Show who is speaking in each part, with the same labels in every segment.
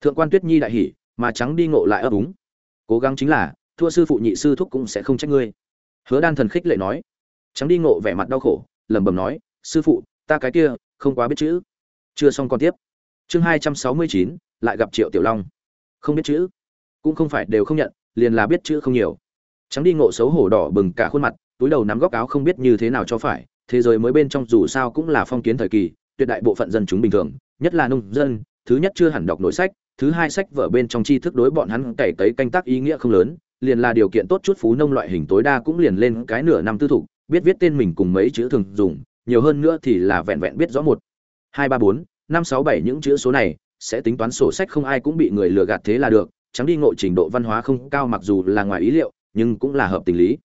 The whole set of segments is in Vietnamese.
Speaker 1: thượng quan tuyết nhi đại hỉ, mà trắng đi ngộ lại ấp úng. Cố gắng chính là, thua sư phụ nhị sư thúc cũng sẽ không trách ngươi. Hứa đan thần khích lệ nói. Trắng đi ngộ vẻ mặt đau khổ, lẩm bẩm nói, sư phụ, ta cái kia, không quá biết chữ. Chưa xong còn tiếp. Chương hai trăm sáu mươi chín, lại gặp triệu tiểu long. Không biết chữ. Cũng không phải đều không nhận, liền là biết chữ không nhiều. Trắng đi ngộ xấu hổ đỏ bừng cả khuôn mặt, túi đầu nắm góc áo không biết như thế nào cho phải, thế giới mới bên trong dù sao cũng là phong kiến thời kỳ, tuyệt đại bộ phận dân chúng bình thường, nhất là nông dân, thứ nhất chưa hẳn đọc nội sách thứ hai sách vở bên trong tri thức đối bọn hắn cày cấy canh tác ý nghĩa không lớn, liền là điều kiện tốt chút phú nông loại hình tối đa cũng liền lên cái nửa năm tư thục, biết viết tên mình cùng mấy chữ thường dùng, nhiều hơn nữa thì là vẹn vẹn biết rõ một. Hai, ba, bốn, năm, sáu, bảy những chữ số này, sẽ tính toán sổ sách không ai cũng bị người lừa gạt thế là được trắng đi ngộ trình độ văn hóa không cao mặc dù là ngoài ý liệu, nhưng cũng là hợp tình lý.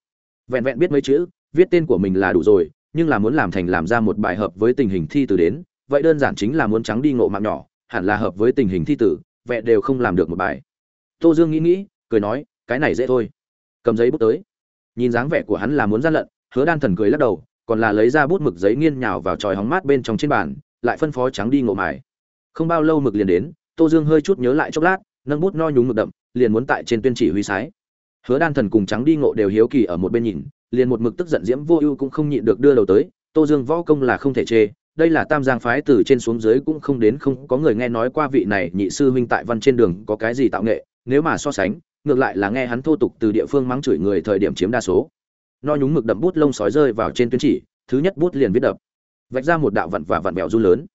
Speaker 1: Vẹn vẹn biết mấy chữ, viết tên của mình là đủ rồi, nhưng là muốn làm thành làm ra một bài hợp với tình hình thi từ đến, vậy đơn giản chính là muốn trắng đi ngộ mạng nhỏ, hẳn là hợp với tình hình thi tử vẽ đều không làm được một bài. Tô dương nghĩ nghĩ, cười nói, cái này dễ thôi. Cầm giấy bút tới. Nhìn dáng vẻ của hắn là muốn gian lận, hứa đan thần cười lắc đầu, còn là lấy ra bút mực giấy nghiên nhào vào tròi hóng mát bên trong trên bàn, lại phân phó trắng đi ngộ mài. Không bao lâu mực liền đến, tô dương hơi chút nhớ lại chốc lát, nâng bút no nhúng mực đậm, liền muốn tại trên tuyên chỉ huy sái. Hứa đan thần cùng trắng đi ngộ đều hiếu kỳ ở một bên nhìn, liền một mực tức giận diễm vô ưu cũng không nhịn được đưa đầu tới, tô dương võ công là không thể chê đây là tam giang phái từ trên xuống dưới cũng không đến không có người nghe nói qua vị này nhị sư huynh tại văn trên đường có cái gì tạo nghệ, nếu mà so sánh, ngược lại là nghe hắn thô tục từ địa phương mắng chửi người thời điểm chiếm đa số. No nhúng mực đậm bút lông sói rơi vào trên tuyến chỉ, thứ nhất bút liền viết đập. Vạch ra một đạo vặn và vặn vẹo run lớn.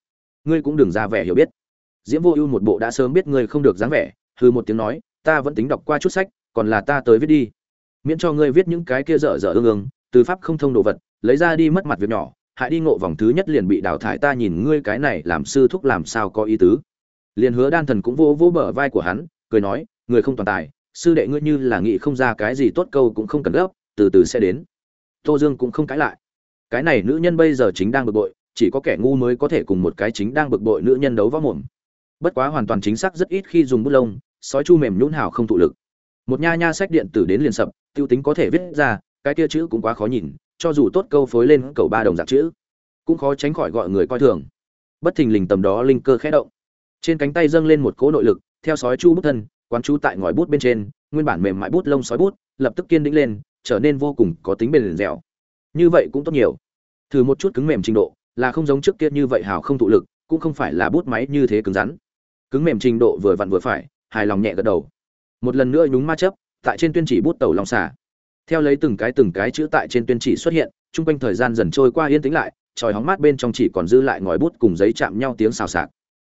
Speaker 1: Ngươi cũng đừng ra vẻ hiểu biết. Diễm vô ưu một bộ đã sớm biết ngươi không được dáng vẻ hư một tiếng nói, ta vẫn tính đọc qua chút sách, còn là ta tới viết đi. Miễn cho ngươi viết những cái kia dở dở ương ương, từ pháp không thông đồ vật, lấy ra đi mất mặt việc nhỏ hại đi ngộ vòng thứ nhất liền bị đào thải, ta nhìn ngươi cái này làm sư thúc làm sao có ý tứ. Liền hứa đan thần cũng vô vỗ bờ vai của hắn, cười nói, người không toàn tài, sư đệ ngươi như là nghĩ không ra cái gì tốt câu cũng không cần gấp, từ từ sẽ đến. Tô dương cũng không cãi lại. Cái này nữ nhân bây giờ chính đang bực bội, chỉ có kẻ ngu mới có thể cùng một cái chính đang bực bội nữ nhân đấu võ mồm. Bất quá hoàn toàn chính xác rất ít khi dùng bút lông, sói chu mềm nhũn hào không thụ lực. Một nha nha sách điện tử đến liền sập, tiêu tính có thể viết ra, cái kia chữ cũng quá khó nhìn cho dù tốt câu phối lên cầu ba đồng dạng chữ, cũng khó tránh khỏi gọi người coi thường. Bất thình lình tầm đó linh cơ khẽ động. Trên cánh tay dâng lên một cỗ nội lực, theo sói chu bút thân, quán chú tại ngòi bút bên trên, nguyên bản mềm mại bút lông sói bút, lập tức kiên định lên, trở nên vô cùng có tính bền dẻo. Như vậy cũng tốt nhiều. Thử một chút cứng mềm trình độ, là không giống trước kia như vậy hào không thụ lực, cũng không phải là bút máy như thế cứng rắn. Cứng mềm trình độ vừa vặn vừa phải, hài lòng nhẹ gật đầu. Một lần nữa nhúng ma chấp tại trên tuyên chỉ bút tàu lòng xả theo lấy từng cái từng cái chữ tại trên tuyên chỉ xuất hiện, chung quanh thời gian dần trôi qua yên tĩnh lại tròi hóng mát bên trong chỉ còn dư lại ngòi bút cùng giấy chạm nhau tiếng xào xạc.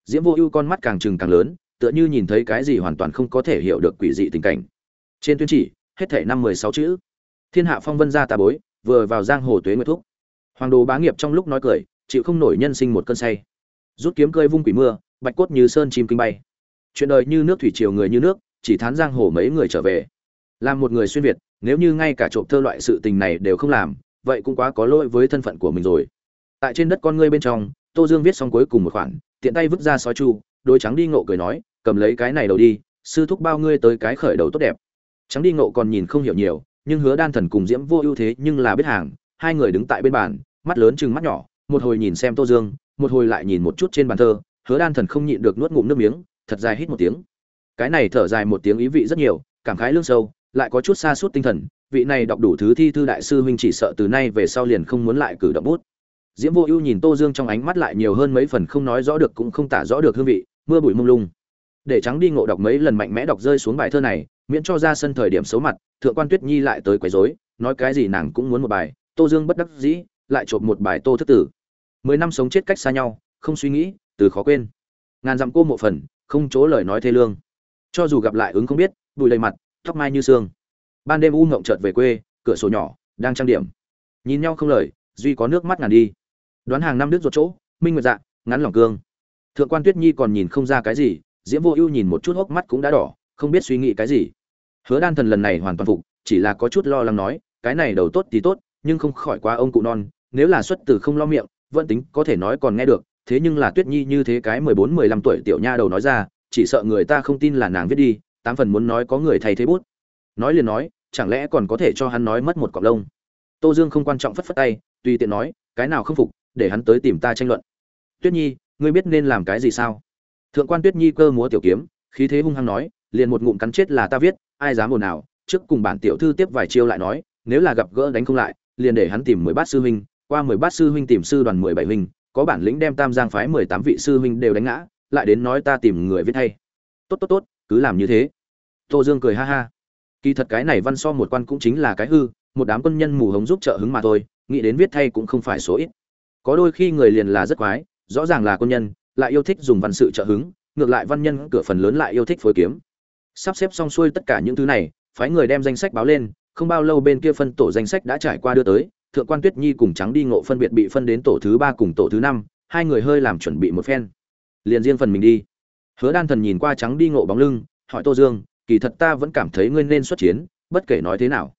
Speaker 1: Diễm vô ưu con mắt càng trừng càng lớn, tựa như nhìn thấy cái gì hoàn toàn không có thể hiểu được quỷ dị tình cảnh. Trên tuyên chỉ, hết thể năm mười sáu chữ. Thiên hạ phong vân gia tà bối, vừa vào giang hồ tuế nguyệt thúc. Hoàng đồ bá nghiệp trong lúc nói cười, chịu không nổi nhân sinh một cơn say. Rút kiếm cơi vung quỷ mưa, bạch cốt như sơn chim kinh bay. Chuyện đời như nước thủy triều người như nước, chỉ thán giang hồ mấy người trở về. Làm một người xuyên việt nếu như ngay cả trộm thơ loại sự tình này đều không làm, vậy cũng quá có lỗi với thân phận của mình rồi. Tại trên đất con ngươi bên trong, tô dương viết xong cuối cùng một khoản, tiện tay vứt ra sói chu đôi trắng đi ngộ cười nói, cầm lấy cái này đầu đi, sư thúc bao ngươi tới cái khởi đầu tốt đẹp. Trắng đi ngộ còn nhìn không hiểu nhiều, nhưng hứa đan thần cùng diễm vô ưu thế nhưng là biết hàng, hai người đứng tại bên bàn, mắt lớn chừng mắt nhỏ, một hồi nhìn xem tô dương, một hồi lại nhìn một chút trên bàn thơ, hứa đan thần không nhịn được nuốt ngụm nước miếng, thật dài hít một tiếng. Cái này thở dài một tiếng ý vị rất nhiều, cảm khái lương sâu lại có chút xa suốt tinh thần, vị này đọc đủ thứ thi thư đại sư huynh chỉ sợ từ nay về sau liền không muốn lại cử động bút. Diễm vô ưu nhìn tô dương trong ánh mắt lại nhiều hơn mấy phần không nói rõ được cũng không tả rõ được hương vị, mưa bụi mông lung. Để trắng đi ngộ đọc mấy lần mạnh mẽ đọc rơi xuống bài thơ này, miễn cho ra sân thời điểm xấu mặt, thượng quan tuyết nhi lại tới quấy rối, nói cái gì nàng cũng muốn một bài, tô dương bất đắc dĩ, lại chộp một bài tô thức tử. Mười năm sống chết cách xa nhau, không suy nghĩ, từ khó quên. Ngàn dặm cô mộ phần, không chỗ lời nói thê lương. Cho dù gặp lại ứng không biết bụi lầy mặt tóc mai như xương. Ban đêm u ngộng chợt về quê, cửa sổ nhỏ, đang trang điểm. Nhìn nhau không lời, duy có nước mắt ngàn đi. Đoán hàng năm đứt ruột chỗ, minh nguyệt dạ ngắn lòng cương. Thượng quan tuyết nhi còn nhìn không ra cái gì, diễm vô ưu nhìn một chút hốc mắt cũng đã đỏ, không biết suy nghĩ cái gì. Hứa đan thần lần này hoàn toàn phục, chỉ là có chút lo lắng nói, cái này đầu tốt thì tốt, nhưng không khỏi quá ông cụ non, nếu là xuất từ không lo miệng, vẫn tính có thể nói còn nghe được, thế nhưng là tuyết nhi như thế cái mười bốn, mười lăm tuổi tiểu nha đầu nói ra, chỉ sợ người ta không tin là nàng viết đi tám phần muốn nói có người thay thế bút. Nói liền nói, chẳng lẽ còn có thể cho hắn nói mất một cọng lông? Tô dương không quan trọng phất phất tay, tùy tiện nói, cái nào không phục, để hắn tới tìm ta tranh luận. Tuyết nhi, ngươi biết nên làm cái gì sao? Thượng quan tuyết nhi cơ múa tiểu kiếm, khí thế hung hăng nói, liền một ngụm cắn chết là ta viết, ai dám ồn nào trước cùng bản tiểu thư tiếp vài chiêu lại nói, nếu là gặp gỡ đánh không lại, liền để hắn tìm mười bát sư huynh, qua mười bát sư huynh tìm sư đoàn mười bảy huynh, có bản lĩnh đem tam giang phái mười tám vị sư huynh đều đánh ngã, lại đến nói ta tìm người viết thay tốt tốt tốt cứ làm như thế. Tô dương cười ha ha. Kỳ thật cái này văn so một quan cũng chính là cái hư, một đám quân nhân mù hống giúp trợ hứng mà thôi, nghĩ đến viết thay cũng không phải số ít. Có đôi khi người liền là rất quái, rõ ràng là quân nhân, lại yêu thích dùng văn sự trợ hứng, ngược lại văn nhân cửa phần lớn lại yêu thích phối kiếm. Sắp xếp xong xuôi tất cả những thứ này, phái người đem danh sách báo lên, không bao lâu bên kia phân tổ danh sách đã trải qua đưa tới, thượng quan tuyết nhi cùng trắng đi ngộ phân biệt bị phân đến tổ thứ ba cùng tổ thứ năm, hai người hơi làm chuẩn bị một phen. Liền riêng phần mình đi hứa đan thần nhìn qua trắng đi ngộ bóng lưng, hỏi tô dương, kỳ thật ta vẫn cảm thấy ngươi nên xuất chiến, bất kể nói thế nào.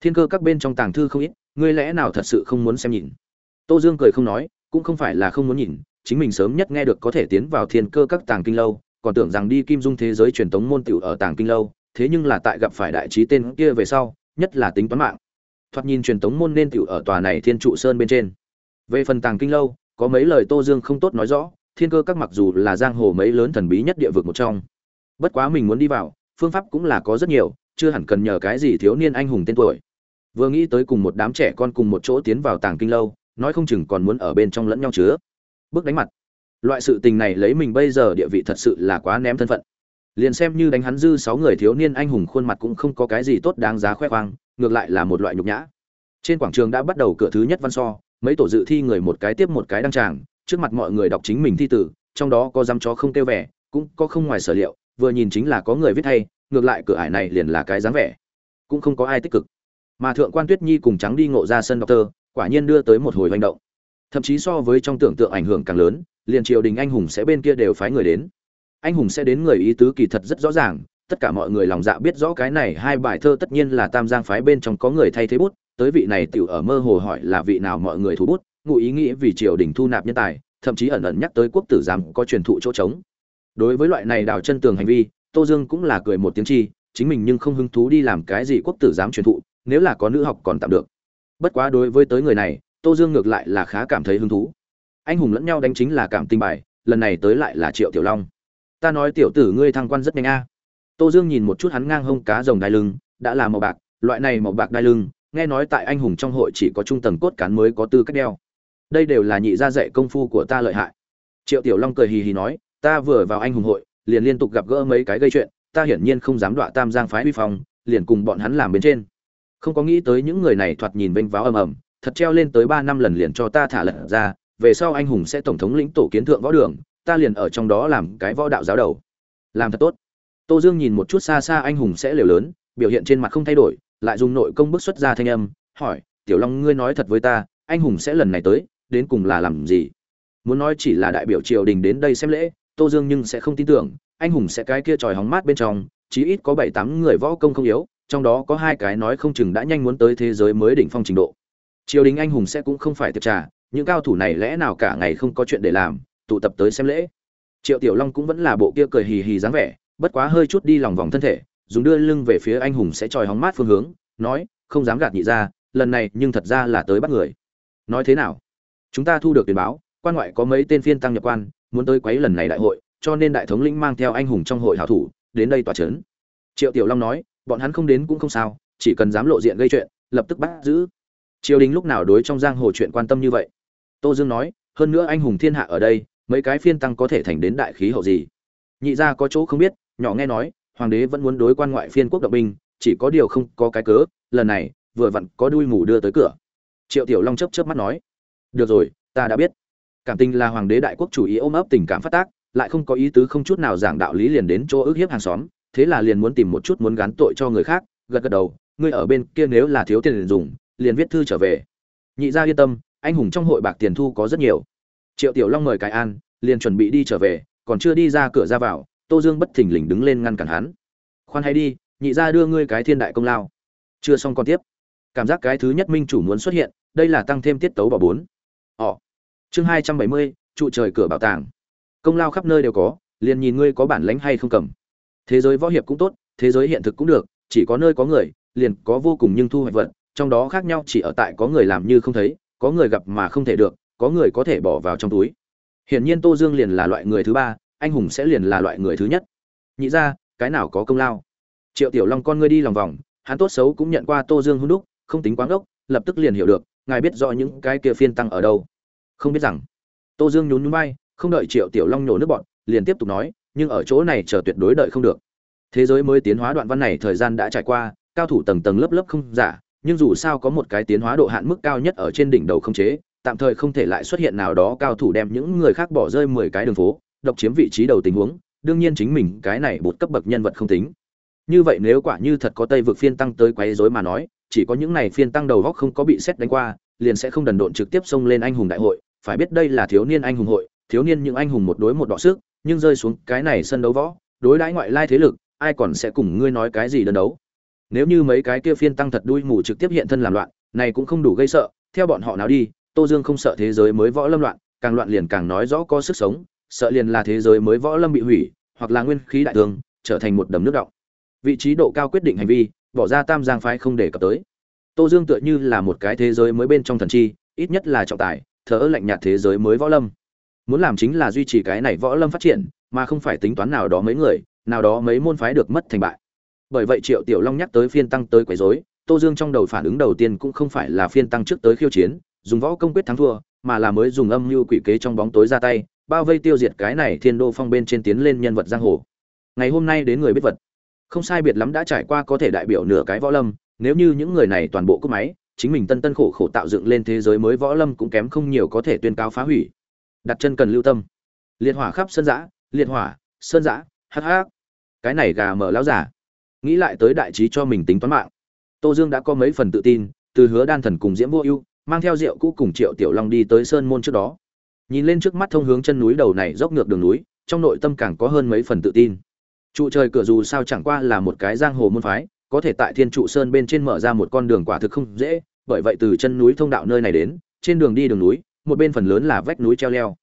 Speaker 1: Thiên cơ các bên trong tàng thư không ít, ngươi lẽ nào thật sự không muốn xem nhìn? Tô dương cười không nói, cũng không phải là không muốn nhìn, chính mình sớm nhất nghe được có thể tiến vào thiên cơ các tàng kinh lâu, còn tưởng rằng đi kim dung thế giới truyền tống môn tiểu ở tàng kinh lâu, thế nhưng là tại gặp phải đại trí tên kia về sau, nhất là tính toán mạng. Thoạt nhìn truyền tống môn nên tiểu ở tòa này thiên trụ sơn bên trên. Về phần tàng kinh lâu, có mấy lời tô dương không tốt nói rõ thiên cơ các mặc dù là giang hồ mấy lớn thần bí nhất địa vực một trong. Bất quá mình muốn đi vào, phương pháp cũng là có rất nhiều, chưa hẳn cần nhờ cái gì thiếu niên anh hùng tên tuổi. Vừa nghĩ tới cùng một đám trẻ con cùng một chỗ tiến vào tàng kinh lâu, nói không chừng còn muốn ở bên trong lẫn nhau chứa. Bước đánh mặt. Loại sự tình này lấy mình bây giờ địa vị thật sự là quá ném thân phận. Liền xem như đánh hắn dư sáu người thiếu niên anh hùng khuôn mặt cũng không có cái gì tốt đáng giá khoe khoang, ngược lại là một loại nhục nhã. Trên quảng trường đã bắt đầu cửa thứ nhất văn so, mấy tổ dự thi người một cái tiếp một cái đăng tràng trước mặt mọi người đọc chính mình thi tử, trong đó có dám chó không kêu vẻ, cũng có không ngoài sở liệu, vừa nhìn chính là có người viết hay, ngược lại cửa ải này liền là cái dáng vẻ. Cũng không có ai tích cực. Mà thượng quan tuyết nhi cùng trắng đi ngộ ra sân doctor quả nhiên đưa tới một hồi hành động. Thậm chí so với trong tưởng tượng ảnh hưởng càng lớn, liền triều đình anh hùng sẽ bên kia đều phái người đến. Anh hùng sẽ đến người ý tứ kỳ thật rất rõ ràng, tất cả mọi người lòng dạ biết rõ cái này hai bài thơ tất nhiên là tam giang phái bên trong có người thay thế bút, tới vị này tiểu ở mơ hồ hỏi là vị nào mọi người thủ bút ngụ ý nghĩ vì triều đình thu nạp nhân tài, thậm chí ẩn ẩn nhắc tới quốc tử giám có truyền thụ chỗ trống. Đối với loại này đào chân tường hành vi, tô dương cũng là cười một tiếng chi, chính mình nhưng không hứng thú đi làm cái gì quốc tử giám truyền thụ, nếu là có nữ học còn tạm được. Bất quá đối với tới người này, tô dương ngược lại là khá cảm thấy hứng thú. Anh hùng lẫn nhau đánh chính là cảm tình bài, lần này tới lại là triệu tiểu long. Ta nói tiểu tử ngươi thăng quan rất nhanh a. Tô dương nhìn một chút hắn ngang hông cá rồng đai lưng, đã là màu bạc, loại này màu bạc đai lưng, nghe nói tại anh hùng trong hội chỉ có trung tầng cốt cán mới có tư cách đeo đây đều là nhị gia dạy công phu của ta lợi hại. Triệu tiểu long cười hì hì nói, ta vừa vào anh hùng hội, liền liên tục gặp gỡ mấy cái gây chuyện, ta hiển nhiên không dám đọa tam giang phái uy phong, liền cùng bọn hắn làm bên trên. Không có nghĩ tới những người này thoạt nhìn vênh váo ầm ầm, thật treo lên tới ba năm lần liền cho ta thả lật ra, về sau anh hùng sẽ tổng thống lĩnh tổ kiến thượng võ đường, ta liền ở trong đó làm cái võ đạo giáo đầu. Làm thật tốt. Tô dương nhìn một chút xa xa anh hùng sẽ liều lớn, biểu hiện trên mặt không thay đổi, lại dùng nội công bức xuất ra thanh âm, hỏi, tiểu long, ngươi nói thật với ta, anh hùng sẽ lần này tới đến cùng là làm gì? Muốn nói chỉ là đại biểu triều đình đến đây xem lễ, tô dương nhưng sẽ không tin tưởng, anh hùng sẽ cái kia tròi hóng mát bên trong, chí ít có bảy tám người võ công không yếu, trong đó có hai cái nói không chừng đã nhanh muốn tới thế giới mới đỉnh phong trình độ. Triều đình anh hùng sẽ cũng không phải tiệc trà, những cao thủ này lẽ nào cả ngày không có chuyện để làm, tụ tập tới xem lễ. Triệu tiểu long cũng vẫn là bộ kia cười hì hì dáng vẻ, bất quá hơi chút đi lòng vòng thân thể, dùng đưa lưng về phía anh hùng sẽ tròi hóng mát phương hướng, nói, không dám gạt nhị ra lần này nhưng thật ra là tới bắt người. Nói thế nào? Chúng ta thu được tuyên báo, quan ngoại có mấy tên phiên tăng nhập quan, muốn tới quấy lần này đại hội, cho nên đại thống lĩnh mang theo anh hùng trong hội hảo thủ, đến đây tòa trấn. Triệu tiểu long nói, bọn hắn không đến cũng không sao, chỉ cần dám lộ diện gây chuyện, lập tức bắt giữ. Triều đình lúc nào đối trong giang hồ chuyện quan tâm như vậy? Tô dương nói, hơn nữa anh hùng thiên hạ ở đây, mấy cái phiên tăng có thể thành đến đại khí hậu gì? Nhị gia có chỗ không biết, nhỏ nghe nói, hoàng đế vẫn muốn đối quan ngoại phiên quốc động binh, chỉ có điều không có cái cớ, lần này, vừa vặn có đuôi mù đưa tới cửa. Triệu tiểu long chấp chớp mắt nói được rồi, ta đã biết. Cảm tình là hoàng đế đại quốc chủ ý ôm ấp tình cảm phát tác, lại không có ý tứ không chút nào giảng đạo lý liền đến chỗ ức hiếp hàng xóm, thế là liền muốn tìm một chút muốn gán tội cho người khác, gật gật đầu, ngươi ở bên kia nếu là thiếu tiền liền dùng, liền viết thư trở về. Nhị gia yên tâm, anh hùng trong hội bạc tiền thu có rất nhiều. Triệu tiểu long mời cái an, liền chuẩn bị đi trở về, còn chưa đi ra cửa ra vào, tô dương bất thình lình đứng lên ngăn cản hắn. Khoan hay đi, nhị gia đưa ngươi cái thiên đại công lao. Chưa xong còn tiếp. Cảm giác cái thứ nhất minh chủ muốn xuất hiện, đây là tăng thêm tiết tấu vào bốn chương hai trăm bảy mươi, trụ trời cửa bảo tàng. Công lao khắp nơi đều có, liền nhìn ngươi có bản lánh hay không cầm. Thế giới võ hiệp cũng tốt, thế giới hiện thực cũng được, chỉ có nơi có người, liền có vô cùng nhưng thu hoạch vận trong đó khác nhau chỉ ở tại có người làm như không thấy, có người gặp mà không thể được, có người có thể bỏ vào trong túi. Hiển nhiên tô dương liền là loại người thứ ba, anh hùng sẽ liền là loại người thứ nhất. Nhị ra, cái nào có công lao? Triệu tiểu long con ngươi đi lòng vòng, hắn tốt xấu cũng nhận qua tô dương hung đúc, không tính quáng ốc lập tức liền hiểu được, ngài biết rõ những cái kia phiên tăng ở đâu không biết rằng, tô dương nhún nhún bay không đợi triệu tiểu long nhổ nước bọn liền tiếp tục nói, nhưng ở chỗ này chờ tuyệt đối đợi không được. Thế giới mới tiến hóa đoạn văn này thời gian đã trải qua, cao thủ tầng tầng lớp lớp không giả, nhưng dù sao có một cái tiến hóa độ hạn mức cao nhất ở trên đỉnh đầu không chế, tạm thời không thể lại xuất hiện nào đó cao thủ đem những người khác bỏ rơi mười cái đường phố, độc chiếm vị trí đầu tình huống, đương nhiên chính mình cái này bột cấp bậc nhân vật không tính. Như vậy nếu quả như thật có tây vực phiên tăng tới quấy rối mà nói, chỉ có những này phiên tăng đầu góc không có bị xét đánh qua, liền sẽ không đần độn trực tiếp xông lên anh hùng đại hội phải biết đây là thiếu niên anh hùng hội, thiếu niên những anh hùng một đối một đọ sức, nhưng rơi xuống cái này sân đấu võ, đối đãi ngoại lai thế lực, ai còn sẽ cùng ngươi nói cái gì đơn đấu? Nếu như mấy cái kia phiên tăng thật đuôi mù trực tiếp hiện thân làm loạn, này cũng không đủ gây sợ, theo bọn họ nào đi, tô dương không sợ thế giới mới võ lâm loạn, càng loạn liền càng nói rõ có sức sống, sợ liền là thế giới mới võ lâm bị hủy, hoặc là nguyên khí đại thương, trở thành một đầm nước động vị trí độ cao quyết định hành vi, bỏ ra tam giang phái không để cập tới. Tô dương tựa như là một cái thế giới mới bên trong thần chi, ít nhất là trọng tài thở lạnh nhạt thế giới mới võ lâm. Muốn làm chính là duy trì cái này võ lâm phát triển, mà không phải tính toán nào đó mấy người, nào đó mấy môn phái được mất thành bại. Bởi vậy triệu tiểu long nhắc tới phiên tăng tới quấy rối, tô dương trong đầu phản ứng đầu tiên cũng không phải là phiên tăng trước tới khiêu chiến, dùng võ công quyết thắng thua, mà là mới dùng âm mưu quỷ kế trong bóng tối ra tay, bao vây tiêu diệt cái này thiên đô phong bên trên tiến lên nhân vật giang hồ. Ngày hôm nay đến người biết vật. Không sai biệt lắm đã trải qua có thể đại biểu nửa cái võ lâm, nếu như những người này toàn bộ cúp máy chính mình tân tân khổ khổ tạo dựng lên thế giới mới võ lâm cũng kém không nhiều có thể tuyên cáo phá hủy. Đặt chân cần lưu tâm. Liệt hỏa khắp sơn giã, liệt hỏa, sơn giã, hắc hắc. Cái này gà mở láo giả nghĩ lại tới đại trí cho mình tính toán mạng. Tô dương đã có mấy phần tự tin, từ hứa đan thần cùng diễm vô ưu, mang theo rượu cũ cùng triệu tiểu long đi tới sơn môn trước đó. Nhìn lên trước mắt thông hướng chân núi đầu này dốc ngược đường núi, trong nội tâm càng có hơn mấy phần tự tin. Trụ trời cửa dù sao chẳng qua là một cái giang hồ môn phái có thể tại thiên trụ sơn bên trên mở ra một con đường quả thực không dễ, bởi vậy từ chân núi thông đạo nơi này đến, trên đường đi đường núi, một bên phần lớn là vách núi treo leo.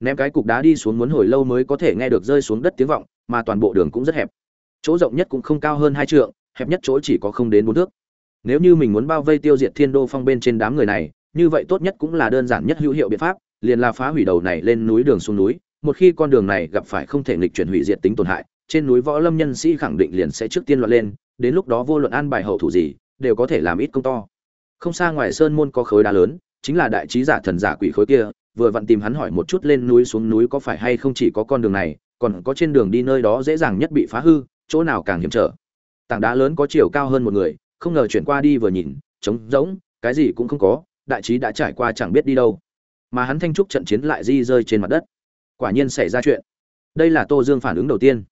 Speaker 1: Ném cái cục đá đi xuống muốn hồi lâu mới có thể nghe được rơi xuống đất tiếng vọng, mà toàn bộ đường cũng rất hẹp. Chỗ rộng nhất cũng không cao hơn hai trượng, hẹp nhất chỗ chỉ có không đến bốn thước. Nếu như mình muốn bao vây tiêu diệt thiên đô phong bên trên đám người này, như vậy tốt nhất cũng là đơn giản nhất hữu hiệu biện pháp, liền là phá hủy đầu này lên núi đường xuống núi, một khi con đường này gặp phải không thể nghịch chuyển hủy diệt tính tổn hại trên núi võ lâm nhân sĩ khẳng định liền sẽ trước tiên loạn lên, đến lúc đó vô luận an bài hậu thủ gì, đều có thể làm ít công to. Không xa ngoài sơn môn có khối đá lớn, chính là đại trí giả thần giả quỷ khối kia, vừa vặn tìm hắn hỏi một chút lên núi xuống núi có phải hay không chỉ có con đường này, còn có trên đường đi nơi đó dễ dàng nhất bị phá hư, chỗ nào càng hiểm trở. Tảng đá lớn có chiều cao hơn một người, không ngờ chuyển qua đi vừa nhìn, trống rỗng, cái gì cũng không có, đại trí đã trải qua chẳng biết đi đâu. Mà hắn thanh trúc trận chiến lại di rơi trên mặt đất. Quả nhiên xảy ra chuyện. Đây là tô dương phản ứng đầu tiên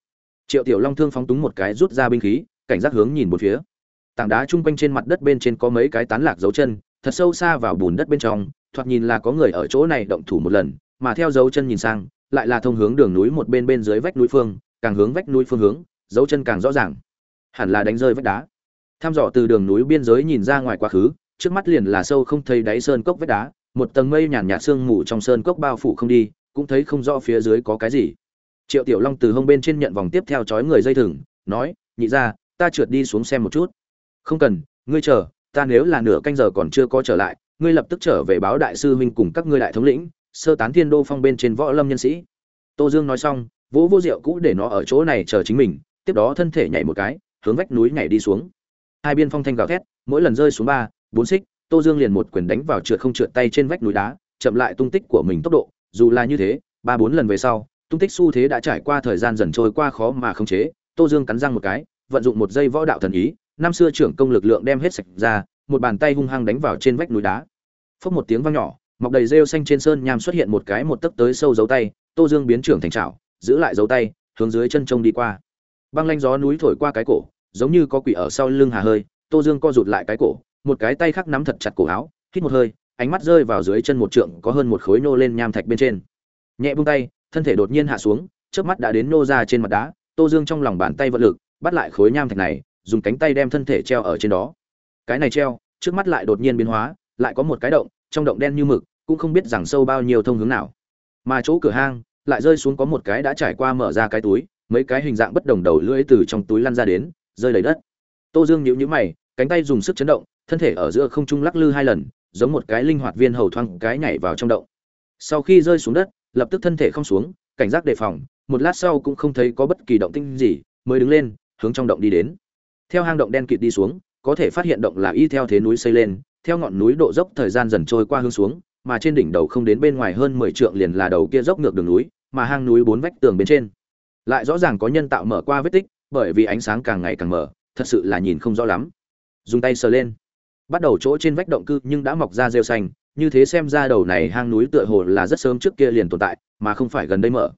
Speaker 1: triệu tiểu long thương phóng túng một cái rút ra binh khí, cảnh giác hướng nhìn một phía. Tảng đá chung quanh trên mặt đất bên trên có mấy cái tán lạc dấu chân, thật sâu xa vào bùn đất bên trong, thoạt nhìn là có người ở chỗ này động thủ một lần, mà theo dấu chân nhìn sang, lại là thông hướng đường núi một bên bên dưới vách núi phương, càng hướng vách núi phương hướng, dấu chân càng rõ ràng. Hẳn là đánh rơi vách đá. Tham dò từ đường núi biên giới nhìn ra ngoài quá khứ, trước mắt liền là sâu không thấy đáy sơn cốc vách đá, một tầng mây nhàn nhạt sương mù trong sơn cốc bao phủ không đi, cũng thấy không rõ phía dưới có cái gì triệu tiểu long từ hông bên trên nhận vòng tiếp theo chói người dây thừng, nói, nhị ra ta trượt đi xuống xem một chút. Không cần, ngươi chờ, ta nếu là nửa canh giờ còn chưa có trở lại, ngươi lập tức trở về báo đại sư huynh cùng các ngươi đại thống lĩnh, sơ tán thiên đô phong bên trên võ lâm nhân sĩ. Tô dương nói xong, vỗ vô rượu cũ để nó ở chỗ này chờ chính mình, tiếp đó thân thể nhảy một cái, hướng vách núi nhảy đi xuống. Hai biên phong thanh gào thét, mỗi lần rơi xuống ba, bốn xích, tô dương liền một quyền đánh vào trượt không trượt tay trên vách núi đá, chậm lại tung tích của mình tốc độ, dù là như thế, ba bốn lần về sau tung tích xu thế đã trải qua thời gian dần trôi qua khó mà khống chế, tô dương cắn răng một cái, vận dụng một dây võ đạo thần ý, năm xưa trưởng công lực lượng đem hết sạch ra, một bàn tay hung hăng đánh vào trên vách núi đá. Phốc một tiếng vang nhỏ, mọc đầy rêu xanh trên sơn nham xuất hiện một cái một tấc tới sâu dấu tay, tô dương biến trưởng thành trào giữ lại dấu tay, hướng dưới chân trông đi qua. Băng lanh gió núi thổi qua cái cổ, giống như có quỷ ở sau lưng hà hơi, tô dương co rụt lại cái cổ, một cái tay khác nắm thật chặt cổ áo, hít một hơi, ánh mắt rơi vào dưới chân một trượng có hơn một khối nô lên nham thạch bên trên. Nhẹ buông tay thân thể đột nhiên hạ xuống trước mắt đã đến nô ra trên mặt đá, tô dương trong lòng bàn tay vận lực, bắt lại khối nham thạch này, dùng cánh tay đem thân thể treo ở trên đó. Cái này treo, trước mắt lại đột nhiên biến hóa, lại có một cái động, trong động đen như mực, cũng không biết rằng sâu bao nhiêu thông hướng nào. Mà chỗ cửa hang, lại rơi xuống có một cái đã trải qua mở ra cái túi, mấy cái hình dạng bất đồng đầu lưỡi từ trong túi lăn ra đến, rơi đầy đất. Tô dương nhíu nhíu mày, cánh tay dùng sức chấn động, thân thể ở giữa không trung lắc lư hai lần, giống một cái linh hoạt viên hầu thoang cái nhảy vào trong động. Sau khi rơi xuống đất lập tức thân thể không xuống, cảnh giác đề phòng, một lát sau cũng không thấy có bất kỳ động tĩnh gì, mới đứng lên, hướng trong động đi đến. Theo hang động đen kịt đi xuống, có thể phát hiện động là y theo thế núi xây lên, theo ngọn núi độ dốc thời gian dần trôi qua hướng xuống, mà trên đỉnh đầu không đến bên ngoài hơn mười trượng liền là đầu kia dốc ngược đường núi, mà hang núi bốn vách tường bên trên. Lại rõ ràng có nhân tạo mở qua vết tích, bởi vì ánh sáng càng ngày càng mở, thật sự là nhìn không rõ lắm. Dùng tay sờ lên. Bắt đầu chỗ trên vách động cư nhưng đã mọc ra rêu xanh như thế xem ra đầu này hang núi tựa hồ là rất sớm trước kia liền tồn tại, mà không phải gần đây mở.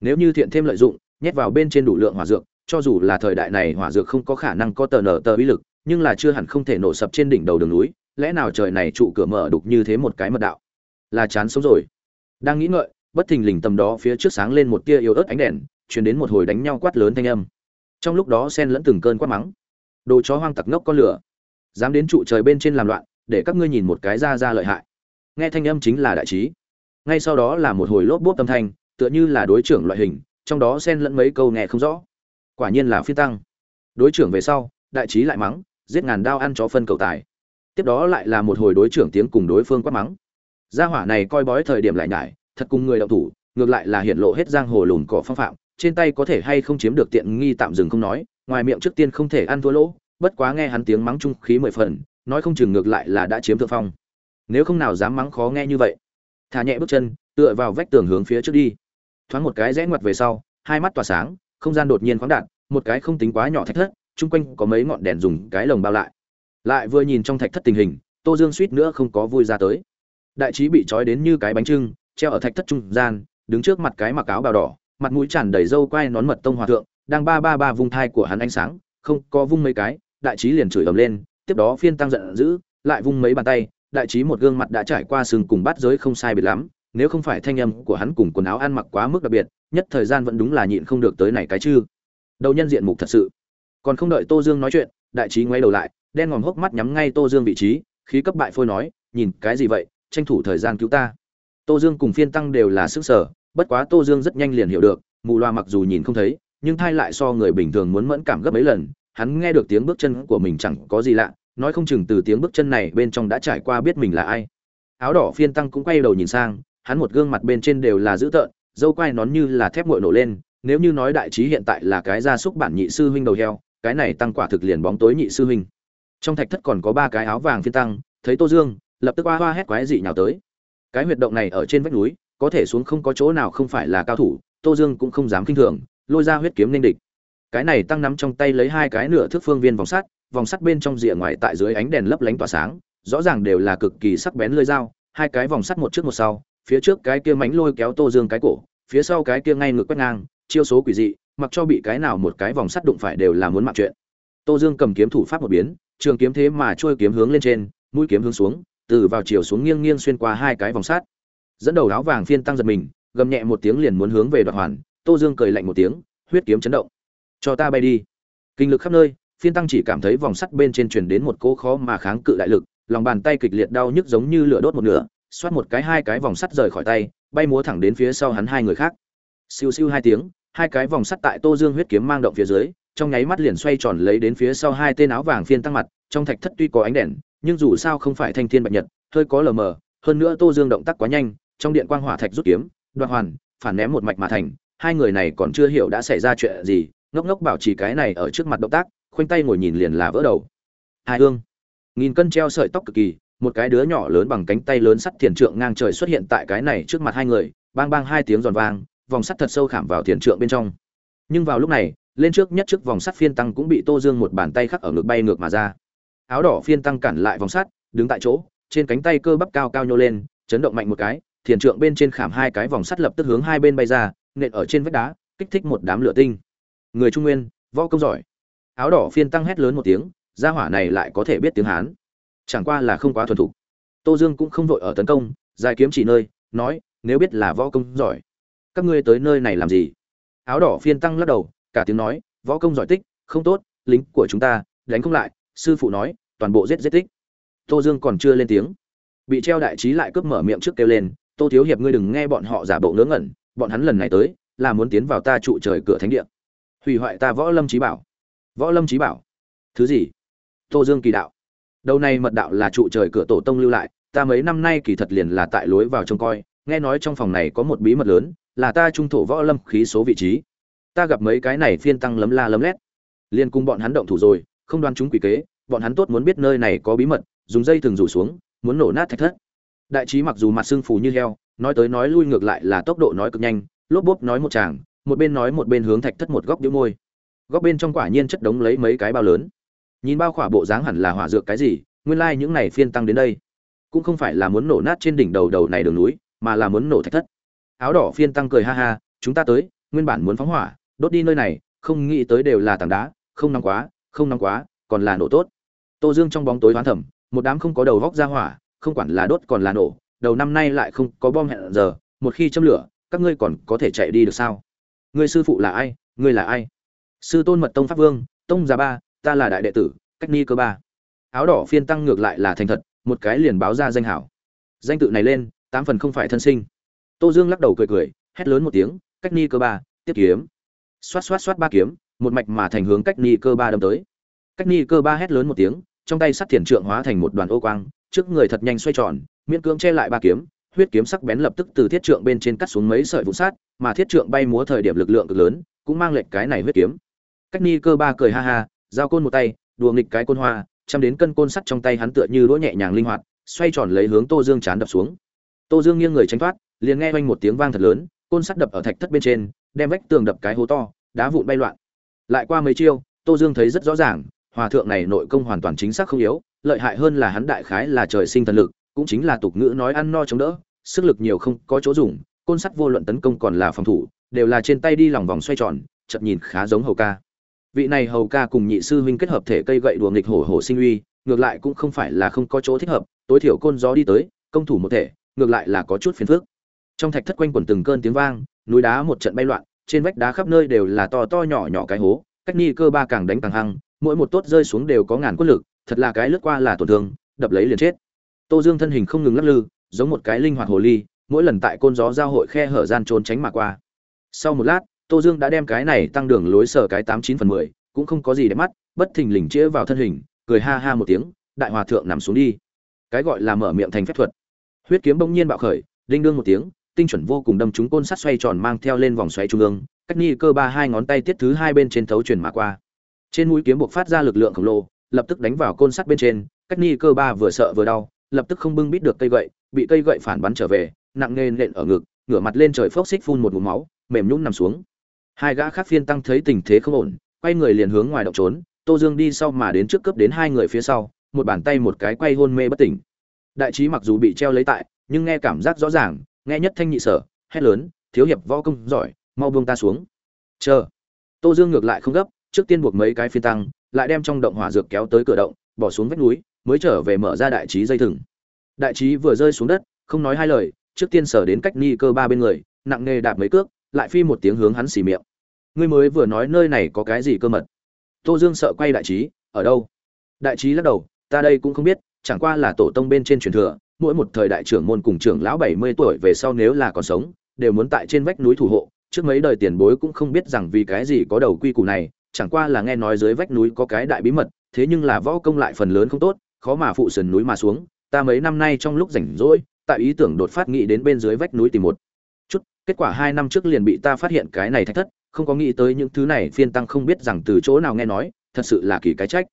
Speaker 1: Nếu như thiện thêm lợi dụng, nhét vào bên trên đủ lượng hỏa dược, cho dù là thời đại này hỏa dược không có khả năng có tờ nở tờ bí lực, nhưng là chưa hẳn không thể nổ sập trên đỉnh đầu đường núi, lẽ nào trời này trụ cửa mở đục như thế một cái mật đạo? Là chán sống rồi. Đang nghĩ ngợi, bất thình lình tầm đó phía trước sáng lên một tia yếu ớt ánh đèn, truyền đến một hồi đánh nhau quát lớn thanh âm. Trong lúc đó xen lẫn từng cơn quát mắng. Đồ chó hoang tặc ngốc con lửa. Dám đến trụ trời bên trên làm loạn, để các ngươi nhìn một cái ra ra lợi hại nghe thanh âm chính là đại trí. Ngay sau đó là một hồi lốp bốp tâm thanh, tựa như là đối trưởng loại hình, trong đó xen lẫn mấy câu nghe không rõ. Quả nhiên là phi tăng. Đối trưởng về sau, đại trí lại mắng, giết ngàn đao ăn chó phân cầu tài. Tiếp đó lại là một hồi đối trưởng tiếng cùng đối phương quát mắng. Gia hỏa này coi bói thời điểm lại nhải, thật cùng người đạo thủ, ngược lại là hiện lộ hết giang hồ lùn cỏ phong phạm, trên tay có thể hay không chiếm được tiện nghi tạm dừng không nói, ngoài miệng trước tiên không thể ăn thua lỗ, bất quá nghe hắn tiếng mắng trung khí mười phần, nói không chừng ngược lại là đã chiếm thượng phong nếu không nào dám mắng khó nghe như vậy. Thả nhẹ bước chân, tựa vào vách tường hướng phía trước đi. Thoáng một cái rẽ ngoặt về sau, hai mắt tỏa sáng, không gian đột nhiên khoáng đạt, một cái không tính quá nhỏ thạch thất, chung quanh có mấy ngọn đèn dùng cái lồng bao lại. Lại vừa nhìn trong thạch thất tình hình, tô dương suýt nữa không có vui ra tới. Đại trí bị trói đến như cái bánh trưng, treo ở thạch thất trung gian, đứng trước mặt cái mặc áo bào đỏ, mặt mũi tràn đầy râu quai nón mật tông hòa thượng, đang ba ba ba vung thai của hắn ánh sáng, không có vung mấy cái, đại trí liền chửi ầm lên, tiếp đó phiên tăng giận dữ, lại vung mấy bàn tay đại trí một gương mặt đã trải qua sừng cùng bát giới không sai biệt lắm, nếu không phải thanh âm của hắn cùng quần áo ăn mặc quá mức đặc biệt, nhất thời gian vẫn đúng là nhịn không được tới này cái chứ. Đầu nhân diện mục thật sự. Còn không đợi tô dương nói chuyện, đại trí ngoay đầu lại, đen ngòm hốc mắt nhắm ngay tô dương vị trí, khí cấp bại phôi nói, nhìn cái gì vậy, tranh thủ thời gian cứu ta. Tô dương cùng phiên tăng đều là sức sở, bất quá tô dương rất nhanh liền hiểu được, mù loa mặc dù nhìn không thấy, nhưng thai lại so người bình thường muốn mẫn cảm gấp mấy lần, hắn nghe được tiếng bước chân của mình chẳng có gì lạ nói không chừng từ tiếng bước chân này bên trong đã trải qua biết mình là ai. Áo đỏ phiên tăng cũng quay đầu nhìn sang, hắn một gương mặt bên trên đều là dữ tợn, dâu quai nón như là thép nguội nổ lên, nếu như nói đại trí hiện tại là cái gia súc bản nhị sư huynh đầu heo, cái này tăng quả thực liền bóng tối nhị sư huynh. Trong thạch thất còn có ba cái áo vàng phiên tăng, thấy tô dương, lập tức hoa hoa hét quái dị nhào tới. Cái huyệt động này ở trên vách núi, có thể xuống không có chỗ nào không phải là cao thủ, tô dương cũng không dám kinh thường, lôi ra huyết kiếm nên địch cái này tăng nắm trong tay lấy hai cái nửa thước phương viên vòng sắt vòng sắt bên trong rìa ngoài tại dưới ánh đèn lấp lánh tỏa sáng, rõ ràng đều là cực kỳ sắc bén lưỡi dao, hai cái vòng sắt một trước một sau, phía trước cái kia mánh lôi kéo tô dương cái cổ, phía sau cái kia ngay ngược quét ngang, chiêu số quỷ dị, mặc cho bị cái nào một cái vòng sắt đụng phải đều là muốn mặc chuyện. Tô dương cầm kiếm thủ pháp một biến, trường kiếm thế mà trôi kiếm hướng lên trên, mũi kiếm hướng xuống, từ vào chiều xuống nghiêng nghiêng xuyên qua hai cái vòng sắt. Dẫn đầu áo vàng phiên tăng giật mình, gầm nhẹ một tiếng liền muốn hướng về đoạt hoàn, tô dương cười lạnh một tiếng, huyết kiếm chấn động cho ta bay đi. Kinh lực khắp nơi, phiên tăng chỉ cảm thấy vòng sắt bên trên truyền đến một cỗ khó mà kháng cự đại lực, lòng bàn tay kịch liệt đau nhức giống như lửa đốt một nửa, xoát một cái hai cái vòng sắt rời khỏi tay, bay múa thẳng đến phía sau hắn hai người khác. Siêu siêu hai tiếng, hai cái vòng sắt tại tô dương huyết kiếm mang động phía dưới, trong nháy mắt liền xoay tròn lấy đến phía sau hai tên áo vàng phiên tăng mặt, trong thạch thất tuy có ánh đèn, nhưng dù sao không phải thanh thiên bạch nhật, hơi có lờ mờ, hơn nữa tô dương động tác quá nhanh, trong điện quang hỏa thạch rút kiếm đoạt hoàn, phản ném một mạch mà thành, hai người này còn chưa hiểu đã xảy ra chuyện gì ngốc ngốc bảo trì cái này ở trước mặt động tác, khoanh tay ngồi nhìn liền là vỡ đầu. Hai hương. Nghìn cân treo sợi tóc cực kỳ, một cái đứa nhỏ lớn bằng cánh tay lớn sắt thiền trượng ngang trời xuất hiện tại cái này trước mặt hai người, bang bang hai tiếng giòn vang, vòng sắt thật sâu khảm vào thiền trượng bên trong. Nhưng vào lúc này, lên trước nhất trước vòng sắt phiên tăng cũng bị tô dương một bàn tay khắc ở ngực bay ngược mà ra. Áo đỏ phiên tăng cản lại vòng sắt, đứng tại chỗ, trên cánh tay cơ bắp cao cao nhô lên, chấn động mạnh một cái, thiền trượng bên trên khảm hai cái vòng sắt lập tức hướng hai bên bay ra, nện ở trên vách đá, kích thích một đám lửa tinh người trung nguyên, võ công giỏi. Áo đỏ phiên tăng hét lớn một tiếng, gia hỏa này lại có thể biết tiếng hán. Chẳng qua là không quá thuần thục. Tô dương cũng không vội ở tấn công, dài kiếm chỉ nơi, nói, nếu biết là võ công giỏi, các ngươi tới nơi này làm gì? Áo đỏ phiên tăng lắc đầu, cả tiếng nói, võ công giỏi tích, không tốt, lính của chúng ta, đánh không lại. Sư phụ nói, toàn bộ giết giết tích. Tô dương còn chưa lên tiếng, bị treo đại trí lại cướp mở miệng trước kêu lên, tô thiếu hiệp ngươi đừng nghe bọn họ giả bộ ngớ ngẩn, bọn hắn lần này tới, là muốn tiến vào ta trụ trời cửa thánh địa hủy hoại ta võ lâm trí bảo. Võ lâm trí bảo? Thứ gì? Tô dương kỳ đạo. Đầu này mật đạo là trụ trời cửa tổ tông lưu lại, ta mấy năm nay kỳ thật liền là tại lối vào trông coi, nghe nói trong phòng này có một bí mật lớn, là ta trung thổ võ lâm khí số vị trí. Ta gặp mấy cái này phiên tăng lấm la lấm lét. Liền cùng bọn hắn động thủ rồi, không đoán chúng quỷ kế, bọn hắn tốt muốn biết nơi này có bí mật, dùng dây thường rủ xuống, muốn nổ nát thạch thất. Đại trí mặc dù mặt xương phù như heo, nói tới nói lui ngược lại là tốc độ nói cực nhanh, lốp bốp nói một chàng một bên nói một bên hướng thạch thất một góc đĩu môi. Góc bên trong quả nhiên chất đống lấy mấy cái bao lớn. Nhìn bao khỏa bộ dáng hẳn là hỏa dược cái gì, nguyên lai những này phiên tăng đến đây. Cũng không phải là muốn nổ nát trên đỉnh đầu đầu này đường núi, mà là muốn nổ thạch thất. Áo đỏ phiên tăng cười ha ha, chúng ta tới, nguyên bản muốn phóng hỏa, đốt đi nơi này, không nghĩ tới đều là tảng đá, không nóng quá, không nóng quá, còn là nổ tốt. Tô dương trong bóng tối hoán thẩm một đám không có đầu vóc ra hỏa, không quản là đốt còn là nổ, đầu năm nay lại không có bom hẹn giờ, một khi châm lửa, các ngươi còn có thể chạy đi được sao? Ngươi sư phụ là ai? Ngươi là ai? Sư tôn mật tông pháp vương, tông già ba, ta là đại đệ tử, cách ni cơ ba. Áo đỏ phiên tăng ngược lại là thành thật, một cái liền báo ra danh hảo. Danh tự này lên, tám phần không phải thân sinh. Tô dương lắc đầu cười cười, hét lớn một tiếng, cách ni cơ ba, tiếp kiếm. Xoát xoát xoát ba kiếm, một mạch mà thành hướng cách ni cơ ba đâm tới. Cách ni cơ ba hét lớn một tiếng, trong tay sắt thiền trượng hóa thành một đoàn ô quang, trước người thật nhanh xoay tròn, miễn cưỡng che lại ba kiếm huyết kiếm sắc bén lập tức từ thiết trượng bên trên cắt xuống mấy sợi vụ sát, mà thiết trượng bay múa thời điểm lực lượng cực lớn, cũng mang lệch cái này huyết kiếm. Cách ni cơ ba cười ha ha, giao côn một tay, đùa nghịch cái côn hoa, chăm đến cân côn sắt trong tay hắn tựa như đũa nhẹ nhàng linh hoạt, xoay tròn lấy hướng tô dương chán đập xuống. Tô dương nghiêng người tránh thoát, liền nghe oanh một tiếng vang thật lớn, côn sắt đập ở thạch thất bên trên, đem vách tường đập cái hố to, đá vụn bay loạn. Lại qua mấy chiêu, tô dương thấy rất rõ ràng, hòa thượng này nội công hoàn toàn chính xác không yếu, lợi hại hơn là hắn đại khái là trời sinh thần lực cũng chính là tục ngữ nói ăn no chống đỡ, sức lực nhiều không có chỗ dùng, côn sắt vô luận tấn công còn là phòng thủ, đều là trên tay đi lòng vòng xoay tròn, chậm nhìn khá giống hầu ca. Vị này hầu ca cùng nhị sư huynh kết hợp thể cây gậy đùa nghịch hổ hổ sinh uy, ngược lại cũng không phải là không có chỗ thích hợp, tối thiểu côn gió đi tới, công thủ một thể, ngược lại là có chút phiền phức. Trong thạch thất quanh quẩn từng cơn tiếng vang, núi đá một trận bay loạn, trên vách đá khắp nơi đều là to to nhỏ nhỏ cái hố, cách ni cơ ba càng đánh càng hăng, mỗi một tốt rơi xuống đều có ngàn quân lực, thật là cái lướt qua là tổn thương, đập lấy liền chết tô dương thân hình không ngừng lắc lư, giống một cái linh hoạt hồ ly, mỗi lần tại côn gió giao hội khe hở gian trốn tránh mà qua. Sau một lát, tô dương đã đem cái này tăng đường lối sở cái tám chín phần mười, cũng không có gì để mắt, bất thình lình chĩa vào thân hình, cười ha ha một tiếng, đại hòa thượng nằm xuống đi. Cái gọi là mở miệng thành phép thuật. Huyết kiếm bỗng nhiên bạo khởi, đinh đương một tiếng, tinh chuẩn vô cùng đâm trúng côn sắt xoay tròn mang theo lên vòng xoáy trung ương, cách ni cơ ba hai ngón tay tiết thứ hai bên trên thấu truyền mà qua. Trên mũi kiếm buộc phát ra lực lượng khổng lồ, lập tức đánh vào côn sắt bên trên, cách ni cơ ba vừa sợ vừa đau lập tức không bưng bít được cây gậy, bị cây gậy phản bắn trở về, nặng nề nện ở ngực, ngửa mặt lên trời phốc xích phun một ngụm máu, mềm nhũn nằm xuống. Hai gã khác phiên tăng thấy tình thế không ổn, quay người liền hướng ngoài động trốn, tô dương đi sau mà đến trước cấp đến hai người phía sau, một bàn tay một cái quay hôn mê bất tỉnh. Đại trí mặc dù bị treo lấy tại, nhưng nghe cảm giác rõ ràng, nghe nhất thanh nhị sở, hét lớn, thiếu hiệp võ công giỏi, mau buông ta xuống. Chờ. Tô dương ngược lại không gấp, trước tiên buộc mấy cái phiên tăng, lại đem trong động hỏa dược kéo tới cửa động, bỏ xuống vách núi mới trở về mở ra đại trí dây thừng. Đại trí vừa rơi xuống đất, không nói hai lời, trước tiên sở đến cách ni cơ ba bên người, nặng nề đạp mấy cước, lại phi một tiếng hướng hắn xì miệng. Ngươi mới vừa nói nơi này có cái gì cơ mật? Tô dương sợ quay đại trí, ở đâu? Đại trí lắc đầu, ta đây cũng không biết, chẳng qua là tổ tông bên trên truyền thừa, mỗi một thời đại trưởng môn cùng trưởng lão bảy mươi tuổi về sau nếu là còn sống, đều muốn tại trên vách núi thủ hộ. Trước mấy đời tiền bối cũng không biết rằng vì cái gì có đầu quy củ này, chẳng qua là nghe nói dưới vách núi có cái đại bí mật, thế nhưng là võ công lại phần lớn không tốt khó mà phụ sườn núi mà xuống, ta mấy năm nay trong lúc rảnh rỗi, tại ý tưởng đột phát nghĩ đến bên dưới vách núi tìm một chút, kết quả hai năm trước liền bị ta phát hiện cái này thách thất, không có nghĩ tới những thứ này phiên tăng không biết rằng từ chỗ nào nghe nói, thật sự là kỳ cái trách.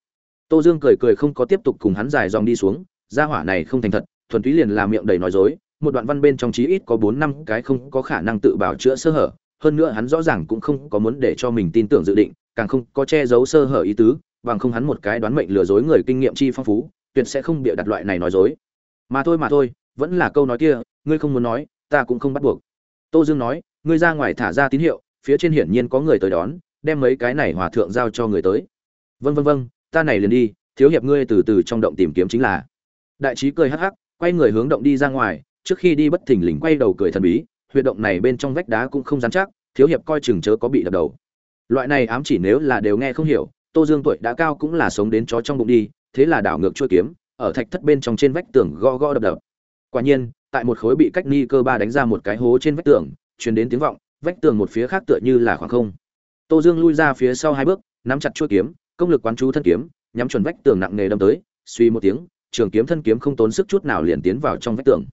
Speaker 1: Tô dương cười cười không có tiếp tục cùng hắn dài dòng đi xuống, gia hỏa này không thành thật, thuần túy liền là miệng đầy nói dối, một đoạn văn bên trong chí ít có bốn năm cái không có khả năng tự bảo chữa sơ hở, hơn nữa hắn rõ ràng cũng không có muốn để cho mình tin tưởng dự định, càng không có che giấu sơ hở ý tứ, bằng không hắn một cái đoán mệnh lừa dối người kinh nghiệm chi phong phú tuyệt sẽ không bịa đặt loại này nói dối. Mà thôi mà thôi, vẫn là câu nói kia, ngươi không muốn nói, ta cũng không bắt buộc. Tô dương nói, ngươi ra ngoài thả ra tín hiệu, phía trên hiển nhiên có người tới đón, đem mấy cái này hòa thượng giao cho người tới. Vân vân vân ta này liền đi, thiếu hiệp ngươi từ từ trong động tìm kiếm chính là. Đại trí cười hắc hắc, quay người hướng động đi ra ngoài, trước khi đi bất thình lình quay đầu cười thần bí, huyệt động này bên trong vách đá cũng không dám chắc, thiếu hiệp coi chừng chớ có bị đập đầu. Loại này ám chỉ nếu là đều nghe không hiểu, tô dương tuổi đã cao cũng là sống đến chó trong bụng đi thế là đảo ngược chuôi kiếm, ở thạch thất bên trong trên vách tường gõ gõ đập đập. Quả nhiên, tại một khối bị cách ni cơ ba đánh ra một cái hố trên vách tường, truyền đến tiếng vọng, vách tường một phía khác tựa như là khoảng không. Tô dương lui ra phía sau hai bước, nắm chặt chuôi kiếm, công lực quán chú thân kiếm, nhắm chuẩn vách tường nặng nề đâm tới, suy một tiếng, trường kiếm thân kiếm không tốn sức chút nào liền tiến vào trong vách tường.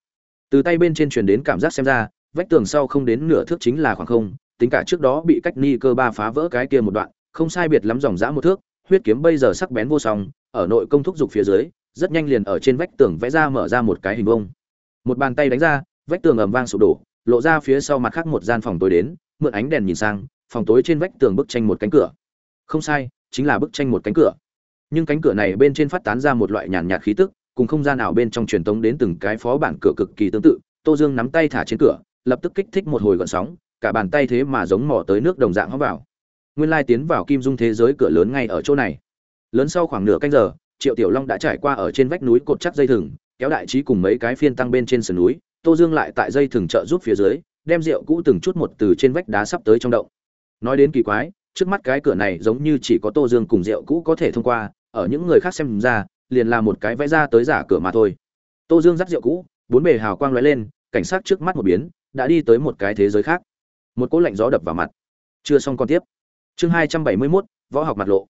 Speaker 1: Từ tay bên trên truyền đến cảm giác xem ra, vách tường sau không đến nửa thước chính là khoảng không, tính cả trước đó bị cách ni cơ ba phá vỡ cái kia một đoạn, không sai biệt lắm dòng dã một thước, huyết kiếm bây giờ sắc bén vô song ở nội công thúc dục phía dưới, rất nhanh liền ở trên vách tường vẽ ra mở ra một cái hình vuông. Một bàn tay đánh ra, vách tường ầm vang sụp đổ, lộ ra phía sau mặt khác một gian phòng tối đến, mượn ánh đèn nhìn sang, phòng tối trên vách tường bức tranh một cánh cửa. Không sai, chính là bức tranh một cánh cửa. Nhưng cánh cửa này bên trên phát tán ra một loại nhàn nhạt khí tức, cùng không gian nào bên trong truyền tống đến từng cái phó bản cửa cực kỳ tương tự. Tô dương nắm tay thả trên cửa, lập tức kích thích một hồi gợn sóng, cả bàn tay thế mà giống mò tới nước đồng dạng hóa vào. Nguyên lai tiến vào kim dung thế giới cửa lớn ngay ở chỗ này lớn sau khoảng nửa canh giờ, triệu tiểu long đã trải qua ở trên vách núi cột chắc dây thừng, kéo đại trí cùng mấy cái phiên tăng bên trên sườn núi, tô dương lại tại dây thừng trợ giúp phía dưới, đem rượu cũ từng chút một từ trên vách đá sắp tới trong động. Nói đến kỳ quái, trước mắt cái cửa này giống như chỉ có tô dương cùng rượu cũ có thể thông qua, ở những người khác xem ra, liền là một cái vẽ ra tới giả cửa mà thôi. Tô dương dắt rượu cũ, bốn bề hào quang lóe lên, cảnh sát trước mắt một biến, đã đi tới một cái thế giới khác. Một cỗ lạnh gió đập vào mặt. Chưa xong con tiếp. Chương hai trăm bảy mươi mốt, võ học mặt lộ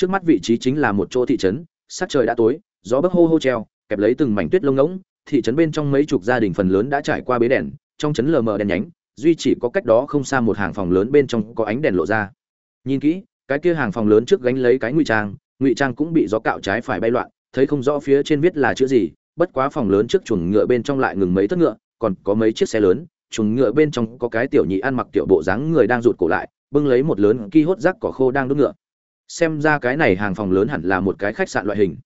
Speaker 1: trước mắt vị trí chính là một chỗ thị trấn, sắc trời đã tối, gió bấc hô hô treo, kẹp lấy từng mảnh tuyết lông ngỗng, thị trấn bên trong mấy chục gia đình phần lớn đã trải qua bế đèn, trong trấn lờ mờ đèn nhánh, duy chỉ có cách đó không xa một hàng phòng lớn bên trong có ánh đèn lộ ra. Nhìn kỹ, cái kia hàng phòng lớn trước gánh lấy cái ngụy trang ngụy trang cũng bị gió cạo trái phải bay loạn, thấy không rõ phía trên viết là chữ gì, bất quá phòng lớn trước chuồng ngựa bên trong lại ngừng mấy thất ngựa, còn có mấy chiếc xe lớn, chuồng ngựa bên trong có cái tiểu nhị ăn mặc tiểu bộ dáng người đang rụt cổ lại, bưng lấy một lớn ki hốt rác cỏ khô đang đốt ngựa xem ra cái này hàng phòng lớn hẳn là một cái khách sạn loại hình.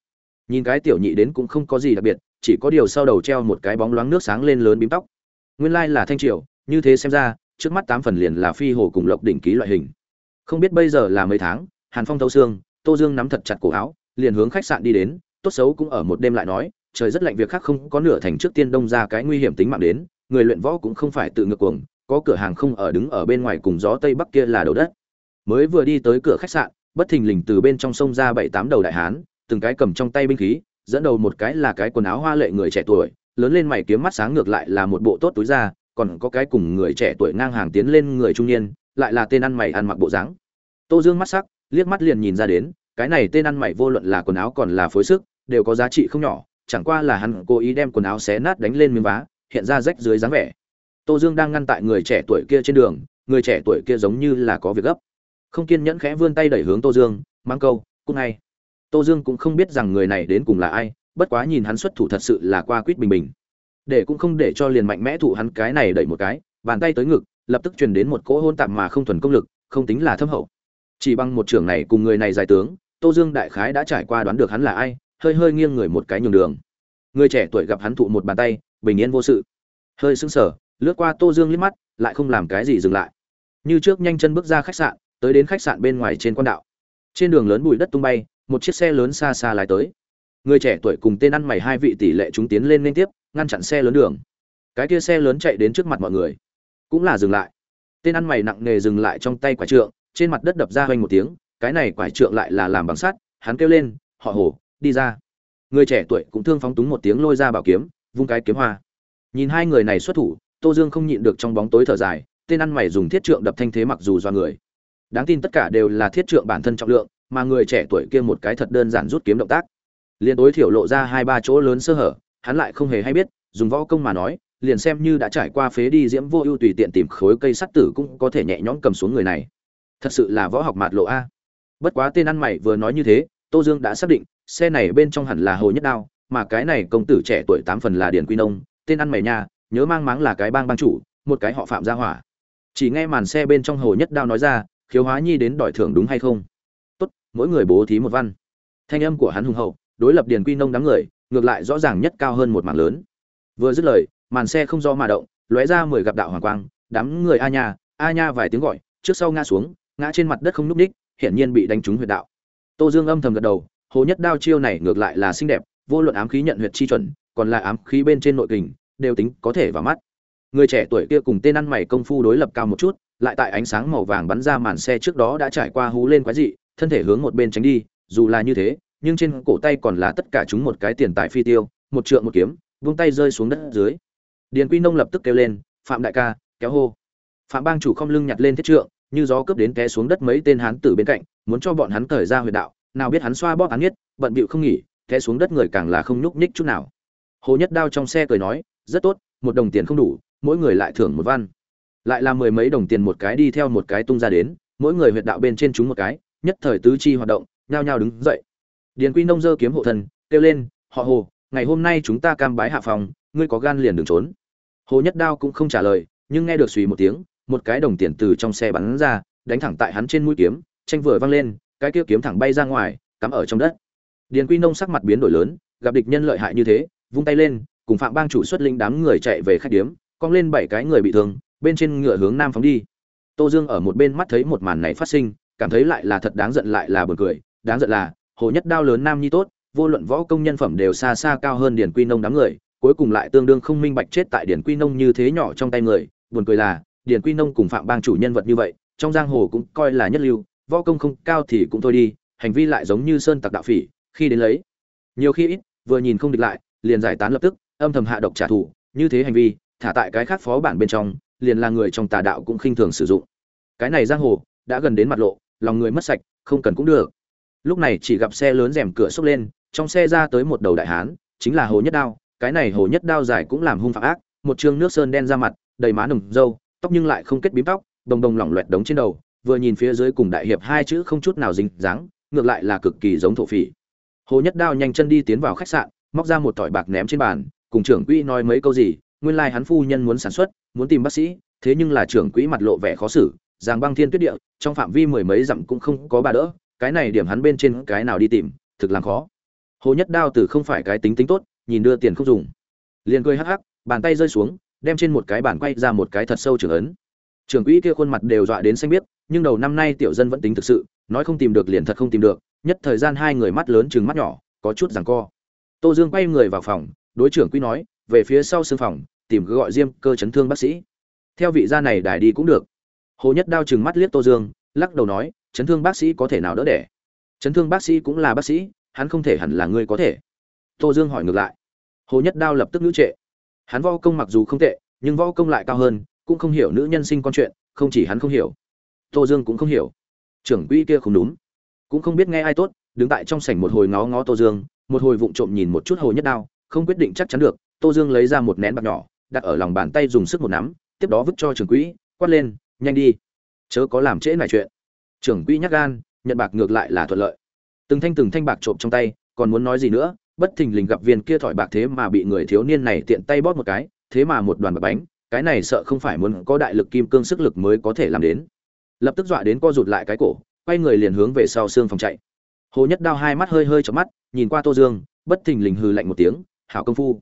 Speaker 1: Nhìn cái tiểu nhị đến cũng không có gì đặc biệt, chỉ có điều sau đầu treo một cái bóng loáng nước sáng lên lớn bím tóc. Nguyên lai là thanh triều, như thế xem ra, trước mắt tám phần liền là phi hồ cùng lộc đỉnh ký loại hình. Không biết bây giờ là mấy tháng, hàn phong thâu xương, tô dương nắm thật chặt cổ áo, liền hướng khách sạn đi đến, tốt xấu cũng ở một đêm lại nói, trời rất lạnh việc khác không có nửa thành trước tiên đông ra cái nguy hiểm tính mạng đến, người luyện võ cũng không phải tự ngược cuồng, có cửa hàng không ở đứng ở bên ngoài cùng gió tây bắc kia là đầu đất. Mới vừa đi tới cửa khách sạn bất thình lình từ bên trong sông ra bảy tám đầu đại hán, từng cái cầm trong tay binh khí, dẫn đầu một cái là cái quần áo hoa lệ người trẻ tuổi, lớn lên mày kiếm mắt sáng ngược lại là một bộ tốt túi da, còn có cái cùng người trẻ tuổi ngang hàng tiến lên người trung niên, lại là tên ăn mày ăn mặc bộ dáng. Tô dương mắt sắc, liếc mắt liền nhìn ra đến, cái này tên ăn mày vô luận là quần áo còn là phối sức, đều có giá trị không nhỏ, chẳng qua là hắn cố ý đem quần áo xé nát đánh lên miếng vá, hiện ra rách dưới dáng vẻ. Tô dương đang ngăn tại người trẻ tuổi kia trên đường, người trẻ tuổi kia giống như là có việc gấp không kiên nhẫn khẽ vươn tay đẩy hướng tô dương, mang câu cúc ngay. Tô dương cũng không biết rằng người này đến cùng là ai, bất quá nhìn hắn xuất thủ thật sự là qua quýt bình bình. Để cũng không để cho liền mạnh mẽ thủ hắn cái này đẩy một cái, bàn tay tới ngực, lập tức truyền đến một cỗ hôn tạm mà không thuần công lực, không tính là thâm hậu. Chỉ bằng một trưởng này cùng người này giải tướng, tô dương đại khái đã trải qua đoán được hắn là ai, hơi hơi nghiêng người một cái nhường đường. Người trẻ tuổi gặp hắn thụ một bàn tay, bình yên vô sự. Hơi sững sờ, lướt qua tô dương liếc mắt, lại không làm cái gì dừng lại. Như trước nhanh chân bước ra khách sạn tới đến khách sạn bên ngoài trên quan đạo. Trên đường lớn bụi đất tung bay, một chiếc xe lớn xa xa lái tới. Người trẻ tuổi cùng tên ăn mày hai vị tỷ lệ chúng tiến lên liên tiếp, ngăn chặn xe lớn đường. Cái kia xe lớn chạy đến trước mặt mọi người. Cũng là dừng lại. Tên ăn mày nặng nề dừng lại trong tay quả trượng, trên mặt đất đập ra hoành một tiếng, cái này quả trượng lại là làm bằng sắt, hắn kêu lên, họ hổ đi ra. Người trẻ tuổi cũng thương phóng túng một tiếng lôi ra bảo kiếm, vung cái kiếm hoa. Nhìn hai người này xuất thủ, tô dương không nhịn được trong bóng tối thở dài, tên ăn mày dùng thiết trượng đập thanh thế mặc dù do người đáng tin tất cả đều là thiết trượng bản thân trọng lượng, mà người trẻ tuổi kia một cái thật đơn giản rút kiếm động tác. Liền tối thiểu lộ ra hai ba chỗ lớn sơ hở, hắn lại không hề hay biết, dùng võ công mà nói, liền xem như đã trải qua phế đi diễm vô ưu tùy tiện tìm khối cây sắt tử cũng có thể nhẹ nhõm cầm xuống người này. Thật sự là võ học mạt lộ a. Bất quá tên ăn mày vừa nói như thế, tô dương đã xác định, xe này bên trong hẳn là hồ nhất đao, mà cái này công tử trẻ tuổi tám phần là điền quy nông, tên ăn mày nha, nhớ mang máng là cái bang bang chủ, một cái họ phạm gia hỏa. Chỉ nghe màn xe bên trong hồ nhất đao nói ra khiếu hóa nhi đến đòi thưởng đúng hay không? Tốt, mỗi người bố thí một văn. Thanh âm của hắn hùng hậu, đối lập điền quy nông đám người, ngược lại rõ ràng nhất cao hơn một mảng lớn. Vừa dứt lời, màn xe không do mà động, lóe ra mười gặp đạo hoàng quang, đám người a nha a nha vài tiếng gọi, trước sau ngã xuống, ngã trên mặt đất không núp ních, hiển nhiên bị đánh trúng huyệt đạo. Tô dương âm thầm gật đầu, hồ nhất đao chiêu này ngược lại là xinh đẹp, vô luận ám khí nhận huyệt chi chuẩn, còn là ám khí bên trên nội kình, đều tính có thể vào mắt. Người trẻ tuổi kia cùng tên ăn mày công phu đối lập cao một chút lại tại ánh sáng màu vàng bắn ra màn xe trước đó đã trải qua hú lên quái dị, thân thể hướng một bên tránh đi, dù là như thế, nhưng trên cổ tay còn là tất cả chúng một cái tiền tài phi tiêu, một trượng một kiếm, vung tay rơi xuống đất dưới. Điền quy nông lập tức kêu lên, phạm đại ca, kéo hô. Phạm bang chủ không lưng nhặt lên thiết trượng, như gió cướp đến té xuống đất mấy tên hán tử bên cạnh, muốn cho bọn hắn cởi ra huyệt đạo, nào biết hắn xoa bóp hắn nhất bận bịu không nghỉ, té xuống đất người càng là không nhúc nhích chút nào. Hồ nhất đao trong xe cười nói, rất tốt, một đồng tiền không đủ, mỗi người lại thưởng một văn lại là mười mấy đồng tiền một cái đi theo một cái tung ra đến, mỗi người huyệt đạo bên trên chúng một cái, nhất thời tứ chi hoạt động, nhao nhao đứng dậy. Điền quy nông dơ kiếm hộ thân, kêu lên, họ hồ, ngày hôm nay chúng ta cam bái hạ phòng, ngươi có gan liền đừng trốn. Hồ nhất đao cũng không trả lời, nhưng nghe được suy một tiếng, một cái đồng tiền từ trong xe bắn ra, đánh thẳng tại hắn trên mũi kiếm, tranh vừa văng lên, cái kia kiếm thẳng bay ra ngoài, cắm ở trong đất. Điền quy nông sắc mặt biến đổi lớn, gặp địch nhân lợi hại như thế, vung tay lên, cùng phạm bang chủ xuất linh đám người chạy về khách điếm, cong lên bảy cái người bị thương bên trên ngựa hướng nam phóng đi. Tô dương ở một bên mắt thấy một màn này phát sinh, cảm thấy lại là thật đáng giận lại là buồn cười. Đáng giận là, hồ nhất đao lớn nam nhi tốt, vô luận võ công nhân phẩm đều xa xa cao hơn điển quy nông đám người, cuối cùng lại tương đương không minh bạch chết tại điển quy nông như thế nhỏ trong tay người. Buồn cười là điển quy nông cùng phạm bang chủ nhân vật như vậy, trong giang hồ cũng coi là nhất lưu, võ công không cao thì cũng thôi đi, hành vi lại giống như sơn tặc đạo phỉ, khi đến lấy. Nhiều khi ít, vừa nhìn không địch lại, liền giải tán lập tức, âm thầm hạ độc trả thù, như thế hành vi, thả tại cái khác phó bản bên trong liền là người trong tà đạo cũng khinh thường sử dụng. Cái này giang hồ, đã gần đến mặt lộ, lòng người mất sạch, không cần cũng được. Lúc này chỉ gặp xe lớn rèm cửa xốc lên, trong xe ra tới một đầu đại hán, chính là hồ nhất đao. Cái này hồ nhất đao dài cũng làm hung phạm ác, một chương nước sơn đen ra mặt, đầy má nồng râu tóc nhưng lại không kết bím tóc, đồng đồng lỏng loẹt đống trên đầu, vừa nhìn phía dưới cùng đại hiệp hai chữ không chút nào dính dáng, ngược lại là cực kỳ giống thổ phỉ. Hồ nhất đao nhanh chân đi tiến vào khách sạn, móc ra một tỏi bạc ném trên bàn, cùng trưởng quỹ nói mấy câu gì, nguyên lai hắn phu nhân muốn sản xuất muốn tìm bác sĩ, thế nhưng là trưởng quỹ mặt lộ vẻ khó xử, giang băng thiên tuyết địa, trong phạm vi mười mấy dặm cũng không có bà đỡ, cái này điểm hắn bên trên cái nào đi tìm, thực làm khó. Hồ nhất đao từ không phải cái tính tính tốt, nhìn đưa tiền không dùng. Liền cười hắc hắc, bàn tay rơi xuống, đem trên một cái bàn quay ra một cái thật sâu trưởng ấn. Trưởng quỹ kia khuôn mặt đều dọa đến xanh biết nhưng đầu năm nay tiểu dân vẫn tính thực sự, nói không tìm được liền thật không tìm được, nhất thời gian hai người mắt lớn chừng mắt nhỏ, có chút rằng co. Tô dương quay người vào phòng, đối trưởng quỹ nói, về phía sau xương phòng tìm gọi diêm cơ chấn thương bác sĩ. Theo vị gia này đài đi cũng được. Hồ nhất đao chừng mắt liếc tô dương, lắc đầu nói, chấn thương bác sĩ có thể nào đỡ đẻ? Chấn thương bác sĩ cũng là bác sĩ, hắn không thể hẳn là ngươi có thể. Tô dương hỏi ngược lại. Hồ nhất đao lập tức nữ trệ. Hắn võ công mặc dù không tệ, nhưng võ công lại cao hơn, cũng không hiểu nữ nhân sinh con chuyện, không chỉ hắn không hiểu. Tô dương cũng không hiểu. Trưởng quỹ kia không đúng. Cũng không biết nghe ai tốt, đứng tại trong sảnh một hồi ngó ngó tô dương, một hồi vụng trộm nhìn một chút hồ nhất đao, không quyết định chắc chắn được, tô dương lấy ra một nén bạc nhỏ đặt ở lòng bàn tay dùng sức một nắm, tiếp đó vứt cho trưởng quỹ, quát lên, nhanh đi. Chớ có làm trễ này chuyện. Trưởng quỹ nhắc gan, nhận bạc ngược lại là thuận lợi. Từng thanh từng thanh bạc trộm trong tay, còn muốn nói gì nữa, bất thình lình gặp viên kia thỏi bạc thế mà bị người thiếu niên này tiện tay bóp một cái, thế mà một đoàn bạc bánh, cái này sợ không phải muốn có đại lực kim cương sức lực mới có thể làm đến. Lập tức dọa đến co rụt lại cái cổ, quay người liền hướng về sau xương phòng chạy. Hồ nhất đao hai mắt hơi hơi chớp mắt, nhìn qua tô dương, bất thình lình hừ lạnh một tiếng, hảo công phu.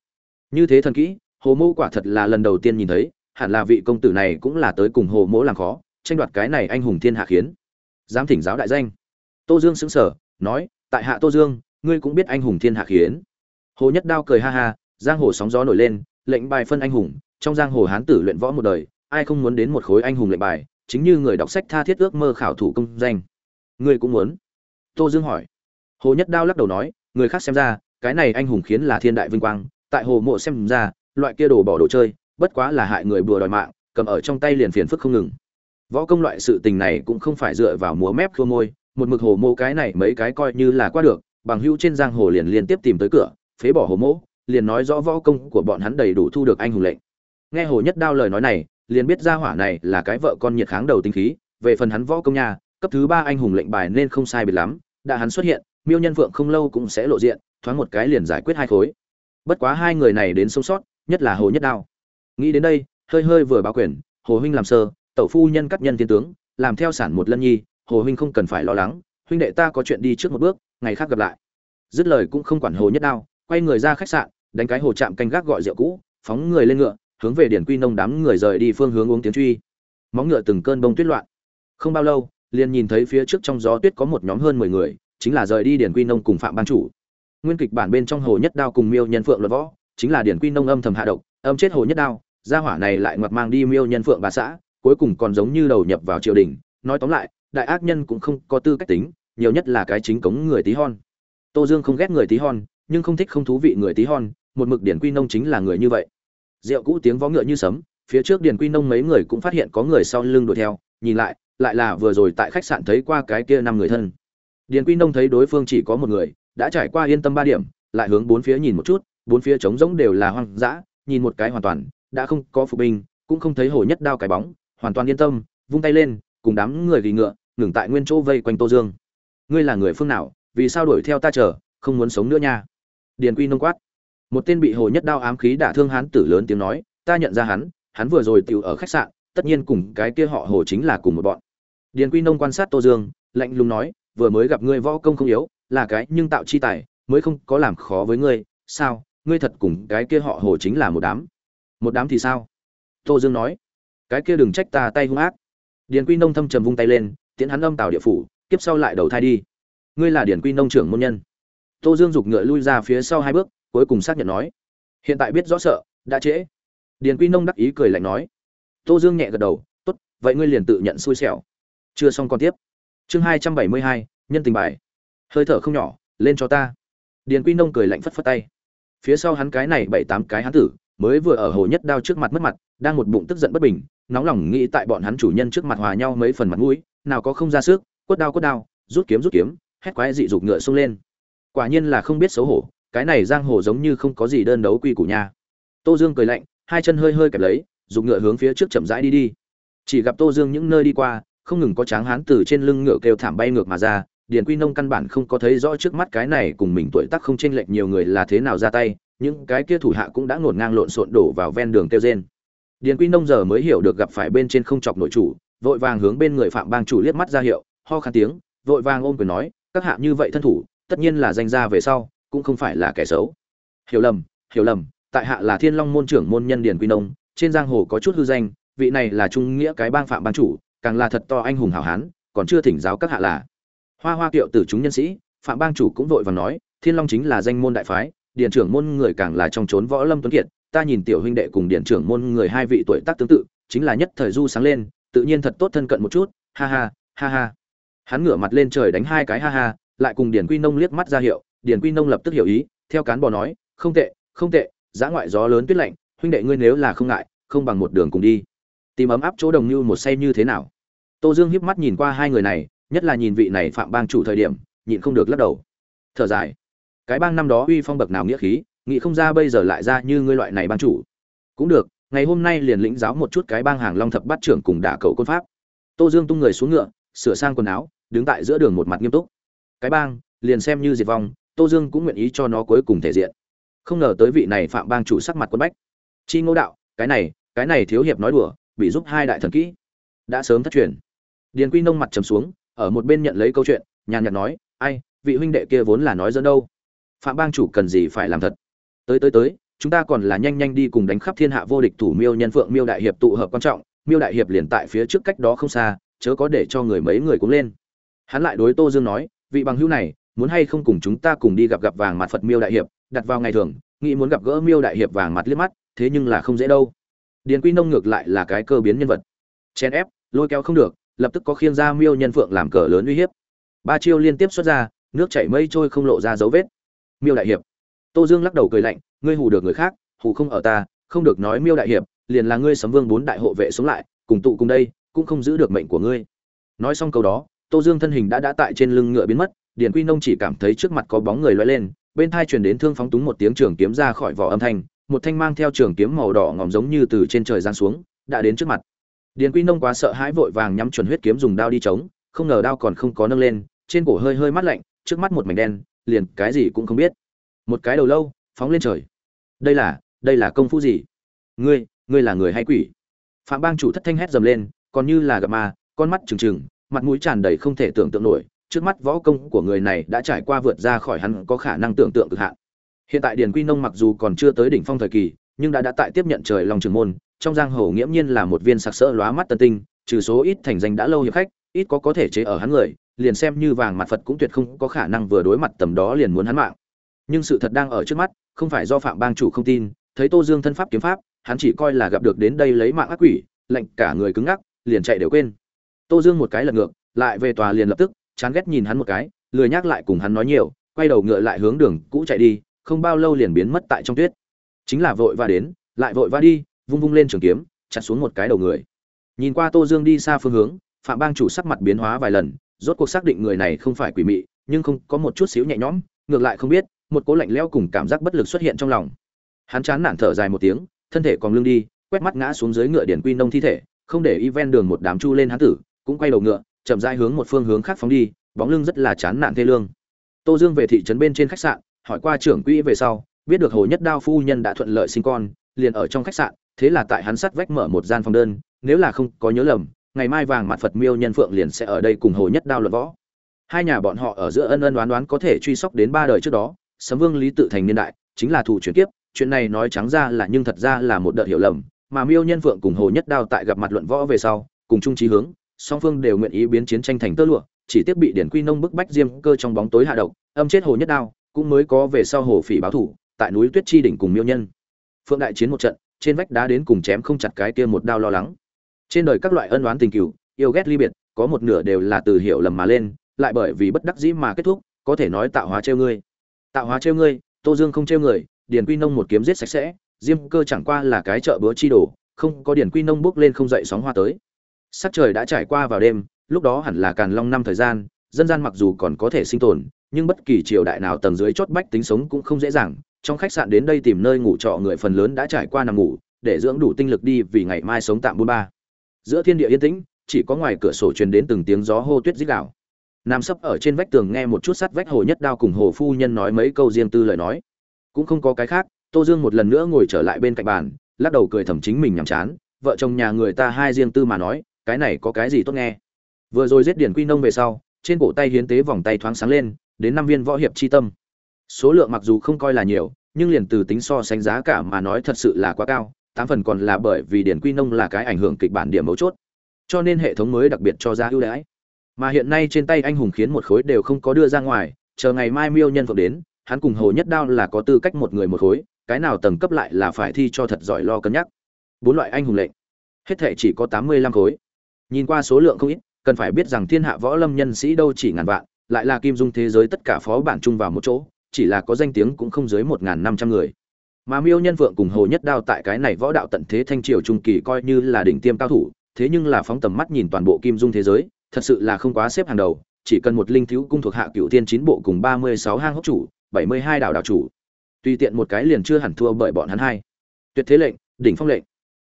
Speaker 1: Như thế thần kỹ hồ mô quả thật là lần đầu tiên nhìn thấy, hẳn là vị công tử này cũng là tới cùng hồ mỗ làm khó, tranh đoạt cái này anh hùng thiên hạ khiến. Dám thỉnh giáo đại danh. Tô dương xứng sở nói, tại hạ tô dương, ngươi cũng biết anh hùng thiên hạ khiến. Hồ nhất đao cười ha ha, giang hồ sóng gió nổi lên, lệnh bài phân anh hùng, trong giang hồ hán tử luyện võ một đời, ai không muốn đến một khối anh hùng lệnh bài, chính như người đọc sách tha thiết ước mơ khảo thủ công danh. Ngươi cũng muốn? Tô dương hỏi. Hồ nhất đao lắc đầu nói, người khác xem ra, cái này anh hùng khiến là thiên đại vinh quang, tại hồ mộ xem ra loại kia đồ bỏ đồ chơi, bất quá là hại người bừa đòi mạng, cầm ở trong tay liền phiền phức không ngừng. Võ công loại sự tình này cũng không phải dựa vào múa mép khua môi, một mực hồ mô cái này mấy cái coi như là qua được, bằng hữu trên giang hồ liền liên tiếp tìm tới cửa, phế bỏ hồ mỗ liền nói rõ võ công của bọn hắn đầy đủ thu được anh hùng lệnh. Nghe hồ nhất đao lời nói này, liền biết ra hỏa này là cái vợ con nhiệt kháng đầu tinh khí, về phần hắn võ công nhà cấp thứ ba anh hùng lệnh bài nên không sai biệt lắm, đã hắn xuất hiện, miêu nhân vượng không lâu cũng sẽ lộ diện, thoáng một cái liền giải quyết hai khối. Bất quá hai người này đến sống sót nhất là hồ nhất đao. Nghĩ đến đây, hơi hơi vừa báo quyền, hồ huynh làm sơ, tẩu phu nhân cắt nhân thiên tướng, làm theo sản một lân nhi, hồ huynh không cần phải lo lắng, huynh đệ ta có chuyện đi trước một bước, ngày khác gặp lại. Dứt lời cũng không quản hồ nhất đao, quay người ra khách sạn, đánh cái hồ chạm canh gác gọi rượu cũ, phóng người lên ngựa, hướng về điển quy nông đám người rời đi phương hướng uống tiếng truy. Móng ngựa từng cơn bông tuyết loạn. Không bao lâu, liền nhìn thấy phía trước trong gió tuyết có một nhóm hơn mười người, chính là rời đi điển quy nông cùng phạm ban chủ. Nguyên kịch bản bên trong hồ nhất đao cùng miêu nhân phượng luật võ chính là điển quy nông âm thầm hạ độc, âm chết hồ nhất đao, gia hỏa này lại ngoặt mang đi miêu nhân phượng bà xã, cuối cùng còn giống như đầu nhập vào triều đình. Nói tóm lại, đại ác nhân cũng không có tư cách tính, nhiều nhất là cái chính cống người tí hon. Tô dương không ghét người tí hon, nhưng không thích không thú vị người tí hon, một mực điển quy nông chính là người như vậy. Rượu cũ tiếng vó ngựa như sấm, phía trước điển quy nông mấy người cũng phát hiện có người sau lưng đuổi theo, nhìn lại lại là vừa rồi tại khách sạn thấy qua cái kia năm người thân. Điển quy nông thấy đối phương chỉ có một người, đã trải qua yên tâm ba điểm, lại hướng bốn phía nhìn một chút bốn phía trống rỗng đều là hoang dã, nhìn một cái hoàn toàn, đã không có phục binh, cũng không thấy hổ nhất đao cái bóng, hoàn toàn yên tâm, vung tay lên, cùng đám người gỉ ngựa, ngừng tại nguyên chỗ vây quanh tô dương. Ngươi là người phương nào, vì sao đuổi theo ta chờ, không muốn sống nữa nha? Điền quy nông quát. Một tên bị hổ nhất đao ám khí đả thương hán tử lớn tiếng nói, ta nhận ra hắn hắn vừa rồi tiểu ở khách sạn, tất nhiên cùng cái kia họ hổ chính là cùng một bọn. Điền quy nông quan sát tô dương, lạnh lùng nói, vừa mới gặp ngươi võ công không yếu, là cái nhưng tạo chi tài, mới không có làm khó với ngươi, sao? Ngươi thật cùng cái kia họ hồ chính là một đám. Một đám thì sao? Tô dương nói. Cái kia đừng trách ta tay hung ác. Điền quy nông thâm trầm vung tay lên tiến hắn âm tạo địa phủ, kiếp sau lại đầu thai đi. Ngươi là điền quy nông trưởng môn nhân. Tô dương giục ngựa lui ra phía sau hai bước, cuối cùng xác nhận nói. Hiện tại biết rõ sợ, đã trễ. Điền quy nông đắc ý cười lạnh nói. Tô dương nhẹ gật đầu, tốt, vậy ngươi liền tự nhận xui xẻo. Chưa xong còn tiếp. Chương hai trăm bảy mươi hai, nhân tình bài. Hơi thở không nhỏ, lên cho ta. Điền quy nông cười lạnh phất phất tay phía sau hắn cái này bảy tám cái hắn tử, mới vừa ở hồ nhất đao trước mặt mất mặt, đang một bụng tức giận bất bình, nóng lòng nghĩ tại bọn hắn chủ nhân trước mặt hòa nhau mấy phần mặt mũi, nào có không ra sức, quất đao quất đao, rút kiếm rút kiếm, hét quái dị dục ngựa xông lên. Quả nhiên là không biết xấu hổ, cái này giang hồ giống như không có gì đơn đấu quy củ nha. Tô dương cười lạnh, hai chân hơi hơi kẹp lấy dùng ngựa hướng phía trước chậm rãi đi đi. Chỉ gặp tô dương những nơi đi qua, không ngừng có tráng hán từ trên lưng ngựa kêu thảm bay ngược mà ra điền quy nông căn bản không có thấy rõ trước mắt cái này cùng mình tuổi tác không chênh lệch nhiều người là thế nào ra tay, những cái kia thủ hạ cũng đã ngổn ngang lộn xộn đổ vào ven đường tiêu rên. Điền quy nông giờ mới hiểu được gặp phải bên trên không chọc nội chủ, vội vàng hướng bên người phạm bang chủ liếc mắt ra hiệu, ho khan tiếng, vội vàng ôm quyền nói, các hạ như vậy thân thủ, tất nhiên là danh gia về sau, cũng không phải là kẻ xấu. Hiểu lầm hiểu lầm, tại hạ là thiên long môn trưởng môn nhân điền quy nông, trên giang hồ có chút hư danh, vị này là trung nghĩa cái bang phạm bang chủ, càng là thật to anh hùng hảo hán, còn chưa thỉnh giáo các hạ là hoa hoa kiệu tử chúng nhân sĩ, phạm bang chủ cũng vội vàng nói, thiên long chính là danh môn đại phái điện trưởng môn người càng là trong trốn võ lâm tuấn kiệt, ta nhìn tiểu huynh đệ cùng điện trưởng môn người hai vị tuổi tác tương tự, chính là nhất thời du sáng lên, tự nhiên thật tốt thân cận một chút, ha ha ha ha. Hắn ngửa mặt lên trời đánh hai cái ha ha, lại cùng điển quy nông liếc mắt ra hiệu điển quy nông lập tức hiểu ý, theo cán bò nói, không tệ không tệ, giã ngoại gió lớn tuyết lạnh, huynh đệ ngươi nếu là không ngại, không bằng một đường cùng đi. Tìm ấm áp chỗ đồng như một say như thế nào? Tô dương hiếp mắt nhìn qua hai người này nhất là nhìn vị này phạm bang chủ thời điểm, nhịn không được lắc đầu. Thở dài. Cái bang năm đó uy phong bậc nào nghĩa khí, nghĩ không ra bây giờ lại ra như ngươi loại này bang chủ. Cũng được, ngày hôm nay liền lĩnh giáo một chút cái bang hàng long thập bát trưởng cùng đả cầu côn pháp. Tô dương tung người xuống ngựa, sửa sang quần áo, đứng tại giữa đường một mặt nghiêm túc. Cái bang, liền xem như diệt vong, tô dương cũng nguyện ý cho nó cuối cùng thể diện. Không ngờ tới vị này phạm bang chủ sắc mặt quân bách. Chi ngô đạo, cái này cái này thiếu hiệp nói đùa, bị giúp hai đại thần kỹ. Đã sớm thất truyền. Điền quy nông mặt trầm xuống ở một bên nhận lấy câu chuyện, nhàn nhạt nói, ai, vị huynh đệ kia vốn là nói dẫn đâu. Phạm bang chủ cần gì phải làm thật? Tới tới tới, chúng ta còn là nhanh nhanh đi cùng đánh khắp thiên hạ vô địch thủ miêu nhân phượng miêu đại hiệp tụ hợp quan trọng, miêu đại hiệp liền tại phía trước cách đó không xa, chớ có để cho người mấy người cũng lên. Hắn lại đối tô dương nói, vị bằng hữu này, muốn hay không cùng chúng ta cùng đi gặp gặp vàng mặt phật miêu đại hiệp, đặt vào ngày thường, nghĩ muốn gặp gỡ miêu đại hiệp vàng mặt liếc mắt, thế nhưng là không dễ đâu. Điền quy nông ngược lại là cái cơ biến nhân vật. Chen ép, lôi kéo không được lập tức có khiêng ra miêu nhân phượng làm cờ lớn uy hiếp. Ba chiêu liên tiếp xuất ra, nước chảy mây trôi không lộ ra dấu vết. Miêu đại hiệp. Tô dương lắc đầu cười lạnh, ngươi hù được người khác, hù không ở ta, không được nói miêu đại hiệp, liền là ngươi sấm vương bốn đại hộ vệ sống lại, cùng tụ cùng đây, cũng không giữ được mệnh của ngươi. Nói xong câu đó, tô dương thân hình đã đã tại trên lưng ngựa biến mất, điền quy nông chỉ cảm thấy trước mặt có bóng người loay lên, bên thai truyền đến thương phóng túng một tiếng trường kiếm ra khỏi vỏ âm thanh, một thanh mang theo trường kiếm màu đỏ ngòm giống như từ trên trời giáng xuống, đã đến trước mặt điền quy nông quá sợ hãi vội vàng nhắm chuẩn huyết kiếm dùng đao đi chống, không ngờ đao còn không có nâng lên, trên cổ hơi hơi mát lạnh, trước mắt một mảnh đen, liền cái gì cũng không biết. Một cái đầu lâu, phóng lên trời. Đây là đây là công phu gì? Ngươi ngươi là người hay quỷ? Phạm bang chủ thất thanh hét dầm lên, còn như là gặp ma, con mắt trừng trừng, mặt mũi tràn đầy không thể tưởng tượng nổi, trước mắt võ công của người này đã trải qua vượt ra khỏi hắn có khả năng tưởng tượng cực hạn. Hiện tại điền quy nông mặc dù còn chưa tới đỉnh phong thời kỳ, nhưng đã đã tại tiếp nhận trời lòng trường môn trong giang hồ nghiễm nhiên là một viên sặc sỡ lóa mắt tân tinh, trừ số ít thành danh đã lâu hiệp khách, ít có có thể chế ở hắn người, liền xem như vàng mặt phật cũng tuyệt không có khả năng vừa đối mặt tầm đó liền muốn hắn mạng. Nhưng sự thật đang ở trước mắt, không phải do phạm bang chủ không tin, thấy tô dương thân pháp kiếm pháp, hắn chỉ coi là gặp được đến đây lấy mạng ác quỷ lệnh cả người cứng ngắc, liền chạy đều quên. Tô dương một cái lật ngược, lại về tòa liền lập tức, chán ghét nhìn hắn một cái, lười nhắc lại cùng hắn nói nhiều, quay đầu ngựa lại hướng đường cũ chạy đi, không bao lâu liền biến mất tại trong tuyết. Chính là vội va đến, lại vội va đi vung vung lên trường kiếm, chặt xuống một cái đầu người. Nhìn qua tô dương đi xa phương hướng, phạm bang chủ sắc mặt biến hóa vài lần, rốt cuộc xác định người này không phải quỷ mị, nhưng không, có một chút xíu nhẹ nhõm, ngược lại không biết, một cố lạnh lẽo cùng cảm giác bất lực xuất hiện trong lòng. Hắn chán nản thở dài một tiếng, thân thể còn lưng đi, quét mắt ngã xuống dưới ngựa điển quy nông thi thể, không để y ven đường một đám chu lên hán tử, cũng quay đầu ngựa, chậm rãi hướng một phương hướng khác phóng đi, bóng lưng rất là chán nản thê lương. Tô dương về thị trấn bên trên khách sạn, hỏi qua trưởng quỹ về sau, biết được hồ nhất đao phu nhân đã thuận lợi sinh con, liền ở trong khách sạn thế là tại hắn sắt vách mở một gian phòng đơn, nếu là không có nhớ lầm, ngày mai vàng mặt phật miêu nhân phượng liền sẽ ở đây cùng hồ nhất đao luận võ. Hai nhà bọn họ ở giữa ân ân đoán đoán có thể truy sóc đến ba đời trước đó, sấm vương lý tự thành niên đại, chính là thủ chuyển kiếp, chuyện này nói trắng ra là nhưng thật ra là một đợt hiểu lầm, mà miêu nhân phượng cùng hồ nhất đao tại gặp mặt luận võ về sau, cùng chung trí hướng, song phương đều nguyện ý biến chiến tranh thành tơ lụa, chỉ tiếc bị điển quy nông bức bách diêm cơ trong bóng tối hạ độc, âm chết hồ nhất đao, cũng mới có về sau hồ phỉ báo thủ, tại núi tuyết chi đỉnh cùng miêu nhân. Phượng đại chiến một trận trên vách đá đến cùng chém không chặt cái kia một đao lo lắng. Trên đời các loại ân oán tình kỷ, yêu ghét ly biệt có một nửa đều là từ hiểu lầm mà lên lại bởi vì bất đắc dĩ mà kết thúc có thể nói tạo hóa trêu ngươi. Tạo hóa trêu ngươi tô dương không trêu người điền quy nông một kiếm giết sạch sẽ diêm cơ chẳng qua là cái chợ bữa chi đồ không có điền quy nông bước lên không dậy sóng hoa tới. Sắc trời đã trải qua vào đêm lúc đó hẳn là càn long năm thời gian dân gian mặc dù còn có thể sinh tồn nhưng bất kỳ triều đại nào tầng dưới chót bách tính sống cũng không dễ dàng trong khách sạn đến đây tìm nơi ngủ trọ người phần lớn đã trải qua nằm ngủ, để dưỡng đủ tinh lực đi vì ngày mai sống tạm bôn ba. Giữa thiên địa yên tĩnh, chỉ có ngoài cửa sổ truyền đến từng tiếng gió hô tuyết dích đạo nam sấp ở trên vách tường nghe một chút sắt vách hồ nhất đao cùng hồ phu nhân nói mấy câu riêng tư lời nói. Cũng không có cái khác, tô dương một lần nữa ngồi trở lại bên cạnh bàn, lắc đầu cười thầm chính mình nhàm chán, vợ chồng nhà người ta hai riêng tư mà nói, cái này có cái gì tốt nghe. Vừa rồi giết điển quy nông về sau, trên cổ tay hiến tế vòng tay thoáng sáng lên, đến năm viên võ hiệp chi tâm số lượng mặc dù không coi là nhiều, nhưng liền từ tính so sánh giá cả mà nói thật sự là quá cao, tám phần còn là bởi vì điển quy nông là cái ảnh hưởng kịch bản điểm mấu chốt. Cho nên hệ thống mới đặc biệt cho ra ưu đãi. Mà hiện nay trên tay anh hùng khiến một khối đều không có đưa ra ngoài, chờ ngày mai miêu nhân phượng đến, hắn cùng hồ nhất đao là có tư cách một người một khối, cái nào tầng cấp lại là phải thi cho thật giỏi lo cân nhắc. Bốn loại anh hùng lệnh, hết thể chỉ có tám mươi lăm khối. Nhìn qua số lượng không ít, cần phải biết rằng thiên hạ võ lâm nhân sĩ đâu chỉ ngàn vạn, lại là kim dung thế giới tất cả phó bản chung vào một chỗ chỉ là có danh tiếng cũng không dưới một ngàn năm trăm người. Mà miêu nhân vượng cùng hồ nhất đao tại cái này võ đạo tận thế thanh triều trung kỳ coi như là đỉnh tiêm cao thủ, thế nhưng là phóng tầm mắt nhìn toàn bộ kim dung thế giới, thật sự là không quá xếp hàng đầu, chỉ cần một linh thiếu cung thuộc hạ cựu tiên chín bộ cùng ba mươi sáu hang hốc chủ, bảy mươi hai đảo đảo chủ. Tùy tiện một cái liền chưa hẳn thua bởi bọn hắn hai. Tuyệt thế lệnh, đỉnh phong lệnh.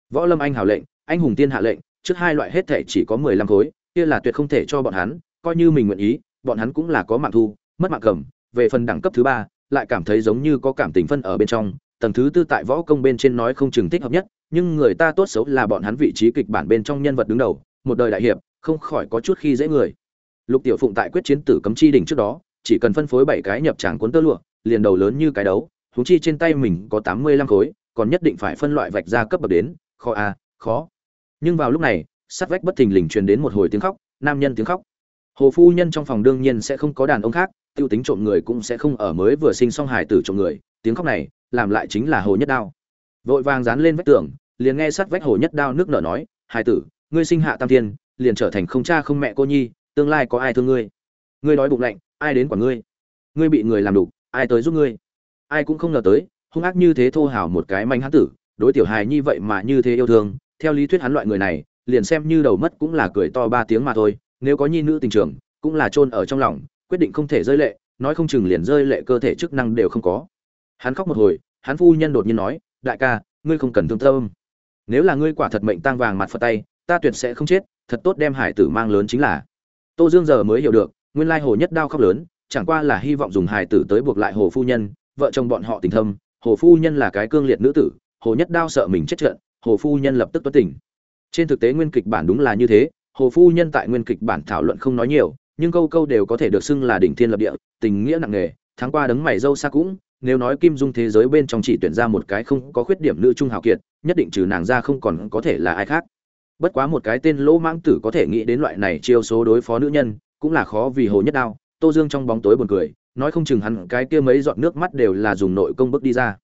Speaker 1: Võ lâm anh hào lệnh, anh hùng tiên hạ lệnh, trước hai loại hết thể chỉ có mười lăm khối, kia là tuyệt không thể cho bọn hắn, coi như mình nguyện ý, bọn hắn cũng là có mạng thu, mất mạng cầm về phần đẳng cấp thứ ba lại cảm thấy giống như có cảm tình phân ở bên trong tầng thứ tư tại võ công bên trên nói không chừng thích hợp nhất nhưng người ta tốt xấu là bọn hắn vị trí kịch bản bên trong nhân vật đứng đầu một đời đại hiệp không khỏi có chút khi dễ người. Lục tiểu phụng tại quyết chiến tử cấm chi đỉnh trước đó chỉ cần phân phối bảy cái nhập tràng cuốn tơ lụa liền đầu lớn như cái đấu huống chi trên tay mình có tám mươi lăm khối còn nhất định phải phân loại vạch ra cấp bậc đến khó a à, khó. Nhưng vào lúc này sát vách bất thình lình truyền đến một hồi tiếng khóc nam nhân tiếng khóc. Hồ phu nhân trong phòng đương nhiên sẽ không có đàn ông khác tiêu tính trộm người cũng sẽ không ở mới vừa sinh xong hài tử trộm người, tiếng khóc này, làm lại chính là hồ nhất đao. Vội vàng dán lên vách tường, liền nghe sát vách hồ nhất đao nước nở nói, hài tử, ngươi sinh hạ tam thiên, liền trở thành không cha không mẹ cô nhi, tương lai có ai thương ngươi? Ngươi đói bụng lạnh, ai đến quản ngươi? Ngươi bị người làm đục, ai tới giúp ngươi? Ai cũng không ngờ tới, hung ác như thế thô hào một cái manh hán tử, đối tiểu hài như vậy mà như thế yêu thương, theo lý thuyết hắn loại người này, liền xem như đầu mất cũng là cười to ba tiếng mà thôi, nếu có nhi nữ tình trường, cũng là chôn ở trong lòng quyết định không thể rơi lệ, nói không chừng liền rơi lệ cơ thể chức năng đều không có. Hắn khóc một hồi, hắn phu nhân đột nhiên nói, đại ca, ngươi không cần thương tâm. Nếu là ngươi quả thật mệnh tang vàng mặt phật tay, ta tuyệt sẽ không chết, thật tốt đem hải tử mang lớn chính là. Tô dương giờ mới hiểu được, nguyên lai hồ nhất đao khóc lớn, chẳng qua là hy vọng dùng hải tử tới buộc lại hồ phu nhân, vợ chồng bọn họ tình thâm, hồ phu nhân là cái cương liệt nữ tử, hồ nhất đao sợ mình chết trận, hồ phu nhân lập tức tuất tỉnh trên thực tế nguyên kịch bản đúng là như thế, hồ phu nhân tại nguyên kịch bản thảo luận không nói nhiều nhưng câu câu đều có thể được xưng là đỉnh thiên lập địa, tình nghĩa nặng nề, tháng qua đấng mày dâu xa cũng, nếu nói kim dung thế giới bên trong chỉ tuyển ra một cái không có khuyết điểm nữ trung hào kiệt, nhất định trừ nàng ra không còn có thể là ai khác. Bất quá một cái tên lỗ mãng tử có thể nghĩ đến loại này chiêu số đối phó nữ nhân, cũng là khó vì hồ nhất đao, tô dương trong bóng tối buồn cười, nói không chừng hắn cái kia mấy giọt nước mắt đều là dùng nội công bước đi ra.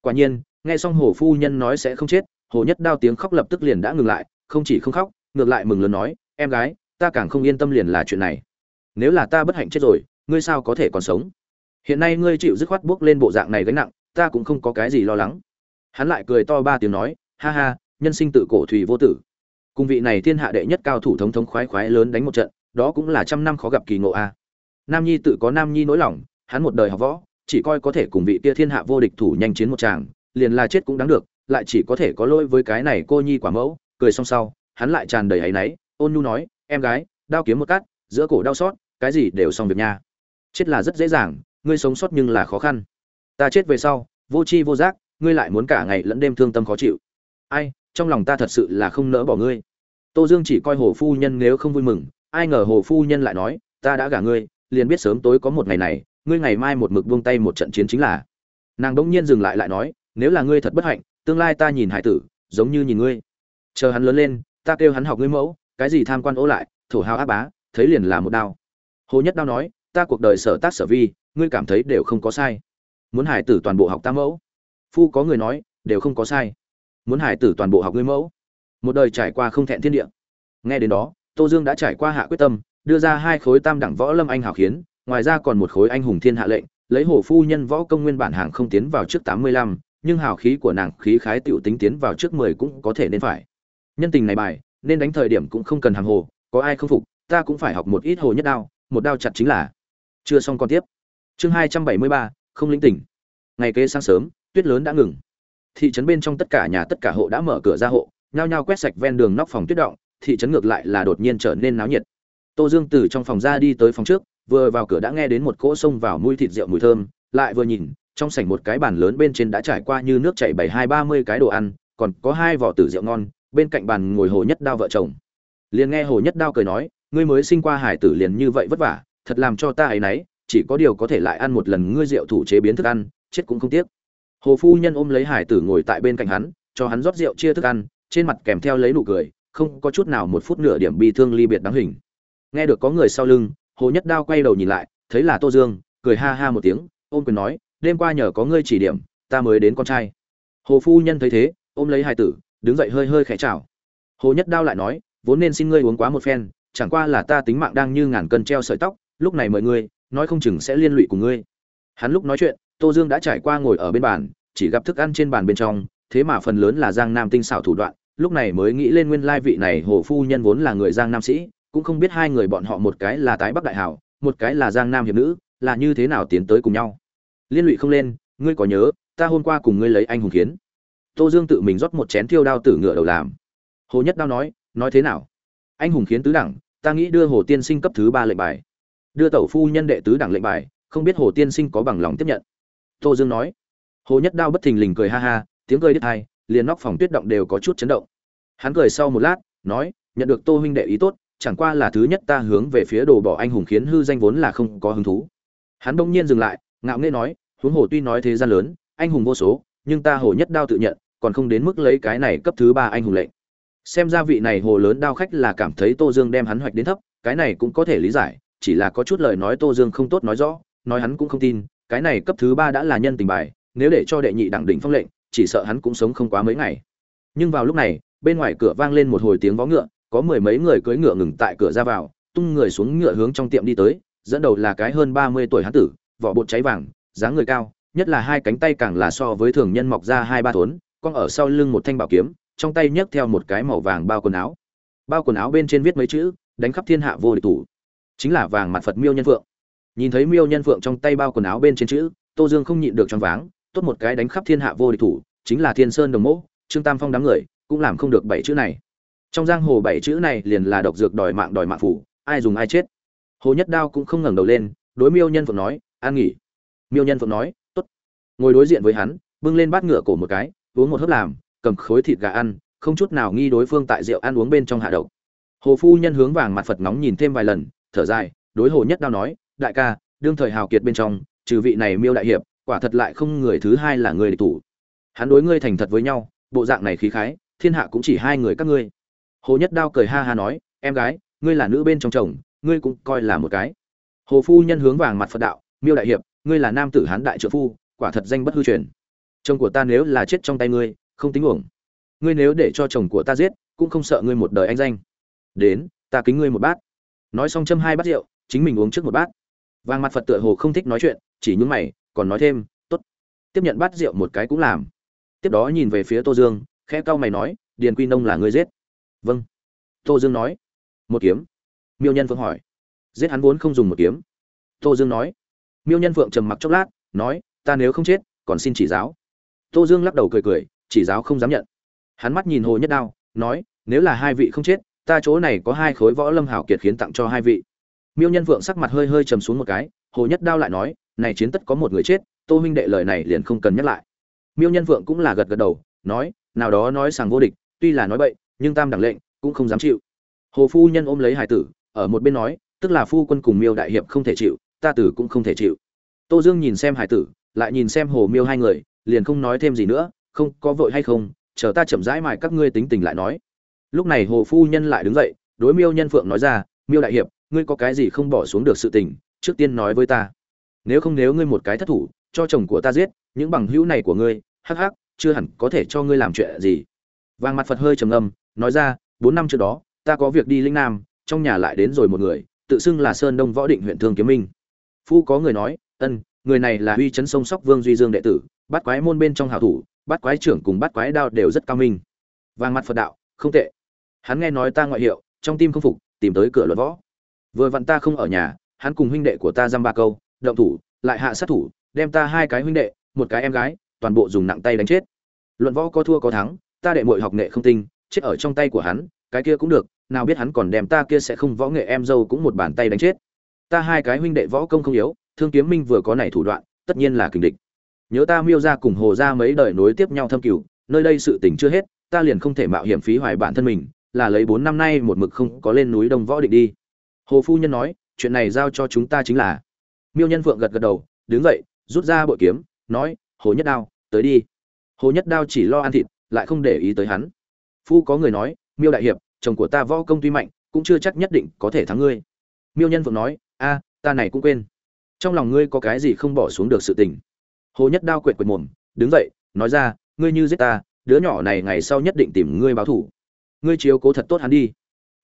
Speaker 1: Quả nhiên, nghe xong hồ phu nhân nói sẽ không chết, hồ nhất đao tiếng khóc lập tức liền đã ngừng lại, không chỉ không khóc, ngược lại mừng lớn nói, em gái, ta càng không yên tâm liền là chuyện này nếu là ta bất hạnh chết rồi, ngươi sao có thể còn sống? Hiện nay ngươi chịu dứt khoát bước lên bộ dạng này gánh nặng, ta cũng không có cái gì lo lắng. Hắn lại cười to ba tiếng nói, ha ha, nhân sinh tự cổ thủy vô tử. Cùng vị này thiên hạ đệ nhất cao thủ thống thống khoái khoái lớn đánh một trận, đó cũng là trăm năm khó gặp kỳ ngộ a. Nam nhi tự có nam nhi nỗi lòng, hắn một đời học võ, chỉ coi có thể cùng vị kia thiên hạ vô địch thủ nhanh chiến một tràng, liền là chết cũng đáng được, lại chỉ có thể có lỗi với cái này cô nhi quả mẫu. Cười xong sau, hắn lại tràn đầy áy náy, ôn nhu nói, em gái, đao kiếm một cắt giữa cổ đau xót cái gì đều xong việc nha. Chết là rất dễ dàng, ngươi sống sót nhưng là khó khăn. Ta chết về sau, vô tri vô giác, ngươi lại muốn cả ngày lẫn đêm thương tâm khó chịu. Ai, trong lòng ta thật sự là không nỡ bỏ ngươi. Tô dương chỉ coi hồ phu nhân nếu không vui mừng, ai ngờ hồ phu nhân lại nói, ta đã gả ngươi, liền biết sớm tối có một ngày này, ngươi ngày mai một mực buông tay một trận chiến chính là. Nàng đ ỗ n g nhiên dừng lại lại nói, nếu là ngươi thật bất hạnh, tương lai ta nhìn hải tử, giống như nhìn ngươi. Chờ hắn lớn lên, ta kêu hắn học ngươi mẫu, cái gì tham quan ố lại, thổ hào áp bá, thấy liền là một đao hồ nhất đao nói, ta cuộc đời sở tác sở vi, ngươi cảm thấy đều không có sai. Muốn hải tử toàn bộ học ta mẫu. Phu có người nói, đều không có sai. Muốn hải tử toàn bộ học ngươi mẫu. Một đời trải qua không thẹn thiên địa. Nghe đến đó, tô dương đã trải qua hạ quyết tâm, đưa ra hai khối tam đẳng võ lâm anh hảo khiến, ngoài ra còn một khối anh hùng thiên hạ lệnh, lấy hổ phu nhân võ công nguyên bản hàng không tiến vào trước tám mươi lăm, nhưng hào khí của nàng khí khái tiểu tính tiến vào trước mười cũng có thể nên phải. Nhân tình này bài, nên đánh thời điểm cũng không cần hàng hồ, có ai không phục, ta cũng phải học một ít hồ nhất đao một đao chặt chính là chưa xong còn tiếp. Chương hai trăm bảy mươi ba, không linh tỉnh. Ngày kế sáng sớm, tuyết lớn đã ngừng. Thị trấn bên trong tất cả nhà tất cả hộ đã mở cửa ra hộ, nhao nhao quét sạch ven đường nóc phòng tuyết động, thị trấn ngược lại là đột nhiên trở nên náo nhiệt. Tô dương từ trong phòng ra đi tới phòng trước, vừa vào cửa đã nghe đến một cỗ xông vào mùi thịt rượu mùi thơm, lại vừa nhìn, trong sảnh một cái bàn lớn bên trên đã trải qua như nước chảy bảy hai ba mươi cái đồ ăn, còn có hai vỏ tử rượu ngon, bên cạnh bàn ngồi hồ nhất đao vợ chồng. Liền nghe hồ nhất đao cười nói ngươi mới sinh qua hải tử liền như vậy vất vả, thật làm cho ta ấy nấy, chỉ có điều có thể lại ăn một lần ngươi rượu thủ chế biến thức ăn, chết cũng không tiếc. Hồ phu nhân ôm lấy hải tử ngồi tại bên cạnh hắn, cho hắn rót rượu chia thức ăn, trên mặt kèm theo lấy nụ cười, không có chút nào một phút nửa điểm bi thương ly biệt đáng hình. Nghe được có người sau lưng, hồ nhất đao quay đầu nhìn lại, thấy là tô dương, cười ha ha một tiếng, ôm quyền nói, đêm qua nhờ có ngươi chỉ điểm, ta mới đến con trai. Hồ phu nhân thấy thế, ôm lấy Hải tử, đứng dậy hơi hơi khẽ chào. Hồ nhất đao lại nói, vốn nên xin ngươi uống quá một phen chẳng qua là ta tính mạng đang như ngàn cân treo sợi tóc, lúc này mời ngươi, nói không chừng sẽ liên lụy cùng ngươi. Hắn lúc nói chuyện, tô dương đã trải qua ngồi ở bên bàn, chỉ gặp thức ăn trên bàn bên trong, thế mà phần lớn là giang nam tinh xảo thủ đoạn, lúc này mới nghĩ lên nguyên lai vị này hồ phu nhân vốn là người giang nam sĩ, cũng không biết hai người bọn họ một cái là tái bắc đại hảo, một cái là giang nam hiệp nữ, là như thế nào tiến tới cùng nhau. Liên lụy không lên, ngươi có nhớ, ta hôm qua cùng ngươi lấy anh hùng kiến tô dương tự mình rót một chén thiêu đao tử ngựa đầu làm. Hồ nhất đao nói nói thế nào? Anh hùng khiến tứ đẳng ta nghĩ đưa hồ tiên sinh cấp thứ ba lệnh bài. Đưa tẩu phu nhân đệ tứ đẳng lệnh bài, không biết hồ tiên sinh có bằng lòng tiếp nhận. Tô dương nói. Hồ nhất đao bất thình lình cười ha ha, tiếng cười đứt hai liền nóc phòng tuyết động đều có chút chấn động. Hắn cười sau một lát, nói, nhận được tô huynh đệ ý tốt, chẳng qua là thứ nhất ta hướng về phía đồ bỏ anh hùng khiến hư danh vốn là không có hứng thú. Hắn bỗng nhiên dừng lại, ngạo nghễ nói, huống hồ tuy nói thế gian lớn, anh hùng vô số, nhưng ta hồ nhất đao tự nhận, còn không đến mức lấy cái này cấp thứ ba anh hùng lệnh xem ra vị này hồ lớn đao khách là cảm thấy tô dương đem hắn hoạch đến thấp, cái này cũng có thể lý giải, chỉ là có chút lời nói tô dương không tốt nói rõ, nói hắn cũng không tin, cái này cấp thứ ba đã là nhân tình bài, nếu để cho đệ nhị đẳng đỉnh phong lệnh, chỉ sợ hắn cũng sống không quá mấy ngày. Nhưng vào lúc này, bên ngoài cửa vang lên một hồi tiếng vó ngựa, có mười mấy người cưỡi ngựa ngừng tại cửa ra vào, tung người xuống ngựa hướng trong tiệm đi tới, dẫn đầu là cái hơn ba mươi tuổi hán tử, vỏ bột cháy vàng, dáng người cao, nhất là hai cánh tay càng là so với thường nhân mọc ra hai ba thốn con ở sau lưng một thanh bảo kiếm trong tay nhấc theo một cái màu vàng bao quần áo. Bao quần áo bên trên viết mấy chữ, đánh khắp thiên hạ vô địch thủ. Chính là vàng mặt phật miêu nhân phượng. Nhìn thấy miêu nhân phượng trong tay bao quần áo bên trên chữ, tô dương không nhịn được trong váng, tốt một cái đánh khắp thiên hạ vô địch thủ, chính là thiên sơn đồng mẫu trương tam phong đám người, cũng làm không được bảy chữ này. Trong giang hồ bảy chữ này liền là độc dược đòi mạng đòi mạng phủ, ai dùng ai chết. Hồ nhất đao cũng không ngẩng đầu lên, đối miêu nhân phượng nói, an nghỉ. Miêu nhân phượng nói, tốt. Ngồi đối diện với hắn, bưng lên bát ngựa cổ một cái, uống một hớp làm cầm khối thịt gà ăn, không chút nào nghi đối phương tại rượu ăn uống bên trong hạ độc. Hồ phu nhân hướng vàng mặt phật nóng nhìn thêm vài lần, thở dài, đối hồ nhất đao nói, đại ca, đương thời hào kiệt bên trong, trừ vị này miêu đại hiệp, quả thật lại không người thứ hai là người địch thủ. Hắn đối ngươi thành thật với nhau, bộ dạng này khí khái, thiên hạ cũng chỉ hai người các ngươi. Hồ nhất đao cười ha ha nói, em gái, ngươi là nữ bên trong chồng, ngươi cũng coi là một cái. Hồ phu nhân hướng vàng mặt phật đạo, miêu đại hiệp, ngươi là nam tử hán đại trợ phu, quả thật danh bất hư truyền. Chồng của ta nếu là chết trong tay ngươi không tính uổng. Ngươi nếu để cho chồng của ta giết, cũng không sợ ngươi một đời anh danh. Đến, ta kính ngươi một bát. Nói xong châm hai bát rượu, chính mình uống trước một bát. Vàng mặt phật tựa hồ không thích nói chuyện, chỉ nhúng mày, còn nói thêm, tốt. Tiếp nhận bát rượu một cái cũng làm. Tiếp đó nhìn về phía tô dương, khẽ cau mày nói, điền quy nông là ngươi giết. Vâng. Tô dương nói, một kiếm. Miêu nhân phượng hỏi, giết hắn vốn không dùng một kiếm. Tô dương nói, miêu nhân phượng trầm mặc chốc lát, nói, ta nếu không chết, còn xin chỉ giáo. Tô dương lắc đầu cười cười chỉ giáo không dám nhận. Hắn mắt nhìn hồ nhất đao, nói, nếu là hai vị không chết, ta chỗ này có hai khối võ lâm hảo kiệt khiến tặng cho hai vị. Miêu nhân vượng sắc mặt hơi hơi trầm xuống một cái, hồ nhất đao lại nói, này chiến tất có một người chết, tô huynh đệ lời này liền không cần nhắc lại. Miêu nhân vượng cũng là gật gật đầu, nói, nào đó nói sàng vô địch, tuy là nói bậy, nhưng tam đẳng lệnh cũng không dám chịu. Hồ phu nhân ôm lấy hải tử, ở một bên nói, tức là phu quân cùng miêu đại hiệp không thể chịu, ta tử cũng không thể chịu. Tô dương nhìn xem hải tử, lại nhìn xem hồ miêu hai người, liền không nói thêm gì nữa không có vội hay không, chờ ta chậm rãi mài các ngươi tính tình lại nói. Lúc này hồ phu nhân lại đứng dậy, đối miêu nhân phượng nói ra, miêu đại hiệp, ngươi có cái gì không bỏ xuống được sự tình, trước tiên nói với ta. Nếu không nếu ngươi một cái thất thủ, cho chồng của ta giết, những bằng hữu này của ngươi, hắc hắc, chưa hẳn có thể cho ngươi làm chuyện gì. Vàng mặt phật hơi trầm ngâm, nói ra, bốn năm trước đó, ta có việc đi linh nam, trong nhà lại đến rồi một người, tự xưng là sơn đông võ định huyện thương kiếm minh. Phu có người nói, ân, người này là uy chấn sông sóc vương duy dương đệ tử, bắt quái môn bên trong hảo thủ bắt quái trưởng cùng bắt quái đao đều rất cao minh. Vàng mặt phật đạo, không tệ. Hắn nghe nói ta ngoại hiệu, trong tim không phục, tìm tới cửa luật võ. Vừa vặn ta không ở nhà, hắn cùng huynh đệ của ta dăm ba câu, động thủ, lại hạ sát thủ, đem ta hai cái huynh đệ, một cái em gái, toàn bộ dùng nặng tay đánh chết. Luận võ có thua có thắng, ta đệ muội học nghệ không tinh, chết ở trong tay của hắn, cái kia cũng được, nào biết hắn còn đem ta kia sẽ không võ nghệ em dâu cũng một bàn tay đánh chết. Ta hai cái huynh đệ võ công không yếu, thương kiếm minh vừa có này thủ đoạn, tất nhiên là kình địch nhớ ta miêu ra cùng hồ ra mấy đời nối tiếp nhau thâm cửu, nơi đây sự tình chưa hết, ta liền không thể mạo hiểm phí hoài bản thân mình, là lấy bốn năm nay một mực không có lên núi đông võ định đi. Hồ phu nhân nói, chuyện này giao cho chúng ta chính là. Miêu nhân phượng gật gật đầu, đứng dậy, rút ra bội kiếm, nói, hồ nhất đao, tới đi. Hồ nhất đao chỉ lo ăn thịt, lại không để ý tới hắn. Phu có người nói, miêu đại hiệp, chồng của ta võ công tuy mạnh, cũng chưa chắc nhất định có thể thắng ngươi. Miêu nhân phượng nói, a, ta này cũng quên. Trong lòng ngươi có cái gì không bỏ xuống được sự tình? Hồ nhất đao quệt quệt mồm, đứng dậy, nói ra, ngươi như giết ta, đứa nhỏ này ngày sau nhất định tìm ngươi báo thủ ngươi chiếu cố thật tốt hắn đi.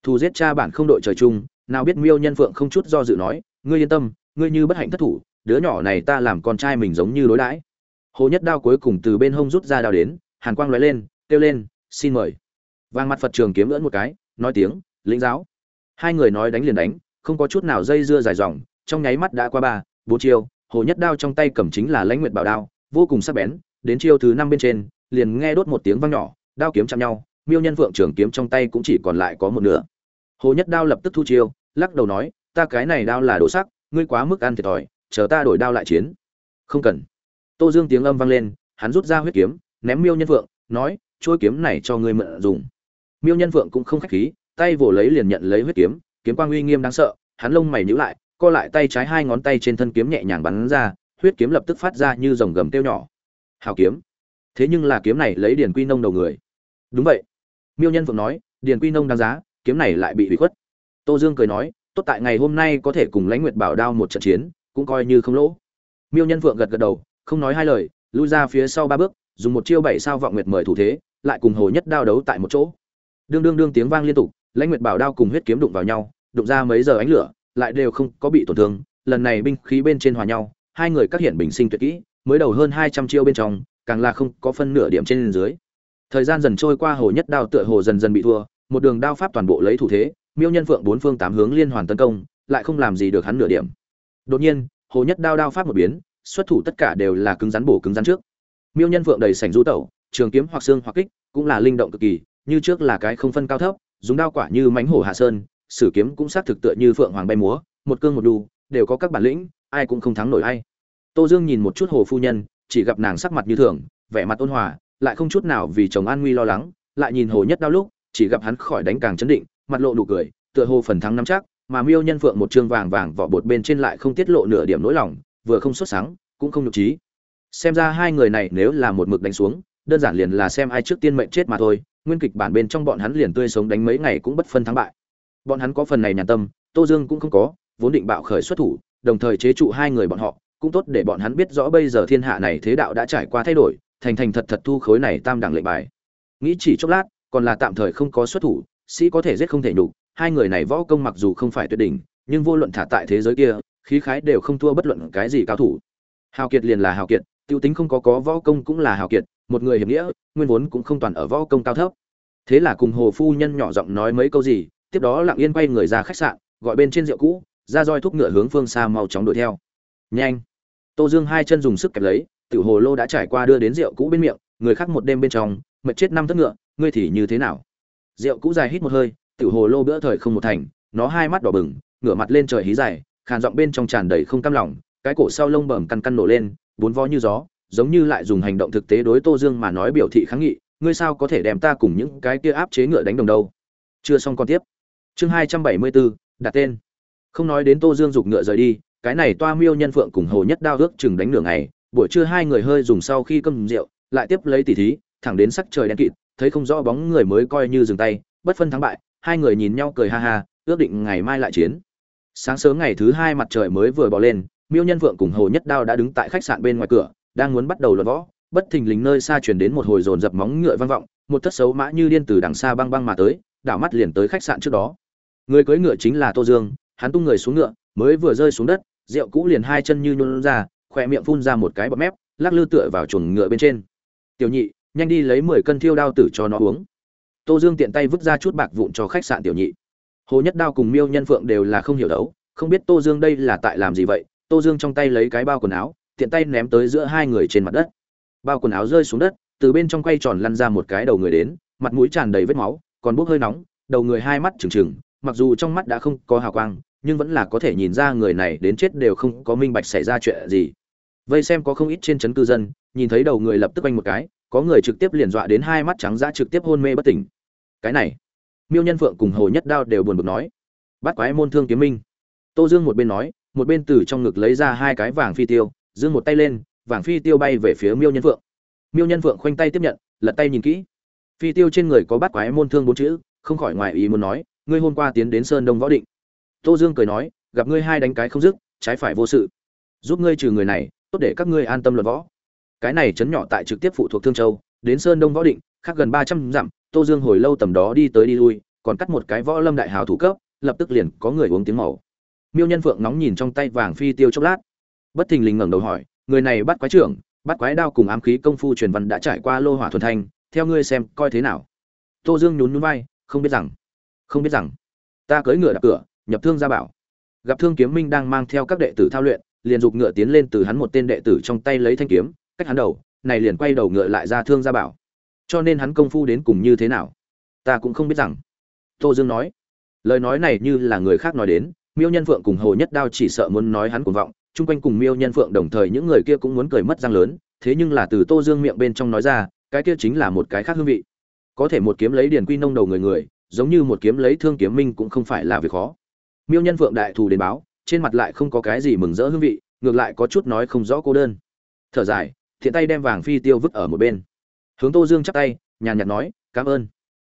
Speaker 1: Thù giết cha bản không đội trời chung, nào biết miêu nhân phượng không chút do dự nói, ngươi yên tâm, ngươi như bất hạnh thất thủ, đứa nhỏ này ta làm con trai mình giống như đối đãi. Hồ nhất đao cuối cùng từ bên hông rút ra đao đến, hàn quang lóe lên, kêu lên, xin mời. Vang mặt phật trường kiếm lưỡn một cái, nói tiếng, lĩnh giáo. Hai người nói đánh liền đánh, không có chút nào dây dưa dài dòng, trong nháy mắt đã qua ba, bốn chiêu hồ nhất đao trong tay cầm chính là lãnh nguyệt bảo đao vô cùng sắc bén đến chiêu thứ năm bên trên liền nghe đốt một tiếng vang nhỏ đao kiếm chạm nhau miêu nhân Vượng trường kiếm trong tay cũng chỉ còn lại có một nửa. Hồ nhất đao lập tức thu chiêu lắc đầu nói ta cái này đao là đồ sắc ngươi quá mức ăn thiệt thòi chờ ta đổi đao lại chiến. Không cần. Tô dương tiếng âm vang lên hắn rút ra huyết kiếm ném miêu nhân Vượng, nói trôi kiếm này cho ngươi mượn dùng. Miêu nhân Vượng cũng không khách khí tay vồ lấy liền nhận lấy huyết kiếm kiếm quang uy nghiêm đáng sợ hắn lông mày nhíu lại co lại tay trái hai ngón tay trên thân kiếm nhẹ nhàng bắn ra, huyết kiếm lập tức phát ra như dòng gầm tiêu nhỏ. Hào kiếm. Thế nhưng là kiếm này lấy điền quy nông đầu người. Đúng vậy. Miêu nhân phượng nói, điền quy nông đáng giá, kiếm này lại bị hủy khuất. Tô dương cười nói, tốt tại ngày hôm nay có thể cùng lãnh nguyệt bảo đao một trận chiến, cũng coi như không lỗ. Miêu nhân phượng gật gật đầu, không nói hai lời, lui ra phía sau ba bước, dùng một chiêu bảy sao vọng nguyệt mời thủ thế, lại cùng hồ nhất đao đấu tại một chỗ. Đương đương đương tiếng vang liên tục, lãnh nguyệt bảo đao cùng huyết kiếm đụng vào nhau, đụng ra mấy giờ ánh lửa lại đều không có bị tổn thương, lần này binh khí bên trên hòa nhau, hai người các hiện bình sinh tuyệt kỹ, mới đầu hơn hai trăm chiêu bên trong, càng là không có phân nửa điểm trên dưới. Thời gian dần trôi qua hồ nhất đao tựa hồ dần dần bị thua, một đường đao pháp toàn bộ lấy thủ thế, miêu nhân phượng bốn phương tám hướng liên hoàn tấn công, lại không làm gì được hắn nửa điểm. Đột nhiên, hồ nhất đao đao pháp một biến, xuất thủ tất cả đều là cứng rắn bổ cứng rắn trước. Miêu nhân phượng đầy sảnh du tẩu, trường kiếm hoặc xương hoặc kích, cũng là linh động cực kỳ, như trước là cái không phân cao thấp, dùng đao quả như mánh hổ hạ sơn sử kiếm cũng xác thực tựa như phượng hoàng bay múa, một cương một đu, đều có các bản lĩnh, ai cũng không thắng nổi ai. Tô dương nhìn một chút hồ phu nhân, chỉ gặp nàng sắc mặt như thường, vẻ mặt ôn hòa, lại không chút nào vì chồng an nguy lo lắng, lại nhìn hồ nhất đau lúc, chỉ gặp hắn khỏi đánh càng chấn định, mặt lộ nụ cười, tựa hồ phần thắng nắm chắc, mà miêu nhân phượng một trương vàng vàng vỏ bột bên trên lại không tiết lộ nửa điểm nỗi lòng, vừa không xuất sáng, cũng không nhục trí. Xem ra hai người này nếu là một mực đánh xuống, đơn giản liền là xem ai trước tiên mệnh chết mà thôi, nguyên kịch bản bên trong bọn hắn liền tươi sống đánh mấy ngày cũng bất phân thắng bại bọn hắn có phần này nhàn tâm, tô dương cũng không có, vốn định bạo khởi xuất thủ, đồng thời chế trụ hai người bọn họ, cũng tốt để bọn hắn biết rõ bây giờ thiên hạ này thế đạo đã trải qua thay đổi, thành thành thật thật thu khối này tam đẳng lệnh bài. Nghĩ chỉ chốc lát, còn là tạm thời không có xuất thủ, sĩ có thể giết không thể nhục, hai người này võ công mặc dù không phải tuyệt đỉnh, nhưng vô luận thả tại thế giới kia, khí khái đều không thua bất luận cái gì cao thủ. Hào kiệt liền là hào kiệt, tiêu tính không có có võ công cũng là hào kiệt, một người hiểm nghĩa, nguyên vốn cũng không toàn ở võ công cao thấp. Thế là cùng hồ phu nhân nhỏ giọng nói mấy câu gì tiếp đó lặng yên quay người ra khách sạn, gọi bên trên rượu cũ, ra roi thúc ngựa hướng phương xa mau chóng đuổi theo. Nhanh! Tô dương hai chân dùng sức kẹp lấy, tiểu hồ lô đã trải qua đưa đến rượu cũ bên miệng, người khác một đêm bên trong, mệt chết năm thất ngựa, ngươi thì như thế nào? Rượu cũ dài hít một hơi, tiểu hồ lô bữa thời không một thành, nó hai mắt đỏ bừng, ngửa mặt lên trời hí dài, khàn giọng bên trong tràn đầy không cam lòng, cái cổ sau lông bẩm căn căn nổ lên, bốn vó như gió, giống như lại dùng hành động thực tế đối tô dương mà nói biểu thị kháng nghị, ngươi sao có thể đem ta cùng những cái kia áp chế ngựa đánh đồng đâu? Chưa xong còn tiếp chương hai trăm bảy mươi bốn đặt tên. Không nói đến tô dương giục ngựa rời đi, cái này toa miêu nhân phượng cùng hồ nhất đao ước chừng đánh nửa ngày, buổi trưa hai người hơi dùng sau khi cơm rượu, lại tiếp lấy tỉ thí, thẳng đến sắc trời đen kịt, thấy không rõ bóng người mới coi như dừng tay, bất phân thắng bại, hai người nhìn nhau cười ha ha, ước định ngày mai lại chiến. Sáng sớm ngày thứ hai mặt trời mới vừa bỏ lên, miêu nhân vượng cùng hồ nhất đao đã đứng tại khách sạn bên ngoài cửa, đang muốn bắt đầu luận võ, bất thình lình nơi xa chuyển đến một hồi dồn dập móng ngựa vang vọng, một thất xấu mã như điên từ đằng xa băng băng mà tới, đảo mắt liền tới khách sạn trước đó người cưỡi ngựa chính là tô dương, hắn tung người xuống ngựa, mới vừa rơi xuống đất, rượu cũ liền hai chân như nhún ra, khỏe miệng phun ra một cái bọt mép, lắc lư tựa vào chuồng ngựa bên trên. Tiểu nhị, nhanh đi lấy mười cân thiêu đao tử cho nó uống. Tô dương tiện tay vứt ra chút bạc vụn cho khách sạn tiểu nhị. Hồ nhất đao cùng miêu nhân phượng đều là không hiểu đấu, không biết tô dương đây là tại làm gì vậy, tô dương trong tay lấy cái bao quần áo, tiện tay ném tới giữa hai người trên mặt đất. Bao quần áo rơi xuống đất, từ bên trong quay tròn lăn ra một cái đầu người đến, mặt mũi tràn đầy vết máu, còn bốc hơi nóng, đầu người hai mắt trừng trừng mặc dù trong mắt đã không có hào quang, nhưng vẫn là có thể nhìn ra người này đến chết đều không có minh bạch xảy ra chuyện gì. Vây xem có không ít trên trấn cư dân, nhìn thấy đầu người lập tức quanh một cái, có người trực tiếp liền dọa đến hai mắt trắng ra trực tiếp hôn mê bất tỉnh. Cái này, miêu nhân phượng cùng hồ nhất đao đều buồn bực nói bắt quái môn thương kiếm minh. Tô dương một bên nói, một bên từ trong ngực lấy ra hai cái vàng phi tiêu, dương một tay lên, vàng phi tiêu bay về phía miêu nhân phượng. Miêu nhân phượng khoanh tay tiếp nhận, lật tay nhìn kỹ. Phi tiêu trên người có bắt quái môn thương bốn chữ, không khỏi ngoài ý muốn nói ngươi hôm qua tiến đến sơn đông võ định. Tô dương cười nói, gặp ngươi hai đánh cái không dứt, trái phải vô sự. Giúp ngươi trừ người này, tốt để các ngươi an tâm luận võ. Cái này chấn nhỏ tại trực tiếp phụ thuộc thương châu, đến sơn đông võ định, khác gần ba trăm dặm, tô dương hồi lâu tầm đó đi tới đi lui, còn cắt một cái võ lâm đại hào thủ cấp, lập tức liền có người uống tiếng màu. Miêu nhân phượng nóng nhìn trong tay vàng phi tiêu chốc lát. Bất thình lình ngẩng đầu hỏi, người này bắt quái trưởng, bắt quái đao cùng ám khí công phu truyền văn đã trải qua lô hỏa thuần thanh, theo ngươi xem coi thế nào? Tô dương nhún nhún vai, không biết rằng không biết rằng. Ta cưỡi ngựa đạp cửa, nhập thương gia bảo. Gặp thương kiếm minh đang mang theo các đệ tử thao luyện, liền giục ngựa tiến lên từ hắn một tên đệ tử trong tay lấy thanh kiếm, cách hắn đầu, này liền quay đầu ngựa lại ra thương gia bảo. Cho nên hắn công phu đến cùng như thế nào? Ta cũng không biết rằng. Tô dương nói. Lời nói này như là người khác nói đến, miêu nhân phượng cùng hồ nhất đao chỉ sợ muốn nói hắn cuồng vọng, chung quanh cùng miêu nhân phượng đồng thời những người kia cũng muốn cười mất răng lớn, thế nhưng là từ tô dương miệng bên trong nói ra, cái kia chính là một cái khác hương vị. Có thể một kiếm lấy điền quy nông đầu người người giống như một kiếm lấy thương kiếm minh cũng không phải là việc khó. Miêu nhân vượng đại thù đến báo, trên mặt lại không có cái gì mừng rỡ hương vị, ngược lại có chút nói không rõ cô đơn. Thở dài, thiện tay đem vàng phi tiêu vứt ở một bên. Hướng tô dương chắp tay, nhàn nhạt nói, cảm ơn.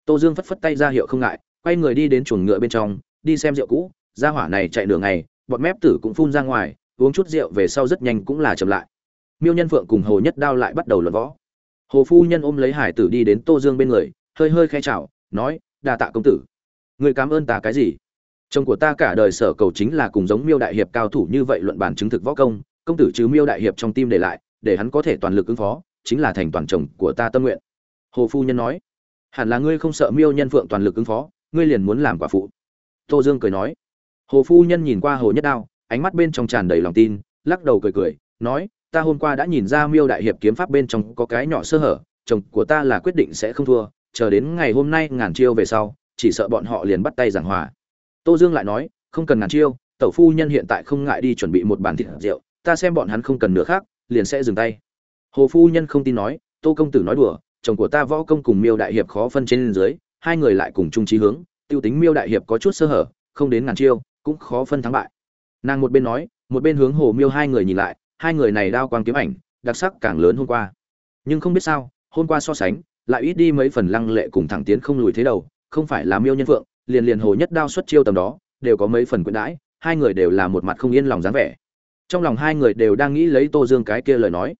Speaker 1: Tô dương phất phất tay ra hiệu không ngại, quay người đi đến chuồng ngựa bên trong, đi xem rượu cũ, ra hỏa này chạy nửa ngày, bọn mép tử cũng phun ra ngoài, uống chút rượu về sau rất nhanh cũng là chậm lại. Miêu nhân phượng cùng hồ nhất đao lại bắt đầu luận võ. Hồ phu nhân ôm lấy hải tử đi đến tô dương bên người, hơi hơi khe chào, nói đa tạ công tử. Người cảm ơn ta cái gì? Chồng của ta cả đời sở cầu chính là cùng giống miêu đại hiệp cao thủ như vậy luận bản chứng thực võ công công tử chứ miêu đại hiệp trong tim để lại, để hắn có thể toàn lực ứng phó, chính là thành toàn chồng của ta tâm nguyện. Hồ phu nhân nói, hẳn là ngươi không sợ miêu nhân phượng toàn lực ứng phó, ngươi liền muốn làm quả phụ. Tô dương cười nói. Hồ phu nhân nhìn qua hồ nhất đao, ánh mắt bên trong tràn đầy lòng tin, lắc đầu cười cười, nói, ta hôm qua đã nhìn ra miêu đại hiệp kiếm pháp bên trong có cái nhỏ sơ hở, chồng của ta là quyết định sẽ không thua chờ đến ngày hôm nay ngàn chiêu về sau, chỉ sợ bọn họ liền bắt tay giảng hòa. Tô dương lại nói, không cần ngàn chiêu, tẩu phu nhân hiện tại không ngại đi chuẩn bị một bàn thịt rượu, ta xem bọn hắn không cần nữa khác, liền sẽ dừng tay. Hồ phu nhân không tin nói, tô công tử nói đùa, chồng của ta võ công cùng miêu đại hiệp khó phân trên dưới, hai người lại cùng chung trí hướng, tiêu tính miêu đại hiệp có chút sơ hở, không đến ngàn chiêu, cũng khó phân thắng bại. Nàng một bên nói, một bên hướng hồ miêu hai người nhìn lại, hai người này đao quang kiếm ảnh, đặc sắc càng lớn hôm qua. Nhưng không biết sao, hôm qua so sánh lại ít đi mấy phần lăng lệ cùng thẳng tiến không lùi thế đầu, không phải là miêu nhân vượng liền liền hồ nhất đao xuất chiêu tầm đó, đều có mấy phần quyến đãi, hai người đều là một mặt không yên lòng dáng vẻ. Trong lòng hai người đều đang nghĩ lấy tô dương cái kia lời nói.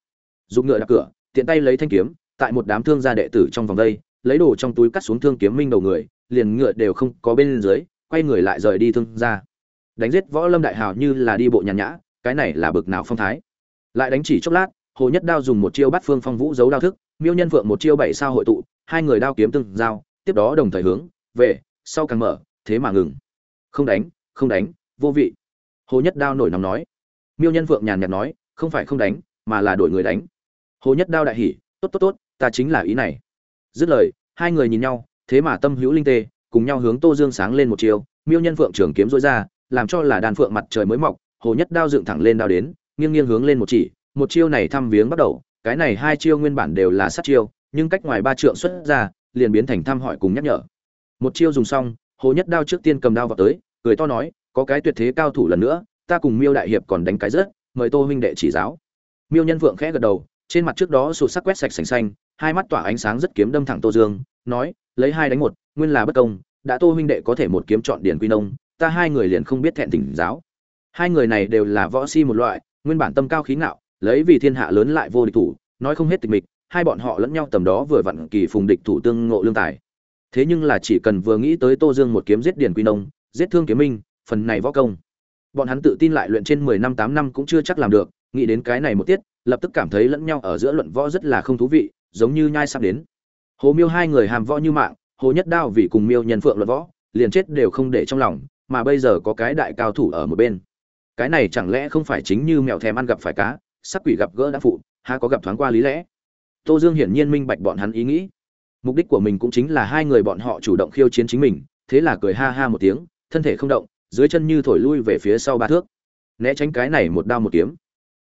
Speaker 1: Dùng ngựa đạp cửa, tiện tay lấy thanh kiếm, tại một đám thương gia đệ tử trong vòng đây, lấy đồ trong túi cắt xuống thương kiếm minh đầu người, liền ngựa đều không có bên dưới, quay người lại rời đi thương gia. Đánh giết võ lâm đại hào như là đi bộ nhàn nhã, cái này là bực nào phong thái. Lại đánh chỉ chốc lát hồ nhất đao dùng một chiêu bắt phương phong vũ giấu đao thức, miêu nhân vượng một chiêu bảy sao hội tụ, hai người đao kiếm tương giao, tiếp đó đồng thời hướng về sau càng mở, thế mà ngừng. Không đánh không đánh, vô vị. Hồ nhất đao nổi nóng nói. Miêu nhân vượng nhàn nhạt nói, không phải không đánh, mà là đổi người đánh. Hồ nhất đao đại hỉ, tốt tốt tốt, ta chính là ý này. Dứt lời, hai người nhìn nhau, thế mà tâm hữu linh tê, cùng nhau hướng tô dương sáng lên một chiều miêu nhân phượng trường kiếm dối ra, làm cho là đàn phượng mặt trời mới mọc, hồ nhất đao dựng thẳng lên đao đến, nghiêng nghiêng hướng lên một chỉ một chiêu này thăm viếng bắt đầu, cái này hai chiêu nguyên bản đều là sát chiêu, nhưng cách ngoài ba trượng xuất ra, liền biến thành thăm hỏi cùng nhắc nhở. Một chiêu dùng xong, hồ nhất đao trước tiên cầm đao vào tới, cười to nói, có cái tuyệt thế cao thủ lần nữa, ta cùng miêu đại hiệp còn đánh cái rớt, mời tô huynh đệ chỉ giáo. Miêu nhân vượng khẽ gật đầu, trên mặt trước đó sụt sắc quét sạch sành xanh, hai mắt tỏa ánh sáng rất kiếm đâm thẳng tô dương, nói, lấy hai đánh một, nguyên là bất công, đã tô huynh đệ có thể một kiếm chọn điển quy nông, ta hai người liền không biết thẹn tỉnh giáo. Hai người này đều là võ si một loại, nguyên bản tâm cao khí ngạo lấy vì thiên hạ lớn lại vô địch thủ, nói không hết tịch mịch, hai bọn họ lẫn nhau tầm đó vừa vặn kỳ phùng địch thủ tương ngộ lương tài. Thế nhưng là chỉ cần vừa nghĩ tới tô dương một kiếm giết điển quy nông, giết thương kiếm minh, phần này võ công, bọn hắn tự tin lại luyện trên mười năm tám năm cũng chưa chắc làm được, nghĩ đến cái này một tiết, lập tức cảm thấy lẫn nhau ở giữa luận võ rất là không thú vị, giống như nhai sắp đến. Hồ miêu hai người hàm võ như mạng, hồ nhất đao vì cùng miêu nhân phượng luận võ, liền chết đều không để trong lòng, mà bây giờ có cái đại cao thủ ở một bên. Cái này chẳng lẽ không phải chính như mèo thèm ăn gặp phải cá sắc quỷ gặp gỡ đã phụ há có gặp thoáng qua lý lẽ. Tô dương hiển nhiên minh bạch bọn hắn ý nghĩ. Mục đích của mình cũng chính là hai người bọn họ chủ động khiêu chiến chính mình, thế là cười ha ha một tiếng, thân thể không động, dưới chân như thổi lui về phía sau ba thước. Né tránh cái này một đao một kiếm.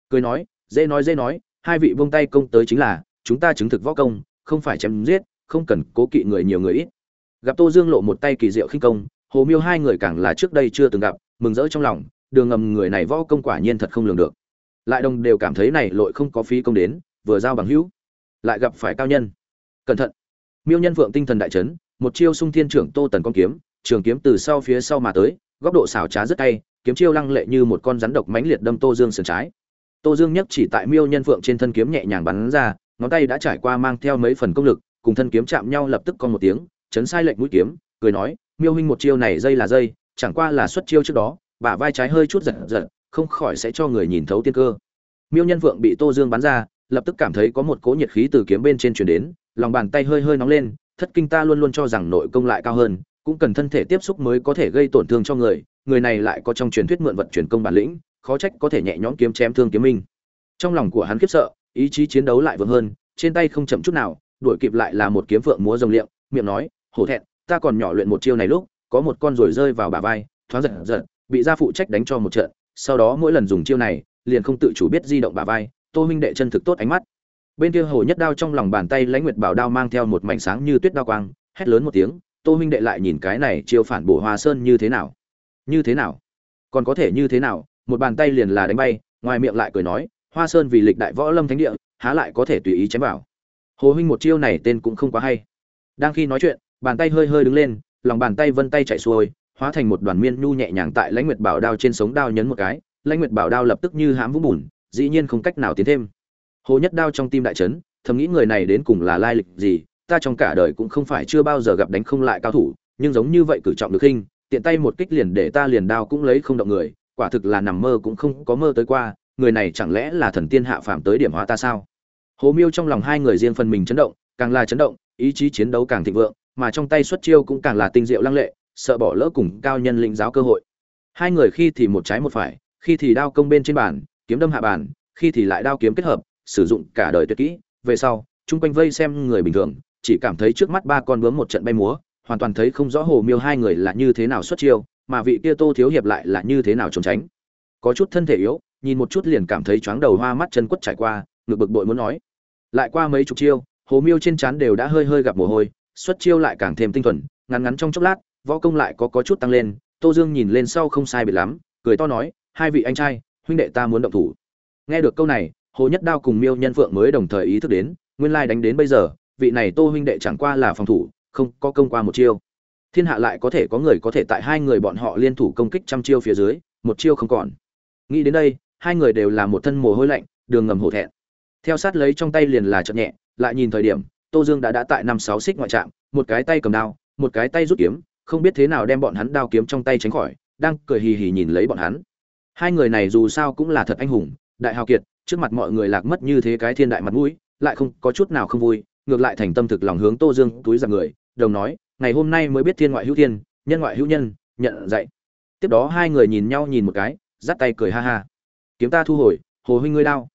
Speaker 1: Cười nói, dễ nói dễ nói, hai vị buông tay công tới chính là, chúng ta chứng thực võ công, không phải chém giết, không cần cố kỵ người nhiều người ít. Gặp tô dương lộ một tay kỳ diệu khinh công, hồ miêu hai người càng là trước đây chưa từng gặp, mừng rỡ trong lòng, đường ngầm người này võ công quả nhiên thật không lường được lại đồng đều cảm thấy này lội không có phí công đến, vừa giao bằng hữu, lại gặp phải cao nhân. Cẩn thận. Miêu nhân vượng tinh thần đại chấn, một chiêu sung thiên trưởng tô tần con kiếm, trường kiếm từ sau phía sau mà tới, góc độ xảo trá rất tay kiếm chiêu lăng lệ như một con rắn độc mãnh liệt đâm tô dương sườn trái. Tô dương nhấc chỉ tại miêu nhân vượng trên thân kiếm nhẹ nhàng bắn ra, ngón tay đã trải qua mang theo mấy phần công lực, cùng thân kiếm chạm nhau lập tức con một tiếng, chấn sai lệnh mũi kiếm, cười nói, miêu huynh một chiêu này dây là dây, chẳng qua là xuất chiêu trước đó, bả vai trái hơi chút giật giật không khỏi sẽ cho người nhìn thấu tiên cơ. Miêu nhân vượng bị tô dương bắn ra, lập tức cảm thấy có một cỗ nhiệt khí từ kiếm bên trên truyền đến, lòng bàn tay hơi hơi nóng lên, thất kinh ta luôn luôn cho rằng nội công lại cao hơn, cũng cần thân thể tiếp xúc mới có thể gây tổn thương cho người người này lại có trong truyền thuyết mượn vật truyền công bản lĩnh, khó trách có thể nhẹ nhõm kiếm chém thương kiếm minh. Trong lòng của hắn khiếp sợ, ý chí chiến đấu lại vững hơn, trên tay không chậm chút nào, đuổi kịp lại là một kiếm phượng múa rồng liệm, miệng nói, hổ thẹn, ta còn nhỏ luyện một chiêu này lúc, có một con rồi rơi vào bả vai, thoáng giật giật, bị gia phụ trách đánh cho một trận sau đó mỗi lần dùng chiêu này, liền không tự chủ biết di động bả vai, tô huynh đệ chân thực tốt ánh mắt. Bên kia hồ nhất đao trong lòng bàn tay lãnh nguyệt bảo đao mang theo một mảnh sáng như tuyết đao quang, hét lớn một tiếng, tô huynh đệ lại nhìn cái này chiêu phản bổ hoa sơn như thế nào? Như thế nào? Còn có thể như thế nào? Một bàn tay liền là đánh bay, ngoài miệng lại cười nói, hoa sơn vì lịch đại võ lâm thánh địa, há lại có thể tùy ý chém vào. Hồ huynh một chiêu này tên cũng không quá hay. Đang khi nói chuyện, bàn tay hơi hơi đứng lên, lòng bàn tay vân tay chạy xuôi hóa thành một đoàn miên nhu nhẹ nhàng tại lãnh nguyệt bảo đao trên sống đao nhấn một cái, lãnh nguyệt bảo đao lập tức như hám vũng bùn, dĩ nhiên không cách nào tiến thêm. Hồ nhất đao trong tim đại trấn thầm nghĩ người này đến cùng là lai lịch gì, ta trong cả đời cũng không phải chưa bao giờ gặp đánh không lại cao thủ, nhưng giống như vậy cử trọng được khinh, tiện tay một kích liền để ta liền đao cũng lấy không động người, quả thực là nằm mơ cũng không có mơ tới qua, người này chẳng lẽ là thần tiên hạ phàm tới điểm hóa ta sao? Hồ miêu trong lòng hai người riêng phần mình chấn động, càng là chấn động, ý chí chiến đấu càng thịnh vượng, mà trong tay xuất chiêu cũng càng là tinh diệu lăng lệ sợ bỏ lỡ cùng cao nhân lĩnh giáo cơ hội. Hai người khi thì một trái một phải, khi thì đao công bên trên bàn, kiếm đâm hạ bàn, khi thì lại đao kiếm kết hợp, sử dụng cả đời tuyệt kỹ. Về sau, chung quanh vây xem người bình thường, chỉ cảm thấy trước mắt ba con bướm một trận bay múa, hoàn toàn thấy không rõ hồ miêu hai người là như thế nào xuất chiêu, mà vị kia tô thiếu hiệp lại là như thế nào trốn tránh. Có chút thân thể yếu, nhìn một chút liền cảm thấy chóng đầu hoa mắt chân quất trải qua, ngực bực bội muốn nói. Lại qua mấy chục chiêu, hồ miêu trên trán đều đã hơi hơi gặp mồ hôi, xuất chiêu lại càng thêm tinh thuần, ngắn ngắn trong chốc lát võ công lại có có chút tăng lên, tô dương nhìn lên sau không sai biệt lắm, cười to nói, hai vị anh trai, huynh đệ ta muốn động thủ. Nghe được câu này, hồ nhất đao cùng miêu nhân phượng mới đồng thời ý thức đến, nguyên lai đánh đến bây giờ, vị này tô huynh đệ chẳng qua là phòng thủ, không có công qua một chiêu. Thiên hạ lại có thể có người có thể tại hai người bọn họ liên thủ công kích trăm chiêu phía dưới, một chiêu không còn. Nghĩ đến đây, hai người đều là một thân mồ hôi lạnh, đường ngầm hổ thẹn. Theo sát lấy trong tay liền là chậm nhẹ, lại nhìn thời điểm, tô dương đã đã tại năm sáu xích ngoại trạm, một cái tay cầm đao, một cái tay rút kiếm không biết thế nào đem bọn hắn đao kiếm trong tay tránh khỏi, đang cười hì hì nhìn lấy bọn hắn. Hai người này dù sao cũng là thật anh hùng, đại hào kiệt, trước mặt mọi người lạc mất như thế cái thiên đại mặt mũi, lại không, có chút nào không vui, ngược lại thành tâm thực lòng hướng tô dương túi ra người, đồng nói, ngày hôm nay mới biết thiên ngoại hữu thiên, nhân ngoại hữu nhân, nhận dạy. Tiếp đó hai người nhìn nhau nhìn một cái, dắt tay cười ha ha. Kiếm ta thu hồi, hồ huynh ngươi đao.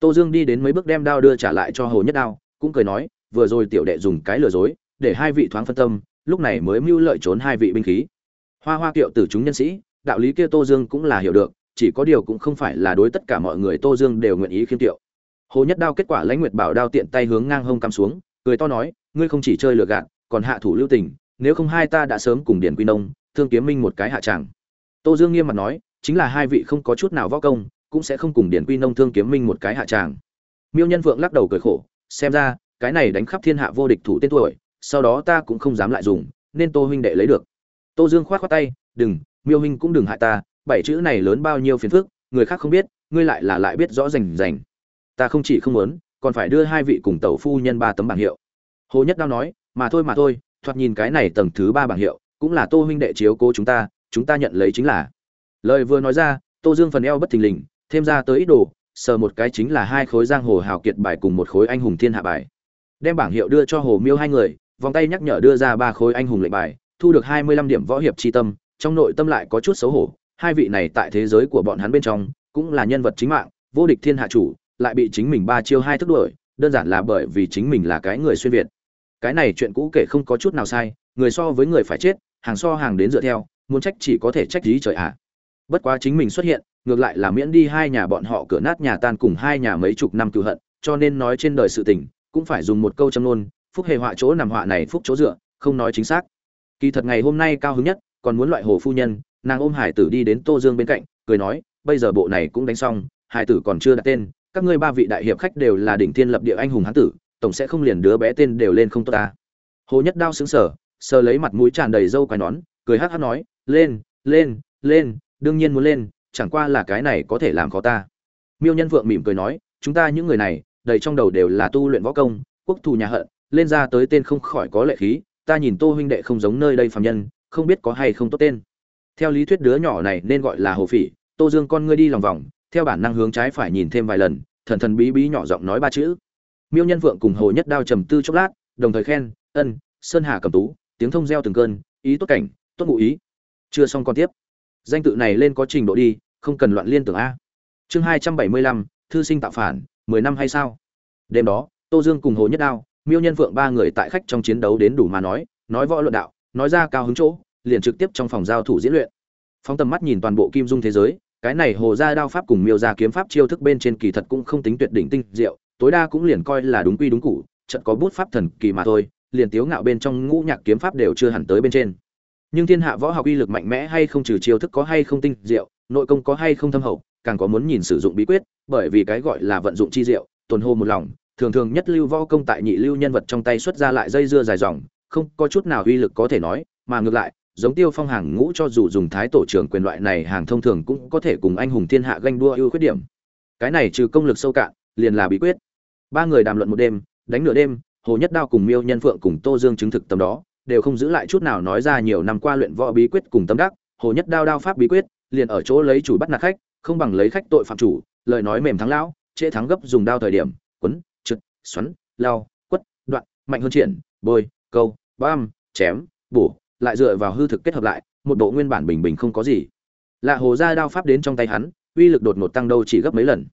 Speaker 1: Tô dương đi đến mấy bước đem đao đưa trả lại cho hồ nhất đao, cũng cười nói, vừa rồi tiểu đệ dùng cái lừa dối, để hai vị thoáng phân tâm lúc này mới mưu lợi trốn hai vị binh khí. Hoa hoa kiệu từ chúng nhân sĩ, đạo lý kia tô dương cũng là hiểu được, chỉ có điều cũng không phải là đối tất cả mọi người tô dương đều nguyện ý khiêm tiệu. Hồ nhất đao kết quả lãnh nguyệt bảo đao tiện tay hướng ngang hông cắm xuống, cười to nói, ngươi không chỉ chơi lừa gạt, còn hạ thủ lưu tình, nếu không hai ta đã sớm cùng điển quy nông, thương kiếm minh một cái hạ tràng. Tô dương nghiêm mặt nói, chính là hai vị không có chút nào võ công, cũng sẽ không cùng điển quy nông, thương kiếm minh một cái hạ tràng. Miêu nhân vượng lắc đầu cười khổ, xem ra, cái này đánh khắp thiên hạ vô địch thủ tên tuổi sau đó ta cũng không dám lại dùng, nên tô huynh đệ lấy được. Tô dương khoát khoát tay, đừng, miêu huynh cũng đừng hại ta, bảy chữ này lớn bao nhiêu phiền phức, người khác không biết, ngươi lại là lại biết rõ rành rành. Ta không chỉ không muốn, còn phải đưa hai vị cùng tẩu phu nhân ba tấm bảng hiệu. Hồ nhất đao nói, mà thôi mà thôi, thoạt nhìn cái này tầng thứ ba bảng hiệu, cũng là tô huynh đệ chiếu cố chúng ta chúng ta nhận lấy chính là. Lời vừa nói ra, tô dương phần eo bất thình lình, thêm ra tới ít đồ, sờ một cái chính là hai khối giang hồ hào kiệt bài cùng một khối anh hùng thiên hạ bài. Đem bảng hiệu đưa cho hồ miêu hai người vòng tay nhắc nhở đưa ra ba khối anh hùng lệnh bài, thu được hai mươi lăm điểm võ hiệp chi tâm, trong nội tâm lại có chút xấu hổ hai vị này tại thế giới của bọn hắn bên trong, cũng là nhân vật chính mạng, vô địch thiên hạ chủ, lại bị chính mình ba chiêu hai thức đuổi, đơn giản là bởi vì chính mình là cái người xuyên việt cái này chuyện cũ kể không có chút nào sai, người so với người phải chết, hàng so hàng đến dựa theo, muốn trách chỉ có thể trách lý trời ạ à. bất quá chính mình xuất hiện, ngược lại là miễn đi hai nhà bọn họ cửa nát nhà tan cùng hai nhà mấy chục năm cừu hận, cho nên nói trên đời sự tình, cũng phải dùng một câu châm ngôn phúc hề họa chỗ nằm họa này phúc chỗ dựa, không nói chính xác. Kỳ thật ngày hôm nay cao hứng nhất, còn muốn loại hồ phu nhân, nàng ôm hải tử đi đến tô dương bên cạnh, cười nói, bây giờ bộ này cũng đánh xong, hải tử còn chưa đặt tên, các ngươi ba vị đại hiệp khách đều là đỉnh thiên lập địa anh hùng hán tử, tổng sẽ không liền đứa bé tên đều lên không tốt ta. Hồ nhất đao xứng sở sờ lấy mặt mũi tràn đầy râu quai nón, cười hắc hắc nói, lên lên lên, đương nhiên muốn lên, chẳng qua là cái này có thể làm khó ta. Miêu nhân vượng mỉm cười nói, chúng ta những người này, đầy trong đầu đều là tu luyện võ công, quốc thù nhà hận lên ra tới tên không khỏi có lệ khí, ta nhìn tô huynh đệ không giống nơi đây phàm nhân, không biết có hay không tốt tên. Theo lý thuyết đứa nhỏ này nên gọi là hồ phỉ, tô dương con ngươi đi lòng vòng, theo bản năng hướng trái phải nhìn thêm vài lần, thần thần bí bí nhỏ giọng nói ba chữ. Miêu nhân vượng cùng hồ nhất đao trầm tư chốc lát, đồng thời khen, ân, sơn hà cầm tú, tiếng thông reo từng cơn, ý tốt cảnh, tốt ngụ ý. Chưa xong còn tiếp. Danh tự này lên có trình độ đi, không cần loạn liên tưởng a. Chương hai trăm bảy mươi lăm, thư sinh tạo phản, mười năm hay sao? Đêm đó, tô dương cùng hồ nhất đao miêu nhân vượng ba người tại khách trong chiến đấu đến đủ mà nói nói võ luận đạo, nói ra cao hứng chỗ, liền trực tiếp trong phòng giao thủ diễn luyện. Phóng tầm mắt nhìn toàn bộ kim dung thế giới, cái này hồ gia đao pháp cùng miêu gia kiếm pháp chiêu thức bên trên kỳ thật cũng không tính tuyệt đỉnh tinh diệu, tối đa cũng liền coi là đúng quy đúng cụ trận có bút pháp thần kỳ mà thôi, liền tiếu ngạo bên trong ngũ nhạc kiếm pháp đều chưa hẳn tới bên trên. Nhưng thiên hạ võ học uy lực mạnh mẽ hay không trừ chiêu thức có hay không tinh diệu, nội công có hay không thâm hậu, càng có muốn nhìn sử dụng bí quyết, bởi vì cái gọi là vận dụng chi diệu tuần hô một lòng thường thường nhất lưu võ công tại nhị lưu nhân vật trong tay xuất ra lại dây dưa dài dòng, không có chút nào uy lực có thể nói, mà ngược lại, giống tiêu phong hàng ngũ cho dù dùng thái tổ trưởng quyền loại này hàng thông thường cũng có thể cùng anh hùng thiên hạ ganh đua ưu khuyết điểm. Cái này trừ công lực sâu cạn, liền là bí quyết. Ba người đàm luận một đêm, đánh nửa đêm, hồ nhất đao cùng miêu nhân phượng cùng tô dương chứng thực tầm đó, đều không giữ lại chút nào nói ra nhiều năm qua luyện võ bí quyết cùng tâm đắc, hồ nhất đao đao pháp bí quyết, liền ở chỗ lấy chủ bắt nạt khách, không bằng lấy khách tội phạm chủ, lời nói mềm thắng lão chế thắng gấp dùng đao thời điểm, quấn xoắn lao quất, đoạn, mạnh hơn triển, bôi, câu bam chém, bổ, lại dựa vào hư thực kết hợp lại, một bộ nguyên bản bình bình không có gì. Lạ hồ ra đao pháp đến trong tay hắn, uy lực đột ngột tăng đâu chỉ gấp mấy lần.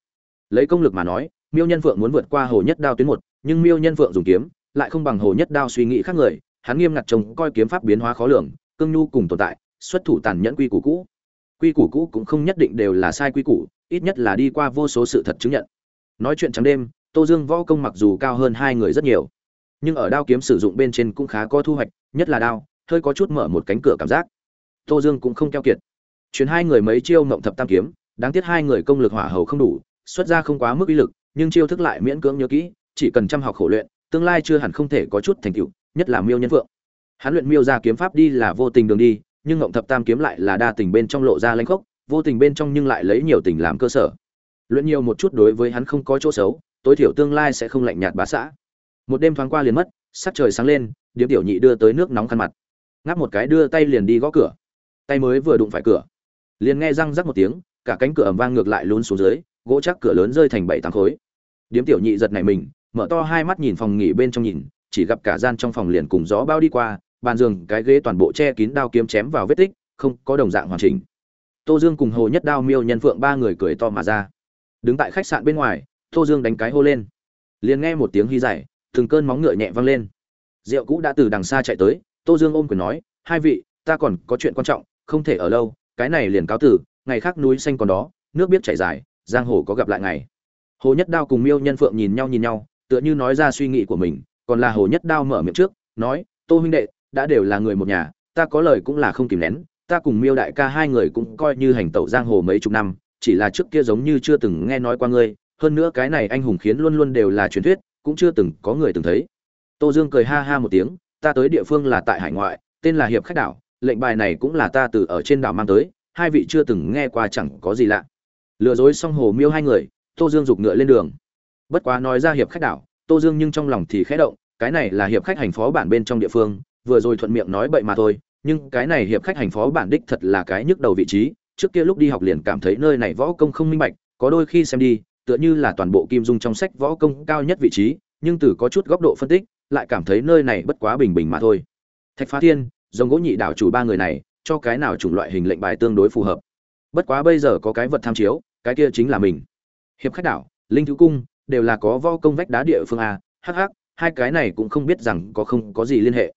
Speaker 1: Lấy công lực mà nói, miêu nhân phượng muốn vượt qua hồ nhất đao tuyến một, nhưng miêu nhân phượng dùng kiếm, lại không bằng hồ nhất đao suy nghĩ khác người, hắn nghiêm ngặt trông coi kiếm pháp biến hóa khó lường, cương nhu cùng tồn tại, xuất thủ tàn nhẫn quy củ cũ. Quy củ cũ cũng không nhất định đều là sai quy củ, ít nhất là đi qua vô số sự thật chứng nhận. Nói chuyện trắng đêm tô dương võ công mặc dù cao hơn hai người rất nhiều, nhưng ở đao kiếm sử dụng bên trên cũng khá có thu hoạch, nhất là đao, hơi có chút mở một cánh cửa cảm giác. Tô dương cũng không keo kiệt. Chuyến hai người mấy chiêu ngộng thập tam kiếm, đáng tiếc hai người công lực hỏa hầu không đủ, xuất ra không quá mức uy lực, nhưng chiêu thức lại miễn cưỡng nhớ kỹ, chỉ cần chăm học khổ luyện, tương lai chưa hẳn không thể có chút thành tựu, nhất là miêu nhân vượng hắn luyện miêu ra kiếm pháp đi là vô tình đường đi, nhưng ngộng thập tam kiếm lại là đa tình bên trong lộ ra lãnh khốc, vô tình bên trong nhưng lại lấy nhiều tình làm cơ sở. Luyện nhiều một chút đối với hắn không có chỗ xấu tối thiểu tương lai sẽ không lạnh nhạt bá xã. Một đêm thoáng qua liền mất, sắc trời sáng lên, điếm tiểu nhị đưa tới nước nóng khăn mặt. Ngáp một cái đưa tay liền đi gõ cửa. Tay mới vừa đụng phải cửa, liền nghe răng rắc một tiếng, cả cánh cửa ầm vang ngược lại lún xuống dưới, gỗ chắc cửa lớn rơi thành bảy tám khối. Điếm tiểu nhị giật này mình, mở to hai mắt nhìn phòng nghỉ bên trong nhìn, chỉ gặp cả gian trong phòng liền cùng gió bao đi qua, bàn giường, cái ghế toàn bộ che kín đao kiếm chém vào vết tích, không có đồng dạng hoàn chỉnh. Tô dương cùng hồ nhất đao miêu nhân phượng ba người cười to mà ra. Đứng tại khách sạn bên ngoài tô dương đánh cái hô lên. Liền nghe một tiếng hy dài, từng cơn móng ngựa nhẹ vang lên. Rượu cũ đã từ đằng xa chạy tới, tô dương ôm quyền nói, hai vị, ta còn có chuyện quan trọng, không thể ở lâu, cái này liền cáo tử ngày khác núi xanh còn đó, nước biết chảy dài, giang hồ có gặp lại ngày. Hồ nhất đao cùng miêu nhân phượng nhìn nhau nhìn nhau, tựa như nói ra suy nghĩ của mình, còn là hồ nhất đao mở miệng trước, nói, tô huynh đệ, đã đều là người một nhà, ta có lời cũng là không kìm nén, ta cùng miêu đại ca hai người cũng coi như hành tẩu giang hồ mấy chục năm, chỉ là trước kia giống như chưa từng nghe nói qua ngươi hơn nữa cái này anh hùng khiến luôn luôn đều là truyền thuyết, cũng chưa từng có người từng thấy. Tô dương cười ha ha một tiếng, ta tới địa phương là tại hải ngoại, tên là hiệp khách đảo, lệnh bài này cũng là ta từ ở trên đảo mang tới, hai vị chưa từng nghe qua chẳng có gì lạ. Lừa dối xong hồ miêu hai người, tô dương giục ngựa lên đường. Bất quá nói ra hiệp khách đảo, tô dương nhưng trong lòng thì khẽ động, cái này là hiệp khách hành phó bản bên trong địa phương, vừa rồi thuận miệng nói bậy mà thôi, nhưng cái này hiệp khách hành phó bản đích thật là cái nhức đầu vị trí, trước kia lúc đi học liền cảm thấy nơi này võ công không minh bạch, có đôi khi xem đi tựa như là toàn bộ kim dung trong sách võ công cao nhất vị trí, nhưng từ có chút góc độ phân tích, lại cảm thấy nơi này bất quá bình bình mà thôi. Thạch phá thiên dòng gỗ nhị đảo chủ ba người này, cho cái nào chủng loại hình lệnh bài tương đối phù hợp? Bất quá bây giờ có cái vật tham chiếu, cái kia chính là mình. Hiệp khách đảo, linh thứ cung, đều là có võ công vách đá địa phương a hh hai cái này cũng không biết rằng có không có gì liên hệ.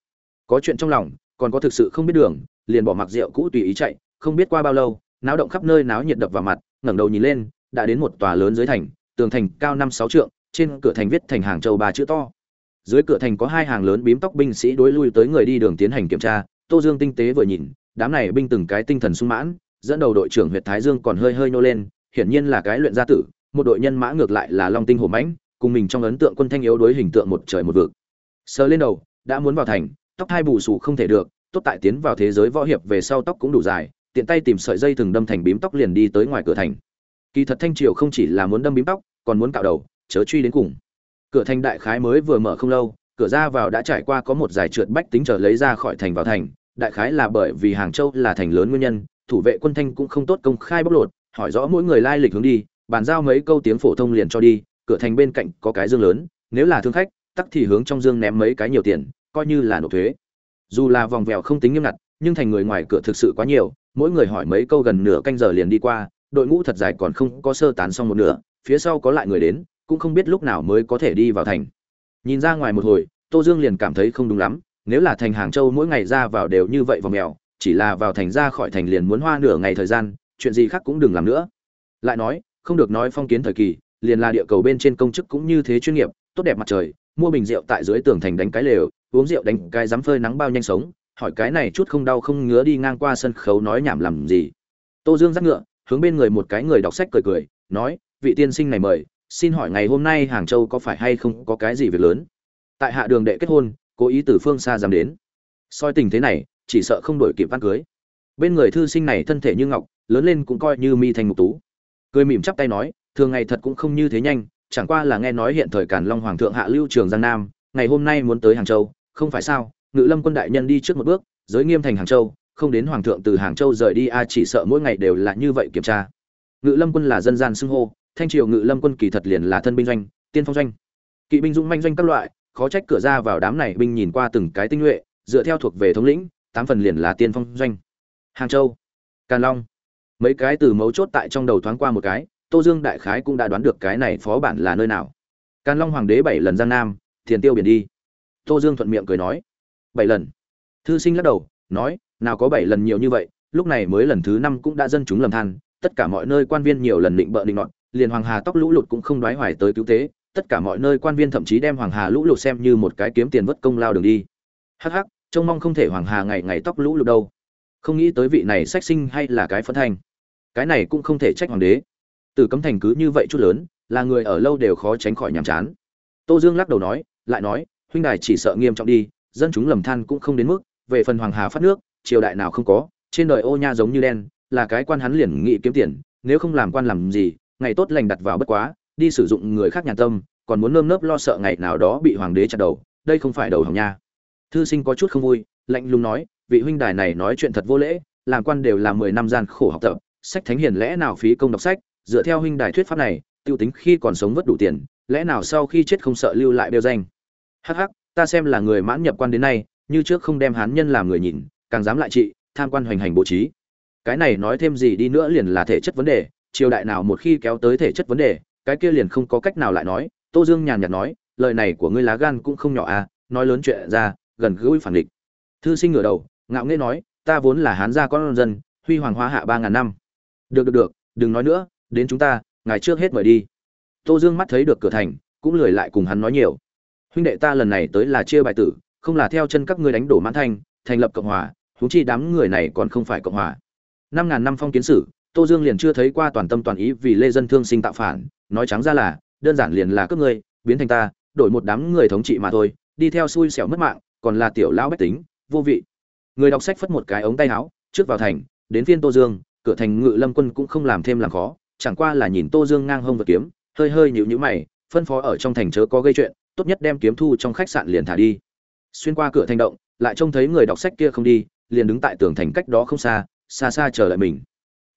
Speaker 1: Có chuyện trong lòng, còn có thực sự không biết đường, liền bỏ mặc rượu cũ tùy ý chạy, không biết qua bao lâu, náo động khắp nơi náo nhiệt đập vào mặt, ngẩng đầu nhìn lên đã đến một tòa lớn dưới thành, tường thành cao năm sáu trượng, trên cửa thành viết thành hàng châu ba chữ to. Dưới cửa thành có hai hàng lớn bím tóc binh sĩ đối lui tới người đi đường tiến hành kiểm tra, tô dương tinh tế vừa nhìn, đám này binh từng cái tinh thần sung mãn, dẫn đầu đội trưởng huyện thái dương còn hơi hơi nô lên, hiển nhiên là cái luyện gia tử, một đội nhân mã ngược lại là long tinh hổ mãnh, cùng mình trong ấn tượng quân thanh yếu đối hình tượng một trời một vực. Sờ lên đầu, đã muốn vào thành, tóc hai bù xù không thể được, tốt tại tiến vào thế giới võ hiệp về sau tóc cũng đủ dài, tiện tay tìm sợi dây thừng đâm thành bím tóc liền đi tới ngoài cửa thành kỳ thật thanh triều không chỉ là muốn đâm bím tóc, còn muốn cạo đầu, chớ truy đến cùng. Cửa thành đại khái mới vừa mở không lâu, cửa ra vào đã trải qua có một giải trượt bách tính trở lấy ra khỏi thành vào thành. Đại khái là bởi vì hàng châu là thành lớn nguyên nhân, thủ vệ quân thanh cũng không tốt công khai bóc lột, hỏi rõ mỗi người lai lịch hướng đi, bàn giao mấy câu tiếng phổ thông liền cho đi, cửa thành bên cạnh có cái dương lớn, nếu là thương khách, tắc thì hướng trong dương ném mấy cái nhiều tiền, coi như là nộp thuế. Dù là vòng vèo không tính nghiêm ngặt, nhưng thành người ngoài cửa thực sự quá nhiều, mỗi người hỏi mấy câu gần nửa canh giờ liền đi qua đội ngũ thật dài còn không có sơ tán xong một nửa, phía sau có lại người đến, cũng không biết lúc nào mới có thể đi vào thành. Nhìn ra ngoài một hồi, tô dương liền cảm thấy không đúng lắm, nếu là thành hàng châu mỗi ngày ra vào đều như vậy vòng mèo, chỉ là vào thành ra khỏi thành liền muốn hoa nửa ngày thời gian, chuyện gì khác cũng đừng làm nữa. Lại nói, không được nói phong kiến thời kỳ, liền là địa cầu bên trên công chức cũng như thế chuyên nghiệp, tốt đẹp mặt trời, mua bình rượu tại dưới tường thành đánh cái lều, uống rượu đánh cái dám phơi nắng bao nhanh sống, hỏi cái này chút không đau không ngứa đi ngang qua sân khấu nói nhảm làm gì. Tô dương dắt ngựa hướng bên người một cái người đọc sách cười cười, nói, vị tiên sinh này mời, xin hỏi ngày hôm nay hàng châu có phải hay không có cái gì việc lớn? Tại hạ đường đệ kết hôn, cố ý từ phương xa dám đến. Soi tình thế này, chỉ sợ không đổi kịp văn cưới. Bên người thư sinh này thân thể như ngọc, lớn lên cũng coi như mi thành ngục tú. Cười mỉm chắp tay nói, thường ngày thật cũng không như thế nhanh, chẳng qua là nghe nói hiện thời càn long hoàng thượng hạ lưu trường giang nam, ngày hôm nay muốn tới hàng châu, không phải sao? Ngự lâm quân đại nhân đi trước một bước, giới nghiêm thành hàng châu không đến hoàng thượng từ hàng châu rời đi, a, chỉ sợ mỗi ngày đều là như vậy kiểm tra. Ngự lâm quân là dân gian xưng hô, thanh triều ngự lâm quân kỳ thật liền là thân binh doanh, tiên phong doanh. Kỵ binh dũng manh doanh các loại, khó trách cửa ra vào đám này binh nhìn qua từng cái tinh nhuệ, dựa theo thuộc về thống lĩnh, tám phần liền là tiên phong doanh. Hàng châu, càn long, mấy cái từ mấu chốt tại trong đầu thoáng qua một cái, tô dương đại khái cũng đã đoán được cái này phó bản là nơi nào. Càn long hoàng đế bảy lần giang nam thiền tiêu biển đi. Tô dương thuận miệng cười nói, bảy lần. Thư sinh lắc đầu, nói nào có bảy lần nhiều như vậy, lúc này mới lần thứ năm cũng đã dân chúng lầm than, tất cả mọi nơi quan viên nhiều lần định bợ định nọt, liền hoàng hà tóc lũ lụt cũng không đoái hoài tới cứu tế, tất cả mọi nơi quan viên thậm chí đem hoàng hà lũ lụt xem như một cái kiếm tiền vất công lao đường đi. Hắc hắc, trông mong không thể hoàng hà ngày ngày tóc lũ lụt đâu. Không nghĩ tới vị này sách sinh hay là cái phấn thanh cái này cũng không thể trách hoàng đế. Từ cấm thành cứ như vậy chút lớn, là người ở lâu đều khó tránh khỏi nhàm chán. Tô dương lắc đầu nói, lại nói, huynh đài chỉ sợ nghiêm trọng đi, dân chúng lầm than cũng không đến mức, về phần hoàng hà phát nước triều đại nào không có, trên đời ô nha giống như đen, là cái quan hắn liền nghị kiếm tiền, nếu không làm quan làm gì, ngày tốt lành đặt vào bất quá, đi sử dụng người khác nhà tâm, còn muốn nơm nớp lo sợ ngày nào đó bị hoàng đế chặt đầu, đây không phải đầu hỏng nha. Thư sinh có chút không vui, lạnh lùng nói, vị huynh đài này nói chuyện thật vô lễ, làm quan đều là mười năm gian khổ học tập, sách thánh hiền lẽ nào phí công đọc sách, dựa theo huynh đài thuyết pháp này, tiêu tính khi còn sống vất đủ tiền, lẽ nào sau khi chết không sợ lưu lại đeo danh. Hắc hắc, ta xem là người mãn nhập quan đến nay, như trước không đem hán nhân làm người nhìn càng dám lại trị, tham quan hoành hành bộ trí. Cái này nói thêm gì đi nữa liền là thể chất vấn đề, triều đại nào một khi kéo tới thể chất vấn đề, cái kia liền không có cách nào lại nói. Tô dương nhàn nhạt nói, lời này của ngươi lá gan cũng không nhỏ à nói lớn chuyện ra, gần gũi phản địch thư sinh ngửa đầu, ngạo nghễ nói, ta vốn là hán gia con dân, huy hoàng hóa hạ ba ngàn năm. Được được được, đừng nói nữa, đến chúng ta ngày trước hết mời đi. Tô dương mắt thấy được cửa thành, cũng lười lại cùng hắn nói nhiều. Huynh đệ ta lần này tới là chia bài tử, không là theo chân các ngươi đánh đổ mãn thanh, thành lập cộng hòa huống chi đám người này còn không phải cộng hòa. Năm ngàn năm phong kiến sử, tô dương liền chưa thấy qua toàn tâm toàn ý vì lê dân thương sinh tạo phản, nói trắng ra là, đơn giản liền là cướp ngươi biến thành ta, đổi một đám người thống trị mà thôi, đi theo xui xẻo mất mạng, còn là tiểu lão bách tính, vô vị. Người đọc sách phất một cái ống tay áo, trước vào thành, đến phiên tô dương, cửa thành ngự lâm quân cũng không làm thêm làm khó, chẳng qua là nhìn tô dương ngang hông vật kiếm, hơi hơi nhịu nhữ mày, phân phó ở trong thành chớ có gây chuyện, tốt nhất đem kiếm thu trong khách sạn liền thả đi. Xuyên qua cửa thành động, lại trông thấy người đọc sách kia không đi liền đứng tại tường thành cách đó không xa xa xa chờ lại mình.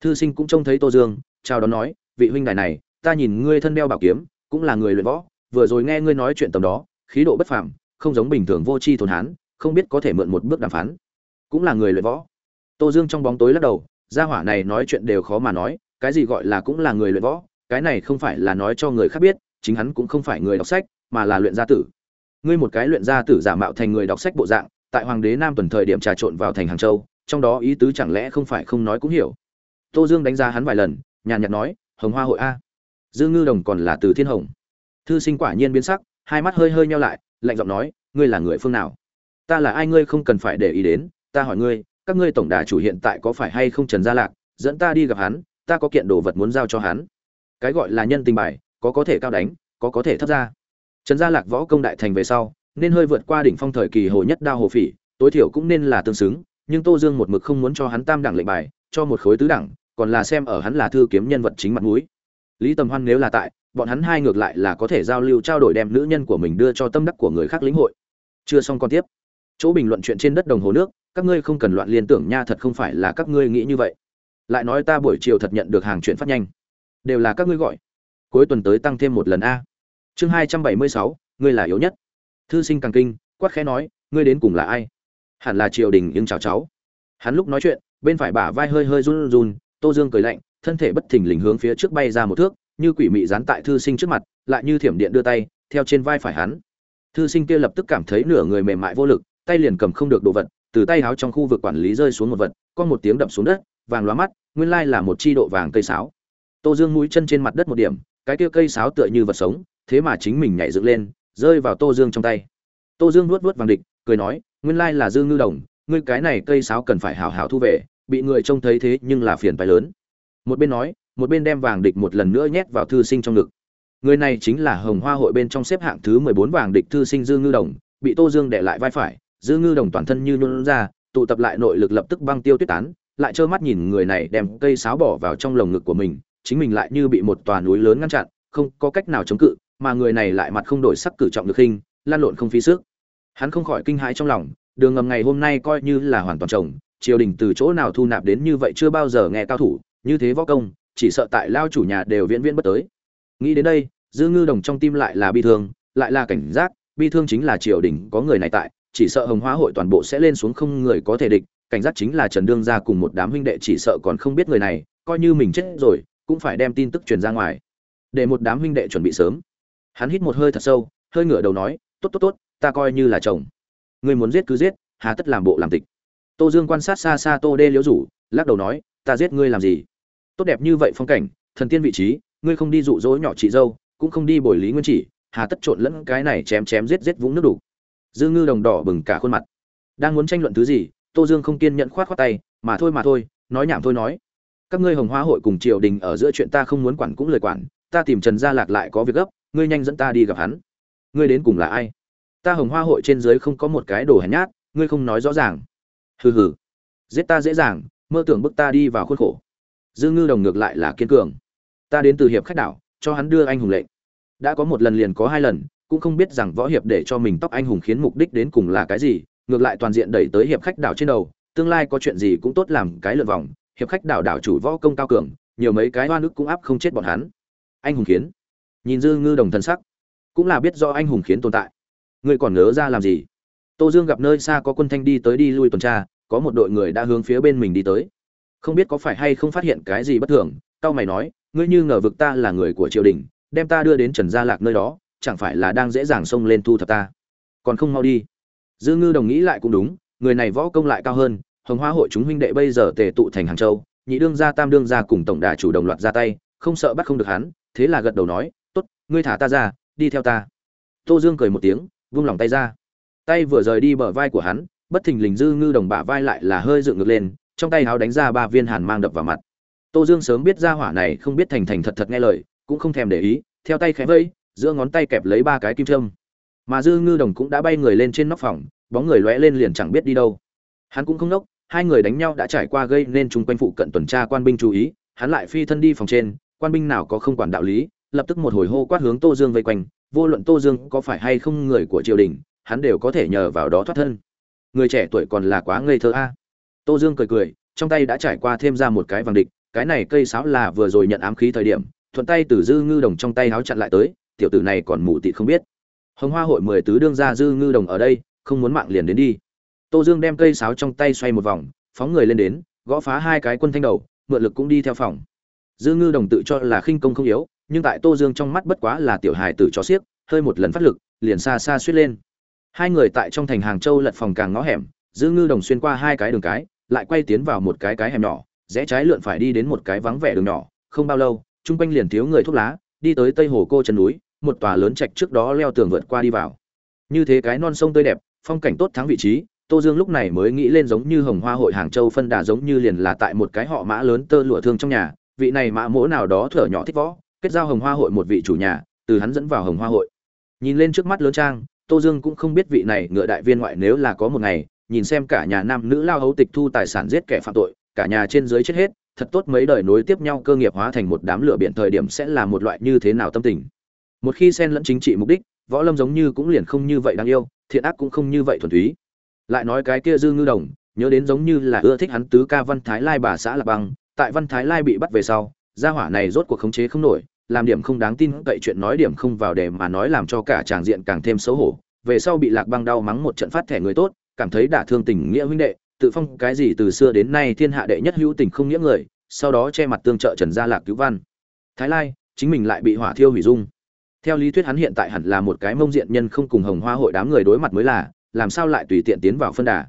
Speaker 1: Thư sinh cũng trông thấy tô dương, chào đón nói, vị huynh đài này, ta nhìn ngươi thân đeo bảo kiếm, cũng là người luyện võ, vừa rồi nghe ngươi nói chuyện tầm đó, khí độ bất phàm, không giống bình thường vô tri thôn hán, không biết có thể mượn một bước đàm phán, cũng là người luyện võ. Tô dương trong bóng tối lắc đầu, gia hỏa này nói chuyện đều khó mà nói, cái gì gọi là cũng là người luyện võ, cái này không phải là nói cho người khác biết, chính hắn cũng không phải người đọc sách, mà là luyện gia tử. Ngươi một cái luyện gia tử giả mạo thành người đọc sách bộ dạng tại hoàng đế nam tuần thời điểm trà trộn vào thành hàng châu, trong đó ý tứ chẳng lẽ không phải không nói cũng hiểu. Tô dương đánh giá hắn vài lần, nhàn nhạt nói, hồng hoa hội a. Dương ngư đồng còn là từ thiên hồng. Thư sinh quả nhiên biến sắc, hai mắt hơi hơi nhau lại, lạnh giọng nói, ngươi là người phương nào? Ta là ai ngươi không cần phải để ý đến, ta hỏi ngươi, các ngươi tổng đà chủ hiện tại có phải hay không trần gia lạc, dẫn ta đi gặp hắn, ta có kiện đồ vật muốn giao cho hắn. Cái gọi là nhân tình bài, có có thể cao đánh, có có thể thấp ra. Trần gia lạc võ công đại thành về sau nên hơi vượt qua đỉnh phong thời kỳ hồ nhất đao hồ phỉ, tối thiểu cũng nên là tương xứng, nhưng tô dương một mực không muốn cho hắn tam đẳng lệnh bài, cho một khối tứ đẳng, còn là xem ở hắn là thư kiếm nhân vật chính mặt mũi. Lý tầm hoan nếu là tại, bọn hắn hai ngược lại là có thể giao lưu trao đổi đem nữ nhân của mình đưa cho tâm đắc của người khác lĩnh hội. Chưa xong còn tiếp. Chỗ bình luận chuyện trên đất đồng hồ nước, các ngươi không cần loạn liên tưởng nha, thật không phải là các ngươi nghĩ như vậy. Lại nói ta buổi chiều thật nhận được hàng chuyện phát nhanh. Đều là các ngươi gọi. Cuối tuần tới tăng thêm một lần a. Chương hai trăm bảy mươi sáu, ngươi là yếu nhất thư sinh càng kinh, quát khẽ nói, ngươi đến cùng là ai? Hẳn là triều đình nhưng chào cháu. Hắn lúc nói chuyện, bên phải bả vai hơi hơi run run, tô dương cười lạnh, thân thể bất thình lình hướng phía trước bay ra một thước, như quỷ mị dán tại thư sinh trước mặt, lại như thiểm điện đưa tay, theo trên vai phải hắn. Thư sinh kia lập tức cảm thấy nửa người mềm mại vô lực, tay liền cầm không được đồ vật, từ tay háo trong khu vực quản lý rơi xuống một vật con một tiếng đập xuống đất, vàng lóa mắt, nguyên lai là một chi độ vàng cây sáo. Tô dương mũi chân trên mặt đất một điểm, cái kia cây sáo tựa như vật sống, thế mà chính mình nhảy dựng lên rơi vào tô dương trong tay. Tô dương nuốt nuốt vàng địch, cười nói, nguyên lai là dương ngư đồng, ngươi cái này cây sáo cần phải hào hào thu về, bị người trông thấy thế nhưng là phiền phái lớn. Một bên nói, một bên đem vàng địch một lần nữa nhét vào thư sinh trong ngực. Người này chính là hồng hoa hội bên trong xếp hạng thứ mười bốn vàng địch thư sinh dương ngư đồng, bị tô dương để lại vai phải dương ngư đồng toàn thân như nhuôn ra, tụ tập lại nội lực lập tức băng tiêu tuyết tán, lại trơ mắt nhìn người này đem cây sáo bỏ vào trong lồng ngực của mình, chính mình lại như bị một tòa núi lớn ngăn chặn, không có cách nào chống cự mà người này lại mặt không đổi sắc cử trọng được khinh lan lộn không phí sức. Hắn không khỏi kinh hãi trong lòng đường ngầm ngày hôm nay coi như là hoàn toàn trồng, triều đình từ chỗ nào thu nạp đến như vậy chưa bao giờ nghe cao thủ như thế võ công chỉ sợ tại lao chủ nhà đều viễn viễn bất tới. Nghĩ đến đây dư ngư đồng trong tim lại là bi thương lại là cảnh giác bi thương chính là triều đình có người này tại chỉ sợ hồng hóa hội toàn bộ sẽ lên xuống không người có thể địch cảnh giác chính là trần đương ra cùng một đám huynh đệ chỉ sợ còn không biết người này coi như mình chết rồi cũng phải đem tin tức truyền ra ngoài. Để một đám huynh đệ chuẩn bị sớm hắn hít một hơi thật sâu, hơi ngửa đầu nói, tốt tốt tốt, ta coi như là chồng. Người muốn giết cứ giết, hà tất làm bộ làm tịch. Tô dương quan sát xa xa tô đê liễu rủ, lắc đầu nói, ta giết ngươi làm gì? Tốt đẹp như vậy phong cảnh, thần tiên vị trí, ngươi không đi dụ dỗ nhỏ chị dâu, cũng không đi bồi lý nguyên chỉ, hà tất trộn lẫn cái này chém chém giết giết vũng nước đủ dư ngư đồng đỏ bừng cả khuôn mặt. Đang muốn tranh luận thứ gì? Tô dương không kiên nhẫn khoát khoát tay, mà thôi mà thôi, nói nhảm thôi nói. Các ngươi hồng hoa hội cùng triều đình ở giữa chuyện ta không muốn quản cũng lời quản, ta tìm trần gia lạc lại có việc gấp ngươi nhanh dẫn ta đi gặp hắn. Ngươi đến cùng là ai? Ta hồng hoa hội trên dưới không có một cái đồ hèn nhát, ngươi không nói rõ ràng. Hừ hừ. Giết ta dễ dàng, mơ tưởng bức ta đi vào khuôn khổ. Dư ngư đồng ngược lại là kiên cường. Ta đến từ hiệp khách đảo, cho hắn đưa anh hùng lệnh. Đã có một lần liền có hai lần, cũng không biết rằng võ hiệp để cho mình tóc anh hùng khiến mục đích đến cùng là cái gì, ngược lại toàn diện đẩy tới hiệp khách đảo trên đầu, tương lai có chuyện gì cũng tốt làm cái lượt vòng. Hiệp khách đảo đảo chủ võ công cao cường, nhiều mấy cái hoa nước cũng áp không chết bọn hắn. Anh hùng khiến nhìn dư ngư đồng thân sắc, cũng là biết do anh hùng khiến tồn tại. Ngươi còn nhớ ra làm gì? Tô dương gặp nơi xa có quân thanh đi tới đi lui tuần tra, có một đội người đã hướng phía bên mình đi tới. Không biết có phải hay không phát hiện cái gì bất thường, cao mày nói, ngươi như ngờ vực ta là người của triều đình, đem ta đưa đến trần gia lạc nơi đó, chẳng phải là đang dễ dàng xông lên thu thập ta? Còn không mau đi. Dư ngư đồng nghĩ lại cũng đúng, người này võ công lại cao hơn, hồng hoa hội chúng huynh đệ bây giờ tề tụ thành hàng châu, nhị đương gia, tam đương gia cùng tổng đà chủ đồng loạt ra tay, không sợ bắt không được hắn, thế là gật đầu nói tốt, ngươi thả ta ra, đi theo ta. Tô dương cười một tiếng, vung lòng tay ra. Tay vừa rời đi bờ vai của hắn, bất thình lình dư ngư đồng bả vai lại là hơi dựng ngược lên, trong tay háo đánh ra ba viên hàn mang đập vào mặt. Tô dương sớm biết ra hỏa này không biết thành thành thật thật nghe lời, cũng không thèm để ý, theo tay khẽ vây, giữa ngón tay kẹp lấy ba cái kim châm. Mà dư ngư đồng cũng đã bay người lên trên nóc phòng, bóng người lóe lên liền chẳng biết đi đâu. Hắn cũng không nốc, hai người đánh nhau đã trải qua gây nên chung quanh phụ cận tuần tra quan binh chú ý, hắn lại phi thân đi phòng trên, quan binh nào có không quản đạo lý lập tức một hồi hô quát hướng tô dương vây quanh, vô luận tô dương có phải hay không người của triều đình, hắn đều có thể nhờ vào đó thoát thân. Người trẻ tuổi còn là quá ngây thơ a. Tô dương cười cười, trong tay đã trải qua thêm ra một cái vàng địch, cái này cây sáo là vừa rồi nhận ám khí thời điểm, thuận tay từ dư ngư đồng trong tay háo chặn lại tới, tiểu tử này còn mù tịt không biết. Hồng hoa hội mười tứ đương ra dư ngư đồng ở đây, không muốn mạng liền đến đi. Tô dương đem cây sáo trong tay xoay một vòng, phóng người lên đến, gõ phá hai cái quân thanh đầu, mượn lực cũng đi theo phòng. Dư ngư đồng tự cho là khinh công không yếu nhưng tại tô dương trong mắt bất quá là tiểu hài tử cho xiếc, hơi một lần phát lực, liền xa xa suýt lên. Hai người tại trong thành hàng châu lật phòng càng ngõ hẻm dư ngư đồng xuyên qua hai cái đường cái, lại quay tiến vào một cái cái hẻm nhỏ, rẽ trái lượn phải đi đến một cái vắng vẻ đường nhỏ, không bao lâu, chung quanh liền thiếu người thuốc lá, đi tới tây hồ cô chân núi, một tòa lớn trạch trước đó leo tường vượt qua đi vào. Như thế cái non sông tươi đẹp, phong cảnh tốt thắng vị trí, tô dương lúc này mới nghĩ lên giống như hồng hoa hội hàng châu phân đà giống như liền là tại một cái họ mã lớn tơ lụa thương trong nhà, vị này mã mỗ nào đó thở nhỏ thích võ kết giao hồng hoa hội một vị chủ nhà, từ hắn dẫn vào hồng hoa hội. Nhìn lên trước mắt lớn trang, tô dương cũng không biết vị này ngựa đại viên ngoại nếu là có một ngày, nhìn xem cả nhà nam nữ lao hấu tịch thu tài sản giết kẻ phạm tội, cả nhà trên dưới chết hết, thật tốt mấy đời nối tiếp nhau cơ nghiệp hóa thành một đám lửa biển thời điểm sẽ là một loại như thế nào tâm tình. Một khi xen lẫn chính trị mục đích, võ lâm giống như cũng liền không như vậy đáng yêu, thiện ác cũng không như vậy thuần túy. Lại nói cái kia dư ngư đồng, nhớ đến giống như là ưa thích hắn tứ ca văn thái lai bà xã lạc băng, tại văn thái lai bị bắt về sau, gia hỏa này rốt cuộc khống chế không nổi làm điểm không đáng tin cậy chuyện nói điểm không vào để mà nói làm cho cả tràng diện càng thêm xấu hổ. Về sau bị lạc băng đau mắng một trận phát thẻ người tốt, cảm thấy đả thương tình nghĩa huynh đệ, tự phong cái gì từ xưa đến nay thiên hạ đệ nhất hữu tình không nghĩa người, sau đó che mặt tương trợ trần gia lạc cứu văn. Thái lai, chính mình lại bị hỏa thiêu hủy dung. Theo lý thuyết hắn hiện tại hẳn là một cái mông diện nhân không cùng hồng hoa hội đám người đối mặt mới là, làm sao lại tùy tiện tiến vào phân đà?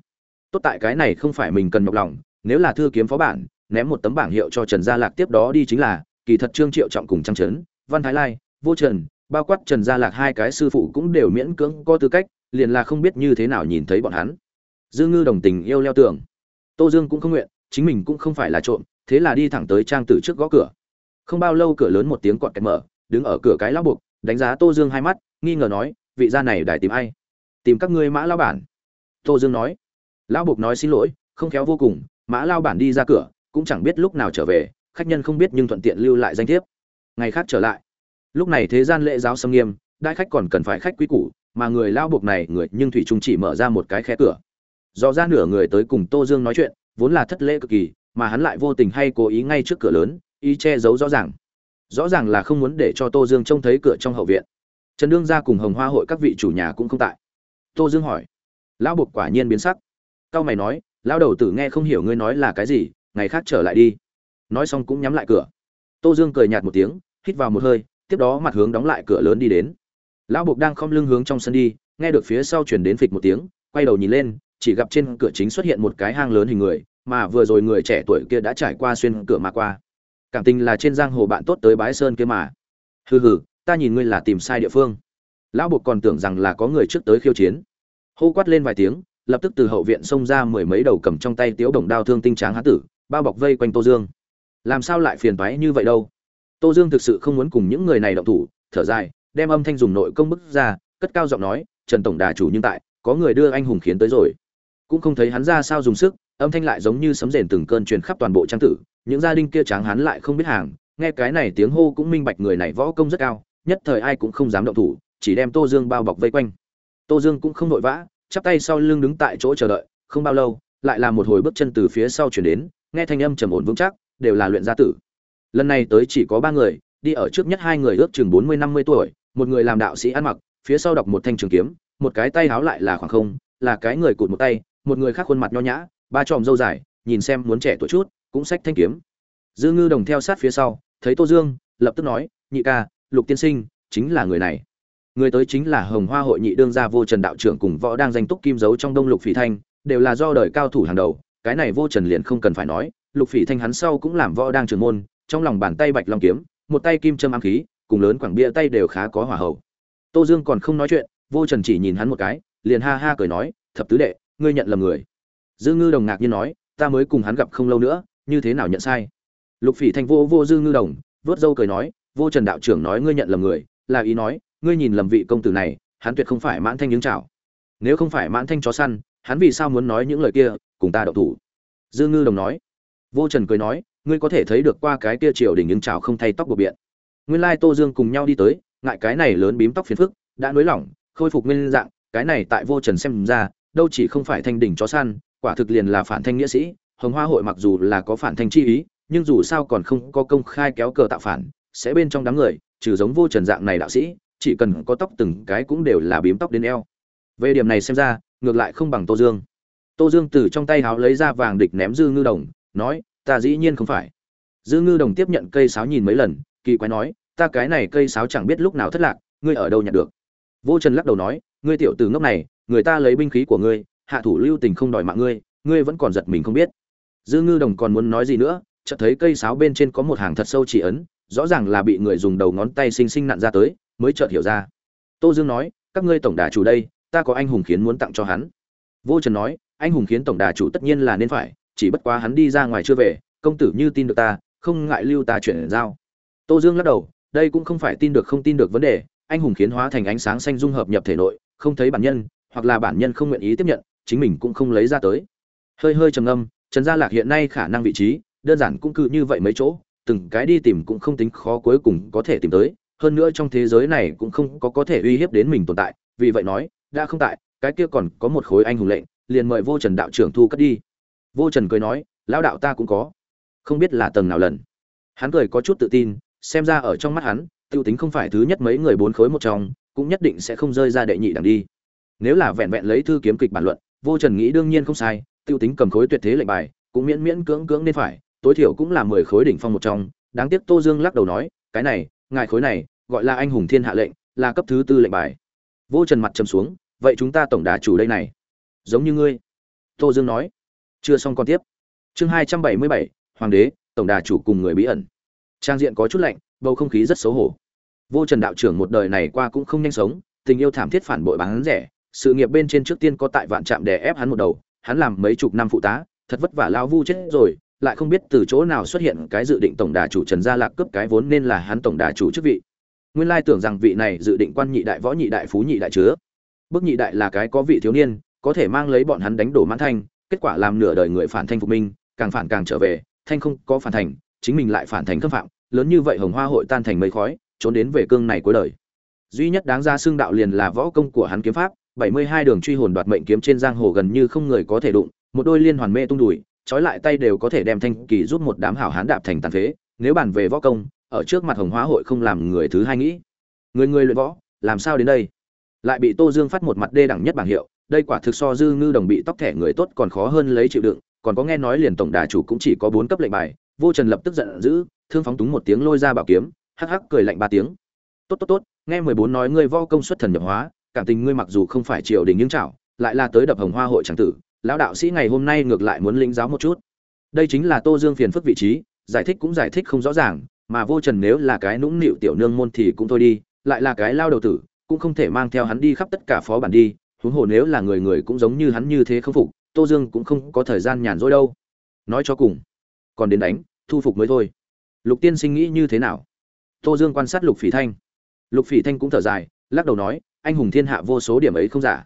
Speaker 1: Tốt tại cái này không phải mình cần nhọc lòng, nếu là thư kiếm phó bản, ném một tấm bảng hiệu cho trần gia lạc tiếp đó đi chính là kỳ thật trương triệu trọng cùng trang trấn, văn thái lai, vô trần bao quát, trần gia lạc hai cái sư phụ cũng đều miễn cưỡng có tư cách, liền là không biết như thế nào nhìn thấy bọn hắn. Dư ngư đồng tình yêu leo tường. Tô dương cũng không nguyện, chính mình cũng không phải là trộm, thế là đi thẳng tới trang tử trước gõ cửa. Không bao lâu cửa lớn một tiếng quạt kẹt mở, đứng ở cửa cái lão buộc, đánh giá tô dương hai mắt, nghi ngờ nói, vị gia này đài tìm ai? Tìm các ngươi mã lao bản. Tô dương nói, lão buộc nói xin lỗi, không khéo vô cùng, mã lao bản đi ra cửa, cũng chẳng biết lúc nào trở về khách nhân không biết nhưng thuận tiện lưu lại danh thiếp. Ngày khác trở lại. Lúc này thế gian lễ giáo xâm nghiêm, đại khách còn cần phải khách quý củ, mà người lao buộc này, người nhưng thủy trung chỉ mở ra một cái khe cửa. Do ra nửa người tới cùng tô dương nói chuyện, vốn là thất lễ cực kỳ, mà hắn lại vô tình hay cố ý ngay trước cửa lớn, ý che giấu rõ ràng. Rõ ràng là không muốn để cho tô dương trông thấy cửa trong hậu viện. Trần đương ra cùng hồng hoa hội các vị chủ nhà cũng không tại. Tô dương hỏi, lão buộc quả nhiên biến sắc. Cao mày nói, lão đầu tử nghe không hiểu ngươi nói là cái gì, ngày khác trở lại đi nói xong cũng nhắm lại cửa. Tô dương cười nhạt một tiếng, hít vào một hơi, tiếp đó mặt hướng đóng lại cửa lớn đi đến. Lão buộc đang không lưng hướng trong sân đi, nghe được phía sau chuyển đến phịch một tiếng, quay đầu nhìn lên, chỉ gặp trên cửa chính xuất hiện một cái hang lớn hình người, mà vừa rồi người trẻ tuổi kia đã trải qua xuyên cửa mà qua. Cảm tình là trên giang hồ bạn tốt tới bái sơn kia mà. Hừ hừ, ta nhìn ngươi là tìm sai địa phương. Lão buộc còn tưởng rằng là có người trước tới khiêu chiến. Hô quát lên vài tiếng, lập tức từ hậu viện xông ra mười mấy đầu cầm trong tay tiếu đồng đao thương tinh tráng hán tử, bao bọc vây quanh tô dương làm sao lại phiền toái như vậy đâu? Tô dương thực sự không muốn cùng những người này động thủ, thở dài, đem âm thanh dùng nội công bức ra, cất cao giọng nói, trần tổng đà chủ nhưng tại, có người đưa anh hùng khiến tới rồi. Cũng không thấy hắn ra sao dùng sức, âm thanh lại giống như sấm rền từng cơn truyền khắp toàn bộ trang tử, những gia đình kia tráng hắn lại không biết hàng, nghe cái này tiếng hô cũng minh bạch người này võ công rất cao, nhất thời ai cũng không dám động thủ, chỉ đem tô dương bao bọc vây quanh. Tô dương cũng không vội vã, chắp tay sau lưng đứng tại chỗ chờ đợi, không bao lâu, lại là một hồi bước chân từ phía sau chuyển đến, nghe thanh âm trầm ổn vững chắc đều là luyện gia tử. Lần này tới chỉ có ba người, đi ở trước nhất hai người ước chừng bốn mươi, năm mươi tuổi, một người làm đạo sĩ ăn mặc, phía sau đọc một thanh trường kiếm, một cái tay háo lại là khoảng không, là cái người cụt một tay, một người khác khuôn mặt nho nhã, ba tròm râu dài, nhìn xem muốn trẻ tuổi chút, cũng xách thanh kiếm. Dư ngư đồng theo sát phía sau, thấy tô dương, lập tức nói, nhị ca, lục tiên sinh, chính là người này. Người tới chính là hồng hoa hội nhị đương gia vô trần đạo trưởng cùng võ đang danh túc kim giấu trong đông lục phỉ thanh, đều là do đời cao thủ hàng đầu, cái này vô trần liền không cần phải nói lục phỉ thanh hắn sau cũng làm võ đang trường môn, trong lòng bàn tay bạch long kiếm, một tay kim châm ám khí, cùng lớn quảng bia tay đều khá có hỏa hậu. Tô dương còn không nói chuyện, vô trần chỉ nhìn hắn một cái, liền ha ha cười nói, thập tứ đệ, ngươi nhận lầm người. Dư ngư đồng ngạc nhiên nói, ta mới cùng hắn gặp không lâu nữa, như thế nào nhận sai? Lục phỉ thanh vô vô dư ngư đồng, vớt dâu cười nói, vô trần đạo trưởng nói ngươi nhận lầm người, là ý nói, ngươi nhìn lầm vị công tử này, hắn tuyệt không phải mãn thanh những chảo. Nếu không phải mãn thanh chó săn, hắn vì sao muốn nói những lời kia, cùng ta đậu thủ? Dư ngư đồng nói vô trần cười nói, ngươi có thể thấy được qua cái kia triều đình nhưng chào không thay tóc bộ biện. Nguyên lai tô dương cùng nhau đi tới, ngại cái này lớn bím tóc phiền phức, đã nới lỏng, khôi phục nguyên dạng, cái này tại vô trần xem ra, đâu chỉ không phải thanh đỉnh chó săn, quả thực liền là phản thanh nghĩa sĩ, hồng hoa hội mặc dù là có phản thanh chi ý, nhưng dù sao còn không có công khai kéo cờ tạo phản, sẽ bên trong đám người, trừ giống vô trần dạng này đạo sĩ, chỉ cần có tóc từng cái cũng đều là bím tóc đến eo. Về điểm này xem ra, ngược lại không bằng tô dương. Tô dương từ trong tay háo lấy ra vàng địch ném dư ngư đồng nói, ta dĩ nhiên không phải. Dư ngư đồng tiếp nhận cây sáo nhìn mấy lần, kỳ quái nói, ta cái này cây sáo chẳng biết lúc nào thất lạc, ngươi ở đâu nhặt được? Vô trần lắc đầu nói, ngươi tiểu từ ngốc này, người ta lấy binh khí của ngươi, hạ thủ lưu tình không đòi mạng ngươi ngươi vẫn còn giật mình không biết. Dư ngư đồng còn muốn nói gì nữa, chợt thấy cây sáo bên trên có một hàng thật sâu chỉ ấn, rõ ràng là bị người dùng đầu ngón tay xinh xinh nặn ra tới, mới chợt hiểu ra. Tô dương nói, các ngươi tổng đà chủ đây, ta có anh hùng khiến muốn tặng cho hắn. Vô trần nói, anh hùng khiến tổng đà chủ tất nhiên là nên phải chỉ bất quá hắn đi ra ngoài chưa về, công tử như tin được ta, không ngại lưu ta chuyển giao. Tô dương lắc đầu, đây cũng không phải tin được không tin được vấn đề, anh hùng khiến hóa thành ánh sáng xanh dung hợp nhập thể nội, không thấy bản nhân, hoặc là bản nhân không nguyện ý tiếp nhận, chính mình cũng không lấy ra tới. Hơi hơi trầm âm trần gia lạc hiện nay khả năng vị trí, đơn giản cũng cứ như vậy mấy chỗ, từng cái đi tìm cũng không tính khó cuối cùng có thể tìm tới, hơn nữa trong thế giới này cũng không có có thể uy hiếp đến mình tồn tại, vì vậy nói, đã không tại, cái kia còn có một khối anh hùng lệnh, liền mời vô trần đạo trưởng thu cất đi vô trần cười nói, lão đạo ta cũng có. Không biết là tầng nào lần. Hắn cười có chút tự tin, xem ra ở trong mắt hắn, tiêu tính không phải thứ nhất mấy người bốn khối một trong, cũng nhất định sẽ không rơi ra đệ nhị đẳng đi. Nếu là vẹn vẹn lấy thư kiếm kịch bản luận, vô trần nghĩ đương nhiên không sai, tiêu tính cầm khối tuyệt thế lệnh bài, cũng miễn miễn cưỡng cưỡng nên phải, tối thiểu cũng là mười khối đỉnh phong một trong. Đáng tiếc tô dương lắc đầu nói, cái này, ngài khối này, gọi là anh hùng thiên hạ lệnh, là cấp thứ tư lệnh bài. Vô trần mặt trầm xuống, vậy chúng ta tổng đà chủ đây này. Giống như ngươi. Tô dương nói chưa xong còn tiếp. Chương hai trăm bảy mươi bảy, hoàng đế, tổng đà chủ cùng người bí ẩn. Trang diện có chút lạnh, bầu không khí rất xấu hổ. Vô trần đạo trưởng một đời này qua cũng không nhanh sống, tình yêu thảm thiết phản bội bán rẻ. Sự nghiệp bên trên trước tiên có tại vạn trạm đè ép hắn một đầu, hắn làm mấy chục năm phụ tá, thật vất vả lao vu chết rồi, lại không biết từ chỗ nào xuất hiện cái dự định tổng đà chủ trần gia lạc cướp cái vốn nên là hắn tổng đà chủ chức vị. Nguyên lai tưởng rằng vị này dự định quan nhị đại võ nhị đại phú nhị đại chứa. Bức nhị đại là cái có vị thiếu niên, có thể mang lấy bọn hắn đánh đổ mãn thanh kết quả làm nửa đời người phản thanh phục minh, càng phản càng trở về, thanh không có phản thành, chính mình lại phản thành khâm phạm, lớn như vậy hồng hoa hội tan thành mây khói, trốn đến về cương này cuối đời. Duy nhất đáng ra xương đạo liền là võ công của hắn kiếm pháp, bảy mươi hai đường truy hồn đoạt mệnh kiếm trên giang hồ gần như không người có thể đụng, một đôi liên hoàn mê tung đùi, trói lại tay đều có thể đem thanh kỳ giúp một đám hảo hán đạp thành tàn phế, nếu bàn về võ công, ở trước mặt hồng hóa hội không làm người thứ hai nghĩ. Người người luyện võ, làm sao đến đây? Lại bị tô dương phát một mặt đê đẳng nhất bảng hiệu đây quả thực so dư ngư đồng bị tóc thẻ người tốt còn khó hơn lấy chịu đựng, còn có nghe nói liền tổng đà chủ cũng chỉ có bốn cấp lệnh bài, vô trần lập tức giận dữ, thương phóng túng một tiếng lôi ra bảo kiếm, hắc hắc cười lạnh ba tiếng. Tốt tốt tốt, nghe mười bốn nói ngươi vo công xuất thần nhập hóa, cảm tình ngươi mặc dù không phải triều đình nhưng chảo, lại là tới đập hồng hoa hội tràng tử, lão đạo sĩ ngày hôm nay ngược lại muốn lĩnh giáo một chút. Đây chính là tô dương phiền phức vị trí, giải thích cũng giải thích không rõ ràng, mà vô trần nếu là cái nũng nịu tiểu nương môn thì cũng thôi đi, lại là cái lao đầu tử, cũng không thể mang theo hắn đi khắp tất cả phó bản đi huống hồ nếu là người người cũng giống như hắn như thế không phục, tô dương cũng không có thời gian nhàn rỗi đâu. Nói cho cùng, còn đến đánh, thu phục mới thôi. Lục tiên sinh nghĩ như thế nào? Tô dương quan sát lục phỉ thanh. Lục phỉ thanh cũng thở dài, lắc đầu nói, anh hùng thiên hạ vô số điểm ấy không giả.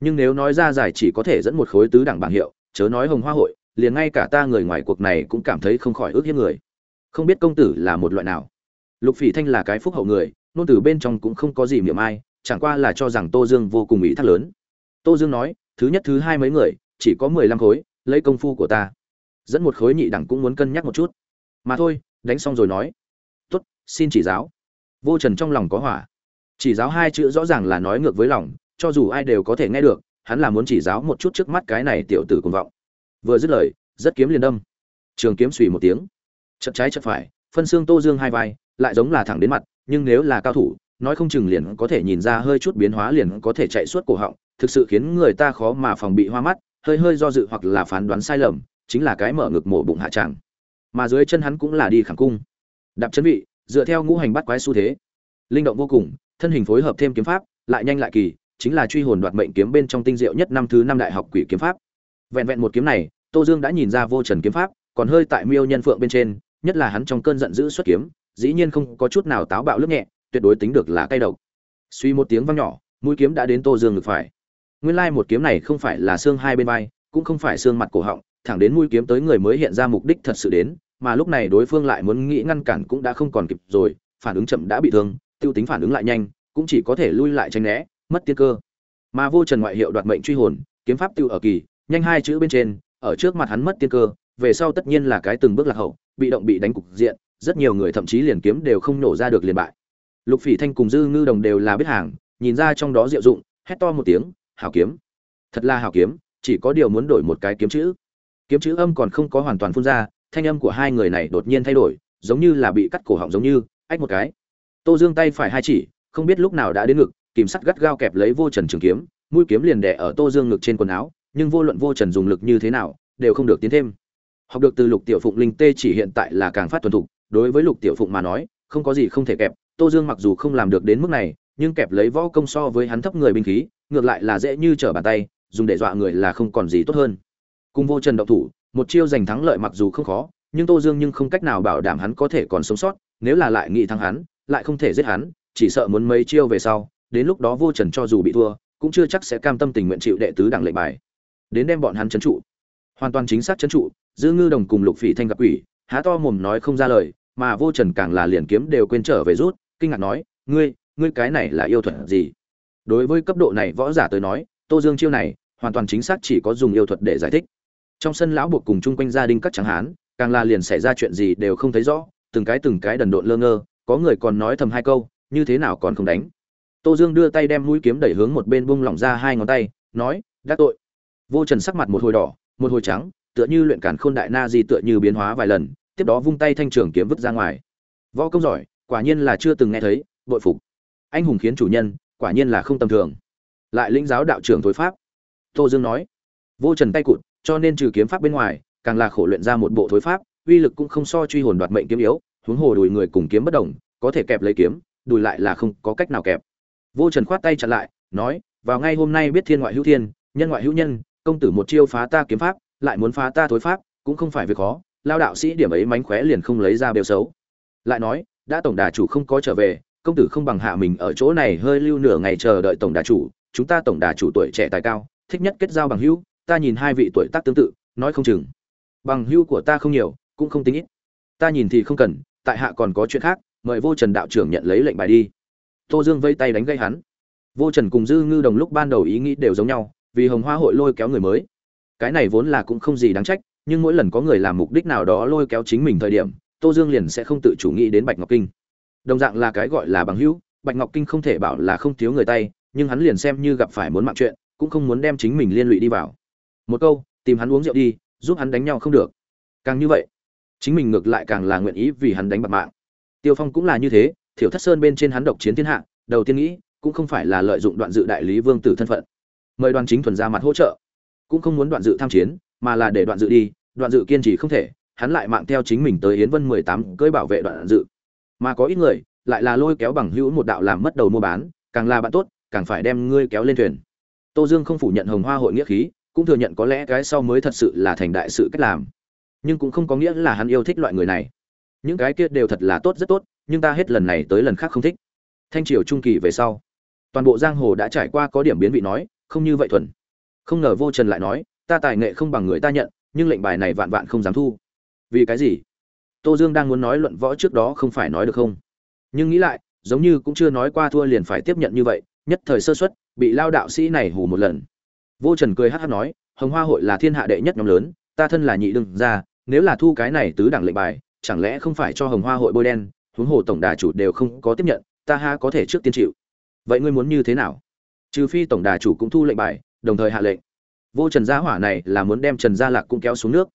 Speaker 1: Nhưng nếu nói ra giải chỉ có thể dẫn một khối tứ đẳng bảng hiệu, chớ nói hồng hoa hội, liền ngay cả ta người ngoài cuộc này cũng cảm thấy không khỏi ước hiếp người. Không biết công tử là một loại nào. Lục phỉ thanh là cái phúc hậu người nôn từ bên trong cũng không có gì miệng ai chẳng qua là cho rằng tô dương vô cùng ý thác lớn. Tô dương nói, thứ nhất thứ hai mấy người, chỉ có mười lăm khối, lấy công phu của ta. Dẫn một khối nhị đẳng cũng muốn cân nhắc một chút. Mà thôi, đánh xong rồi nói. Tốt, xin chỉ giáo. Vô trần trong lòng có hỏa. Chỉ giáo hai chữ rõ ràng là nói ngược với lòng, cho dù ai đều có thể nghe được, hắn là muốn chỉ giáo một chút trước mắt cái này tiểu tử cùng vọng. Vừa dứt lời, rất kiếm liền đâm. Trường kiếm xùy một tiếng. Chật trái chật phải, phân xương tô dương hai vai, lại giống là thẳng đến mặt, nhưng nếu là cao thủ nói không chừng liền có thể nhìn ra hơi chút biến hóa liền có thể chạy suốt cổ họng, thực sự khiến người ta khó mà phòng bị hoa mắt, hơi hơi do dự hoặc là phán đoán sai lầm, chính là cái mở ngực mổ bụng hạ tràng mà dưới chân hắn cũng là đi khẳng cung. Đạp chân vị, dựa theo ngũ hành bắt quái xu thế. Linh động vô cùng, thân hình phối hợp thêm kiếm pháp, lại nhanh lại kỳ, chính là truy hồn đoạt mệnh kiếm bên trong tinh diệu nhất năm thứ năm đại học quỷ kiếm pháp. Vẹn vẹn một kiếm này, tô dương đã nhìn ra vô trần kiếm pháp, còn hơi tại miêu nhân phượng bên trên, nhất là hắn trong cơn giận dữ xuất kiếm, dĩ nhiên không có chút nào táo bạo lướt nhẹ tuyệt đối tính được là cay độc. Suy một tiếng vang nhỏ, mũi kiếm đã đến tô dương ngực phải. Nguyên lai một kiếm này không phải là xương hai bên vai, cũng không phải xương mặt cổ họng, thẳng đến mũi kiếm tới người mới hiện ra mục đích thật sự đến, mà lúc này đối phương lại muốn nghĩ ngăn cản cũng đã không còn kịp rồi, phản ứng chậm đã bị thương, tiêu tính phản ứng lại nhanh, cũng chỉ có thể lui lại tránh né, mất tiên cơ. Mà vô trần ngoại hiệu đoạt mệnh truy hồn, kiếm pháp tiêu ở kỳ, nhanh hai chữ bên trên, ở trước mặt hắn mất tiên cơ, về sau tất nhiên là cái từng bước lạc hậu, bị động bị đánh cục diện, rất nhiều người thậm chí liền kiếm đều không nổ ra được liền bại lục phỉ thanh cùng dư ngư đồng đều là biết hàng, nhìn ra trong đó diệu dụng, hét to một tiếng, hảo kiếm. Thật là hảo kiếm, chỉ có điều muốn đổi một cái kiếm chữ. Kiếm chữ âm còn không có hoàn toàn phun ra, thanh âm của hai người này đột nhiên thay đổi, giống như là bị cắt cổ họng giống như, ách một cái. Tô dương tay phải hai chỉ, không biết lúc nào đã đến ngực, kìm sắt gắt gao kẹp lấy vô trần trường kiếm, mũi kiếm liền đẻ ở tô dương ngực trên quần áo, nhưng vô luận vô trần dùng lực như thế nào, đều không được tiến thêm. Học được từ lục tiểu phụng linh tê chỉ hiện tại là càng phát thuần thục, đối với lục tiểu phụng mà nói, không có gì không thể kẹp tô dương mặc dù không làm được đến mức này, nhưng kẹp lấy võ công so với hắn thấp người binh khí, ngược lại là dễ như trở bàn tay, dùng để dọa người là không còn gì tốt hơn. Cùng vô trần động thủ, một chiêu giành thắng lợi mặc dù không khó, nhưng tô dương nhưng không cách nào bảo đảm hắn có thể còn sống sót, nếu là lại nghị thắng hắn, lại không thể giết hắn, chỉ sợ muốn mấy chiêu về sau, đến lúc đó vô trần cho dù bị thua, cũng chưa chắc sẽ cam tâm tình nguyện chịu đệ tứ đẳng lệnh bài. Đến đem bọn hắn trấn trụ. Hoàn toàn chính xác trấn trụ giữ ngư đồng cùng lục phỉ thanh gặp quỷ, há to mồm nói không ra lời, mà vô trần càng là liền kiếm đều quên trở về rút kinh ngạc nói, ngươi ngươi cái này là yêu thuật gì? Đối với cấp độ này võ giả tới nói, tô dương chiêu này hoàn toàn chính xác chỉ có dùng yêu thuật để giải thích. Trong sân lão buộc cùng chung quanh gia đình các tráng hán, càng là liền xảy ra chuyện gì đều không thấy rõ, từng cái từng cái đần độn lơ ngơ, có người còn nói thầm hai câu, như thế nào còn không đánh? Tô dương đưa tay đem mũi kiếm đẩy hướng một bên bung lỏng ra hai ngón tay, nói, đắc tội. Vô trần sắc mặt một hồi đỏ, một hồi trắng, tựa như luyện cản khôn đại na di tựa như biến hóa vài lần, tiếp đó vung tay thanh trường kiếm vứt ra ngoài. Võ công giỏi quả nhiên là chưa từng nghe thấy, bội phục. Anh hùng khiến chủ nhân, quả nhiên là không tầm thường. Lại lĩnh giáo đạo trưởng thối pháp. Tô dương nói, vô trần tay cụt, cho nên trừ kiếm pháp bên ngoài, càng là khổ luyện ra một bộ thối pháp, uy lực cũng không so truy hồn đoạt mệnh kiếm yếu, huống hồ đùi người cùng kiếm bất đồng, có thể kẹp lấy kiếm, đùi lại là không có cách nào kẹp. Vô trần khoát tay chặn lại, nói, vào ngay hôm nay biết thiên ngoại hữu thiên, nhân ngoại hữu nhân, công tử một chiêu phá ta kiếm pháp, lại muốn phá ta thối pháp, cũng không phải việc khó, lao đạo sĩ điểm ấy mánh khóe liền không lấy ra bêu xấu. Lại nói đã tổng đà chủ không có trở về, công tử không bằng hạ mình ở chỗ này hơi lưu nửa ngày chờ đợi tổng đà chủ, chúng ta tổng đà chủ tuổi trẻ tài cao, thích nhất kết giao bằng hữu, ta nhìn hai vị tuổi tác tương tự, nói không chừng. Bằng hữu của ta không nhiều, cũng không tính ít. Ta nhìn thì không cần, tại hạ còn có chuyện khác, mời vô trần đạo trưởng nhận lấy lệnh bài đi. Tô dương vây tay đánh gây hắn. Vô trần cùng dư ngư đồng lúc ban đầu ý nghĩ đều giống nhau, vì hồng hoa hội lôi kéo người mới. Cái này vốn là cũng không gì đáng trách, nhưng mỗi lần có người làm mục đích nào đó lôi kéo chính mình thời điểm tô dương liền sẽ không tự chủ nghĩ đến bạch ngọc kinh. Đồng dạng là cái gọi là bằng hữu, bạch ngọc kinh không thể bảo là không thiếu người tay, nhưng hắn liền xem như gặp phải muốn mạng chuyện, cũng không muốn đem chính mình liên lụy đi vào. Một câu, tìm hắn uống rượu đi, giúp hắn đánh nhau không được. Càng như vậy, chính mình ngược lại càng là nguyện ý vì hắn đánh bạc mạng. Tiêu phong cũng là như thế, thiểu thất sơn bên trên hắn độc chiến thiên hạ, đầu tiên nghĩ, cũng không phải là lợi dụng đoạn dự đại lý vương tử thân phận. Mời đoàn chính thuần ra mặt hỗ trợ. Cũng không muốn đoạn dự tham chiến, mà là để đoạn dự đi, đoạn dự kiên trì không thể hắn lại mạng theo chính mình tới yến vân mười tám cưỡi bảo vệ đoạn dự. Mà có ít người, lại là lôi kéo bằng hữu một đạo làm mất đầu mua bán, càng là bạn tốt, càng phải đem ngươi kéo lên thuyền. Tô dương không phủ nhận hồng hoa hội nghĩa khí, cũng thừa nhận có lẽ cái sau mới thật sự là thành đại sự cách làm. Nhưng cũng không có nghĩa là hắn yêu thích loại người này. Những cái kia đều thật là tốt rất tốt, nhưng ta hết lần này tới lần khác không thích. Thanh triều trung kỳ về sau, toàn bộ giang hồ đã trải qua có điểm biến vị nói, không như vậy thuần. Không ngờ vô trần lại nói, ta tài nghệ không bằng người ta nhận, nhưng lệnh bài này vạn vạn không dám thu vì cái gì? Tô dương đang muốn nói luận võ trước đó không phải nói được không? Nhưng nghĩ lại, giống như cũng chưa nói qua thua liền phải tiếp nhận như vậy, nhất thời sơ xuất bị lao đạo sĩ này hù một lần. Vô trần cười hát hát nói, hồng hoa hội là thiên hạ đệ nhất nhóm lớn, ta thân là nhị đương ra nếu là thu cái này tứ đẳng lệnh bài, chẳng lẽ không phải cho hồng hoa hội bôi đen, huống hồ tổng đà chủ đều không có tiếp nhận, ta ha có thể trước tiên chịu. Vậy ngươi muốn như thế nào? Trừ phi tổng đà chủ cũng thu lệnh bài, đồng thời hạ lệnh. Vô trần gia hỏa này là muốn đem trần gia lạc cũng kéo xuống nước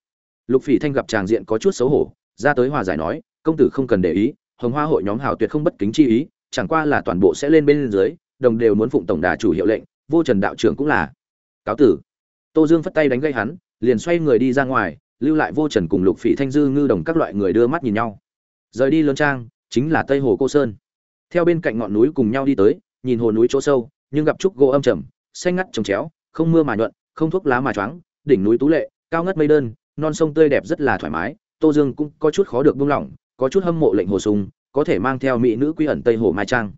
Speaker 1: lục phỉ thanh gặp tràng diện có chút xấu hổ, ra tới hòa giải nói, công tử không cần để ý, hồng hoa hội nhóm hào tuyệt không bất kính chi ý, chẳng qua là toàn bộ sẽ lên bên dưới, đồng đều muốn phụng tổng đà chủ hiệu lệnh, vô trần đạo trưởng cũng là. Cáo tử. Tô dương phất tay đánh gây hắn, liền xoay người đi ra ngoài, lưu lại vô trần cùng lục phỉ thanh dư ngư đồng các loại người đưa mắt nhìn nhau. Rời đi lớn trang, chính là tây hồ cô sơn. Theo bên cạnh ngọn núi cùng nhau đi tới, nhìn hồ núi chỗ sâu, nhưng gặp trúc gỗ âm trầm, xanh ngắt trồng chéo, không mưa mà nhuận, không thuốc lá mà choáng, đỉnh núi tú lệ, cao ngất mây đơn non sông tươi đẹp rất là thoải mái, tô dương cũng có chút khó được buông lỏng, có chút hâm mộ lệnh hồ sùng có thể mang theo mỹ nữ quy ẩn tây hồ mai trang.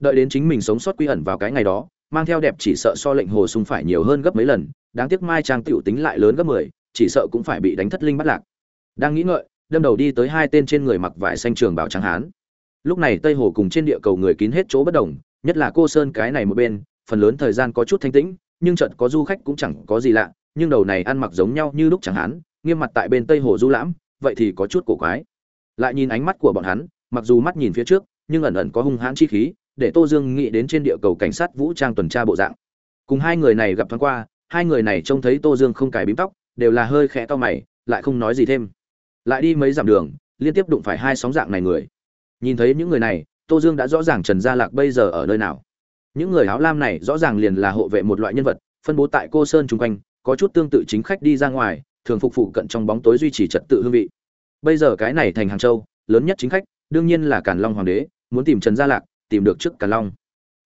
Speaker 1: Đợi đến chính mình sống sót quy ẩn vào cái ngày đó, mang theo đẹp chỉ sợ so lệnh hồ sùng phải nhiều hơn gấp mấy lần, đáng tiếc mai trang tiểu tính lại lớn gấp mười, chỉ sợ cũng phải bị đánh thất linh bắt lạc. Đang nghĩ ngợi, đâm đầu đi tới hai tên trên người mặc vải xanh trường bảo trắng hán. Lúc này tây hồ cùng trên địa cầu người kín hết chỗ bất đồng, nhất là cô sơn cái này một bên, phần lớn thời gian có chút thanh tĩnh, nhưng chợt có du khách cũng chẳng có gì lạ, nhưng đầu này ăn mặc giống nhau như lúc chẳng hán nghiêm mặt tại bên tây hồ du lãm, vậy thì có chút cổ quái. Lại nhìn ánh mắt của bọn hắn, mặc dù mắt nhìn phía trước, nhưng ẩn ẩn có hung hãn chi khí, để tô dương nghĩ đến trên địa cầu cảnh sát vũ trang tuần tra bộ dạng. Cùng hai người này gặp thoáng qua, hai người này trông thấy tô dương không cài bím tóc, đều là hơi khẽ to mày, lại không nói gì thêm. Lại đi mấy dặm đường, liên tiếp đụng phải hai sóng dạng này người. Nhìn thấy những người này, tô dương đã rõ ràng trần gia lạc bây giờ ở nơi nào. Những người áo lam này rõ ràng liền là hộ vệ một loại nhân vật, phân bố tại cô sơn chung quanh, có chút tương tự chính khách đi ra ngoài thường phục vụ cận trong bóng tối duy trì trật tự hương vị. Bây giờ cái này thành hàng châu, lớn nhất chính khách, đương nhiên là càn long hoàng đế, muốn tìm trần gia lạc, tìm được trước càn long.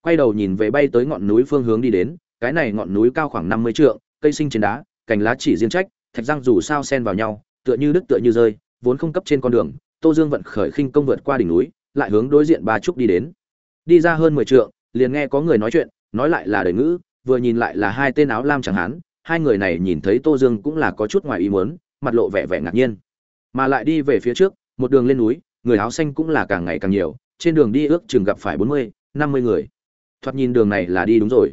Speaker 1: Quay đầu nhìn về bay tới ngọn núi phương hướng đi đến, cái này ngọn núi cao khoảng năm mươi trượng, cây sinh trên đá, cành lá chỉ riêng trách, thạch răng dù sao xen vào nhau, tựa như đứt tựa như rơi, vốn không cấp trên con đường, tô dương vận khởi khinh công vượt qua đỉnh núi, lại hướng đối diện ba trúc đi đến. Đi ra hơn mười trượng, liền nghe có người nói chuyện, nói lại là đời ngữ, vừa nhìn lại là hai tên áo lam chẳng hán hai người này nhìn thấy tô dương cũng là có chút ngoài ý muốn, mặt lộ vẻ vẻ ngạc nhiên. Mà lại đi về phía trước, một đường lên núi, người áo xanh cũng là càng ngày càng nhiều, trên đường đi ước chừng gặp phải bốn mươi, năm mươi người. Thoạt nhìn đường này là đi đúng rồi.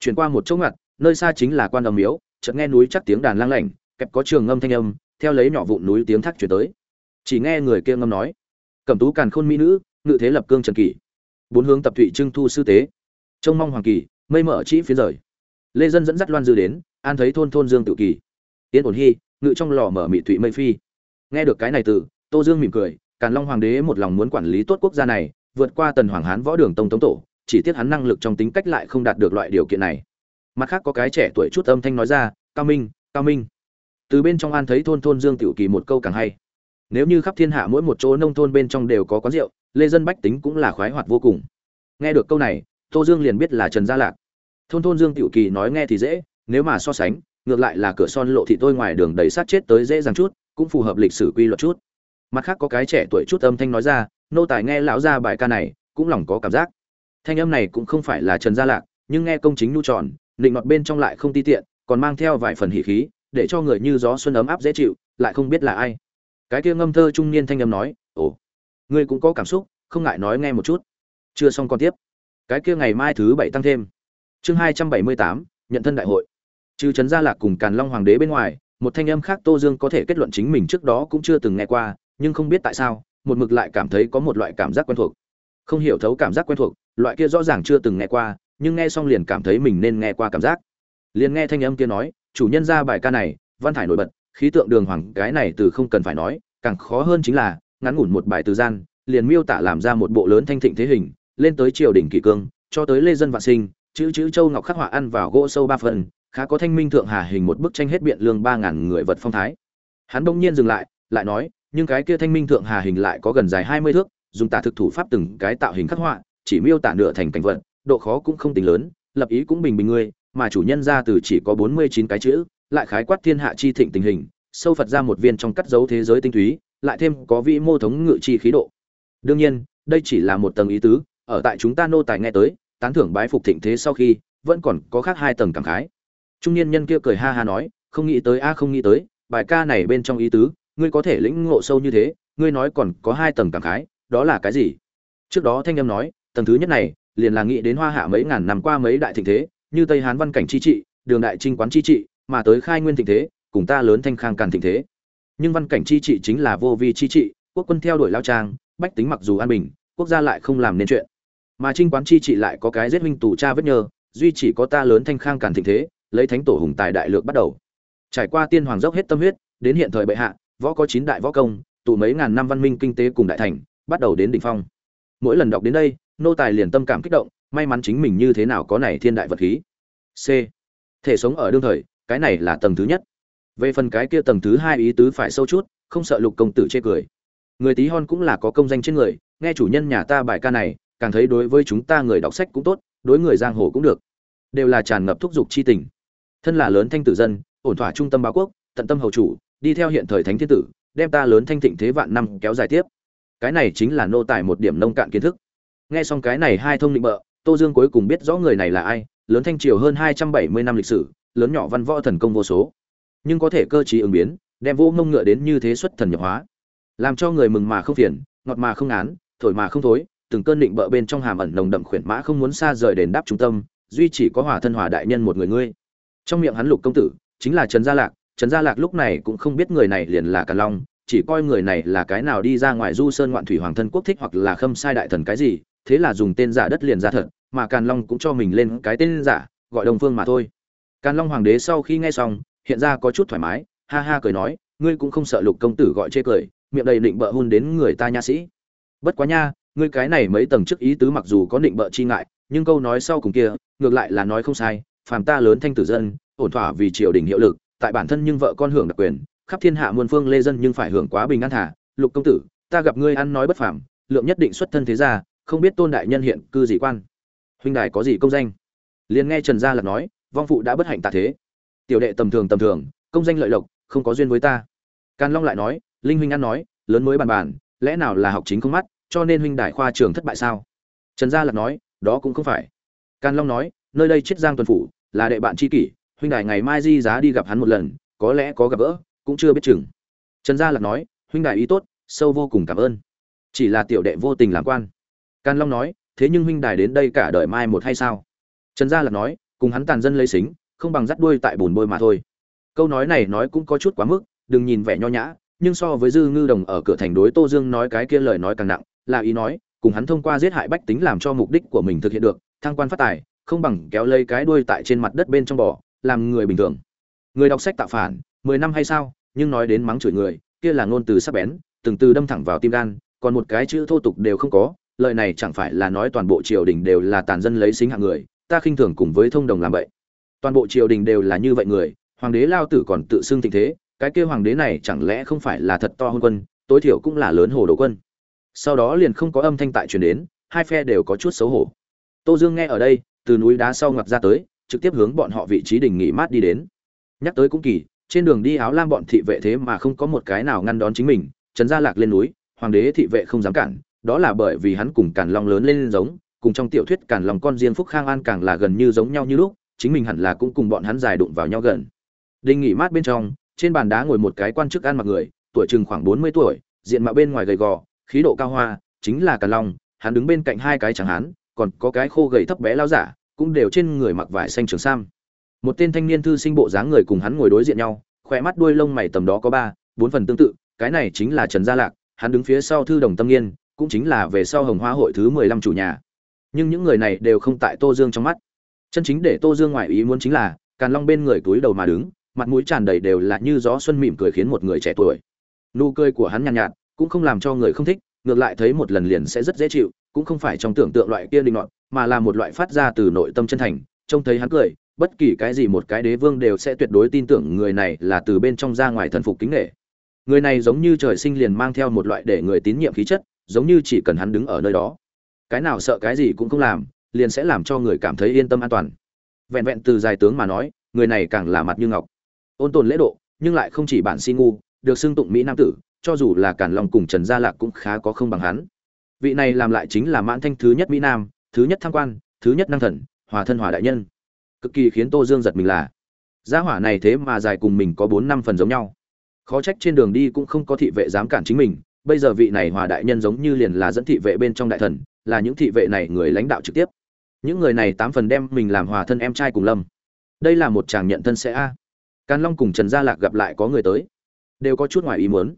Speaker 1: Chuyển qua một chỗ ngặt, nơi xa chính là quan đồng miếu, chợt nghe núi chắc tiếng đàn lang lảnh kẹp có trường ngâm thanh âm, theo lấy nhỏ vụn núi tiếng thác truyền tới. Chỉ nghe người kia ngâm nói, cẩm tú càn khôn mỹ nữ, ngự thế lập cương trần kỷ, bốn hướng tập thụy trưng thu sư tế, trông mong hoàng kỳ mây mở chỉ phía rời lê dân dẫn dắt loan dư đến, an thấy thôn thôn dương tự kỳ. Yên ổn hy ngự trong lò mở mị thụy mây phi. Nghe được cái này từ, tô dương mỉm cười, càn long hoàng đế một lòng muốn quản lý tốt quốc gia này, vượt qua tần hoàng hán võ đường tông tống tổ, chỉ tiếc hắn năng lực trong tính cách lại không đạt được loại điều kiện này. Mặt khác có cái trẻ tuổi chút âm thanh nói ra, cao minh cao minh. Từ bên trong an thấy thôn thôn dương tiểu kỳ một câu càng hay. Nếu như khắp thiên hạ mỗi một chỗ nông thôn bên trong đều có quán rượu, lê dân bách tính cũng là khoái hoạt vô cùng. Nghe được câu này, tô dương liền biết là trần gia lạc thôn thôn dương tiểu kỳ nói nghe thì dễ, nếu mà so sánh, ngược lại là cửa son lộ thị tôi ngoài đường đầy sát chết tới dễ dàng chút, cũng phù hợp lịch sử quy luật chút. Mặt khác có cái trẻ tuổi chút âm thanh nói ra, nô tài nghe lão ra bài ca này, cũng lòng có cảm giác. Thanh âm này cũng không phải là trần gia lạc, nhưng nghe công chính nu tròn định mặt bên trong lại không ti tiện, còn mang theo vài phần hỉ khí, để cho người như gió xuân ấm áp dễ chịu, lại không biết là ai. Cái kia ngâm thơ trung niên thanh âm nói, ồ, ngươi cũng có cảm xúc, không ngại nói nghe một chút. Chưa xong còn tiếp. Cái kia ngày mai thứ bảy tăng thêm chương hai trăm bảy mươi tám, nhận thân đại hội. Trừ trấn gia lạc cùng càn long hoàng đế bên ngoài, một thanh âm khác tô dương có thể kết luận chính mình trước đó cũng chưa từng nghe qua, nhưng không biết tại sao, một mực lại cảm thấy có một loại cảm giác quen thuộc. Không hiểu thấu cảm giác quen thuộc, loại kia rõ ràng chưa từng nghe qua, nhưng nghe xong liền cảm thấy mình nên nghe qua cảm giác. Liền nghe thanh âm kia nói, chủ nhân ra bài ca này, văn thải nổi bật, khí tượng đường hoàng, cái này từ không cần phải nói, càng khó hơn chính là, ngắn ngủn một bài từ gian, liền miêu tả làm ra một bộ lớn thanh thịnh thế hình, lên tới triều đỉnh kỷ cương, cho tới lê dân vạn sinh chữ chữ châu ngọc khắc họa ăn vào gỗ sâu ba phần, khá có thanh minh thượng hà hình một bức tranh hết biện lương ba ngàn người vật phong thái. Hắn đông nhiên dừng lại lại nói, nhưng cái kia thanh minh thượng hà hình lại có gần dài hai mươi thước, dùng tả thực thủ pháp từng cái tạo hình khắc họa, chỉ miêu tả nửa thành cảnh vật, độ khó cũng không tính lớn, lập ý cũng bình bình ngươi, mà chủ nhân ra từ chỉ có bốn mươi chín cái chữ, lại khái quát thiên hạ chi thịnh tình hình, sâu phật ra một viên trong cắt dấu thế giới tinh túy, lại thêm có vị mô thống ngự chi khí độ. Đương nhiên, đây chỉ là một tầng ý tứ, ở tại chúng ta nô tài nghe tới tán thưởng bái phục thịnh thế sau khi, vẫn còn có khác hai tầng cảm khái. Trung niên nhân kia cười ha ha nói, không nghĩ tới a, không nghĩ tới, bài ca này bên trong ý tứ, ngươi có thể lĩnh ngộ sâu như thế, ngươi nói còn có hai tầng cảm khái, đó là cái gì? Trước đó thanh âm nói, tầng thứ nhất này, liền là nghĩ đến hoa hạ mấy ngàn năm qua mấy đại thịnh thế, như tây hán văn cảnh chi trị, đường đại trinh quán chi trị, mà tới khai nguyên thịnh thế, cùng ta lớn thanh khang càn thịnh thế. Nhưng văn cảnh chi trị chính là vô vi chi trị, quốc quân theo đuổi lao trang, bách tính mặc dù an bình, quốc gia lại không làm nên chuyện mà trinh quán chi trị lại có cái giết huynh tù cha vết nhơ, duy chỉ có ta lớn thanh khang càn thịnh thế, lấy thánh tổ hùng tài đại lược bắt đầu. Trải qua tiên hoàng dốc hết tâm huyết, đến hiện thời bệ hạ, võ có chín đại võ công, tụ mấy ngàn năm văn minh kinh tế cùng đại thành, bắt đầu đến đỉnh phong. Mỗi lần đọc đến đây, nô tài liền tâm cảm kích động, may mắn chính mình như thế nào có này thiên đại vật khí. C. Thể sống ở đương thời, cái này là tầng thứ nhất. Về phần cái kia tầng thứ hai ý tứ phải sâu chút, không sợ lục công tử chê cười. Người tí hon cũng là có công danh trên người, nghe chủ nhân nhà ta bài ca này càng thấy đối với chúng ta người đọc sách cũng tốt, đối người giang hồ cũng được. Đều là tràn ngập thúc giục chi tình. Thân là lớn thanh tử dân, ổn thỏa trung tâm báo quốc, tận tâm hầu chủ, đi theo hiện thời thánh thiên tử, đem ta lớn thanh thịnh thế vạn năm kéo dài tiếp. Cái này chính là nô tài một điểm nông cạn kiến thức. Nghe xong cái này hai thông định bợ, tô dương cuối cùng biết rõ người này là ai, lớn thanh triều hơn hai trăm bảy mươi năm lịch sử, lớn nhỏ văn võ thần công vô số. Nhưng có thể cơ chí ứng biến, đem vô ngông ngựa đến như thế xuất thần nhập hóa. Làm cho người mừng mà không phiền, ngọt mà không án thổi mà không thối từng cơn định bợ bên trong hàm ẩn nồng đậm khuyển mã không muốn xa rời đền đáp trung tâm, duy chỉ có hòa thân hòa đại nhân một người ngươi. Trong miệng hắn lục công tử, chính là trần gia lạc, trần gia lạc lúc này cũng không biết người này liền là càn long, chỉ coi người này là cái nào đi ra ngoài du sơn ngoạn thủy hoàng thân quốc thích hoặc là khâm sai đại thần cái gì, thế là dùng tên giả đất liền ra thật, mà càn long cũng cho mình lên cái tên giả, gọi đồng phương mà thôi. Càn long hoàng đế sau khi nghe xong, hiện ra có chút thoải mái, ha ha cười nói, ngươi cũng không sợ lục công tử gọi chê cười, miệng đầy định bợ hôn đến người ta nha sĩ. Bất quá nha ngươi cái này mấy tầng trước ý tứ mặc dù có định bợ chi ngại, nhưng câu nói sau cùng kia, ngược lại là nói không sai, phàm ta lớn thanh tử dân, ổn thỏa vì triều đình hiệu lực, tại bản thân nhưng vợ con hưởng đặc quyền, khắp thiên hạ muôn phương lê dân nhưng phải hưởng quá bình an thả lục công tử, ta gặp ngươi ăn nói bất phàm, lượng nhất định xuất thân thế gia, không biết tôn đại nhân hiện cư gì quan. Huynh đài có gì công danh? Liền nghe trần gia lạc nói, vong phụ đã bất hạnh tạ thế. Tiểu đệ tầm thường tầm thường, công danh lợi lộc, không có duyên với ta. Càn long lại nói, linh huynh ăn nói, lớn mới bàn bàn, lẽ nào là học chính không mắt? Cho nên huynh đại khoa trường thất bại sao? Trần gia lạc nói, đó cũng không phải. Càn long nói, nơi đây chiết giang tuần phủ, là đệ bạn tri kỷ, huynh đại ngày mai di giá đi gặp hắn một lần, có lẽ có gặp gỡ, cũng chưa biết chừng. Trần gia lạc nói, huynh đại ý tốt, sâu vô cùng cảm ơn. Chỉ là tiểu đệ vô tình làm quan. Càn long nói, thế nhưng huynh đài đến đây cả đời mai một hay sao? Trần gia lạc nói, cùng hắn tàn dân lấy xính, không bằng dắt đuôi tại bùn bôi mà thôi. Câu nói này nói cũng có chút quá mức, đừng nhìn vẻ nho nhã, nhưng so với dư ngư đồng ở cửa thành đối tô dương nói cái kia lời nói càng nặng là ý nói, cùng hắn thông qua giết hại bách tính làm cho mục đích của mình thực hiện được, thăng quan phát tài, không bằng kéo lấy cái đuôi tại trên mặt đất bên trong bò, làm người bình thường. Người đọc sách tạo phản, mười năm hay sao, nhưng nói đến mắng chửi người, kia là ngôn từ sắc bén, từng từ đâm thẳng vào tim gan, còn một cái chữ thô tục đều không có, lời này chẳng phải là nói toàn bộ triều đình đều là tàn dân lấy xính hạng người, ta khinh thường cùng với thông đồng làm vậy. Toàn bộ triều đình đều là như vậy người, hoàng đế lao tử còn tự xưng tình thế, cái kia hoàng đế này chẳng lẽ không phải là thật to hơn quân, tối thiểu cũng là lớn hồ đồ quân sau đó liền không có âm thanh tại truyền đến, hai phe đều có chút xấu hổ. Tô dương nghe ở đây, từ núi đá sau ngặt ra tới, trực tiếp hướng bọn họ vị trí đình nghỉ mát đi đến. Nhắc tới cũng kỳ, trên đường đi áo lam bọn thị vệ thế mà không có một cái nào ngăn đón chính mình trấn gia lạc lên núi, hoàng đế thị vệ không dám cản, đó là bởi vì hắn cùng càn long lớn lên giống, cùng trong tiểu thuyết càn long con riêng phúc khang an càng là gần như giống nhau như lúc, chính mình hẳn là cũng cùng bọn hắn dài đụng vào nhau gần. Đình nghỉ mát bên trong, trên bàn đá ngồi một cái quan chức ăn mặc người, tuổi chừng khoảng bốn mươi tuổi, diện mạo bên ngoài gầy gò khí độ cao hoa chính là càn long hắn đứng bên cạnh hai cái chẳng hắn còn có cái khô gầy thấp bé lao giả cũng đều trên người mặc vải xanh trường sam. Một tên thanh niên thư sinh bộ dáng người cùng hắn ngồi đối diện nhau khỏe mắt đuôi lông mày tầm đó có ba bốn phần tương tự cái này chính là trần gia lạc hắn đứng phía sau thư đồng tâm niên cũng chính là về sau hồng hoa hội thứ mười lăm chủ nhà. Nhưng những người này đều không tại tô dương trong mắt. Chân chính để tô dương ngoại ý muốn chính là càn long bên người túi đầu mà đứng mặt mũi tràn đầy đều là như gió xuân mỉm cười khiến một người trẻ tuổi. Nụ cười của hắn nhàn nhạt, nhạt cũng không làm cho người không thích, ngược lại thấy một lần liền sẽ rất dễ chịu, cũng không phải trong tưởng tượng loại kia linh loạn mà là một loại phát ra từ nội tâm chân thành, trông thấy hắn cười, bất kỳ cái gì một cái đế vương đều sẽ tuyệt đối tin tưởng người này là từ bên trong ra ngoài thần phục kính nghệ người này giống như trời sinh liền mang theo một loại để người tín nhiệm khí chất, giống như chỉ cần hắn đứng ở nơi đó. Cái nào sợ cái gì cũng không làm, liền sẽ làm cho người cảm thấy yên tâm an toàn. Vẹn vẹn từ dài tướng mà nói, người này càng là mặt như ngọc. Ôn tồn lễ độ, nhưng lại không chỉ bản si ngu, được xưng tụng mỹ nam tử cho dù là cản lòng cùng trần gia lạc cũng khá có không bằng hắn. Vị này làm lại chính là mãn thanh thứ nhất mỹ nam, thứ nhất tham quan, thứ nhất năng thần, hòa thân hòa đại nhân. Cực kỳ khiến tô dương giật mình là, gia hỏa này thế mà dài cùng mình có bốn năm phần giống nhau. Khó trách trên đường đi cũng không có thị vệ dám cản chính mình, bây giờ vị này hòa đại nhân giống như liền là dẫn thị vệ bên trong đại thần, là những thị vệ này người lãnh đạo trực tiếp. Những người này tám phần đem mình làm hòa thân em trai cùng lâm. Đây là một chàng nhận thân sẽ a. Càn long cùng trần gia lạc gặp lại có người tới. Đều có chút ngoài ý muốn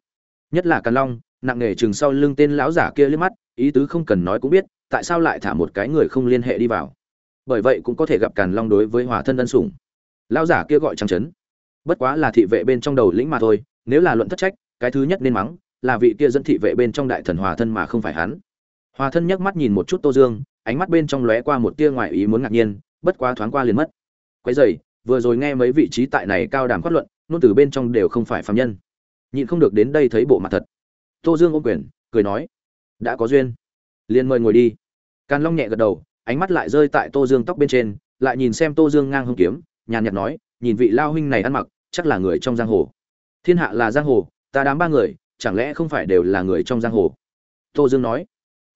Speaker 1: nhất là càn long, nặng nề chừng sau lưng tên lão giả kia liếc mắt, ý tứ không cần nói cũng biết, tại sao lại thả một cái người không liên hệ đi vào. Bởi vậy cũng có thể gặp càn long đối với hòa thân ân sủng. Lão giả kia gọi trăng trấn. Bất quá là thị vệ bên trong đầu lĩnh mà thôi, nếu là luận thất trách, cái thứ nhất nên mắng, là vị kia dẫn thị vệ bên trong đại thần hòa thân mà không phải hắn. Hòa thân nhấc mắt nhìn một chút tô dương, ánh mắt bên trong lóe qua một tia ngoài ý muốn ngạc nhiên, bất quá thoáng qua liền mất. Quấy dày vừa rồi nghe mấy vị trí tại này cao đàm phát luận nôn từ bên trong đều không phải phạm nhân nhịn không được đến đây thấy bộ mặt thật. Tô dương ôm quyền, cười nói, đã có duyên, liền mời ngồi đi. Càn long nhẹ gật đầu, ánh mắt lại rơi tại tô dương tóc bên trên, lại nhìn xem tô dương ngang hông kiếm, nhàn nhạt nói, nhìn vị lao huynh này ăn mặc, chắc là người trong giang hồ. Thiên hạ là giang hồ, ta đám ba người, chẳng lẽ không phải đều là người trong giang hồ? Tô dương nói.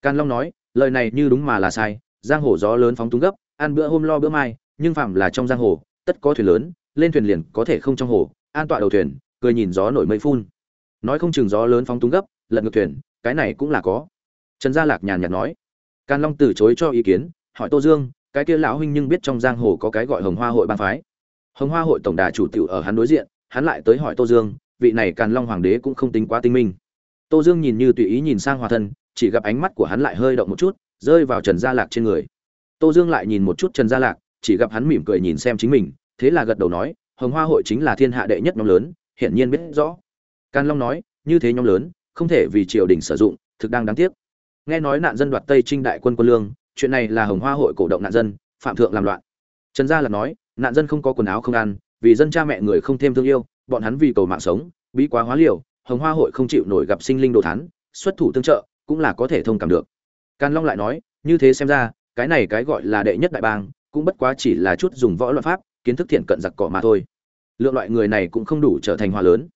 Speaker 1: Càn long nói, lời này như đúng mà là sai, giang hồ gió lớn phóng túng gấp, ăn bữa hôm lo bữa mai, nhưng phạm là trong giang hồ, tất có thuyền lớn, lên thuyền liền có thể không trong hồ, an tọa đầu thuyền cười nhìn gió nổi mây phun. Nói không chừng gió lớn phóng túng gấp, lật ngược thuyền, cái này cũng là có. Trần gia lạc nhàn nhạt nói. Càn long từ chối cho ý kiến, hỏi tô dương, cái kia lão huynh nhưng biết trong giang hồ có cái gọi hồng hoa hội bang phái. Hồng hoa hội tổng đà chủ tiểu ở hắn đối diện, hắn lại tới hỏi tô dương, vị này càn long hoàng đế cũng không tính quá tinh minh. Tô dương nhìn như tùy ý nhìn sang hòa thân, chỉ gặp ánh mắt của hắn lại hơi động một chút, rơi vào trần gia lạc trên người. Tô dương lại nhìn một chút trần gia lạc, chỉ gặp hắn mỉm cười nhìn xem chính mình, thế là gật đầu nói, hồng hoa hội chính là thiên hạ đệ nhất nhóm lớn hiển nhiên biết rõ. Càn long nói, như thế nhóm lớn, không thể vì triều đình sử dụng, thực đang đáng tiếc. Nghe nói nạn dân đoạt tây trinh đại quân quân lương, chuyện này là hồng hoa hội cổ động nạn dân, phạm thượng làm loạn. Trần gia lạc nói, nạn dân không có quần áo không ăn, vì dân cha mẹ người không thêm thương yêu, bọn hắn vì cầu mạng sống, bí quá hóa liều, hồng hoa hội không chịu nổi gặp sinh linh đồ thán, xuất thủ tương trợ, cũng là có thể thông cảm được. Càn long lại nói, như thế xem ra, cái này cái gọi là đệ nhất đại bang, cũng bất quá chỉ là chút dùng võ luật pháp, kiến thức thiện cận giặc cỏ mà thôi lượng loại người này cũng không đủ trở thành hòa lớn.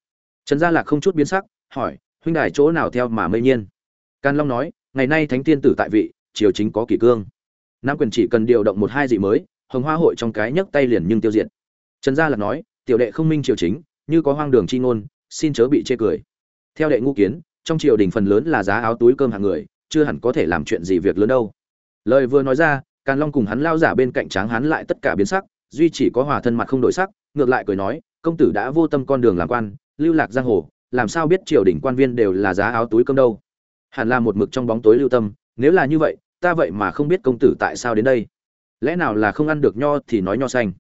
Speaker 1: Trần gia lạc không chút biến sắc, hỏi, huynh đài chỗ nào theo mà mây nhiên? Can long nói, ngày nay thánh tiên tử tại vị, triều chính có kỷ cương. Nam quyền chỉ cần điều động một hai dị mới, hồng hoa hội trong cái nhấc tay liền nhưng tiêu diệt. Trần gia lạc nói, tiểu đệ không minh triều chính, như có hoang đường chi ngôn, xin chớ bị chê cười. Theo đệ ngũ kiến, trong triều đình phần lớn là giá áo túi cơm hàng người, chưa hẳn có thể làm chuyện gì việc lớn đâu. Lời vừa nói ra, càn long cùng hắn lao giả bên cạnh tráng hắn lại tất cả biến sắc, duy chỉ có hòa thân mặt không đổi sắc ngược lại cười nói, công tử đã vô tâm con đường làm quan, lưu lạc giang hồ, làm sao biết triều đình quan viên đều là giá áo túi cơm đâu? Hẳn là một mực trong bóng tối lưu tâm, nếu là như vậy, ta vậy mà không biết công tử tại sao đến đây. Lẽ nào là không ăn được nho thì nói nho xanh.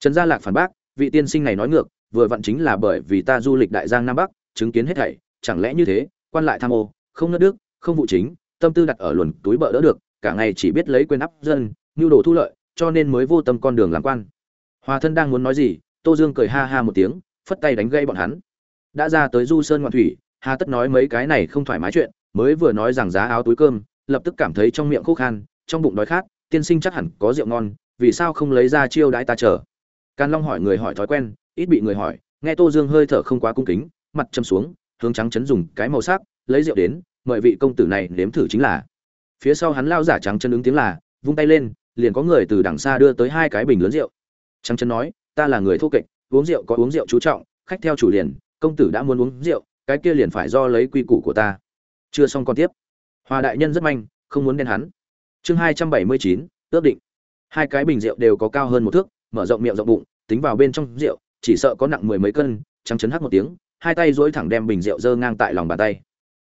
Speaker 1: Trần gia lạc phản bác, vị tiên sinh này nói ngược, vừa vặn chính là bởi vì ta du lịch đại giang nam bắc, chứng kiến hết thảy, chẳng lẽ như thế, quan lại tham ô, không nước đức, không vụ chính, tâm tư đặt ở luồn túi bợ đỡ được, cả ngày chỉ biết lấy quyền áp dân nhu đồ thu lợi, cho nên mới vô tâm con đường làm quan. Hòa thân đang muốn nói gì tô dương cười ha ha một tiếng, phất tay đánh gây bọn hắn. Đã ra tới du sơn ngoạn thủy, hà tất nói mấy cái này không thoải mái chuyện, mới vừa nói rằng giá áo túi cơm, lập tức cảm thấy trong miệng khô khan, trong bụng đói khát, tiên sinh chắc hẳn có rượu ngon, vì sao không lấy ra chiêu đãi ta chờ? Can long hỏi người hỏi thói quen, ít bị người hỏi, nghe tô dương hơi thở không quá cung kính, mặt châm xuống, hướng trắng chấn dùng cái màu sắc, lấy rượu đến, mời vị công tử này nếm thử chính là. Phía sau hắn lao giả trắng chân ứng tiếng là, vung tay lên, liền có người từ đằng xa đưa tới hai cái bình lớn rượu. Trắng chân nói ta là người thô kệch, uống rượu có uống rượu chú trọng, khách theo chủ liền, công tử đã muốn uống rượu, cái kia liền phải do lấy quy củ của ta. Chưa xong con tiếp. Hòa đại nhân rất manh, không muốn đen hắn. Chương hai trăm bảy mươi chín, ước định. Hai cái bình rượu đều có cao hơn một thước, mở rộng miệng rộng bụng, tính vào bên trong rượu, chỉ sợ có nặng mười mấy cân, trắng chấn hắt một tiếng, hai tay duỗi thẳng đem bình rượu dơ ngang tại lòng bàn tay.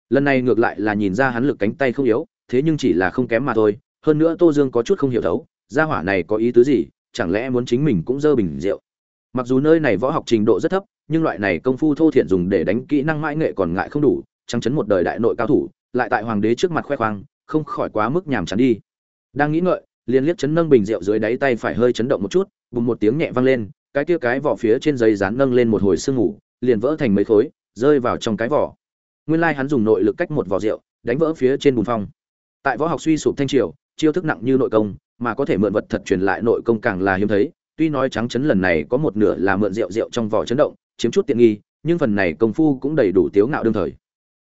Speaker 1: Lần này ngược lại là nhìn ra hắn lực cánh tay không yếu, thế nhưng chỉ là không kém mà thôi, hơn nữa tô dương có chút không hiểu thấu, gia hỏa này có ý tứ gì chẳng lẽ muốn chính mình cũng dơ bình rượu? Mặc dù nơi này võ học trình độ rất thấp, nhưng loại này công phu thô thiện dùng để đánh kỹ năng mãi nghệ còn ngại không đủ, trăng chấn một đời đại nội cao thủ, lại tại hoàng đế trước mặt khoe khoang, không khỏi quá mức nhàm chán đi. Đang nghĩ ngợi, liền liếc chấn nâng bình rượu dưới đáy tay phải hơi chấn động một chút, bùng một tiếng nhẹ vang lên, cái kia cái vỏ phía trên giấy dán nâng lên một hồi sương ngủ liền vỡ thành mấy khối, rơi vào trong cái vỏ. Nguyên lai hắn dùng nội lực cách một vỏ rượu, đánh vỡ phía trên bùn phong. Tại võ học suy sụp thanh triều, chiêu thức nặng như nội công mà có thể mượn vật thật truyền lại nội công càng là hiếm thấy. Tuy nói trắng chấn lần này có một nửa là mượn rượu rượu trong vỏ chấn động, chiếm chút tiện nghi, nhưng phần này công phu cũng đầy đủ tiếu ngạo đương thời.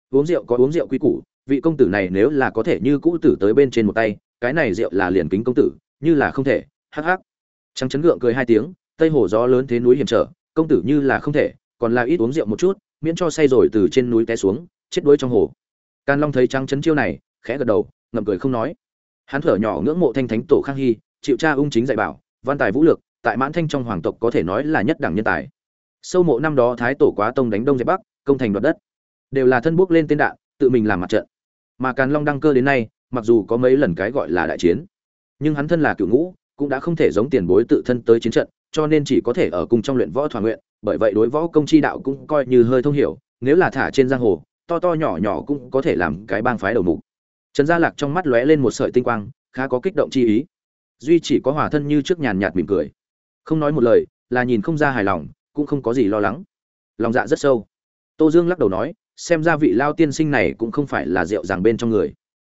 Speaker 1: Uống rượu có uống rượu quý củ, vị công tử này nếu là có thể như cũ tử tới bên trên một tay, cái này rượu là liền kính công tử, như là không thể, hắc hắc. Trắng chấn gượng cười hai tiếng, tây hồ gió lớn thế núi hiểm trở, công tử như là không thể, còn là ít uống rượu một chút, miễn cho say rồi từ trên núi té xuống, chết đuối trong hồ. Can long thấy trắng chấn chiêu này, khẽ gật đầu, ngậm cười không nói hắn thở nhỏ ngưỡng mộ thanh thánh tổ khang hy, chịu cha ung chính dạy bảo, văn tài vũ lược tại mãn thanh trong hoàng tộc có thể nói là nhất đẳng nhân tài. Sâu mộ năm đó thái tổ quá tông đánh đông dẹp bắc, công thành đoạt đất. Đều là thân bước lên tên đạn, tự mình làm mặt trận. Mà càn long đăng cơ đến nay, mặc dù có mấy lần cái gọi là đại chiến, nhưng hắn thân là cựu ngũ, cũng đã không thể giống tiền bối tự thân tới chiến trận, cho nên chỉ có thể ở cùng trong luyện võ thỏa nguyện, bởi vậy đối võ công chi đạo cũng coi như hơi thông hiểu, nếu là thả trên giang hồ, to to nhỏ nhỏ cũng có thể làm cái bang phái đầu mục trần gia lạc trong mắt lóe lên một sợi tinh quang, khá có kích động chi ý. Duy chỉ có hòa thân như trước nhàn nhạt mỉm cười. Không nói một lời, là nhìn không ra hài lòng, cũng không có gì lo lắng. Lòng dạ rất sâu. Tô dương lắc đầu nói, xem ra vị lao tiên sinh này cũng không phải là rượu rằng bên trong người.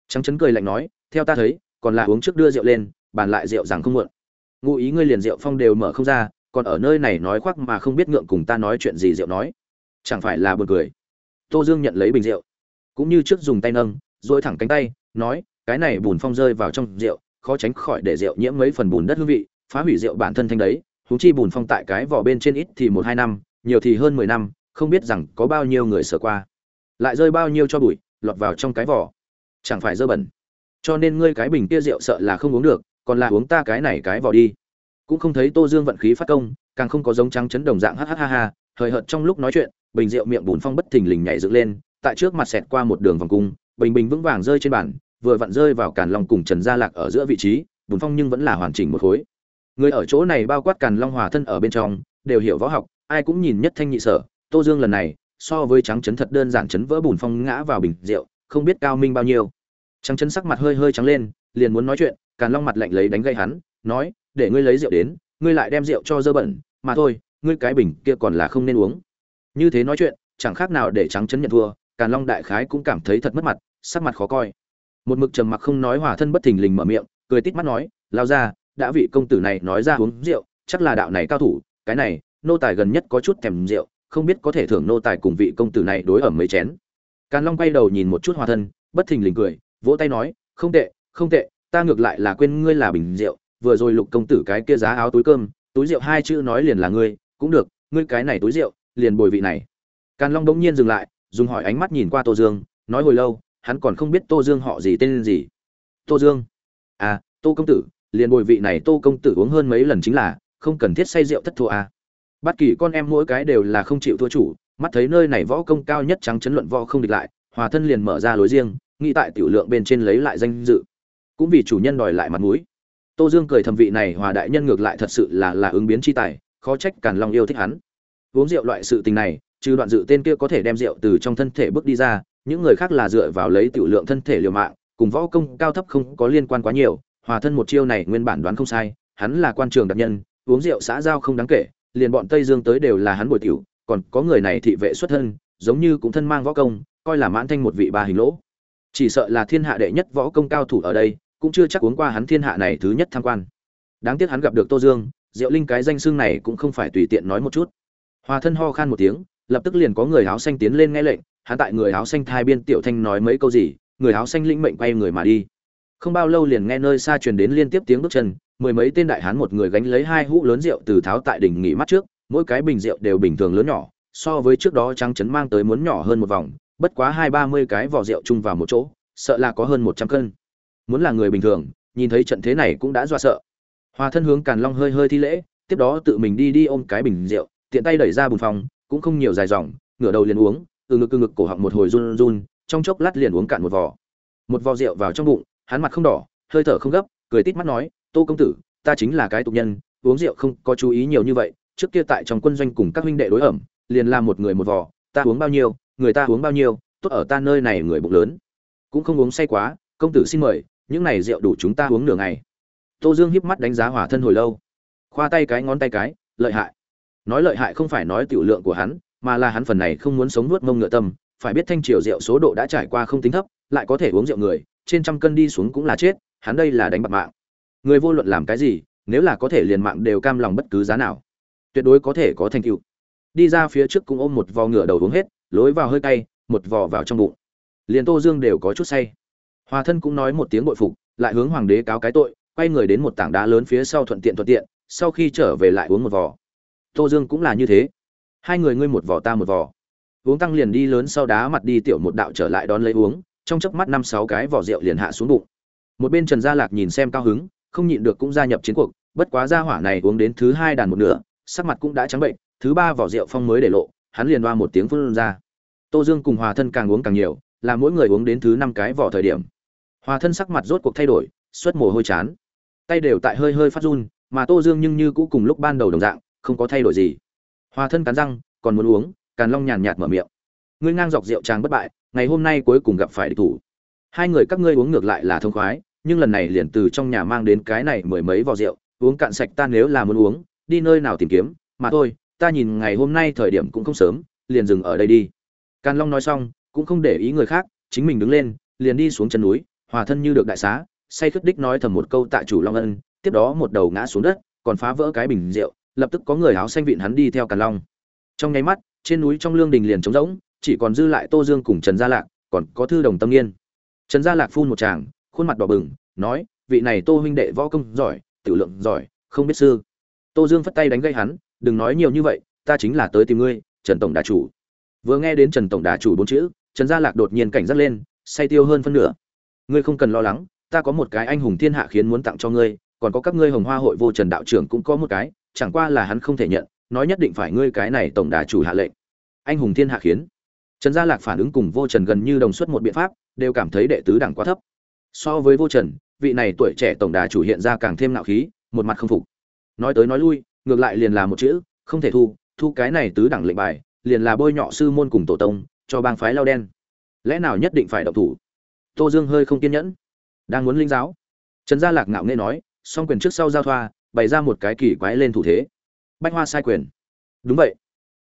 Speaker 1: Trắng chấn cười lạnh nói, theo ta thấy, còn là uống trước đưa rượu lên, bàn lại rượu rằng không muộn. Ngụ ý ngươi liền rượu phong đều mở không ra, còn ở nơi này nói khoác mà không biết ngượng cùng ta nói chuyện gì rượu nói. Chẳng phải là buồn cười. Tô dương nhận lấy bình rượu. Cũng như trước dùng tay nâng dỗi thẳng cánh tay, nói, cái này bùn phong rơi vào trong rượu, khó tránh khỏi để rượu nhiễm mấy phần bùn đất hương vị, phá hủy rượu bản thân thanh đấy. Húng chi bùn phong tại cái vỏ bên trên ít thì một hai năm, nhiều thì hơn mười năm, không biết rằng có bao nhiêu người sửa qua. Lại rơi bao nhiêu cho bụi, lọt vào trong cái vỏ. Chẳng phải dơ bẩn. Cho nên ngươi cái bình kia rượu sợ là không uống được, còn là uống ta cái này cái vỏ đi. Cũng không thấy tô dương vận khí phát công, càng không có giống trắng chấn đồng dạng hh ha, hời hợt trong lúc nói chuyện, bình rượu miệng bùn phong bất thình lình nhảy dựng lên, tại trước mặt xẹt qua một đường vòng cung bình bình vững vàng rơi trên bàn, vừa vặn rơi vào càn long cùng trần gia lạc ở giữa vị trí, bùn phong nhưng vẫn là hoàn chỉnh một khối. Người ở chỗ này bao quát càn long hòa thân ở bên trong, đều hiểu võ học, ai cũng nhìn nhất thanh nhị sở. Tô dương lần này, so với trắng chấn thật đơn giản chấn vỡ bùn phong ngã vào bình rượu, không biết cao minh bao nhiêu. Trắng chấn sắc mặt hơi hơi trắng lên, liền muốn nói chuyện, càn long mặt lạnh lấy đánh gây hắn, nói, để ngươi lấy rượu đến, ngươi lại đem rượu cho dơ bẩn, mà thôi, ngươi cái bình kia còn là không nên uống. Như thế nói chuyện, chẳng khác nào để trắng chấn nhận thua càn long đại khái cũng cảm thấy thật mất mặt, sắc mặt khó coi. Một mực trầm mặc không nói hòa thân bất thình lình mở miệng, cười tít mắt nói, lao ra đã vị công tử này nói ra uống rượu, chắc là đạo này cao thủ, cái này, nô tài gần nhất có chút thèm rượu, không biết có thể thưởng nô tài cùng vị công tử này đối ẩm mấy chén. Càn long quay đầu nhìn một chút hòa thân, bất thình lình cười, vỗ tay nói, không tệ không tệ, ta ngược lại là quên ngươi là bình rượu, vừa rồi lục công tử cái kia giá áo túi cơm, túi rượu hai chữ nói liền là ngươi, cũng được, ngươi cái này túi rượu, liền bồi vị này. Càn long đống nhiên dừng lại dùng hỏi ánh mắt nhìn qua tô dương, nói hồi lâu, hắn còn không biết tô dương họ gì tên gì. Tô dương. À tô công tử, liền bồi vị này tô công tử uống hơn mấy lần chính là, không cần thiết say rượu thất thua à. bất kỳ con em mỗi cái đều là không chịu thua chủ, mắt thấy nơi này võ công cao nhất trắng chấn luận võ không địch lại, hòa thân liền mở ra lối riêng, nghĩ tại tiểu lượng bên trên lấy lại danh dự. Cũng vì chủ nhân đòi lại mặt mũi. Tô dương cười thầm vị này hòa đại nhân ngược lại thật sự là là ứng biến chi tài, khó trách càn long yêu thích hắn. Uống rượu loại sự tình này trừ đoạn dự tên kia có thể đem rượu từ trong thân thể bước đi ra, những người khác là dựa vào lấy tiểu lượng thân thể liều mạng, cùng võ công cao thấp không có liên quan quá nhiều, hòa thân một chiêu này nguyên bản đoán không sai, hắn là quan trường đặc nhân, uống rượu xã giao không đáng kể, liền bọn tây dương tới đều là hắn bồi tiểu, còn có người này thị vệ xuất thân, giống như cũng thân mang võ công, coi là mãn thanh một vị ba hình lỗ. Chỉ sợ là thiên hạ đệ nhất võ công cao thủ ở đây, cũng chưa chắc uống qua hắn thiên hạ này thứ nhất tham quan. Đáng tiếc hắn gặp được tô dương, diệu linh cái danh xương này cũng không phải tùy tiện nói một chút. Hòa thân ho khan một tiếng lập tức liền có người áo xanh tiến lên nghe lệnh, hắn tại người áo xanh thai biên tiểu thanh nói mấy câu gì, người áo xanh lĩnh mệnh quay người mà đi. Không bao lâu liền nghe nơi xa truyền đến liên tiếp tiếng bước chân, mười mấy tên đại hán một người gánh lấy hai hũ lớn rượu từ tháo tại đỉnh nghỉ mắt trước, mỗi cái bình rượu đều bình thường lớn nhỏ, so với trước đó trắng chấn mang tới muốn nhỏ hơn một vòng, bất quá hai ba mươi cái vỏ rượu chung vào một chỗ, sợ là có hơn một trăm cân. Muốn là người bình thường, nhìn thấy trận thế này cũng đã do sợ. Hòa thân hướng càn long hơi hơi thi lễ, tiếp đó tự mình đi đi ôm cái bình rượu, tiện tay đẩy ra bùn phòng cũng không nhiều dài dòng, ngửa đầu liền uống, từ ngực từ ngực cổ họng một hồi run run, trong chốc lát liền uống cạn một vò. Một vò rượu vào trong bụng, hắn mặt không đỏ, hơi thở không gấp, cười tít mắt nói, tô công tử, ta chính là cái tục nhân, uống rượu không có chú ý nhiều như vậy, trước kia tại trong quân doanh cùng các huynh đệ đối ẩm, liền làm một người một vò, ta uống bao nhiêu, người ta uống bao nhiêu, tốt ở ta nơi này người bụng lớn. Cũng không uống say quá, công tử xin mời, những này rượu đủ chúng ta uống nửa ngày. Tô dương híp mắt đánh giá hỏa thân hồi lâu. Khoa tay cái, ngón tay cái, lợi hại nói lợi hại không phải nói tiểu lượng của hắn, mà là hắn phần này không muốn sống nuốt mông ngựa tâm, phải biết thanh triều rượu số độ đã trải qua không tính thấp, lại có thể uống rượu người, trên trăm cân đi xuống cũng là chết, hắn đây là đánh bạc mạng. Người vô luận làm cái gì, nếu là có thể liền mạng đều cam lòng bất cứ giá nào. Tuyệt đối có thể có thành tựu. Đi ra phía trước cũng ôm một vò ngựa đầu uống hết, lối vào hơi cay, một vò vào trong bụng. Liền tô dương đều có chút say. Hòa thân cũng nói một tiếng bội phục, lại hướng hoàng đế cáo cái tội, quay người đến một tảng đá lớn phía sau thuận tiện thuận tiện, sau khi trở về lại uống một vò tô dương cũng là như thế. Hai người ngươi một vò ta một vò. Uống tăng liền đi lớn sau đá mặt đi tiểu một đạo trở lại đón lấy uống, trong chớp mắt năm sáu cái vỏ rượu liền hạ xuống bụng. Một bên trần gia lạc nhìn xem cao hứng, không nhịn được cũng gia nhập chiến cuộc, bất quá gia hỏa này uống đến thứ hai đàn một nửa, sắc mặt cũng đã trắng bệnh, thứ ba vỏ rượu phong mới để lộ, hắn liền đoa một tiếng phun ra. Tô dương cùng hòa thân càng uống càng nhiều, là mỗi người uống đến thứ năm cái vỏ thời điểm. Hòa thân sắc mặt rốt cuộc thay đổi, xuất mồ hôi chán. Tay đều tại hơi hơi phát run, mà tô dương nhưng như cũ cùng lúc ban đầu đồng dạng không có thay đổi gì. Hòa thân cắn răng, còn muốn uống, càn long nhàn nhạt mở miệng. Ngươi ngang dọc rượu tràng bất bại, ngày hôm nay cuối cùng gặp phải địch thủ. Hai người các ngươi uống ngược lại là thông khoái, nhưng lần này liền từ trong nhà mang đến cái này mười mấy vò rượu, uống cạn sạch ta nếu là muốn uống, đi nơi nào tìm kiếm, mà thôi, ta nhìn ngày hôm nay thời điểm cũng không sớm, liền dừng ở đây đi. Càn long nói xong, cũng không để ý người khác, chính mình đứng lên, liền đi xuống chân núi, hòa thân như được đại xá, say khất đích nói thầm một câu tạ chủ long ân, tiếp đó một đầu ngã xuống đất, còn phá vỡ cái bình rượu lập tức có người áo xanh vịn hắn đi theo càn long. Trong nháy mắt, trên núi trong lương đình liền trống rỗng, chỉ còn dư lại tô dương cùng trần gia lạc, còn có thư đồng tâm nghiên. Trần gia lạc phun một tràng, khuôn mặt đỏ bừng, nói, vị này tô huynh đệ võ công giỏi, tiểu lượng giỏi, không biết sư. Tô dương phất tay đánh gây hắn, đừng nói nhiều như vậy, ta chính là tới tìm ngươi, trần tổng đà chủ. Vừa nghe đến trần tổng đà chủ bốn chữ, trần gia lạc đột nhiên cảnh giác lên, say tiêu hơn phân nửa. Ngươi không cần lo lắng, ta có một cái anh hùng thiên hạ khiến muốn tặng cho ngươi, còn có các ngươi hồng hoa hội vô trần đạo trưởng cũng có một cái chẳng qua là hắn không thể nhận, nói nhất định phải ngươi cái này tổng đà chủ hạ lệnh. Anh hùng thiên hạ khiến. Trần gia lạc phản ứng cùng vô trần gần như đồng xuất một biện pháp, đều cảm thấy đệ tứ đẳng quá thấp. So với vô trần, vị này tuổi trẻ tổng đà chủ hiện ra càng thêm nạo khí, một mặt không phục. Nói tới nói lui, ngược lại liền là một chữ, không thể thu thu cái này tứ đẳng lệnh bài, liền là bôi nhọ sư môn cùng tổ tông, cho bang phái lao đen. Lẽ nào nhất định phải động thủ? Tô dương hơi không kiên nhẫn. Đang muốn linh giáo. Trần gia lạc ngạo nghe nói, song quyền trước sau giao thoa bày ra một cái kỳ quái lên thủ thế. Bách hoa sai quyền. Đúng vậy.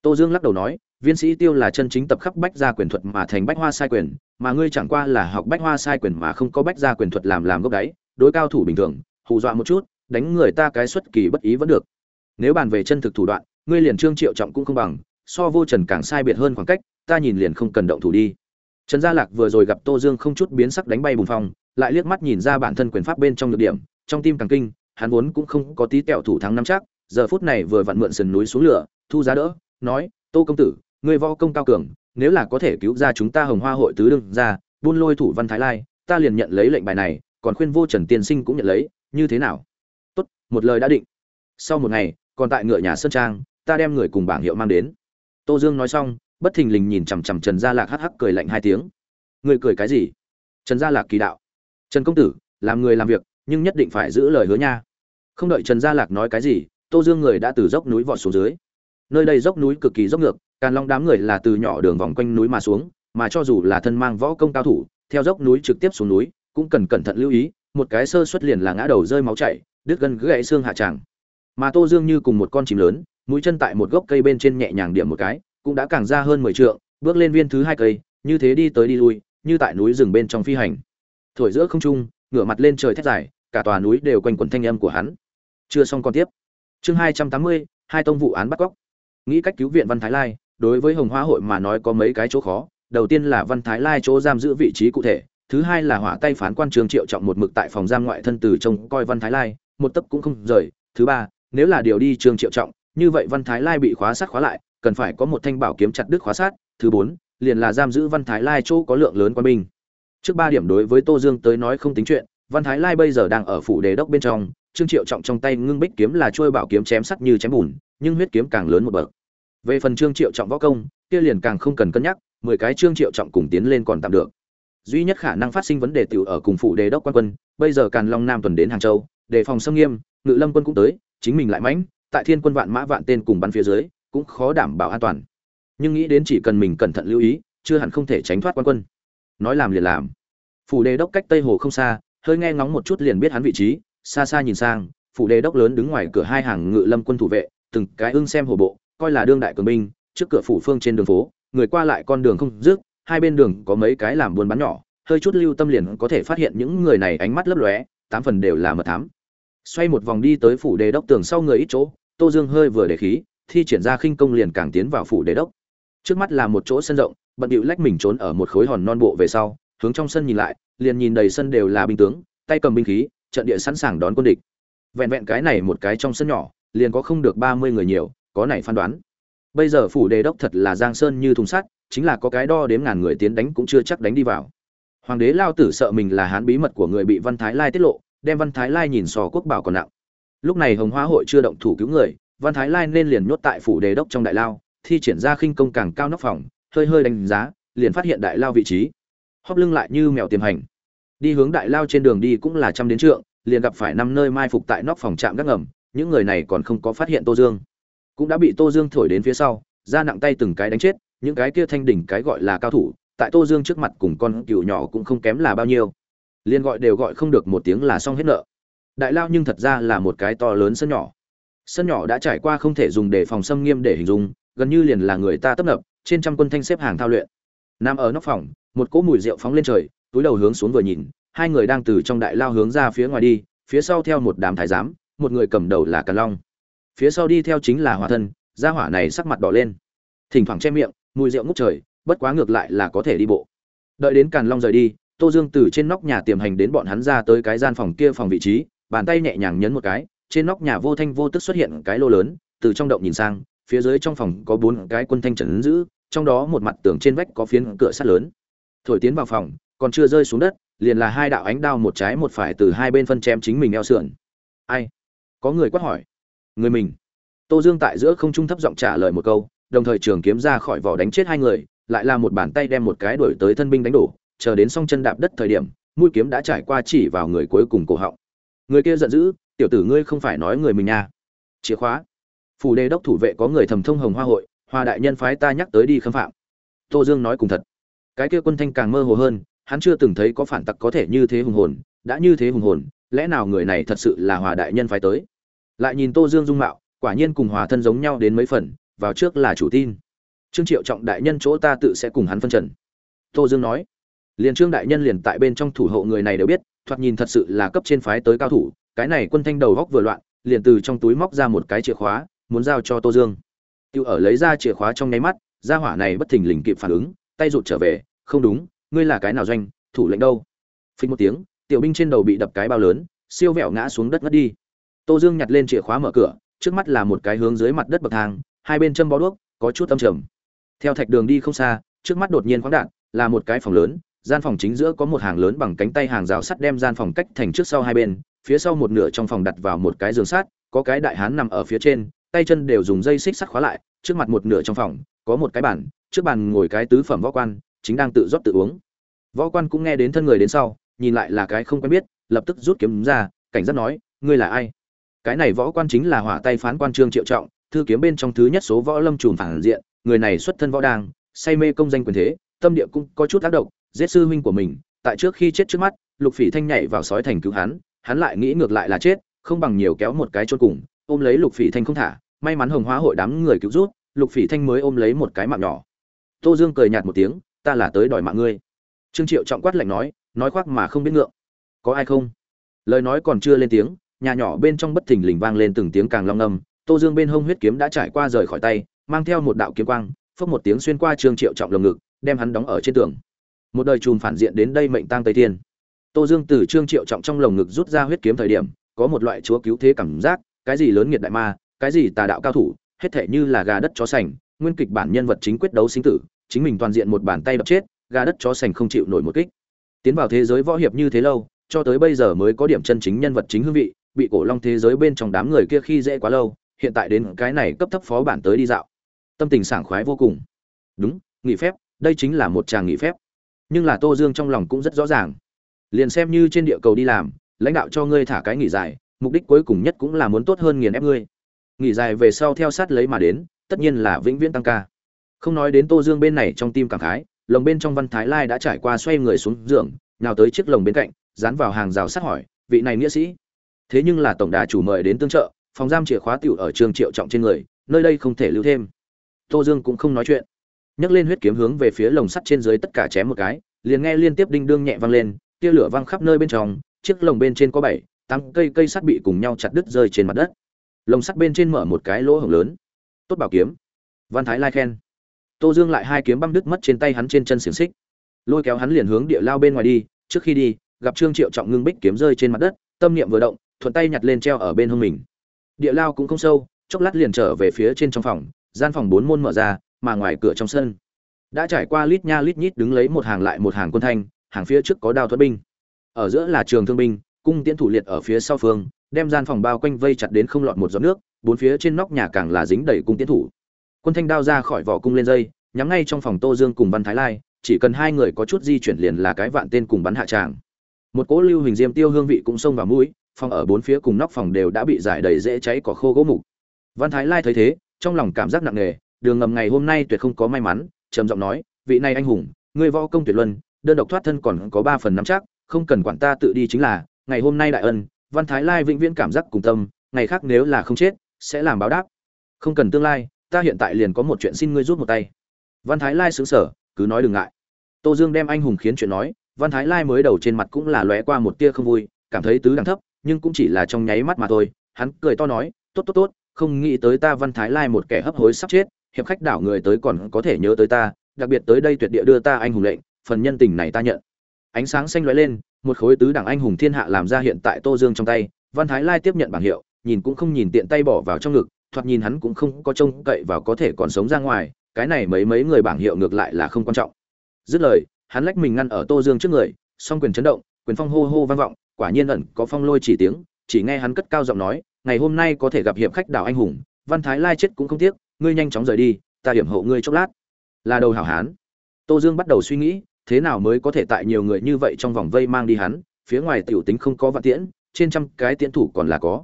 Speaker 1: Tô dương lắc đầu nói, viên sĩ tiêu là chân chính tập khắp bách gia quyền thuật mà thành bách hoa sai quyền, mà ngươi chẳng qua là học bách hoa sai quyền mà không có bách gia quyền thuật làm làm gốc đáy, đối cao thủ bình thường, hù dọa một chút, đánh người ta cái xuất kỳ bất ý vẫn được. Nếu bàn về chân thực thủ đoạn, ngươi liền trương triệu trọng cũng không bằng, so vô trần càng sai biệt hơn khoảng cách, ta nhìn liền không cần động thủ đi. Trần gia lạc vừa rồi gặp tô dương không chút biến sắc đánh bay bùng phong, lại liếc mắt nhìn ra bản thân quyền pháp bên trong nhược điểm, trong tim càng kinh hắn vốn cũng không có tí tẹo thủ thắng năm chắc, giờ phút này vừa vặn mượn sườn núi xuống lửa, thu giá đỡ, nói, tô công tử, ngươi võ công cao cường, nếu là có thể cứu ra chúng ta hồng hoa hội tứ đương ra buôn lôi thủ văn thái lai, ta liền nhận lấy lệnh bài này, còn khuyên vô trần tiên sinh cũng nhận lấy, như thế nào? Tốt, một lời đã định. Sau một ngày, còn tại ngựa nhà sơn trang, ta đem người cùng bảng hiệu mang đến. Tô dương nói xong, bất thình lình nhìn chằm chằm trần gia lạc hắc hắc cười lạnh hai tiếng. Người cười cái gì? Trần gia lạc kỳ đạo. Trần công tử, làm người làm việc, nhưng nhất định phải giữ lời hứa nha không đợi trần gia lạc nói cái gì, tô dương người đã từ dốc núi vọt xuống dưới. Nơi đây dốc núi cực kỳ dốc ngược, càn long đám người là từ nhỏ đường vòng quanh núi mà xuống, mà cho dù là thân mang võ công cao thủ, theo dốc núi trực tiếp xuống núi, cũng cần cẩn thận lưu ý, một cái sơ xuất liền là ngã đầu rơi máu chảy, đứt gân gãy xương hạ tràng. Mà tô dương như cùng một con chim lớn, mũi chân tại một gốc cây bên trên nhẹ nhàng điểm một cái, cũng đã càng ra hơn mười trượng, bước lên viên thứ hai cây, như thế đi tới đi lui, như tại núi rừng bên trong phi hành. Thổi giữa không trung, ngửa mặt lên trời thét dài, cả tòa núi đều quanh quẩn thanh âm của hắn chưa xong còn tiếp. Chương hai trăm tám mươi, hai tông vụ án bắt cóc. Nghĩ cách cứu viện văn thái lai, đối với hồng hoa hội mà nói có mấy cái chỗ khó. Đầu tiên là văn thái lai chỗ giam giữ vị trí cụ thể, thứ hai là hỏa tay phán quan trường triệu trọng một mực tại phòng giam ngoại thân từ trông coi văn thái lai, một tấc cũng không rời. Thứ ba, nếu là điều đi trường triệu trọng, như vậy văn thái lai bị khóa sát khóa lại, cần phải có một thanh bảo kiếm chặt đứt khóa sát thứ bốn, liền là giam giữ văn thái lai chỗ có lượng lớn quân binh. Trước ba điểm đối với tô dương tới nói không tính chuyện văn thái lai bây giờ đang ở phủ đề đốc bên trong, trương triệu trọng trong tay ngưng bích kiếm là trôi bảo kiếm chém sắt như chém bùn, nhưng huyết kiếm càng lớn một bậc. Về phần trương triệu trọng võ công, kia liền càng không cần cân nhắc, mười cái trương triệu trọng cùng tiến lên còn tạm được. Duy nhất khả năng phát sinh vấn đề tiểu ở cùng phủ đề đốc quan quân, bây giờ càn long nam tuần đến hàng châu, đề phòng xâm nghiêm, ngự lâm quân cũng tới, chính mình lại mãnh, tại thiên quân vạn mã vạn tên cùng bắn phía dưới, cũng khó đảm bảo an toàn. Nhưng nghĩ đến chỉ cần mình cẩn thận lưu ý, chưa hẳn không thể tránh thoát quan quân. Nói làm liền làm. Phủ đề đốc cách tây hồ không xa hơi nghe ngóng một chút liền biết hắn vị trí, xa xa nhìn sang, phủ đề đốc lớn đứng ngoài cửa hai hàng ngự lâm quân thủ vệ, từng cái ưng xem hồ bộ, coi là đương đại cường binh, trước cửa phủ phương trên đường phố, người qua lại con đường không dứt, hai bên đường có mấy cái làm buôn bán nhỏ, hơi chút lưu tâm liền có thể phát hiện những người này ánh mắt lấp lóe, tám phần đều là mật thám. Xoay một vòng đi tới phủ đề đốc tường sau người ít chỗ, tô dương hơi vừa để khí, thi triển ra khinh công liền càng tiến vào phủ đề đốc. Trước mắt là một chỗ sân rộng, bận điệu lách mình trốn ở một khối hòn non bộ về sau, hướng trong sân nhìn lại liền nhìn đầy sân đều là binh tướng, tay cầm binh khí, trận địa sẵn sàng đón quân địch. Vẹn vẹn cái này một cái trong sân nhỏ, liền có không được ba mươi người nhiều, có này phán đoán. Bây giờ phủ đề đốc thật là giang sơn như thùng sắt, chính là có cái đo đếm ngàn người tiến đánh cũng chưa chắc đánh đi vào. Hoàng đế lao tử sợ mình là hán bí mật của người bị văn thái lai tiết lộ, đem văn thái lai nhìn sò quốc bảo còn nặng. Lúc này hồng hoa hội chưa động thủ cứu người, văn thái lai nên liền nhốt tại phủ đề đốc trong đại lao, thi triển ra khinh công càng cao nóc phòng, hơi hơi đánh giá, liền phát hiện đại lao vị trí hóp lưng lại như mèo tiềm hành. Đi hướng đại lao trên đường đi cũng là trăm đến trượng, liền gặp phải năm nơi mai phục tại nóc phòng trạm gác ngầm, những người này còn không có phát hiện tô dương. Cũng đã bị tô dương thổi đến phía sau ra nặng tay từng cái đánh chết, những cái kia thanh đỉnh cái gọi là cao thủ, tại tô dương trước mặt cùng con cựu nhỏ cũng không kém là bao nhiêu. Liền gọi đều gọi không được một tiếng là xong hết nợ. Đại lao nhưng thật ra là một cái to lớn sân nhỏ. Sân nhỏ đã trải qua không thể dùng để phòng xâm nghiêm để hình dung, gần như liền là người ta tấp nập, trên trăm quân thanh xếp hàng thao luyện nằm ở nóc phòng, một cỗ mùi rượu phóng lên trời, túi đầu hướng xuống vừa nhìn, hai người đang từ trong đại lao hướng ra phía ngoài đi, phía sau theo một đám thái giám, một người cầm đầu là càn long. Phía sau đi theo chính là hòa thân, gia hỏa này sắc mặt đỏ lên. Thỉnh thoảng che miệng, mùi rượu ngút trời, bất quá ngược lại là có thể đi bộ. Đợi đến càn long rời đi, tô dương từ trên nóc nhà tiềm hành đến bọn hắn ra tới cái gian phòng kia phòng vị trí, bàn tay nhẹ nhàng nhấn một cái, trên nóc nhà vô thanh vô tức xuất hiện cái lô lớn, từ trong động nhìn sang, phía dưới trong phòng có bốn cái quân thanh trần giữ trong đó một mặt tường trên vách có phiến cửa sắt lớn. Thổi tiến vào phòng, còn chưa rơi xuống đất, liền là hai đạo ánh đao một trái một phải từ hai bên phân chém chính mình eo sườn. Ai? Có người quát hỏi. Người mình. Tô dương tại giữa không trung thấp giọng trả lời một câu, đồng thời trường kiếm ra khỏi vỏ đánh chết hai người, lại là một bàn tay đem một cái đuổi tới thân binh đánh đổ, chờ đến song chân đạp đất thời điểm, mũi kiếm đã trải qua chỉ vào người cuối cùng cổ họng. Người kia giận dữ, tiểu tử ngươi không phải nói người mình nha chìa khóa. Phủ đề đốc thủ vệ có người thầm thông hồng hoa hội hoa đại nhân phái ta nhắc tới đi khâm phạm. Tô dương nói cùng thật. Cái kia quân thanh càng mơ hồ hơn, hắn chưa từng thấy có phản tặc có thể như thế hùng hồn, đã như thế hùng hồn, lẽ nào người này thật sự là hòa đại nhân phái tới? Lại nhìn tô dương dung mạo, quả nhiên cùng hòa thân giống nhau đến mấy phần, vào trước là chủ tin. Trương triệu trọng đại nhân chỗ ta tự sẽ cùng hắn phân trần. Tô dương nói. Liền trương đại nhân liền tại bên trong thủ hộ người này đều biết, thoạt nhìn thật sự là cấp trên phái tới cao thủ, cái này quân thanh đầu góc vừa loạn, liền từ trong túi móc ra một cái chìa khóa, muốn giao cho tô dương tiêu ở lấy ra chìa khóa trong nháy mắt, gia hỏa này bất thình lình kịp phản ứng, tay rụt trở về, không đúng, ngươi là cái nào doanh, thủ lệnh đâu? Phình một tiếng, tiểu binh trên đầu bị đập cái bao lớn, siêu vẹo ngã xuống đất ngất đi. Tô dương nhặt lên chìa khóa mở cửa, trước mắt là một cái hướng dưới mặt đất bậc thang, hai bên châm bó đuốc, có chút âm trầm. Theo thạch đường đi không xa, trước mắt đột nhiên khoáng đạn, là một cái phòng lớn, gian phòng chính giữa có một hàng lớn bằng cánh tay hàng rào sắt đem gian phòng cách thành trước sau hai bên, phía sau một nửa trong phòng đặt vào một cái giường sắt, có cái đại hán nằm ở phía trên tay chân đều dùng dây xích sắt khóa lại, trước mặt một nửa trong phòng, có một cái bàn, trước bàn ngồi cái tứ phẩm võ quan, chính đang tự rót tự uống. Võ quan cũng nghe đến thân người đến sau, nhìn lại là cái không quen biết, lập tức rút kiếm ra, cảnh giác nói, ngươi là ai? Cái này võ quan chính là hỏa tay phán quan trương triệu trọng, thư kiếm bên trong thứ nhất số võ lâm trùm phản diện, người này xuất thân võ đàng say mê công danh quyền thế, tâm địa cũng có chút tác động, giết sư huynh của mình, tại trước khi chết trước mắt, lục phỉ thanh nhảy vào sói thành cứu hắn hắn lại nghĩ ngược lại là chết, không bằng nhiều kéo một cái chôn cùng, ôm lấy lục phỉ thanh không thả may mắn hồng hóa hội đám người cứu rút lục phỉ thanh mới ôm lấy một cái mạng nhỏ. Tô dương cười nhạt một tiếng, ta là tới đòi mạng ngươi. Trương triệu trọng quát lạnh nói nói khoác mà không biết ngượng. Có ai không? Lời nói còn chưa lên tiếng, nhà nhỏ bên trong bất thình lình vang lên từng tiếng càng long âm. Tô dương bên hông huyết kiếm đã trải qua rời khỏi tay, mang theo một đạo kiếm quang, phốc một tiếng xuyên qua trương triệu trọng lồng ngực, đem hắn đóng ở trên tường. Một đời chùm phản diện đến đây mệnh tang tây thiên. Tô dương từ trương triệu trọng trong lồng ngực rút ra huyết kiếm thời điểm, có một loại chúa cứu thế cảm giác, cái gì lớn nghiệt đại ma cái gì tà đạo cao thủ, hết thể như là gà đất chó sành, nguyên kịch bản nhân vật chính quyết đấu sinh tử, chính mình toàn diện một bàn tay đập chết, gà đất chó sành không chịu nổi một kích. Tiến vào thế giới võ hiệp như thế lâu, cho tới bây giờ mới có điểm chân chính nhân vật chính hương vị, bị cổ long thế giới bên trong đám người kia khi dễ quá lâu, hiện tại đến cái này cấp thấp phó bản tới đi dạo. Tâm tình sảng khoái vô cùng. Đúng, nghỉ phép, đây chính là một tràng nghỉ phép. Nhưng là tô dương trong lòng cũng rất rõ ràng. Liền xem như trên địa cầu đi làm, lãnh đạo cho ngươi thả cái nghỉ dài, mục đích cuối cùng nhất cũng là muốn tốt hơn nghiền ép ngươi nghỉ dài về sau theo sát lấy mà đến, tất nhiên là vĩnh viễn tăng ca. Không nói đến tô dương bên này trong tim cảm khái, lồng bên trong văn thái lai đã trải qua xoay người xuống giường, nhào tới chiếc lồng bên cạnh, dán vào hàng rào sát hỏi, vị này nghĩa sĩ? Thế nhưng là tổng đà chủ mời đến tương trợ, phòng giam chìa khóa tiểu ở trường triệu trọng trên người, nơi đây không thể lưu thêm. Tô dương cũng không nói chuyện. Nhấc lên huyết kiếm hướng về phía lồng sắt trên dưới tất cả chém một cái, liền nghe liên tiếp đinh đương nhẹ vang lên, tia lửa văng khắp nơi bên trong, chiếc lồng bên trên có bảy, tám cây cây sắt bị cùng nhau chặt đứt rơi trên mặt đất lồng sắt bên trên mở một cái lỗ hổng lớn. Tốt bảo kiếm. Văn thái lai khen. Tô dương lại hai kiếm băm đứt mất trên tay hắn trên chân xiềng xích. Lôi kéo hắn liền hướng địa lao bên ngoài đi. Trước khi đi, gặp trương triệu trọng ngưng bích kiếm rơi trên mặt đất, tâm niệm vừa động, thuận tay nhặt lên treo ở bên hông mình. Địa lao cũng không sâu, chốc lát liền trở về phía trên trong phòng, gian phòng bốn môn mở ra, mà ngoài cửa trong sân. Đã trải qua lít nha lít nhít đứng lấy một hàng lại một hàng quân thanh, hàng phía trước có đao thuật binh. Ở giữa là trường thương binh, cung tiễn thủ liệt ở phía sau phương đem gian phòng bao quanh vây chặt đến không lọt một giọt nước, bốn phía trên nóc nhà càng là dính đầy cung tiễn thủ. Quân thanh đao ra khỏi vỏ cung lên dây, nhắm ngay trong phòng tô dương cùng văn thái lai, chỉ cần hai người có chút di chuyển liền là cái vạn tên cùng bắn hạ tràng. Một cỗ lưu hình diêm tiêu hương vị cũng xông vào mũi, phòng ở bốn phía cùng nóc phòng đều đã bị giải đầy dễ cháy cỏ khô gỗ mục. Văn thái lai thấy thế, trong lòng cảm giác nặng nề, đường ngầm ngày hôm nay tuyệt không có may mắn, trầm giọng nói, vị này anh hùng người võ công tuyệt luân, đơn độc thoát thân còn có ba phần nắm chắc, không cần quản ta tự đi chính là, ngày hôm nay đại ân văn thái lai vĩnh viễn cảm giác cùng tâm, ngày khác nếu là không chết, sẽ làm báo đáp. Không cần tương lai, ta hiện tại liền có một chuyện xin ngươi rút một tay. Văn thái lai xứng sở cứ nói đừng ngại. Tô dương đem anh hùng khiến chuyện nói, văn thái lai mới đầu trên mặt cũng là lóe qua một tia không vui, cảm thấy tứ đẳng thấp, nhưng cũng chỉ là trong nháy mắt mà thôi. Hắn cười to nói, tốt tốt tốt, không nghĩ tới ta văn thái lai một kẻ hấp hối sắp chết, hiệp khách đảo người tới còn có thể nhớ tới ta, đặc biệt tới đây tuyệt địa đưa ta anh hùng lệnh, phần nhân tình này ta nhận. Ánh sáng xanh lóe lên một khối tứ đẳng anh hùng thiên hạ làm ra hiện tại tô dương trong tay, văn thái lai tiếp nhận bảng hiệu, nhìn cũng không nhìn tiện tay bỏ vào trong ngực, thoạt nhìn hắn cũng không có trông cậy vào có thể còn sống ra ngoài, cái này mấy mấy người bảng hiệu ngược lại là không quan trọng. Dứt lời, hắn lách mình ngăn ở tô dương trước người, song quyền chấn động, quyền phong hô hô vang vọng, quả nhiên ẩn có phong lôi chỉ tiếng, chỉ nghe hắn cất cao giọng nói, ngày hôm nay có thể gặp hiệp khách đảo anh hùng, văn thái lai chết cũng không tiếc, ngươi nhanh chóng rời đi, ta điểm hộ ngươi chốc lát. Là đầu hảo hán. Tô dương bắt đầu suy nghĩ thế nào mới có thể tại nhiều người như vậy trong vòng vây mang đi hắn, phía ngoài tiểu tính không có vạn tiễn, trên trăm cái tiễn thủ còn là có.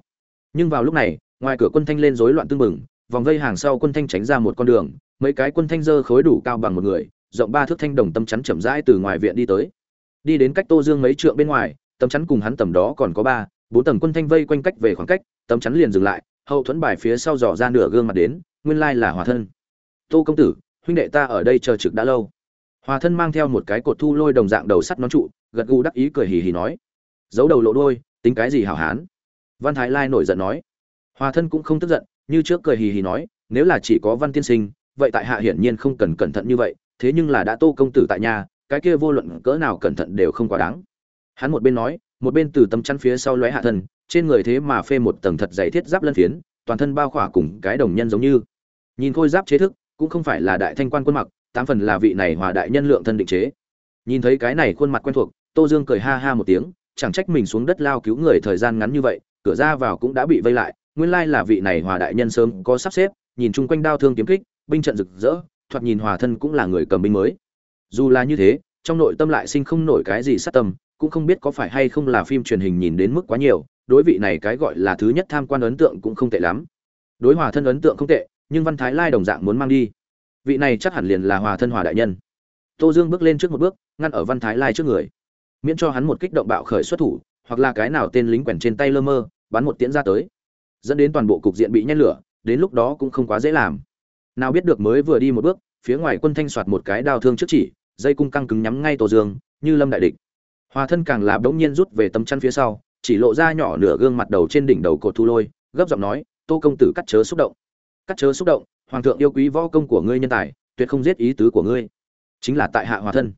Speaker 1: Nhưng vào lúc này, ngoài cửa quân thanh lên rối loạn tương bừng, vòng vây hàng sau quân thanh tránh ra một con đường, mấy cái quân thanh dơ khối đủ cao bằng một người, rộng ba thước thanh đồng tâm chắn chậm rãi từ ngoài viện đi tới. Đi đến cách tô dương mấy trượng bên ngoài, tâm chắn cùng hắn tầm đó còn có ba, bốn tầng quân thanh vây quanh cách về khoảng cách, tâm chắn liền dừng lại, hậu thuẫn bài phía sau dò ra nửa gương mặt đến, nguyên lai là hòa thân. Tô công tử, huynh đệ ta ở đây chờ trực đã lâu hòa thân mang theo một cái cột thu lôi đồng dạng đầu sắt nón trụ, gật gù đắc ý cười hì hì nói, giấu đầu lộ đôi, tính cái gì hảo hán? Văn thái lai nổi giận nói. Hòa thân cũng không tức giận, như trước cười hì hì nói, nếu là chỉ có văn tiên sinh, vậy tại hạ hiển nhiên không cần cẩn thận như vậy, thế nhưng là đã tô công tử tại nhà, cái kia vô luận cỡ nào cẩn thận đều không quá đáng. Hắn một bên nói, một bên từ tấm chắn phía sau lóe hạ thân, trên người thế mà phê một tầng thật dày thiết giáp lân phiến, toàn thân bao khỏa cùng cái đồng nhân giống như. Nhìn khôi giáp chế thức, cũng không phải là đại thanh quan quân mặc tám phần là vị này hòa đại nhân lượng thân định chế. Nhìn thấy cái này khuôn mặt quen thuộc, tô dương cười ha ha một tiếng, chẳng trách mình xuống đất lao cứu người thời gian ngắn như vậy, cửa ra vào cũng đã bị vây lại, nguyên lai là vị này hòa đại nhân sớm có sắp xếp, nhìn chung quanh đao thương kiếm kích, binh trận rực rỡ, thoạt nhìn hòa thân cũng là người cầm binh mới. Dù là như thế, trong nội tâm lại sinh không nổi cái gì sát tâm, cũng không biết có phải hay không là phim truyền hình nhìn đến mức quá nhiều, đối vị này cái gọi là thứ nhất tham quan ấn tượng cũng không tệ lắm. Đối hòa thân ấn tượng không tệ, nhưng văn thái lai đồng dạng muốn mang đi vị này chắc hẳn liền là hòa thân hòa đại nhân. Tô dương bước lên trước một bước, ngăn ở văn thái lai trước người, miễn cho hắn một kích động bạo khởi xuất thủ, hoặc là cái nào tên lính quèn trên tay lơ mơ, bắn một tiễn ra tới. Dẫn đến toàn bộ cục diện bị nhét lửa, đến lúc đó cũng không quá dễ làm. Nào biết được mới vừa đi một bước, phía ngoài quân thanh soạt một cái đao thương trước chỉ, dây cung căng cứng nhắm ngay tô dương, như lâm đại địch. Hòa thân càng là bỗng nhiên rút về tấm chăn phía sau, chỉ lộ ra nhỏ nửa gương mặt đầu trên đỉnh đầu cột thu lôi, gấp giọng nói, tô công tử cắt chớ xúc động. Cắt chớ xúc động hoàng thượng yêu quý võ công của ngươi nhân tài, tuyệt không giết ý tứ của ngươi. Chính là tại hạ hòa thân.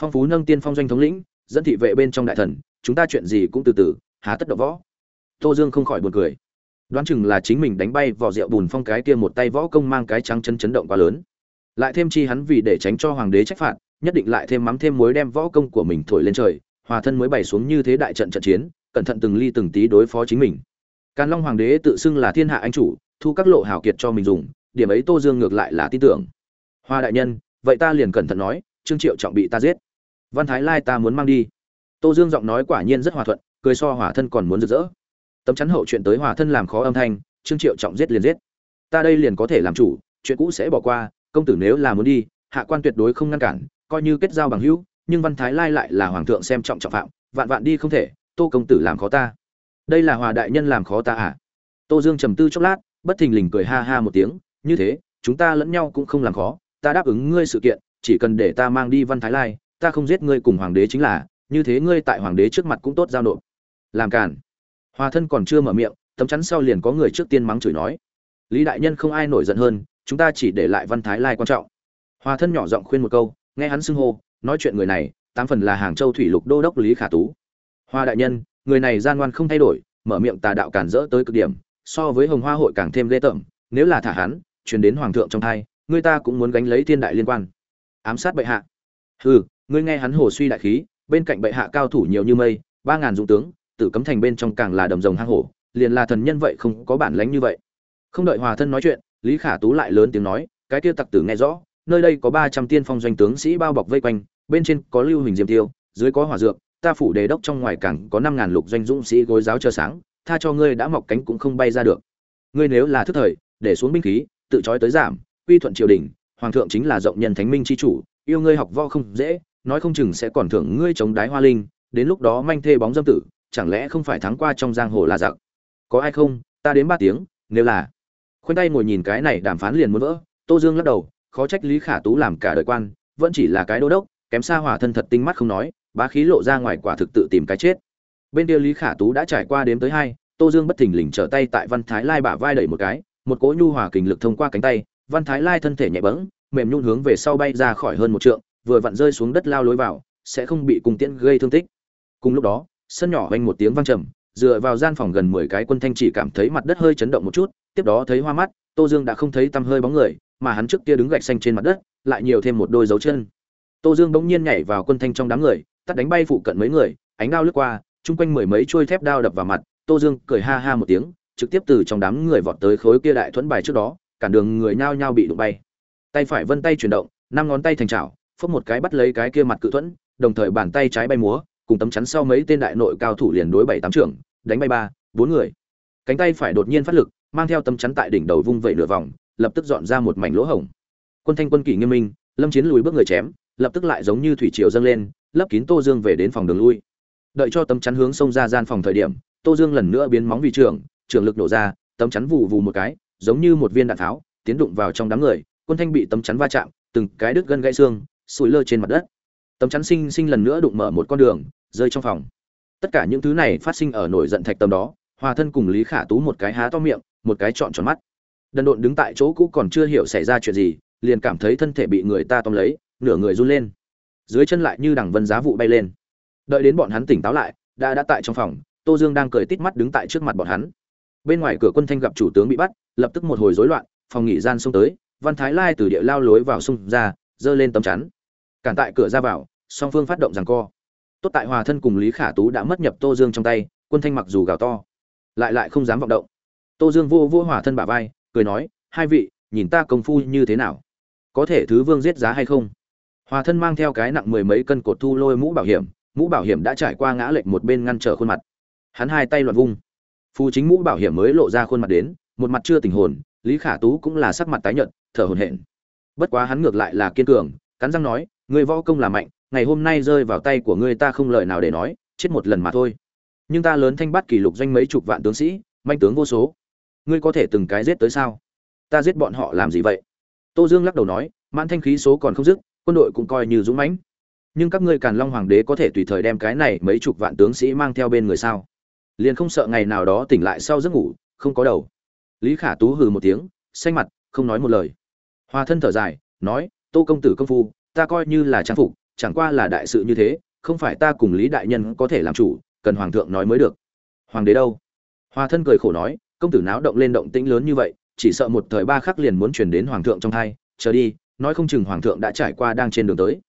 Speaker 1: Phong phú nâng tiên phong doanh thống lĩnh, dẫn thị vệ bên trong đại thần, chúng ta chuyện gì cũng từ từ há tất động võ. Tô dương không khỏi buồn cười. Đoán chừng là chính mình đánh bay vỏ rượu bùn phong cái kia một tay võ công mang cái trắng chân chấn động quá lớn. Lại thêm chi hắn vì để tránh cho hoàng đế trách phạt, nhất định lại thêm mắm thêm muối đem võ công của mình thổi lên trời, hòa thân mới bày xuống như thế đại trận trận chiến, cẩn thận từng ly từng tí đối phó chính mình. Càn long hoàng đế tự xưng là thiên hạ anh chủ, thu các lộ hảo kiệt cho mình dùng điểm ấy tô dương ngược lại là tin tưởng. Hoa đại nhân, vậy ta liền cẩn thận nói, trương triệu trọng bị ta giết. Văn thái lai ta muốn mang đi. Tô dương giọng nói quả nhiên rất hòa thuận, cười so hỏa thân còn muốn rực rỡ. Tấm chắn hậu chuyện tới hòa thân làm khó âm thanh, trương triệu trọng giết liền giết. Ta đây liền có thể làm chủ, chuyện cũ sẽ bỏ qua, công tử nếu là muốn đi, hạ quan tuyệt đối không ngăn cản, coi như kết giao bằng hữu, nhưng văn thái lai lại là hoàng thượng xem trọng trọng phạm, vạn vạn đi không thể, tô công tử làm khó ta. Đây là hòa đại nhân làm khó ta à? Tô dương trầm tư chốc lát, bất thình lình cười ha ha một tiếng như thế, chúng ta lẫn nhau cũng không làm khó, ta đáp ứng ngươi sự kiện, chỉ cần để ta mang đi văn thái lai, ta không giết ngươi cùng hoàng đế chính là, như thế ngươi tại hoàng đế trước mặt cũng tốt giao nộp. Làm cản hòa thân còn chưa mở miệng, tấm chắn sau liền có người trước tiên mắng chửi nói. Lý đại nhân không ai nổi giận hơn, chúng ta chỉ để lại văn thái lai quan trọng. Hòa thân nhỏ giọng khuyên một câu, nghe hắn xưng hô, nói chuyện người này, tám phần là hàng châu thủy lục đô đốc lý khả tú. Hoa đại nhân, người này gian ngoan không thay đổi, mở miệng tà đạo cản rỡ tới cực điểm, so với hồng hoa hội càng thêm ghê tởm, nếu là thả hắn truyền đến hoàng thượng trong thai, ngươi ta cũng muốn gánh lấy thiên đại liên quan. Ám sát bệ hạ. Hừ, ngươi nghe hắn hồ suy đại khí, bên cạnh bệ hạ cao thủ nhiều như mây, ba ngàn dũng tướng, tử cấm thành bên trong càng là đầm rồng hang hổ, liền là thần nhân vậy không có bản lánh như vậy. Không đợi hòa thân nói chuyện, lý khả tú lại lớn tiếng nói, cái kia tặc tử nghe rõ, nơi đây có ba trăm tiên phong doanh tướng sĩ bao bọc vây quanh, bên trên có lưu hình diêm tiêu, dưới có hỏa dược, ta phủ đề đốc trong ngoài cảng có năm ngàn lục doanh dũng sĩ gối giáo chờ sáng, tha cho ngươi đã mọc cánh cũng không bay ra được. Ngươi nếu là thức thời, để xuống binh khí tự trói tới giảm, quy thuận triều đình, hoàng thượng chính là rộng nhân thánh minh chi chủ, yêu ngươi học võ không dễ, nói không chừng sẽ còn thưởng ngươi chống đái hoa linh, đến lúc đó manh thê bóng dâm tử, chẳng lẽ không phải thắng qua trong giang hồ là giặc? Có ai không? Ta đến ba tiếng, nếu là. Khoanh tay ngồi nhìn cái này đàm phán liền muốn vỡ, tô dương lắc đầu, khó trách lý khả tú làm cả đời quan, vẫn chỉ là cái đô đốc, kém xa hòa thân thật tinh mắt không nói, bá khí lộ ra ngoài quả thực tự tìm cái chết. Bên kia lý khả tú đã trải qua đếm tới hai, tô dương bất thình lình trở tay tại văn thái lai bả vai đẩy một cái một cỗ nhu hòa kình lực thông qua cánh tay, văn thái lai thân thể nhẹ bẫng, mềm nhún hướng về sau bay ra khỏi hơn một trượng, vừa vặn rơi xuống đất lao lối vào, sẽ không bị cùng tiễn gây thương tích. Cùng lúc đó, sân nhỏ vang một tiếng vang trầm, dựa vào gian phòng gần mười cái quân thanh chỉ cảm thấy mặt đất hơi chấn động một chút, tiếp đó thấy hoa mắt, tô dương đã không thấy tăm hơi bóng người, mà hắn trước kia đứng gạch xanh trên mặt đất, lại nhiều thêm một đôi dấu chân. Tô dương bỗng nhiên nhảy vào quân thanh trong đám người, tắt đánh bay phụ cận mấy người, ánh đao lướt qua, chung quanh mười mấy chuôi thép đao đập vào mặt, tô dương cười ha ha một tiếng trực tiếp từ trong đám người vọt tới khối kia đại thuẫn bài trước đó cản đường người nhao nhao bị đụng bay. Tay phải vân tay chuyển động, năm ngón tay thành chảo, phất một cái bắt lấy cái kia mặt cự thuẫn, đồng thời bàn tay trái bay múa, cùng tấm chắn sau mấy tên đại nội cao thủ liền đối bảy tám trưởng, đánh bay ba, bốn người. Cánh tay phải đột nhiên phát lực, mang theo tấm chắn tại đỉnh đầu vung vẩy nửa vòng, lập tức dọn ra một mảnh lỗ hổng. Quân thanh quân kỷ nghiêm minh, lâm chiến lùi bước người chém, lập tức lại giống như thủy triều dâng lên, lấp kín tô dương về đến phòng đường lui. Đợi cho tấm chắn hướng xông ra gian phòng thời điểm, tô dương lần nữa biến móng vị trường trường lực nổ ra, tấm chắn vụ vù một cái, giống như một viên đạn tháo, tiến đụng vào trong đám người, quân thanh bị tấm chắn va chạm, từng cái đứt gân gãy xương, sủi lơ trên mặt đất. Tấm chắn sinh sinh lần nữa đụng mở một con đường, rơi trong phòng. Tất cả những thứ này phát sinh ở nổi giận thạch tâm đó, hòa thân cùng lý khả tú một cái há to miệng, một cái trọn tròn mắt. Đần độn đứng tại chỗ cũ còn chưa hiểu xảy ra chuyện gì, liền cảm thấy thân thể bị người ta tóm lấy, nửa người run lên. Dưới chân lại như đằng vân giá vụ bay lên. Đợi đến bọn hắn tỉnh táo lại, đã đã tại trong phòng, tô dương đang cười tít mắt đứng tại trước mặt bọn hắn bên ngoài cửa quân thanh gặp chủ tướng bị bắt, lập tức một hồi rối loạn, phòng nghỉ gian xông tới, văn thái lai từ địa lao lối vào xung ra, giơ lên tấm chắn. Cản tại cửa ra vào, song phương phát động rằng co. Tốt tại hòa thân cùng lý khả tú đã mất nhập tô dương trong tay, quân thanh mặc dù gào to, lại lại không dám vọng động. Tô dương vô vô hòa thân bả vai, cười nói, hai vị, nhìn ta công phu như thế nào? Có thể thứ vương giết giá hay không? Hòa thân mang theo cái nặng mười mấy cân cột thu lôi mũ bảo hiểm, mũ bảo hiểm đã trải qua ngã lệch một bên ngăn trở khuôn mặt. Hắn hai tay loạn vung phù chính mũ bảo hiểm mới lộ ra khuôn mặt đến, một mặt chưa tình hồn, lý khả tú cũng là sắc mặt tái nhợt, thở hổn hển. Bất quá hắn ngược lại là kiên cường, cắn răng nói người võ công là mạnh, ngày hôm nay rơi vào tay của ngươi ta không lời nào để nói, chết một lần mà thôi. Nhưng ta lớn thanh bắt kỷ lục doanh mấy chục vạn tướng sĩ manh tướng vô số. Ngươi có thể từng cái giết tới sao? Ta giết bọn họ làm gì vậy? Tô dương lắc đầu nói, mãn thanh khí số còn không dứt, quân đội cũng coi như dũng mãnh. Nhưng các ngươi càn long hoàng đế có thể tùy thời đem cái này mấy chục vạn tướng sĩ mang theo bên người sao? Liền không sợ ngày nào đó tỉnh lại sau giấc ngủ, không có đầu. Lý khả tú hừ một tiếng, xanh mặt, không nói một lời. Hoa thân thở dài, nói, tô công tử công phu, ta coi như là trang phục, chẳng qua là đại sự như thế, không phải ta cùng lý đại nhân có thể làm chủ, cần hoàng thượng nói mới được. Hoàng đế đâu? Hoa thân cười khổ nói, công tử náo động lên động tĩnh lớn như vậy, chỉ sợ một thời ba khắc liền muốn chuyển đến hoàng thượng trong thai, chờ đi, nói không chừng hoàng thượng đã trải qua đang trên đường tới.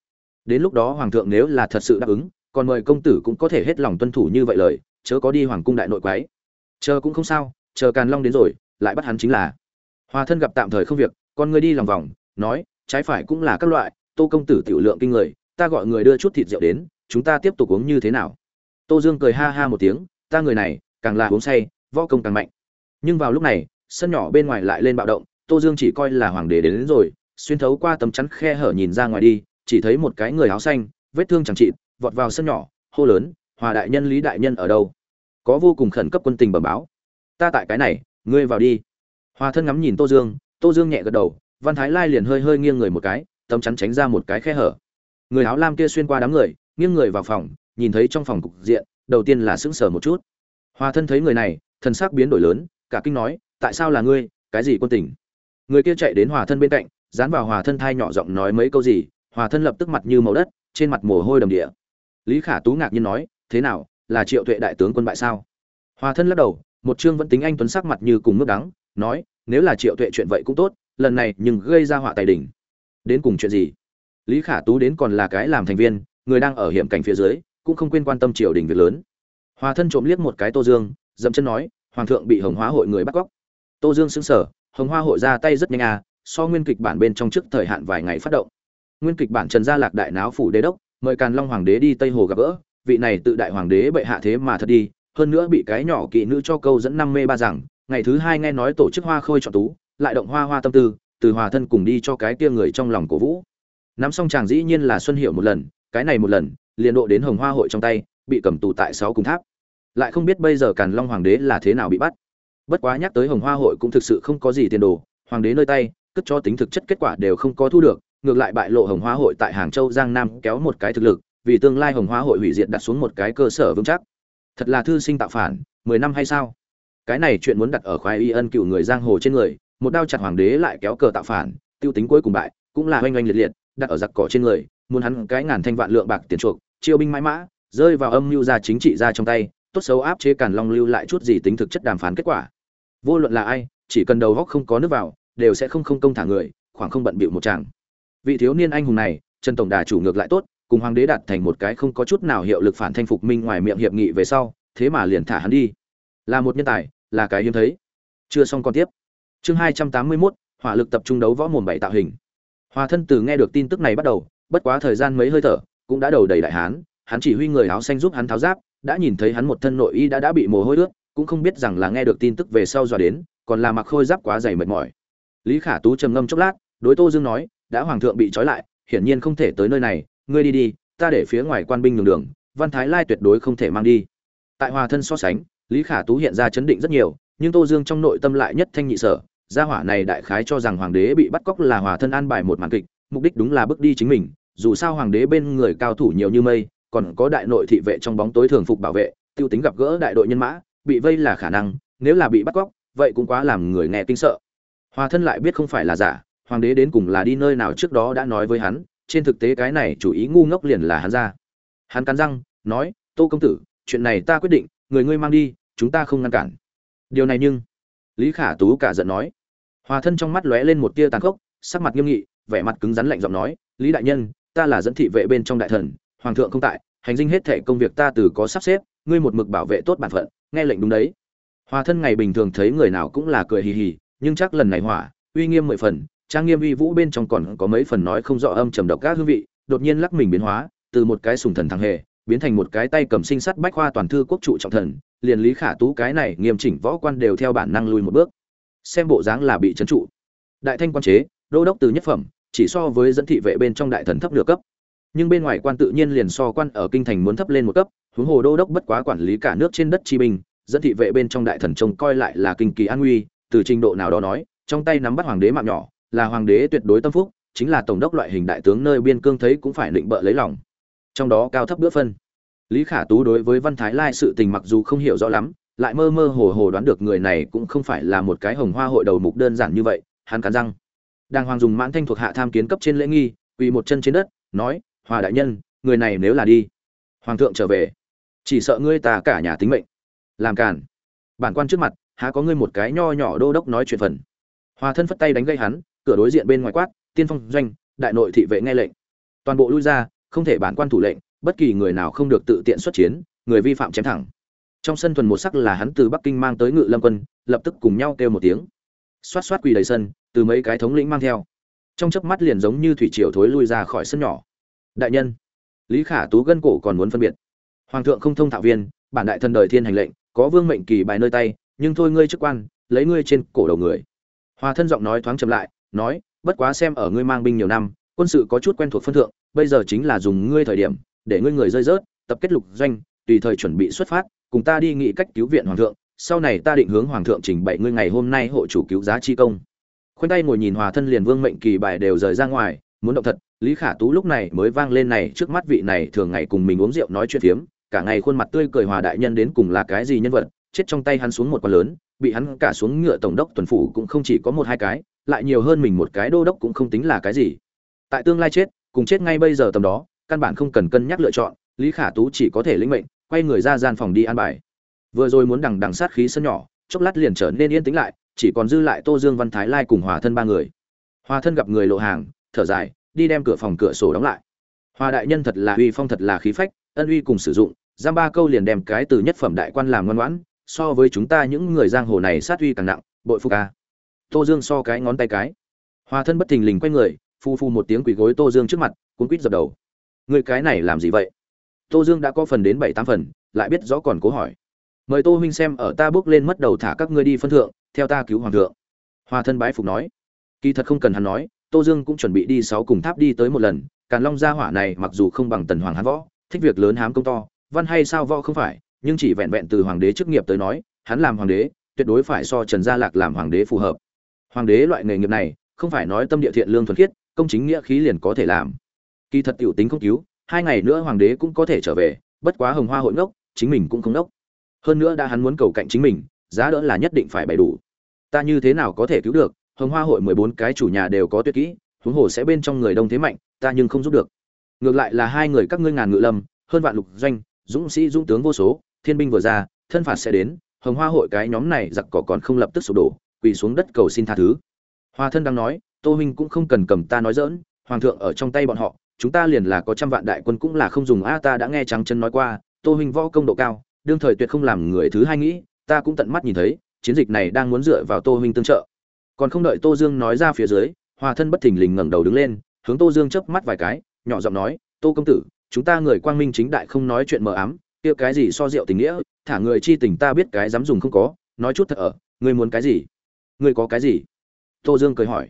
Speaker 1: Đến lúc đó hoàng thượng nếu là thật sự đáp ứng, còn mời công tử cũng có thể hết lòng tuân thủ như vậy lời chớ có đi hoàng cung đại nội quái chờ cũng không sao chờ càn long đến rồi lại bắt hắn chính là. Hòa thân gặp tạm thời không việc con người đi lòng vòng nói trái phải cũng là các loại tô công tử tiểu lượng kinh người ta gọi người đưa chút thịt rượu đến chúng ta tiếp tục uống như thế nào? Tô dương cười ha ha một tiếng ta người này càng là uống say võ công càng mạnh. Nhưng vào lúc này sân nhỏ bên ngoài lại lên bạo động tô dương chỉ coi là hoàng đế đến, đến rồi xuyên thấu qua tấm chắn khe hở nhìn ra ngoài đi chỉ thấy một cái người áo xanh vết thương chẳng trị vọt vào sân nhỏ hô lớn hòa đại nhân, lý đại nhân ở đâu? Có vô cùng khẩn cấp quân tình bẩm báo. Ta tại cái này, ngươi vào đi. Hòa thân ngắm nhìn tô dương tô dương nhẹ gật đầu, văn thái lai liền hơi hơi nghiêng người một cái, tấm chắn tránh ra một cái khe hở. Người áo lam kia xuyên qua đám người, nghiêng người vào phòng, nhìn thấy trong phòng cục diện, đầu tiên là sững sờ một chút. Hòa thân thấy người này, thần sắc biến đổi lớn, cả kinh nói, tại sao là ngươi? Cái gì quân tình? Người kia chạy đến hòa thân bên cạnh, dán vào hòa thân thai nhỏ giọng nói mấy câu gì, hòa thân lập tức mặt như màu đất, trên mặt mồ hôi đầm địa. Lý khả tú ngạc nhiên nói thế nào, là triệu tuệ đại tướng quân bại sao? Hòa thân lắc đầu, một chương vẫn tính anh tuấn sắc mặt như cùng nước đắng, nói, nếu là triệu tuệ chuyện vậy cũng tốt, lần này nhưng gây ra họa tài đỉnh. Đến cùng chuyện gì? Lý khả tú đến còn là cái làm thành viên, người đang ở hiểm cảnh phía dưới, cũng không quên quan tâm triều đình việc lớn. Hòa thân trộm liếc một cái tô dương, dậm chân nói, hoàng thượng bị hồng hóa hội người bắt cóc. Tô dương xứng sở hồng hoa hội ra tay rất nhanh à so nguyên kịch bản bên trong trước thời hạn vài ngày phát động. Nguyên kịch bản trần gia lạc đại náo phủ đế đốc, mời càn long hoàng đế đi tây hồ gặp gỡ vị này tự đại hoàng đế bệ hạ thế mà thật đi, hơn nữa bị cái nhỏ kỵ nữ cho câu dẫn năm mê ba rằng, ngày thứ hai nghe nói tổ chức hoa khôi chọn tú, lại động hoa hoa tâm tư, từ hòa thân cùng đi cho cái kia người trong lòng cổ vũ. Nắm xong chàng dĩ nhiên là xuân hiệu một lần, cái này một lần, liền độ đến hồng hoa hội trong tay, bị cầm tù tại sáu cung tháp. Lại không biết bây giờ càn long hoàng đế là thế nào bị bắt. Bất quá nhắc tới hồng hoa hội cũng thực sự không có gì tiền đồ, hoàng đế nơi tay, cất cho tính thực chất kết quả đều không có thu được, ngược lại bại lộ hồng hoa hội tại hàng châu giang nam kéo một cái thực lực vì tương lai hồng hoa hội hủy diệt đặt xuống một cái cơ sở vững chắc. Thật là thư sinh tạo phản, mười năm hay sao? Cái này chuyện muốn đặt ở khoái y ân cựu người giang hồ trên người, một đao chặt hoàng đế lại kéo cờ tạo phản, tiêu tính cuối cùng bại, cũng là oanh oanh liệt liệt, đặt ở giặc cỏ trên người, muốn hắn cái ngàn thanh vạn lượng bạc tiền chuộc, chiêu binh mãi mã, rơi vào âm mưu gia chính trị ra trong tay, tốt xấu áp chế càn long lưu lại chút gì tính thực chất đàm phán kết quả. Vô luận là ai, chỉ cần đầu góc không có nước vào, đều sẽ không không công thả người, khoảng không bận bịu một chàng. Vị thiếu niên anh hùng này, trần tổng đà chủ ngược lại tốt cùng hoàng đế đạt thành một cái không có chút nào hiệu lực phản thanh phục minh ngoài miệng hiệp nghị về sau, thế mà liền thả hắn đi. Là một nhân tài, là cái hiếm thấy. Chưa xong còn tiếp. Chương hai trăm tám mươi mốt, hỏa lực tập trung đấu võ mồm bảy tạo hình. Hòa thân từ nghe được tin tức này bắt đầu, bất quá thời gian mấy hơi thở, cũng đã đầu đầy đại hán, hắn chỉ huy người áo xanh giúp hắn tháo giáp, đã nhìn thấy hắn một thân nội y đã đã bị mồ hôi ướt, cũng không biết rằng là nghe được tin tức về sau dò đến, còn là mặc khôi giáp quá dày mệt mỏi. Lý khả tú trầm ngâm chốc lát, đối tô dương nói, đã hoàng thượng bị trói lại, hiển nhiên không thể tới nơi này ngươi đi đi, ta để phía ngoài quan binh đường đường, văn thái lai tuyệt đối không thể mang đi. Tại hòa thân so sánh, lý khả tú hiện ra chấn định rất nhiều, nhưng tô dương trong nội tâm lại nhất thanh nhị sở, gia hỏa này đại khái cho rằng hoàng đế bị bắt cóc là hòa thân an bài một màn kịch, mục đích đúng là bước đi chính mình, dù sao hoàng đế bên người cao thủ nhiều như mây, còn có đại nội thị vệ trong bóng tối thường phục bảo vệ, tiêu tính gặp gỡ đại đội nhân mã, bị vây là khả năng, nếu là bị bắt cóc, vậy cũng quá làm người nghe kinh sợ. Hòa thân lại biết không phải là giả, hoàng đế đến cùng là đi nơi nào trước đó đã nói với hắn trên thực tế cái này chủ ý ngu ngốc liền là hắn ra. Hắn cắn răng, nói, tô công tử, chuyện này ta quyết định, người ngươi mang đi, chúng ta không ngăn cản. Điều này nhưng lý khả tú cả giận nói. Hòa thân trong mắt lóe lên một tia tàn khốc, sắc mặt nghiêm nghị, vẻ mặt cứng rắn lạnh giọng nói, lý đại nhân, ta là dẫn thị vệ bên trong đại thần, hoàng thượng không tại, hành dinh hết thể công việc ta từ có sắp xếp, ngươi một mực bảo vệ tốt bản phận, nghe lệnh đúng đấy. Hòa thân ngày bình thường thấy người nào cũng là cười hì hì, nhưng chắc lần này hỏa, uy nghiêm mười phần trang nghiêm uy vũ bên trong còn có mấy phần nói không rõ âm trầm độc các hương vị, đột nhiên lắc mình biến hóa, từ một cái sùng thần thằng hề, biến thành một cái tay cầm sinh sắt bách khoa toàn thư quốc trụ trọng thần, liền lý khả tú cái này nghiêm chỉnh võ quan đều theo bản năng lui một bước. Xem bộ dáng là bị trấn trụ. Đại thanh quan chế, đô đốc từ nhất phẩm, chỉ so với dẫn thị vệ bên trong đại thần thấp nửa cấp. Nhưng bên ngoài quan tự nhiên liền so quan ở kinh thành muốn thấp lên một cấp, huống hồ đô đốc bất quá quản lý cả nước trên đất chi binh, dẫn thị vệ bên trong đại thần trông coi lại là kinh kỳ an nguy, từ trình độ nào đó nói, trong tay nắm bắt hoàng đế mạng nhỏ là hoàng đế tuyệt đối tâm phúc, chính là tổng đốc loại hình đại tướng nơi biên cương thấy cũng phải định bợ lấy lòng. Trong đó cao thấp bữa phân. Lý khả tú đối với văn thái lai sự tình mặc dù không hiểu rõ lắm, lại mơ mơ hồ hồ đoán được người này cũng không phải là một cái hồng hoa hội đầu mục đơn giản như vậy, hắn cắn răng. Đang hoàng dùng mãn thanh thuộc hạ tham kiến cấp trên lễ nghi, quỳ một chân trên đất, nói, hòa đại nhân, người này nếu là đi, hoàng thượng trở về. Chỉ sợ ngươi ta cả nhà tính mệnh. Làm cản bản quan trước mặt, há có ngươi một cái nho nhỏ đô đốc nói chuyện phần. Hòa thân phất tay đánh gây hắn cửa đối diện bên ngoài quát, tiên phong doanh, đại nội thị vệ nghe lệnh. Toàn bộ lui ra, không thể bản quan thủ lệnh, bất kỳ người nào không được tự tiện xuất chiến, người vi phạm chém thẳng. Trong sân thuần một sắc là hắn từ bắc kinh mang tới ngự lâm quân, lập tức cùng nhau kêu một tiếng. Xoát xoát quỳ đầy sân, từ mấy cái thống lĩnh mang theo. Trong chớp mắt liền giống như thủy triều thối lui ra khỏi sân nhỏ. Đại nhân, lý khả tú gân cổ còn muốn phân biệt. Hoàng thượng không thông thạo viên, bản đại thần đời thiên hành lệnh, có vương mệnh kỳ bài nơi tay, nhưng thôi ngươi chức quan, lấy ngươi trên cổ đầu người. Hòa thân giọng nói thoáng chậm lại nói, bất quá xem ở ngươi mang binh nhiều năm, quân sự có chút quen thuộc phân thượng, bây giờ chính là dùng ngươi thời điểm, để ngươi người rơi rớt, tập kết lục doanh, tùy thời chuẩn bị xuất phát, cùng ta đi nghị cách cứu viện hoàng thượng, sau này ta định hướng hoàng thượng trình bày ngươi ngày hôm nay hộ chủ cứu giá chi công. Khoanh tay ngồi nhìn hòa thân liền vương mệnh kỳ bài đều rời ra ngoài, muốn động thật, lý khả tú lúc này mới vang lên này trước mắt vị này thường ngày cùng mình uống rượu nói chuyện phiếm, cả ngày khuôn mặt tươi cười hòa đại nhân đến cùng là cái gì nhân vật, chết trong tay hắn xuống một con lớn, bị hắn cả xuống ngựa tổng đốc tuần phủ cũng không chỉ có một hai cái lại nhiều hơn mình một cái đô đốc cũng không tính là cái gì. Tại tương lai chết, cùng chết ngay bây giờ tầm đó, căn bản không cần cân nhắc lựa chọn, lý khả tú chỉ có thể lĩnh mệnh, quay người ra gian phòng đi an bài. Vừa rồi muốn đằng đằng sát khí sân nhỏ, chốc lát liền trở nên yên tĩnh lại, chỉ còn dư lại tô dương văn thái lai cùng hòa thân ba người. Hòa thân gặp người lộ hàng, thở dài, đi đem cửa phòng cửa sổ đóng lại. Hòa đại nhân thật là uy phong thật là khí phách, ân uy cùng sử dụng, giam ba câu liền đem cái từ nhất phẩm đại quan làm ngoan ngoãn, so với chúng ta những người giang hồ này sát uy càng nặng, bội phục ca tô dương so cái ngón tay cái. Hòa thân bất thình lình quay người, phu phu một tiếng quỳ gối tô dương trước mặt, cuốn quýt dập đầu. Người cái này làm gì vậy? Tô dương đã có phần đến bảy tám phần, lại biết rõ còn cố hỏi. Mời tô huynh xem, ở ta bước lên mất đầu thả các ngươi đi phân thượng, theo ta cứu hoàng thượng. Hòa thân bái phục nói. Kỳ thật không cần hắn nói, tô dương cũng chuẩn bị đi sáu cùng tháp đi tới một lần, càn long gia hỏa này mặc dù không bằng tần hoàng hắn võ, thích việc lớn hám công to, văn hay sao võ không phải, nhưng chỉ vẹn vẹn từ hoàng đế chức nghiệp tới nói, hắn làm hoàng đế, tuyệt đối phải so trần gia lạc làm hoàng đế phù hợp hoàng đế loại nghề nghiệp này, không phải nói tâm địa thiện lương thuần khiết, công chính nghĩa khí liền có thể làm. Kỳ thật tiểu tính không cứu, hai ngày nữa hoàng đế cũng có thể trở về, bất quá hồng hoa hội ngốc, chính mình cũng không ngốc. Hơn nữa đã hắn muốn cầu cạnh chính mình, giá đỡ là nhất định phải bày đủ. Ta như thế nào có thể cứu được? Hồng hoa hội mười bốn cái chủ nhà đều có tuyệt kỹ, huống hồ sẽ bên trong người đông thế mạnh, ta nhưng không giúp được. Ngược lại là hai người các ngươi ngàn ngự lâm, hơn vạn lục doanh, dũng sĩ dũng tướng vô số, thiên binh vừa ra, thân phạt sẽ đến, hồng hoa hội cái nhóm này giặc cỏ còn không lập tức sụp đổ quỳ xuống đất cầu xin tha thứ. Hoa thân đang nói, tô huynh cũng không cần cầm ta nói dỡn hoàng thượng ở trong tay bọn họ, chúng ta liền là có trăm vạn đại quân cũng là không dùng. A, ta đã nghe trắng chân nói qua, tô huynh võ công độ cao, đương thời tuyệt không làm người thứ hai nghĩ, ta cũng tận mắt nhìn thấy, chiến dịch này đang muốn dựa vào tô huynh tương trợ. Còn không đợi tô dương nói ra phía dưới hòa thân bất thình lình ngẩng đầu đứng lên, hướng tô dương chớp mắt vài cái, nhỏ giọng nói, tô công tử, chúng ta người quang minh chính đại không nói chuyện mờ ám, kia cái gì so rượu tình nghĩa, thả người chi tình ta biết cái dám dùng không có, nói chút thật ở, ngươi muốn cái gì? Ngươi có cái gì? Tô dương cười hỏi.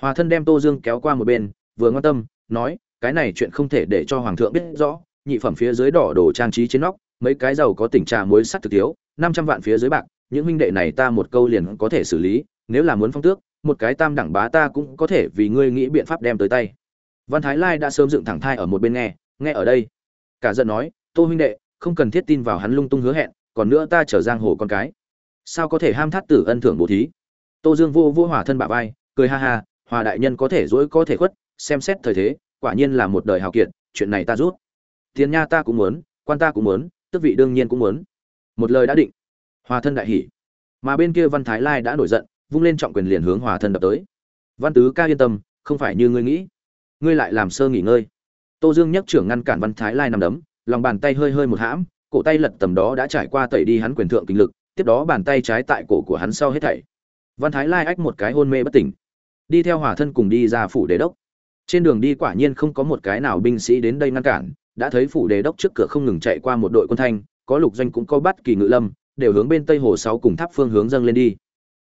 Speaker 1: Hòa thân đem tô dương kéo qua một bên, vừa ngoan tâm, nói, cái này chuyện không thể để cho hoàng thượng biết rõ, nhị phẩm phía dưới đỏ đồ trang trí trên nóc, mấy cái giàu có tỉnh trà muối sắt thực thiếu, năm trăm vạn phía dưới bạc, những huynh đệ này ta một câu liền có thể xử lý, nếu là muốn phong tước, một cái tam đẳng bá ta cũng có thể vì ngươi nghĩ biện pháp đem tới tay. Văn thái lai đã sớm dựng thẳng thai ở một bên nghe nghe ở đây. Cả giận nói, tô huynh đệ, không cần thiết tin vào hắn lung tung hứa hẹn, còn nữa ta trở giang hồ con cái. Sao có thể ham thắt tử ân thưởng bố thí? Tô dương vô vô hỏa thân bả vai, cười ha ha hòa đại nhân có thể dỗi có thể khuất, xem xét thời thế, quả nhiên là một đời hào kiệt, chuyện này ta rút. Tiền nha ta cũng muốn, quan ta cũng muốn, tước vị đương nhiên cũng muốn. Một lời đã định hòa thân đại hỉ. Mà bên kia văn thái lai đã nổi giận, vung lên trọng quyền liền hướng hòa thân đập tới. Văn tứ ca yên tâm, không phải như ngươi nghĩ. Ngươi lại làm sơ nghỉ ngơi. Tô dương nhấc trưởng ngăn cản văn thái lai nằm đấm, lòng bàn tay hơi hơi một hãm, cổ tay lật tầm đó đã trải qua tẩy đi hắn quyền thượng kinh lực, tiếp đó bàn tay trái tại cổ của hắn sau hết thảy văn thái lai ách một cái hôn mê bất tỉnh. Đi theo hòa thân cùng đi ra phủ đế đốc. Trên đường đi quả nhiên không có một cái nào binh sĩ đến đây ngăn cản, đã thấy phủ đế đốc trước cửa không ngừng chạy qua một đội quân thanh, có lục doanh cũng có bắt kỳ ngự lâm, đều hướng bên tây hồ sáu cùng tháp phương hướng dâng lên đi.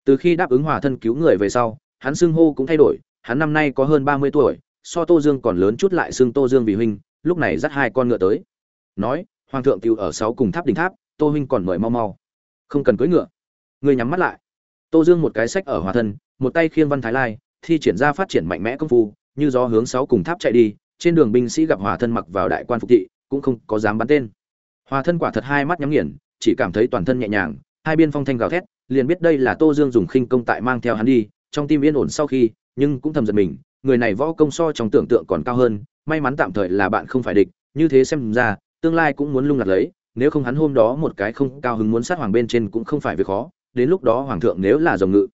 Speaker 1: Từ khi đáp ứng hòa thân cứu người về sau, hắn xưng hô cũng thay đổi, hắn năm nay có hơn ba mươi tuổi, so tô dương còn lớn chút lại xưng tô dương vì huynh, lúc này dắt hai con ngựa tới. Nói, hoàng thượng cứu ở sáu cùng tháp đỉnh tháp, tô huynh còn mời mau mau. Không cần cưỡi ngựa. Người nhắm mắt lại tô dương một cái sách ở hòa thân, một tay khiêng văn thái lai, thi triển ra phát triển mạnh mẽ công phu, như gió hướng sáu cùng tháp chạy đi, trên đường binh sĩ gặp hòa thân mặc vào đại quan phục thị, cũng không có dám bắn tên. Hòa thân quả thật hai mắt nhắm nghiền, chỉ cảm thấy toàn thân nhẹ nhàng, hai biên phong thanh gào thét, liền biết đây là tô dương dùng khinh công tại mang theo hắn đi, trong tim yên ổn sau khi, nhưng cũng thầm giận mình, người này võ công so trong tưởng tượng còn cao hơn, may mắn tạm thời là bạn không phải địch, như thế xem ra, tương lai cũng muốn lung lạc lấy, nếu không hắn hôm đó một cái không cao hứng muốn sát hoàng bên trên cũng không phải việc khó đến lúc đó hoàng thượng nếu là rồng ngự.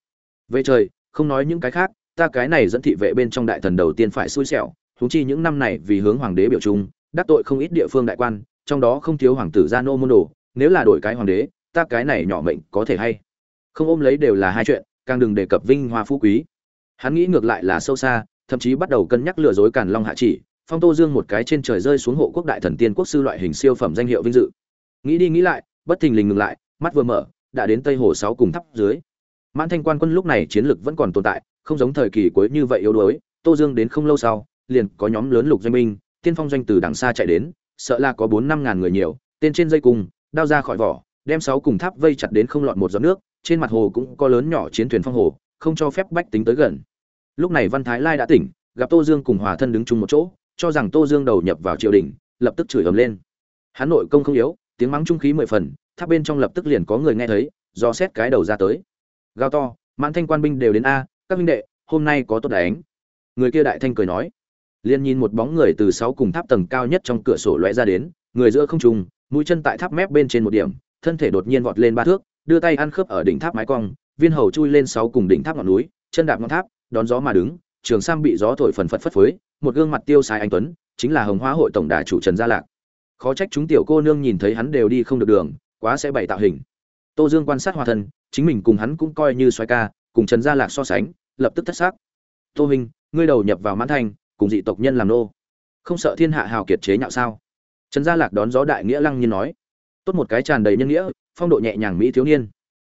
Speaker 1: Vậy trời, không nói những cái khác, ta cái này dẫn thị vệ bên trong đại thần đầu tiên phải xui xẻo, huống chi những năm này vì hướng hoàng đế biểu trung, đắc tội không ít địa phương đại quan, trong đó không thiếu hoàng tử gia nô môn đồ, nếu là đổi cái hoàng đế, ta cái này nhỏ mệnh có thể hay. Không ôm lấy đều là hai chuyện, càng đừng đề cập vinh hoa phú quý. Hắn nghĩ ngược lại là sâu xa, thậm chí bắt đầu cân nhắc lừa dối càn long hạ chỉ, phong tô dương một cái trên trời rơi xuống hộ quốc đại thần tiên quốc sư loại hình siêu phẩm danh hiệu vinh dự. Nghĩ đi nghĩ lại, bất thình lình ngừng lại, mắt vừa mở đã đến tây hồ sáu cùng tháp dưới. Mãn thanh quan quân lúc này chiến lực vẫn còn tồn tại, không giống thời kỳ cuối như vậy yếu đuối, tô dương đến không lâu sau, liền có nhóm lớn lục doanh binh, tiên phong doanh từ đằng xa chạy đến, sợ là có bốn năm ngàn người nhiều, tên trên dây cung đao ra khỏi vỏ, đem sáu cùng tháp vây chặt đến không lọt một giọt nước, trên mặt hồ cũng có lớn nhỏ chiến thuyền phong hồ, không cho phép bách tính tới gần. Lúc này văn thái lai đã tỉnh, gặp tô dương cùng hòa thân đứng chung một chỗ, cho rằng tô dương đầu nhập vào triều đình, lập tức chửi ầm lên. Hắn nội công không yếu, tiếng mắng trung khí mười phần tháp bên trong lập tức liền có người nghe thấy, do xét cái đầu ra tới. Gao to, mãn thanh quan binh đều đến a, các minh đệ, hôm nay có tốt đánh. Người kia đại thanh cười nói. Liền nhìn một bóng người từ sáu cùng tháp tầng cao nhất trong cửa sổ lóe ra đến, người giữa không trùng, mũi chân tại tháp mép bên trên một điểm, thân thể đột nhiên vọt lên ba thước, đưa tay ăn khớp ở đỉnh tháp mái cong, viên hầu chui lên sáu cùng đỉnh tháp ngọn núi, chân đạp ngọn tháp, đón gió mà đứng, trường sam bị gió thổi phần phật phất phới, một gương mặt tiêu xài anh tuấn, chính là hồng hóa hội tổng đà chủ trần gia lạc. Khó trách chúng tiểu cô nương nhìn thấy hắn đều đi không được đường quá sẽ bày tạo hình. Tô dương quan sát hòa thân, chính mình cùng hắn cũng coi như xoay ca, cùng trần gia lạc so sánh, lập tức thất xác tô huynh, ngươi đầu nhập vào mãn thanh cùng dị tộc nhân làm nô. Không sợ thiên hạ hào kiệt chế nhạo sao? Trần gia lạc đón gió đại nghĩa lăng nhiên nói. Tốt một cái tràn đầy nhân nghĩa, phong độ nhẹ nhàng mỹ thiếu niên.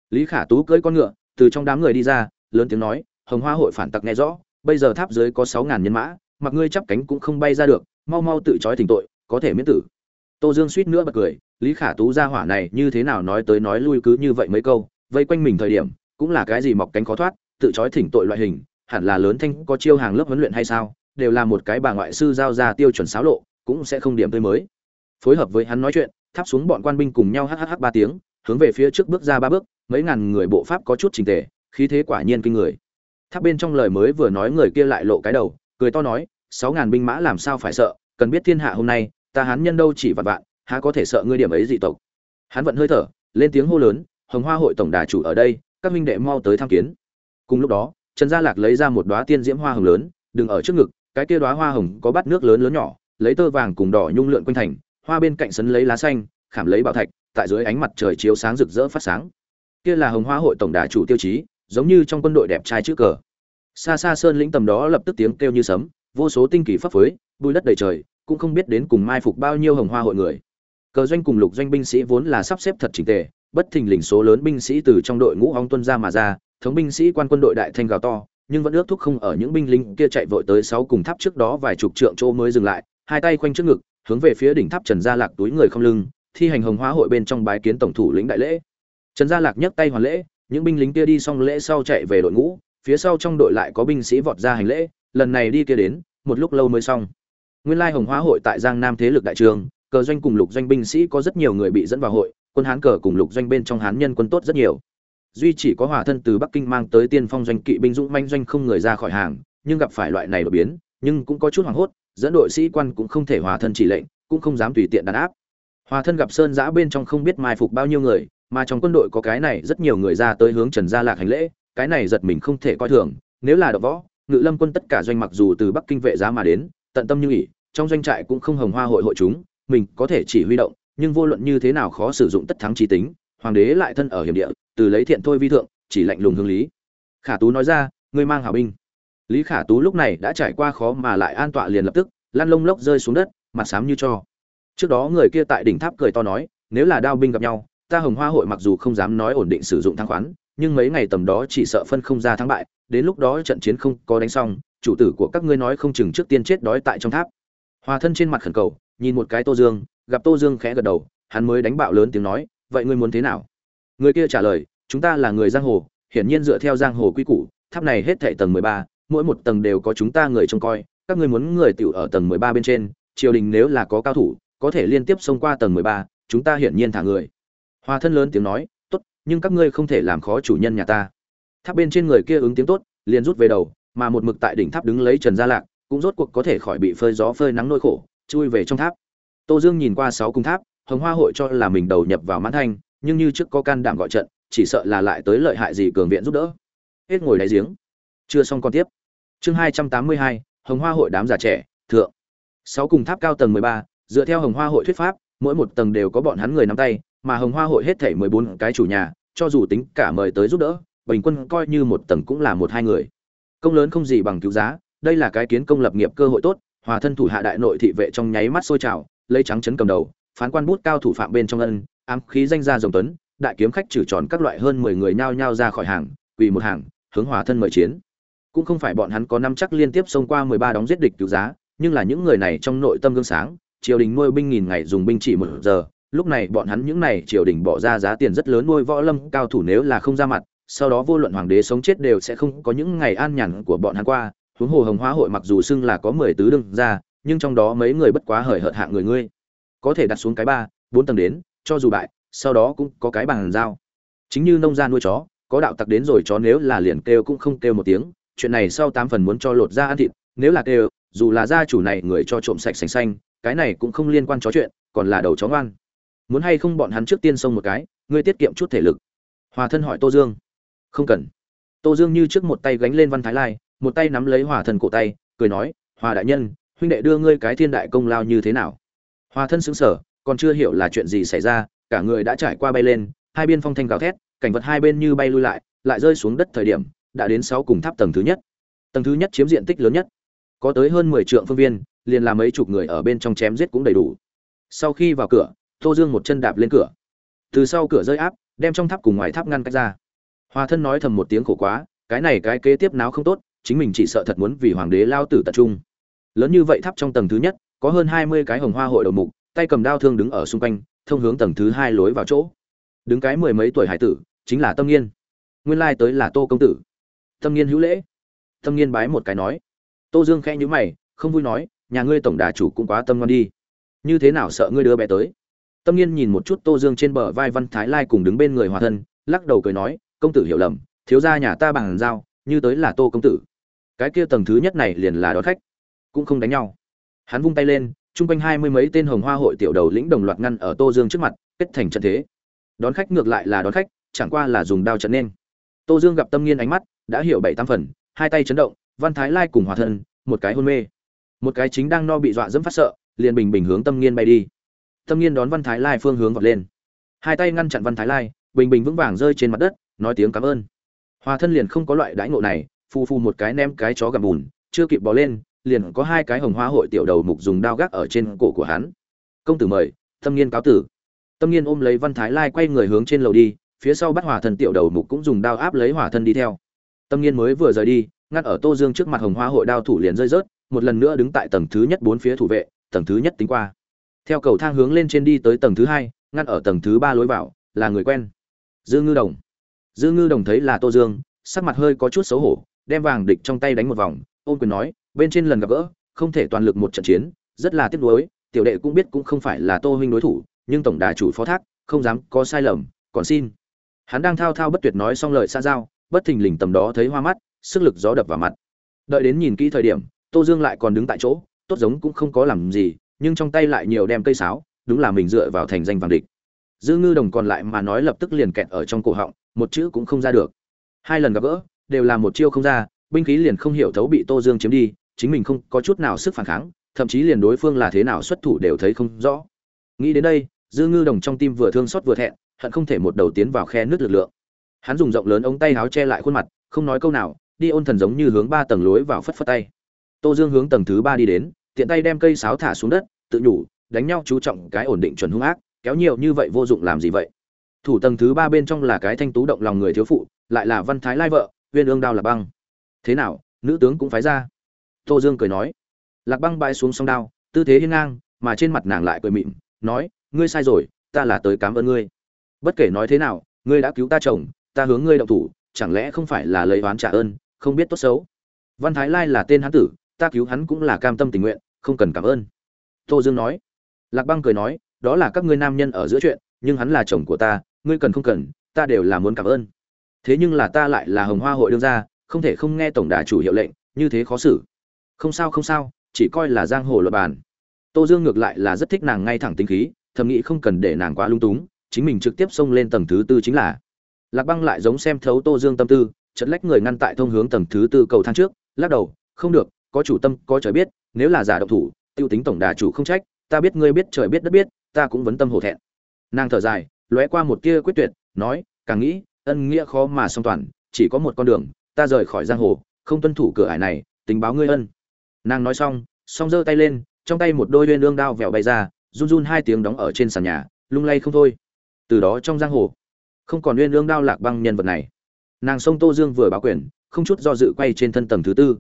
Speaker 1: Lý khả tú cưỡi con ngựa, từ trong đám người đi ra, lớn tiếng nói, hồng hoa hội phản tặc nghe rõ, bây giờ tháp dưới có sáu ngàn nhân mã, mặc ngươi chắp cánh cũng không bay ra được, mau mau tự trói thỉnh tội, có thể miễn tử. Tô dương suýt nữa bật cười lý khả tú ra hỏa này như thế nào nói tới nói lui cứ như vậy mấy câu, vây quanh mình thời điểm, cũng là cái gì mọc cánh khó thoát, tự trói thỉnh tội loại hình, hẳn là lớn thanh có chiêu hàng lớp huấn luyện hay sao, đều là một cái bà ngoại sư giao ra tiêu chuẩn xáo lộ, cũng sẽ không điểm tươi mới. Phối hợp với hắn nói chuyện tháp xuống bọn quan binh cùng nhau hhh ba tiếng, hướng về phía trước bước ra ba bước, mấy ngàn người bộ pháp có chút trình tề, khí thế quả nhiên kinh người. Tháp bên trong lời mới vừa nói người kia lại lộ cái đầu, cười to nói, sáu ngàn binh mã làm sao phải sợ, cần biết thiên hạ hôm nay, ta hán nhân đâu chỉ vạn vạn há có thể sợ ngươi điểm ấy dị tộc? Hắn vẫn hơi thở, lên tiếng hô lớn, hồng hoa hội tổng đà chủ ở đây, các minh đệ mau tới tham kiến. Cùng lúc đó, trần gia lạc lấy ra một đóa tiên diễm hoa hồng lớn, đừng ở trước ngực, cái kia đóa hoa hồng có bát nước lớn lớn nhỏ, lấy tơ vàng cùng đỏ nhung lượn quanh thành, hoa bên cạnh sấn lấy lá xanh, khảm lấy bảo thạch, tại dưới ánh mặt trời chiếu sáng rực rỡ phát sáng. Kia là hồng hoa hội tổng đà chủ tiêu chí, giống như trong quân đội đẹp trai chữ cờ. Xa xa sơn lĩnh tầm đó lập tức tiếng kêu như sấm, vô số tinh kỳ pháp phối bùi đất đầy trời, cũng không biết đến cùng mai phục bao nhiêu hồng hoa hội người cờ doanh cùng lục doanh binh sĩ vốn là sắp xếp thật chỉnh tề, bất thình lình số lớn binh sĩ từ trong đội ngũ hóng tuân ra mà ra, thống binh sĩ quan quân đội đại thanh gào to, nhưng vẫn ước thúc không ở những binh lính kia chạy vội tới sáu cùng tháp trước đó vài chục trượng chỗ mới dừng lại, hai tay khoanh trước ngực, hướng về phía đỉnh tháp trần gia lạc túi người không lưng, thi hành hồng hóa hội bên trong bái kiến tổng thủ lĩnh đại lễ. Trần gia lạc nhấc tay hoàn lễ, những binh lính kia đi xong lễ sau chạy về đội ngũ, phía sau trong đội lại có binh sĩ vọt ra hành lễ, lần này đi kia đến, một lúc lâu mới xong. Nguyên lai hồng hóa hội tại giang nam thế lực đại trường cờ doanh cùng lục doanh binh sĩ có rất nhiều người bị dẫn vào hội, quân hán cờ cùng lục doanh bên trong hán nhân quân tốt rất nhiều. Duy chỉ có hòa thân từ bắc kinh mang tới tiên phong doanh kỵ binh dũng manh doanh không người ra khỏi hàng, nhưng gặp phải loại này đột biến, nhưng cũng có chút hoảng hốt, dẫn đội sĩ quan cũng không thể hòa thân chỉ lệnh, cũng không dám tùy tiện đàn áp. Hòa thân gặp sơn giã bên trong không biết mai phục bao nhiêu người, mà trong quân đội có cái này rất nhiều người ra tới hướng trần gia lạc hành lễ, cái này giật mình không thể coi thường, nếu là đ võ, ngự lâm quân tất cả doanh mặc dù từ bắc kinh vệ giá mà đến, tận tâm như ỉ trong doanh trại cũng không hồng hoa hội hội chúng mình có thể chỉ huy động, nhưng vô luận như thế nào khó sử dụng tất thắng trí tính, hoàng đế lại thân ở hiểm địa, từ lấy thiện thôi vi thượng, chỉ lạnh lùng hương lý. Khả tú nói ra, ngươi mang hào binh. Lý khả tú lúc này đã trải qua khó mà lại an tọa liền lập tức, lăn lông lốc rơi xuống đất, mặt xám như cho. Trước đó người kia tại đỉnh tháp cười to nói, nếu là đao binh gặp nhau, ta hồng hoa hội mặc dù không dám nói ổn định sử dụng thắng khoán, nhưng mấy ngày tầm đó chỉ sợ phân không ra thắng bại, đến lúc đó trận chiến không có đánh xong, chủ tử của các ngươi nói không chừng trước tiên chết đói tại trong tháp. Hòa thân trên mặt khẩn cầu nhìn một cái tô dương, gặp tô dương khẽ gật đầu, hắn mới đánh bạo lớn tiếng nói, vậy ngươi muốn thế nào? Người kia trả lời, chúng ta là người giang hồ, hiển nhiên dựa theo giang hồ quy củ, tháp này hết thảy tầng mười ba, mỗi một tầng đều có chúng ta người trông coi, các ngươi muốn người tiểu ở tầng mười ba bên trên, triều đình nếu là có cao thủ, có thể liên tiếp xông qua tầng mười ba, chúng ta hiển nhiên thả người. Hòa thân lớn tiếng nói, tốt, nhưng các ngươi không thể làm khó chủ nhân nhà ta. Tháp bên trên người kia ứng tiếng tốt, liền rút về đầu, mà một mực tại đỉnh tháp đứng lấy trần gia lạc, cũng rốt cuộc có thể khỏi bị phơi gió phơi nắng nỗi khổ chui về trong tháp. Tô dương nhìn qua sáu cung tháp, hồng hoa hội cho là mình đầu nhập vào mãn thanh, nhưng như trước có can đảm gọi trận, chỉ sợ là lại tới lợi hại gì cường viện giúp đỡ. Hết ngồi đáy giếng. Chưa xong còn tiếp. Chương hai trăm tám mươi hai, hồng hoa hội đám già trẻ, thượng. Sáu cùng tháp cao tầng mười ba, dựa theo hồng hoa hội thuyết pháp, mỗi một tầng đều có bọn hắn người nắm tay, mà hồng hoa hội hết thảy mười bốn cái chủ nhà, cho dù tính cả mời tới giúp đỡ, bình quân coi như một tầng cũng là một hai người. Công lớn không gì bằng cứu giá, đây là cái kiến công lập nghiệp cơ hội tốt hòa thân thủ hạ đại nội thị vệ trong nháy mắt sôi trào, lấy trắng chấn cầm đầu, phán quan bút cao thủ phạm bên trong ân, ám khí danh gia rồng tuấn, đại kiếm khách trừ tròn các loại hơn mười người nhao nhao ra khỏi hàng, quỳ một hàng, hướng hòa thân mời chiến. Cũng không phải bọn hắn có năm chắc liên tiếp xông qua mười ba đóng giết địch cứu giá, nhưng là những người này trong nội tâm gương sáng, triều đình nuôi binh nghìn ngày dùng binh chỉ một giờ, lúc này bọn hắn những này triều đình bỏ ra giá tiền rất lớn nuôi võ lâm, cao thủ nếu là không ra mặt, sau đó vô luận hoàng đế sống chết đều sẽ không có những ngày an nhàn của bọn hắn qua huống hồ hồng hóa hội mặc dù xưng là có mười tứ đương ra nhưng trong đó mấy người bất quá hời hợt hạng người ngươi. Có thể đặt xuống cái ba, bốn tầng đến, cho dù bại, sau đó cũng có cái bàn giao. Chính như nông gia nuôi chó, có đạo tặc đến rồi chó nếu là liền kêu cũng không kêu một tiếng, chuyện này sau tám phần muốn cho lột ra ăn thịt, nếu là kêu, dù là gia chủ này người cho trộm sạch sành xanh, cái này cũng không liên quan chó chuyện, còn là đầu chó ngoan. Muốn hay không bọn hắn trước tiên xông một cái, ngươi tiết kiệm chút thể lực. Hòa thân hỏi tô dương. Không cần. Tô dương như trước một tay gánh lên văn thái lai một tay nắm lấy hòa thân cổ tay, cười nói, hòa đại nhân, huynh đệ đưa ngươi cái thiên đại công lao như thế nào? Hòa thân xứng sở còn chưa hiểu là chuyện gì xảy ra, cả người đã trải qua bay lên, hai biên phong thanh gào thét, cảnh vật hai bên như bay lui lại lại rơi xuống đất thời điểm, đã đến sáu cùng tháp tầng thứ nhất. Tầng thứ nhất chiếm diện tích lớn nhất. Có tới hơn mười trượng phương viên, liền làm mấy chục người ở bên trong chém giết cũng đầy đủ. Sau khi vào cửa, tô dương một chân đạp lên cửa. Từ sau cửa rơi áp, đem trong tháp cùng ngoài tháp ngăn cách ra. Hòa thân nói thầm một tiếng khổ quá, cái này cái kế tiếp náo không tốt chính mình chỉ sợ thật muốn vì hoàng đế lao tử tập trung. Lớn như vậy tháp trong tầng thứ nhất, có hơn hai mươi cái hồng hoa hội đầu mục, tay cầm đao thương đứng ở xung quanh, thông hướng tầng thứ hai lối vào chỗ. Đứng cái mười mấy tuổi hải tử, chính là tâm nghiên. Nguyên lai tới là tô công tử. Tâm nghiên hữu lễ. Tâm nghiên bái một cái nói. Tô dương khẽ nhữ mày, không vui nói, nhà ngươi tổng đà chủ cũng quá tâm ngon đi. Như thế nào sợ ngươi đưa bé tới? Tâm nghiên nhìn một chút tô dương trên bờ vai văn thái lai cùng đứng bên người hòa thân, lắc đầu cười nói, công tử hiểu lầm, thiếu gia nhà ta bằng giao, như tới là tô công tử cái kia tầng thứ nhất này liền là đón khách, cũng không đánh nhau. Hắn vung tay lên, chung quanh hai mươi mấy tên hồng hoa hội tiểu đầu lĩnh đồng loạt ngăn ở tô dương trước mặt, kết thành trận thế. Đón khách ngược lại là đón khách, chẳng qua là dùng đao trận nên. Tô dương gặp tâm nghiên ánh mắt, đã hiểu bảy tam phần, hai tay chấn động, văn thái lai cùng hòa thân, một cái hôn mê. Một cái chính đang no bị dọa dẫm phát sợ, liền bình bình hướng tâm nghiên bay đi. Tâm nghiên đón văn thái lai phương hướng vọt lên. Hai tay ngăn chặn văn thái lai, bình bình vững vàng rơi trên mặt đất, nói tiếng cảm ơn. Hòa thân liền không có loại đãi ngộ này phu phu một cái ném cái chó gặm bùn, chưa kịp bò lên, liền có hai cái hồng hoa hội tiểu đầu mục dùng đao gác ở trên cổ của hắn. Công tử mời, tâm nghiên cáo tử. Tâm nghiên ôm lấy văn thái lai quay người hướng trên lầu đi, phía sau bắt hỏa thần tiểu đầu mục cũng dùng đao áp lấy hỏa thân đi theo. Tâm nghiên mới vừa rời đi, ngắt ở tô dương trước mặt hồng hoa hội đao thủ liền rơi rớt, một lần nữa đứng tại tầng thứ nhất bốn phía thủ vệ, tầng thứ nhất tính qua. Theo cầu thang hướng lên trên đi tới tầng thứ hai ngăn ở tầng thứ ba lối vào, là người quen. Dư ngư đồng. Dư ngư đồng thấy là tô dương, sắc mặt hơi có chút xấu hổ đem vàng địch trong tay đánh một vòng Ôn quyền nói, bên trên lần gặp gỡ, không thể toàn lực một trận chiến, rất là tiếc nuối, tiểu đệ cũng biết cũng không phải là tô huynh đối thủ, nhưng tổng đà chủ phó thác, không dám có sai lầm, còn xin. Hắn đang thao thao bất tuyệt nói xong lời xa giao, bất thình lình tầm đó thấy hoa mắt, sức lực gió đập vào mặt. Đợi đến nhìn kỹ thời điểm, tô dương lại còn đứng tại chỗ, tốt giống cũng không có làm gì, nhưng trong tay lại nhiều đem cây sáo, đúng là mình dựa vào thành danh vàng địch. Dư ngư đồng còn lại mà nói lập tức liền kẹt ở trong cổ họng, một chữ cũng không ra được. Hai lần gặp gỡ đều là một chiêu không ra, binh khí liền không hiểu thấu bị tô dương chiếm đi, chính mình không có chút nào sức phản kháng, thậm chí liền đối phương là thế nào xuất thủ đều thấy không rõ. Nghĩ đến đây, dư ngư đồng trong tim vừa thương xót vừa thẹn, hận không thể một đầu tiến vào khe nước lực lượng. Hắn dùng rộng lớn ống tay áo che lại khuôn mặt, không nói câu nào, đi ôn thần giống như hướng ba tầng lối vào phất phất tay. Tô dương hướng tầng thứ ba đi đến, tiện tay đem cây sáo thả xuống đất, tự nhủ, đánh nhau chú trọng cái ổn định chuẩn hung ác, kéo nhiều như vậy vô dụng làm gì vậy? Thủ tầng thứ ba bên trong là cái thanh tú động lòng người thiếu phụ, lại là văn thái lai vợ viên ương đao là băng. Thế nào, nữ tướng cũng phái ra? Tô dương cười nói. Lạc băng bay xuống sông đao, tư thế hiên ngang, mà trên mặt nàng lại cười mịn, nói, ngươi sai rồi, ta là tới cảm ơn ngươi. Bất kể nói thế nào, ngươi đã cứu ta chồng, ta hướng ngươi động thủ, chẳng lẽ không phải là lấy oán trả ơn, không biết tốt xấu? Văn thái lai là tên hán tử, ta cứu hắn cũng là cam tâm tình nguyện, không cần cảm ơn. Tô dương nói. Lạc băng cười nói, đó là các ngươi nam nhân ở giữa chuyện, nhưng hắn là chồng của ta, ngươi cần không cần, ta đều là muốn cảm ơn thế nhưng là ta lại là hồng hoa hội đương gia, không thể không nghe tổng đà chủ hiệu lệnh, như thế khó xử. Không sao không sao, chỉ coi là giang hồ luật bàn. Tô dương ngược lại là rất thích nàng ngay thẳng tính khí, thầm nghĩ không cần để nàng quá lung túng, chính mình trực tiếp xông lên tầng thứ tư chính là. Lạc băng lại giống xem thấu tô dương tâm tư chật lách người ngăn tại thông hướng tầng thứ tư cầu thang trước, lắc đầu, không được, có chủ tâm, có trời biết, nếu là giả độc thủ, tiêu tính tổng đà chủ không trách, ta biết ngươi biết trời biết đất biết, ta cũng vấn tâm hổ thẹn. Nàng thở dài, lóe qua một tia quyết tuyệt, nói, càng nghĩ ân nghĩa khó mà song toàn, chỉ có một con đường, ta rời khỏi giang hồ, không tuân thủ cửa ải này tính báo ngươi ân. Nàng nói xong, song giơ tay lên, trong tay một đôi uyên ương đao vẹo bay ra, run run hai tiếng đóng ở trên sàn nhà, lung lay không thôi. Từ đó trong giang hồ, không còn uyên ương đao lạc băng nhân vật này. Nàng sông tô dương vừa báo quyền, không chút do dự quay trên thân tầng thứ tư.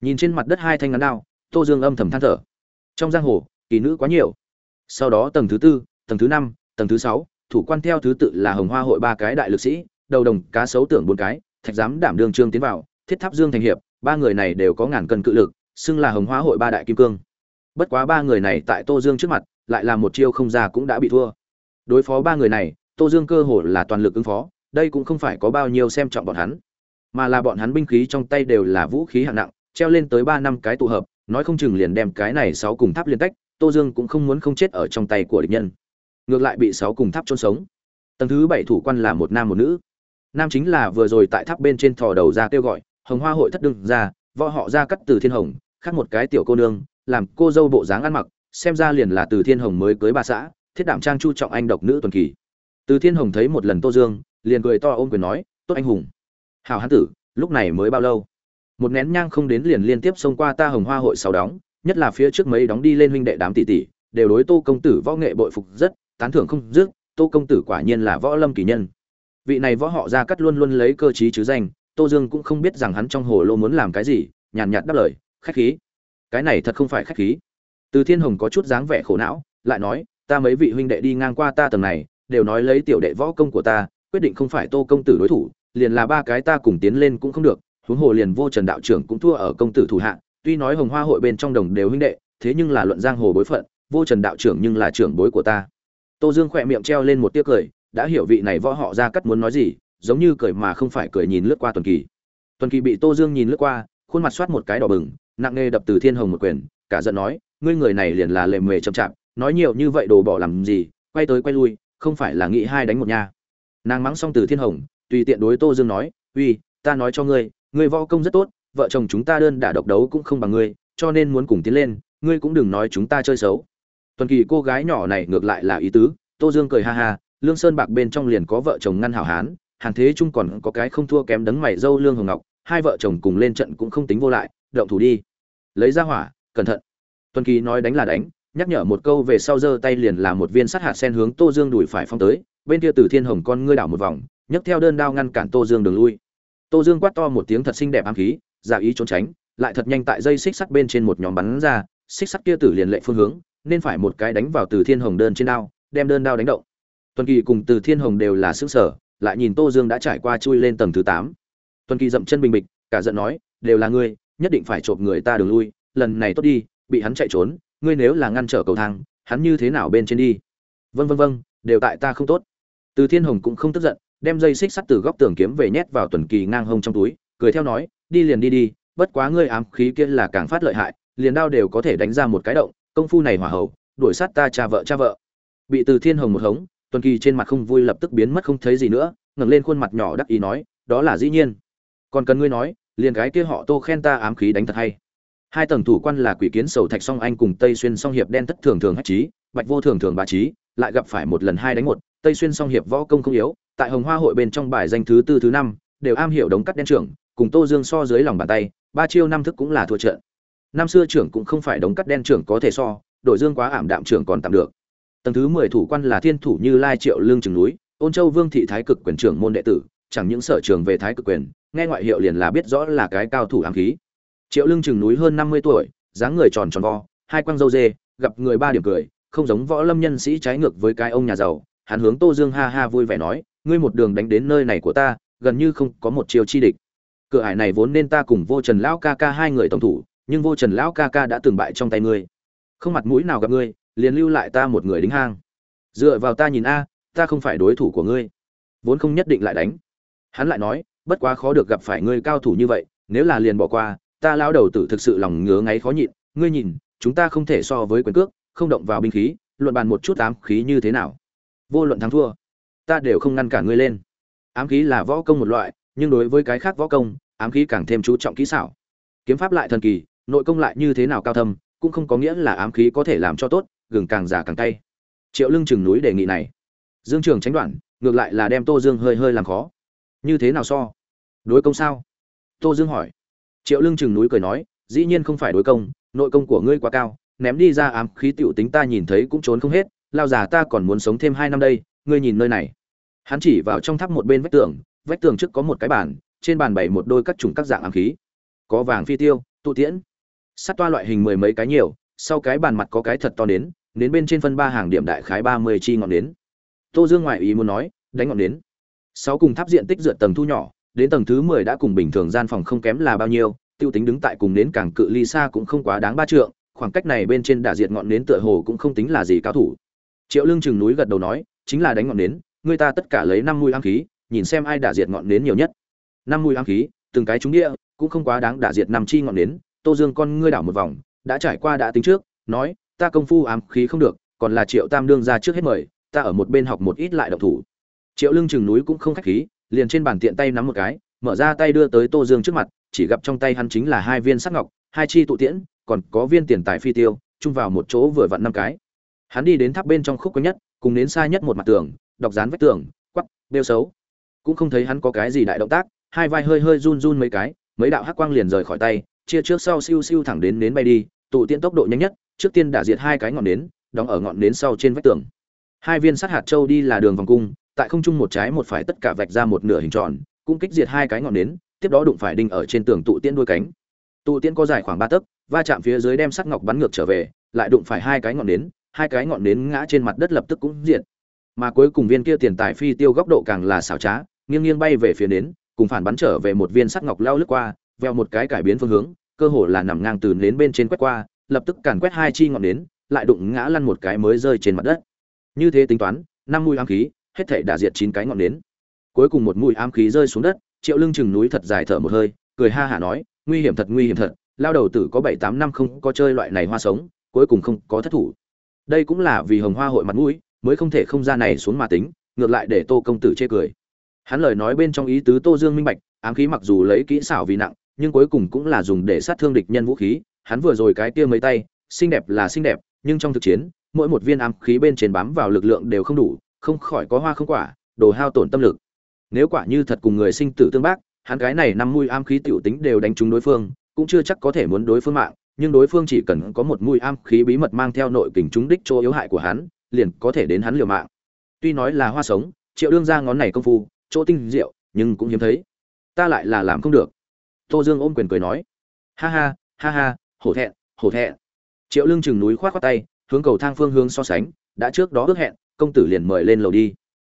Speaker 1: Nhìn trên mặt đất hai thanh ngắn đao, tô dương âm thầm than thở. Trong giang hồ, kỳ nữ quá nhiều. Sau đó tầng thứ tư, tầng thứ năm, tầng thứ sáu, thủ quan theo thứ tự là hồng hoa hội ba cái đại lực sĩ đầu đồng, cá sấu tưởng bốn cái, thạch giám đảm đương trương tiến vào, thiết tháp dương thành hiệp, ba người này đều có ngàn cân cự lực, xưng là hồng hóa hội ba đại kim cương. Bất quá ba người này tại tô dương trước mặt, lại là một chiêu không ra cũng đã bị thua. Đối phó ba người này, tô dương cơ hồ là toàn lực ứng phó, đây cũng không phải có bao nhiêu xem trọng bọn hắn, mà là bọn hắn binh khí trong tay đều là vũ khí hạng nặng, treo lên tới ba năm cái tụ hợp, nói không chừng liền đem cái này sáu cùng tháp liên tách, tô dương cũng không muốn không chết ở trong tay của địch nhân. Ngược lại bị sáu cùng tháp trôn sống. Tầng thứ bảy thủ quan là một nam một nữ nam chính là vừa rồi tại tháp bên trên thò đầu ra kêu gọi, hồng hoa hội thất đương ra, võ họ ra cắt từ thiên hồng, khác một cái tiểu cô nương, làm cô dâu bộ dáng ăn mặc, xem ra liền là từ thiên hồng mới cưới bà xã, thiết đảm trang chu trọng anh độc nữ tuần kỳ. Từ thiên hồng thấy một lần tô dương, liền cười to ôm quyền nói, tốt anh hùng. Hào hán tử, lúc này mới bao lâu? Một nén nhang không đến liền liên tiếp xông qua ta hồng hoa hội sáu đóng, nhất là phía trước mấy đóng đi lên huynh đệ đám tỷ tỷ, đều đối tô công tử võ nghệ bội phục rất, tán thưởng không dứt, tô công tử quả nhiên là võ lâm kỳ nhân vị này võ họ ra cắt luôn luôn lấy cơ chí chứ danh, tô dương cũng không biết rằng hắn trong hồ lô muốn làm cái gì, nhàn nhạt đáp lời, khách khí. Cái này thật không phải khách khí. Từ thiên hồng có chút dáng vẻ khổ não, lại nói, ta mấy vị huynh đệ đi ngang qua ta tầng này, đều nói lấy tiểu đệ võ công của ta, quyết định không phải tô công tử đối thủ, liền là ba cái ta cùng tiến lên cũng không được, huống hồ liền vô trần đạo trưởng cũng thua ở công tử thủ hạ, tuy nói hồng hoa hội bên trong đồng đều huynh đệ, thế nhưng là luận giang hồ bối phận, vô trần đạo trưởng nhưng là trưởng bối của ta. Tô dương khỏe miệng treo lên một tiếc cười đã hiểu vị này võ họ ra cắt muốn nói gì, giống như cười mà không phải cười nhìn lướt qua tuần kỳ. Tuần kỳ bị tô dương nhìn lướt qua, khuôn mặt soát một cái đỏ bừng, nặng nề đập từ thiên hồng một quyền, cả giận nói, ngươi người này liền là lề mề chậm chạp, nói nhiều như vậy đồ bỏ làm gì, quay tới quay lui, không phải là nghĩ hai đánh một nha. Nàng mắng xong từ thiên hồng, tùy tiện đối tô dương nói, uy, ta nói cho ngươi ngươi võ công rất tốt, vợ chồng chúng ta đơn đả độc đấu cũng không bằng ngươi, cho nên muốn cùng tiến lên, ngươi cũng đừng nói chúng ta chơi xấu. Tuần kỳ cô gái nhỏ này ngược lại là ý tứ, tô dương cười ha ha lương sơn bạc bên trong liền có vợ chồng ngăn hảo hán, hàn thế trung còn có cái không thua kém đấng mày dâu lương hồng ngọc, hai vợ chồng cùng lên trận cũng không tính vô lại, động thủ đi. Lấy ra hỏa, cẩn thận. Tuần kỳ nói đánh là đánh, nhắc nhở một câu về sau giơ tay liền là một viên sắt hạt sen hướng tô dương đuổi phải phong tới, bên kia từ thiên hồng con ngươi đảo một vòng, nhấc theo đơn đao ngăn cản tô dương đường lui. Tô dương quát to một tiếng thật xinh đẹp ám khí, giả ý trốn tránh, lại thật nhanh tại dây xích sắt bên trên một nhóm bắn ra, xích sắt kia tử liền lệ phương hướng, nên phải một cái đánh vào từ thiên hồng đơn trên đao, đem đơn đao đánh động tuần kỳ cùng từ thiên hồng đều là xứng sở lại nhìn tô dương đã trải qua chui lên tầng thứ tám. Tuần kỳ dậm chân bình bịch, cả giận nói, đều là ngươi, nhất định phải chộp người ta đường lui, lần này tốt đi, bị hắn chạy trốn, ngươi nếu là ngăn trở cầu thang, hắn như thế nào bên trên đi? Vân vân vân đều tại ta không tốt. Từ thiên hồng cũng không tức giận, đem dây xích sắt từ góc tường kiếm về nhét vào tuần kỳ ngang hông trong túi, cười theo nói, đi liền đi đi, bất quá ngươi ám khí kia là càng phát lợi hại, liền đao đều có thể đánh ra một cái động, công phu này hỏa hậu đuổi sát ta cha vợ cha vợ. Bị từ thiên hồng một hống tuần kỳ trên mặt không vui lập tức biến mất không thấy gì nữa, ngẩng lên khuôn mặt nhỏ đắc ý nói, đó là dĩ nhiên. Còn cần ngươi nói, liền gái kia họ tô khen ta ám khí đánh thật hay. Hai tầng thủ quan là quỷ kiến sầu thạch song anh cùng tây xuyên song hiệp đen thất thường thường hách trí, bạch vô thường thường bà trí, lại gặp phải một lần hai đánh một. Tây xuyên song hiệp võ công không yếu, tại hồng hoa hội bên trong bài danh thứ tư, thứ năm, đều am hiểu đống cắt đen trưởng, cùng tô dương so dưới lòng bàn tay, ba chiêu năm thức cũng là thua trận. Năm xưa trưởng cũng không phải đống cắt đen trưởng có thể so, đội dương quá ảm đạm trưởng còn tạm được tầng thứ mười thủ quan là thiên thủ như lai triệu lương trường núi, ôn châu vương thị thái cực quyền trưởng môn đệ tử, chẳng những sở trường về thái cực quyền, nghe ngoại hiệu liền là biết rõ là cái cao thủ ám khí. Triệu lương trường núi hơn năm mươi tuổi, dáng người tròn tròn vo, hai quăng dâu dê gặp người ba điểm cười, không giống võ lâm nhân sĩ trái ngược với cái ông nhà giàu, hắn hướng tô dương ha ha vui vẻ nói, ngươi một đường đánh đến nơi này của ta, gần như không có một chiêu chi địch. Cửa ải này vốn nên ta cùng vô trần lão ca ca hai người tổng thủ, nhưng vô trần lão ca ca đã từng bại trong tay ngươi. Không mặt mũi nào gặp ngươi liền lưu lại ta một người đính hang. Dựa vào ta nhìn a, ta không phải đối thủ của ngươi. Vốn không nhất định lại đánh. Hắn lại nói, bất quá khó được gặp phải ngươi cao thủ như vậy, nếu là liền bỏ qua, ta lao đầu tử thực sự lòng ngứa ngáy khó nhịn. Ngươi nhìn, chúng ta không thể so với quyền cước, không động vào binh khí, luận bàn một chút ám khí như thế nào. Vô luận thắng thua, ta đều không ngăn cản ngươi lên. Ám khí là võ công một loại, nhưng đối với cái khác võ công, ám khí càng thêm chú trọng kỹ xảo. Kiếm pháp lại thần kỳ, nội công lại như thế nào cao thâm, cũng không có nghĩa là ám khí có thể làm cho tốt gừng càng già càng tay. triệu lưng chừng núi đề nghị này. Dương trường tránh đoạn, ngược lại là đem tô dương hơi hơi làm khó. Như thế nào so? Đối công sao? Tô dương hỏi. Triệu lưng chừng núi cười nói, dĩ nhiên không phải đối công, nội công của ngươi quá cao, ném đi ra ám khí tiểu tính ta nhìn thấy cũng trốn không hết, lao già ta còn muốn sống thêm hai năm đây, ngươi nhìn nơi này. Hắn chỉ vào trong tháp một bên vách tường vách tường trước có một cái bàn, trên bàn bày một đôi các chủng các dạng ám khí. Có vàng phi tiêu, tụ tiễn. Sắt toa loại hình mười mấy cái nhiều, sau cái bàn mặt có cái thật to đến đến bên trên phân ba hàng điểm đại khái ba mươi chi ngọn nến. tô dương ngoại ý muốn nói, đánh ngọn nến. sáu cùng tháp diện tích dựa tầng thu nhỏ, đến tầng thứ mười đã cùng bình thường gian phòng không kém là bao nhiêu, tiêu tính đứng tại cùng nến càng cự ly xa cũng không quá đáng ba trượng, khoảng cách này bên trên đả diệt ngọn nến tựa hồ cũng không tính là gì cao thủ triệu lương chừng núi gật đầu nói, chính là đánh ngọn nến, người ta tất cả lấy năm mũi ám khí, nhìn xem ai đả diệt ngọn nến nhiều nhất năm mũi ám khí, từng cái chúng địa, cũng không quá đáng đả diệt năm chi ngọn nến tô dương con ngươi đảo một vòng, đã trải qua đã tính trước, nói ta công phu ám khí không được, còn là triệu tam đương ra trước hết mời, ta ở một bên học một ít lại động thủ. Triệu lương chừng núi cũng không khách khí, liền trên bàn tiện tay nắm một cái, mở ra tay đưa tới tô dương trước mặt, chỉ gặp trong tay hắn chính là hai viên sắc ngọc, hai chi tụ tiễn, còn có viên tiền tài phi tiêu, chung vào một chỗ vừa vặn năm cái. Hắn đi đến tháp bên trong khúc quanh nhất, cùng đến xa nhất một mặt tường, đọc dán vách tường quắp đeo xấu. Cũng không thấy hắn có cái gì đại động tác, hai vai hơi hơi run run mấy cái, mấy đạo hắc quang liền rời khỏi tay, chia trước sau siêu siêu thẳng đến nến bay đi, tụ tiễn tốc độ nhanh nhất trước tiên đả diệt hai cái ngọn nến, đóng ở ngọn nến sau trên vách tường. Hai viên sắt hạt châu đi là đường vòng cung, tại không trung một trái một phải tất cả vạch ra một nửa hình tròn, cũng kích diệt hai cái ngọn nến, tiếp đó đụng phải đinh ở trên tường tụ tiễn đuôi cánh. Tụ tiễn có dài khoảng ba tấc, va chạm phía dưới đem sắt ngọc bắn ngược trở về, lại đụng phải hai cái ngọn nến, hai cái ngọn nến ngã trên mặt đất lập tức cũng diệt. Mà cuối cùng viên kia tiền tài phi tiêu góc độ càng là xảo trá, nghiêng nghiêng bay về phía nến, cùng phản bắn trở về một viên sắt ngọc lao lướt qua, veo một cái cải biến phương hướng, cơ hồ là nằm ngang từ nến bên trên quét qua lập tức càn quét hai chi ngọn nến, lại đụng ngã lăn một cái mới rơi trên mặt đất. Như thế tính toán, năm mũi ám khí, hết thảy đã diệt chín cái ngọn nến. Cuối cùng một mũi ám khí rơi xuống đất, triệu lưng chừng núi thật dài thở một hơi, cười ha hả nói, nguy hiểm thật, nguy hiểm thật, lao đầu tử có bảy tám năm không có chơi loại này hoa sống, cuối cùng không có thất thủ. Đây cũng là vì hồng hoa hội mặt mũi, mới không thể không ra này xuống mà tính, ngược lại để tô công tử chê cười. Hắn lời nói bên trong ý tứ tô dương minh bạch, ám khí mặc dù lấy kỹ xảo vì nặng, nhưng cuối cùng cũng là dùng để sát thương địch nhân vũ khí hắn vừa rồi cái kia mấy tay, xinh đẹp là xinh đẹp, nhưng trong thực chiến, mỗi một viên ám khí bên trên bám vào lực lượng đều không đủ, không khỏi có hoa không quả, đồ hao tổn tâm lực. Nếu quả như thật cùng người sinh tử tương bác, hắn cái này năm mũi ám khí tiểu tính đều đánh trúng đối phương, cũng chưa chắc có thể muốn đối phương mạng, nhưng đối phương chỉ cần có một mũi ám khí bí mật mang theo nội kình trúng đích chỗ yếu hại của hắn, liền có thể đến hắn liều mạng. Tuy nói là hoa sống, triệu đương ra ngón này công phu, chỗ tinh diệu, nhưng cũng hiếm thấy. Ta lại là làm không được. Tô dương ôm quyền cười nói. Ha ha ha ha hổ thẹn hổ thẹn. Triệu lương chừng núi khoát khoát tay, hướng cầu thang phương hướng so sánh, đã trước đó ước hẹn, công tử liền mời lên lầu đi.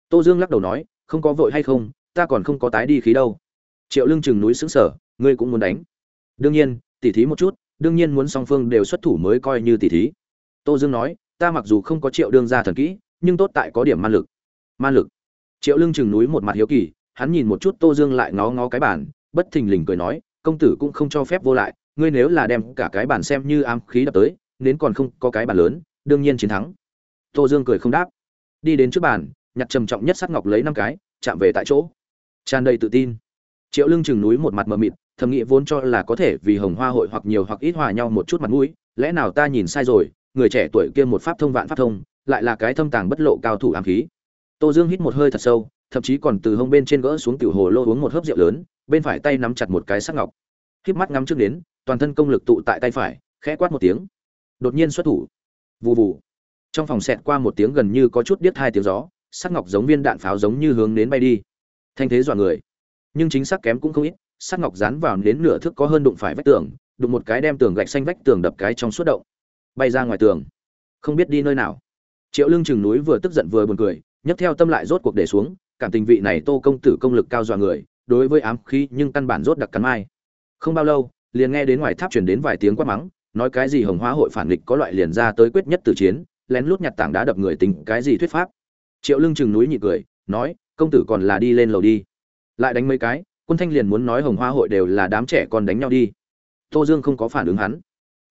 Speaker 1: Tô dương lắc đầu nói, không có vội hay không, ta còn không có tái đi khí đâu. Triệu lương chừng núi xứng sở ngươi cũng muốn đánh. Đương nhiên, tỉ thí một chút, đương nhiên muốn song phương đều xuất thủ mới coi như tỉ thí. Tô dương nói, ta mặc dù không có triệu đương gia thần kỹ, nhưng tốt tại có điểm man lực. Man lực. Triệu lương chừng núi một mặt hiếu kỳ, hắn nhìn một chút tô dương lại ngó ngó cái bàn, bất thình lình cười nói, công tử cũng không cho phép vô lại ngươi nếu là đem cả cái bàn xem như ám khí đập tới nên còn không có cái bàn lớn, đương nhiên chiến thắng. Tô dương cười không đáp. Đi đến trước bàn, nhặt trầm trọng nhất sắt ngọc lấy năm cái, chạm về tại chỗ. Tràn đầy tự tin. Triệu lương chừng núi một mặt mờ mịt, thầm nghĩ vốn cho là có thể vì hồng hoa hội hoặc nhiều hoặc ít hòa nhau một chút mặt mũi, lẽ nào ta nhìn sai rồi, người trẻ tuổi kia một pháp thông vạn pháp thông, lại là cái thâm tàng bất lộ cao thủ ám khí. Tô dương hít một hơi thật sâu, thậm chí còn từ hông bên trên gỡ xuống tiểu hồ lô uống một hớp rượu lớn, bên phải tay nắm chặt một cái sắc ngọc. Híp mắt ngắm trước đến toàn thân công lực tụ tại tay phải, khẽ quát một tiếng. Đột nhiên xuất thủ. Vù vù. Trong phòng xẹt qua một tiếng gần như có chút điếc hai tiếng gió, sắc ngọc giống viên đạn pháo giống như hướng đến bay đi. Thanh thế dọa người. Nhưng chính xác kém cũng không ít, sắc ngọc dán vào đến nửa thước có hơn đụng phải vách tường, đụng một cái đem tường gạch xanh vách tường đập cái trong suốt động. Bay ra ngoài tường. Không biết đi nơi nào. Triệu lương chừng núi vừa tức giận vừa buồn cười, nhấc theo tâm lại rốt cuộc để xuống, cảm tình vị này tô công tử công lực cao dọa người, đối với ám khí nhưng căn bản rốt đặc cắn mai. Không bao lâu liền nghe đến ngoài tháp truyền đến vài tiếng quát mắng nói cái gì hồng Hoa hội phản nghịch có loại liền ra tới quyết nhất tử chiến lén lút nhặt tảng đá đập người tình, cái gì thuyết pháp. Triệu lương chừng núi nhị cười nói công tử còn là đi lên lầu đi. Lại đánh mấy cái quân thanh liền muốn nói hồng hoa hội đều là đám trẻ con đánh nhau đi. Tô dương không có phản ứng hắn.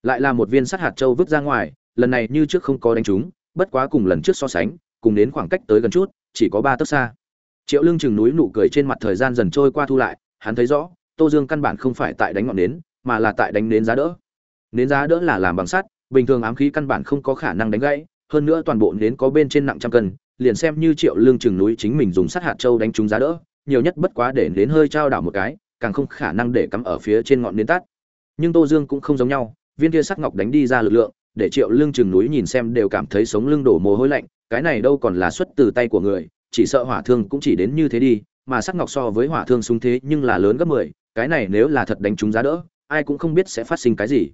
Speaker 1: Lại là một viên sắt hạt châu vứt ra ngoài lần này như trước không có đánh trúng bất quá cùng lần trước so sánh cùng đến khoảng cách tới gần chút chỉ có ba tấc xa. Triệu lương chừng núi nụ cười trên mặt thời gian dần trôi qua thu lại hắn thấy rõ tô dương căn bản không phải tại đánh ngọn nến mà là tại đánh nến giá đỡ. Nến giá đỡ là làm bằng sắt, bình thường ám khí căn bản không có khả năng đánh gãy, hơn nữa toàn bộ nến có bên trên nặng trăm cân, liền xem như triệu lương chừng núi chính mình dùng sắt hạt châu đánh trúng giá đỡ, nhiều nhất bất quá để nến hơi trao đảo một cái, càng không khả năng để cắm ở phía trên ngọn nến tắt. Nhưng tô dương cũng không giống nhau, viên kia sắt ngọc đánh đi ra lực lượng, để triệu lương chừng núi nhìn xem đều cảm thấy sống lưng đổ mồ hôi lạnh, cái này đâu còn là xuất từ tay của người, chỉ sợ hỏa thương cũng chỉ đến như thế đi, mà sắc ngọc so với hỏa thương súng thế nhưng là lớn gấp mười, cái này nếu là thật đánh trúng giá đỡ ai cũng không biết sẽ phát sinh cái gì.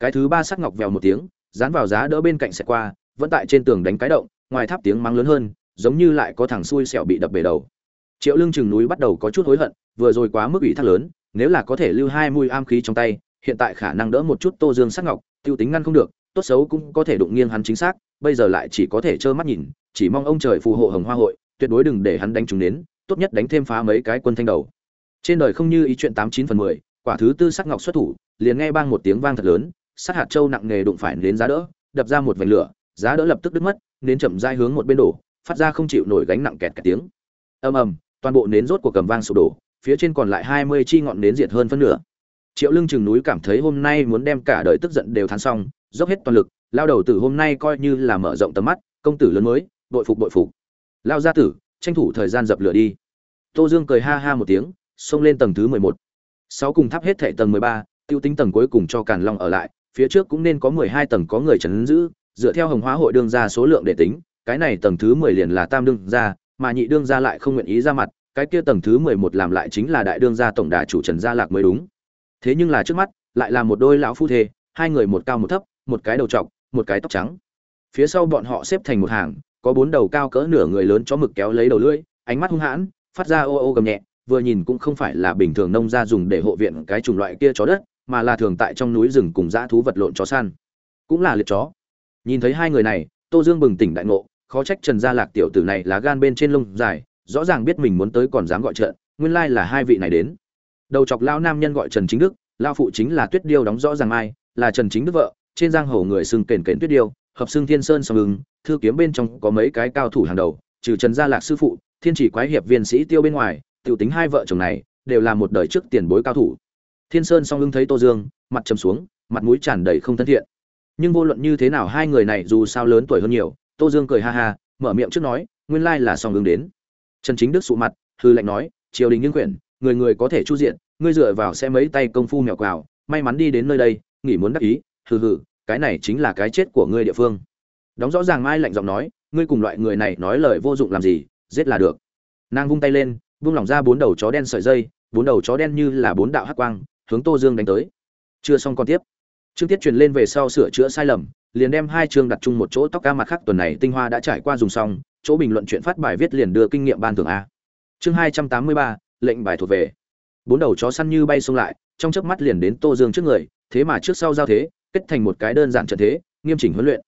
Speaker 1: Cái thứ ba sắc ngọc vèo một tiếng, dán vào giá đỡ bên cạnh sẽ qua, vẫn tại trên tường đánh cái động, ngoài tháp tiếng mắng lớn hơn, giống như lại có thằng xui xẻo bị đập bể đầu. Triệu lương chừng núi bắt đầu có chút hối hận, vừa rồi quá mức ủy thác lớn, nếu là có thể lưu hai mũi am khí trong tay, hiện tại khả năng đỡ một chút tô dương sắc ngọc, tiêu tính ngăn không được, tốt xấu cũng có thể đụng nghiêng hắn chính xác, bây giờ lại chỉ có thể trơ mắt nhìn, chỉ mong ông trời phù hộ hồng hoa hội, tuyệt đối đừng để hắn đánh trúng đến tốt nhất đánh thêm phá mấy cái quân thanh đầu. Trên đời không như ý chuyện tám chín phần mười quả thứ tư sắc ngọc xuất thủ, liền nghe bang một tiếng vang thật lớn sắc hạt châu nặng nề đụng phải đến giá đỡ, đập ra một vành lửa, giá đỡ lập tức đứt mất, nến chậm dai hướng một bên đổ, phát ra không chịu nổi gánh nặng kẹt kẹt tiếng. Ầm ầm, toàn bộ nến rốt của cầm vang sụp đổ, phía trên còn lại hai mươi chi ngọn nến diệt hơn phân nửa. Triệu lưng chừng núi cảm thấy hôm nay muốn đem cả đời tức giận đều thán xong, dốc hết toàn lực, lao đầu tử hôm nay coi như là mở rộng tầm mắt, công tử lớn mới bội phục bội phục. Lao gia tử, tranh thủ thời gian dập lửa đi. Tô dương cười ha ha một tiếng, xông lên tầng thứ mười một sáu cùng tháp hết thệ tầng mười ba, tiêu tính tầng cuối cùng cho càn long ở lại, phía trước cũng nên có mười hai tầng có người chấn giữ, dựa theo hồng hóa hội đương ra số lượng để tính, cái này tầng thứ mười liền là tam đương gia, mà nhị đương gia lại không nguyện ý ra mặt, cái kia tầng thứ mười một làm lại chính là đại đương gia tổng đà chủ trần gia lạc mới đúng. Thế nhưng là trước mắt, lại là một đôi lão phu thê, hai người một cao một thấp, một cái đầu trọc, một cái tóc trắng. Phía sau bọn họ xếp thành một hàng, có bốn đầu cao cỡ nửa người lớn chó mực kéo lấy đầu lưỡi, ánh mắt hung hãn, phát ra ô ô gầm nhẹ vừa nhìn cũng không phải là bình thường nông gia dùng để hộ viện cái chủng loại kia chó đất mà là thường tại trong núi rừng cùng dã thú vật lộn chó săn. Cũng là liệt chó. Nhìn thấy hai người này tô dương bừng tỉnh đại ngộ khó trách trần gia lạc tiểu tử này là gan bên trên lông dài rõ ràng biết mình muốn tới còn dám gọi trận nguyên lai là hai vị này đến. Đầu chọc lão nam nhân gọi trần chính đức lão phụ chính là tuyết điêu đóng rõ ràng ai là trần chính đức vợ trên giang hồ người xưng kền kền tuyết điêu hợp xưng thiên sơn sầm ngừng, thư kiếm bên trong có mấy cái cao thủ hàng đầu trừ trần gia lạc sư phụ thiên chỉ quái hiệp viên sĩ tiêu bên ngoài tiểu tính hai vợ chồng này đều là một đời trước tiền bối cao thủ. Thiên sơn song lưng thấy tô dương, mặt trầm xuống, mặt mũi tràn đầy không thân thiện. Nhưng vô luận như thế nào hai người này dù sao lớn tuổi hơn nhiều, tô dương cười ha ha, mở miệng trước nói, nguyên lai là song lưng đến. Trần chính đức sụ mặt, hư lệnh nói, triều đình nghiêng quyển người người có thể chu diện, ngươi dựa vào sẽ mấy tay công phu mèo quào, may mắn đi đến nơi đây, nghỉ muốn đắc ý, hừ hừ, cái này chính là cái chết của ngươi địa phương. Đóng rõ ràng mai lạnh giọng nói, ngươi cùng loại người này nói lời vô dụng làm gì, giết là được. Nàng vung tay lên vung lỏng ra bốn đầu chó đen sợi dây, bốn đầu chó đen như là bốn đạo hắc quang, hướng tô dương đánh tới. Chưa xong còn tiếp. Chương tiết truyền lên về sau sửa chữa sai lầm, liền đem hai chương đặt chung một chỗ tóc ca mặt khác tuần này tinh hoa đã trải qua dùng xong, chỗ bình luận chuyện phát bài viết liền đưa kinh nghiệm ban thưởng a. Chương hai trăm tám mươi ba, lệnh bài thuộc về. Bốn đầu chó săn như bay xông lại, trong chớp mắt liền đến tô dương trước người, thế mà trước sau giao thế, kết thành một cái đơn giản trận thế, nghiêm chỉnh huấn luyện.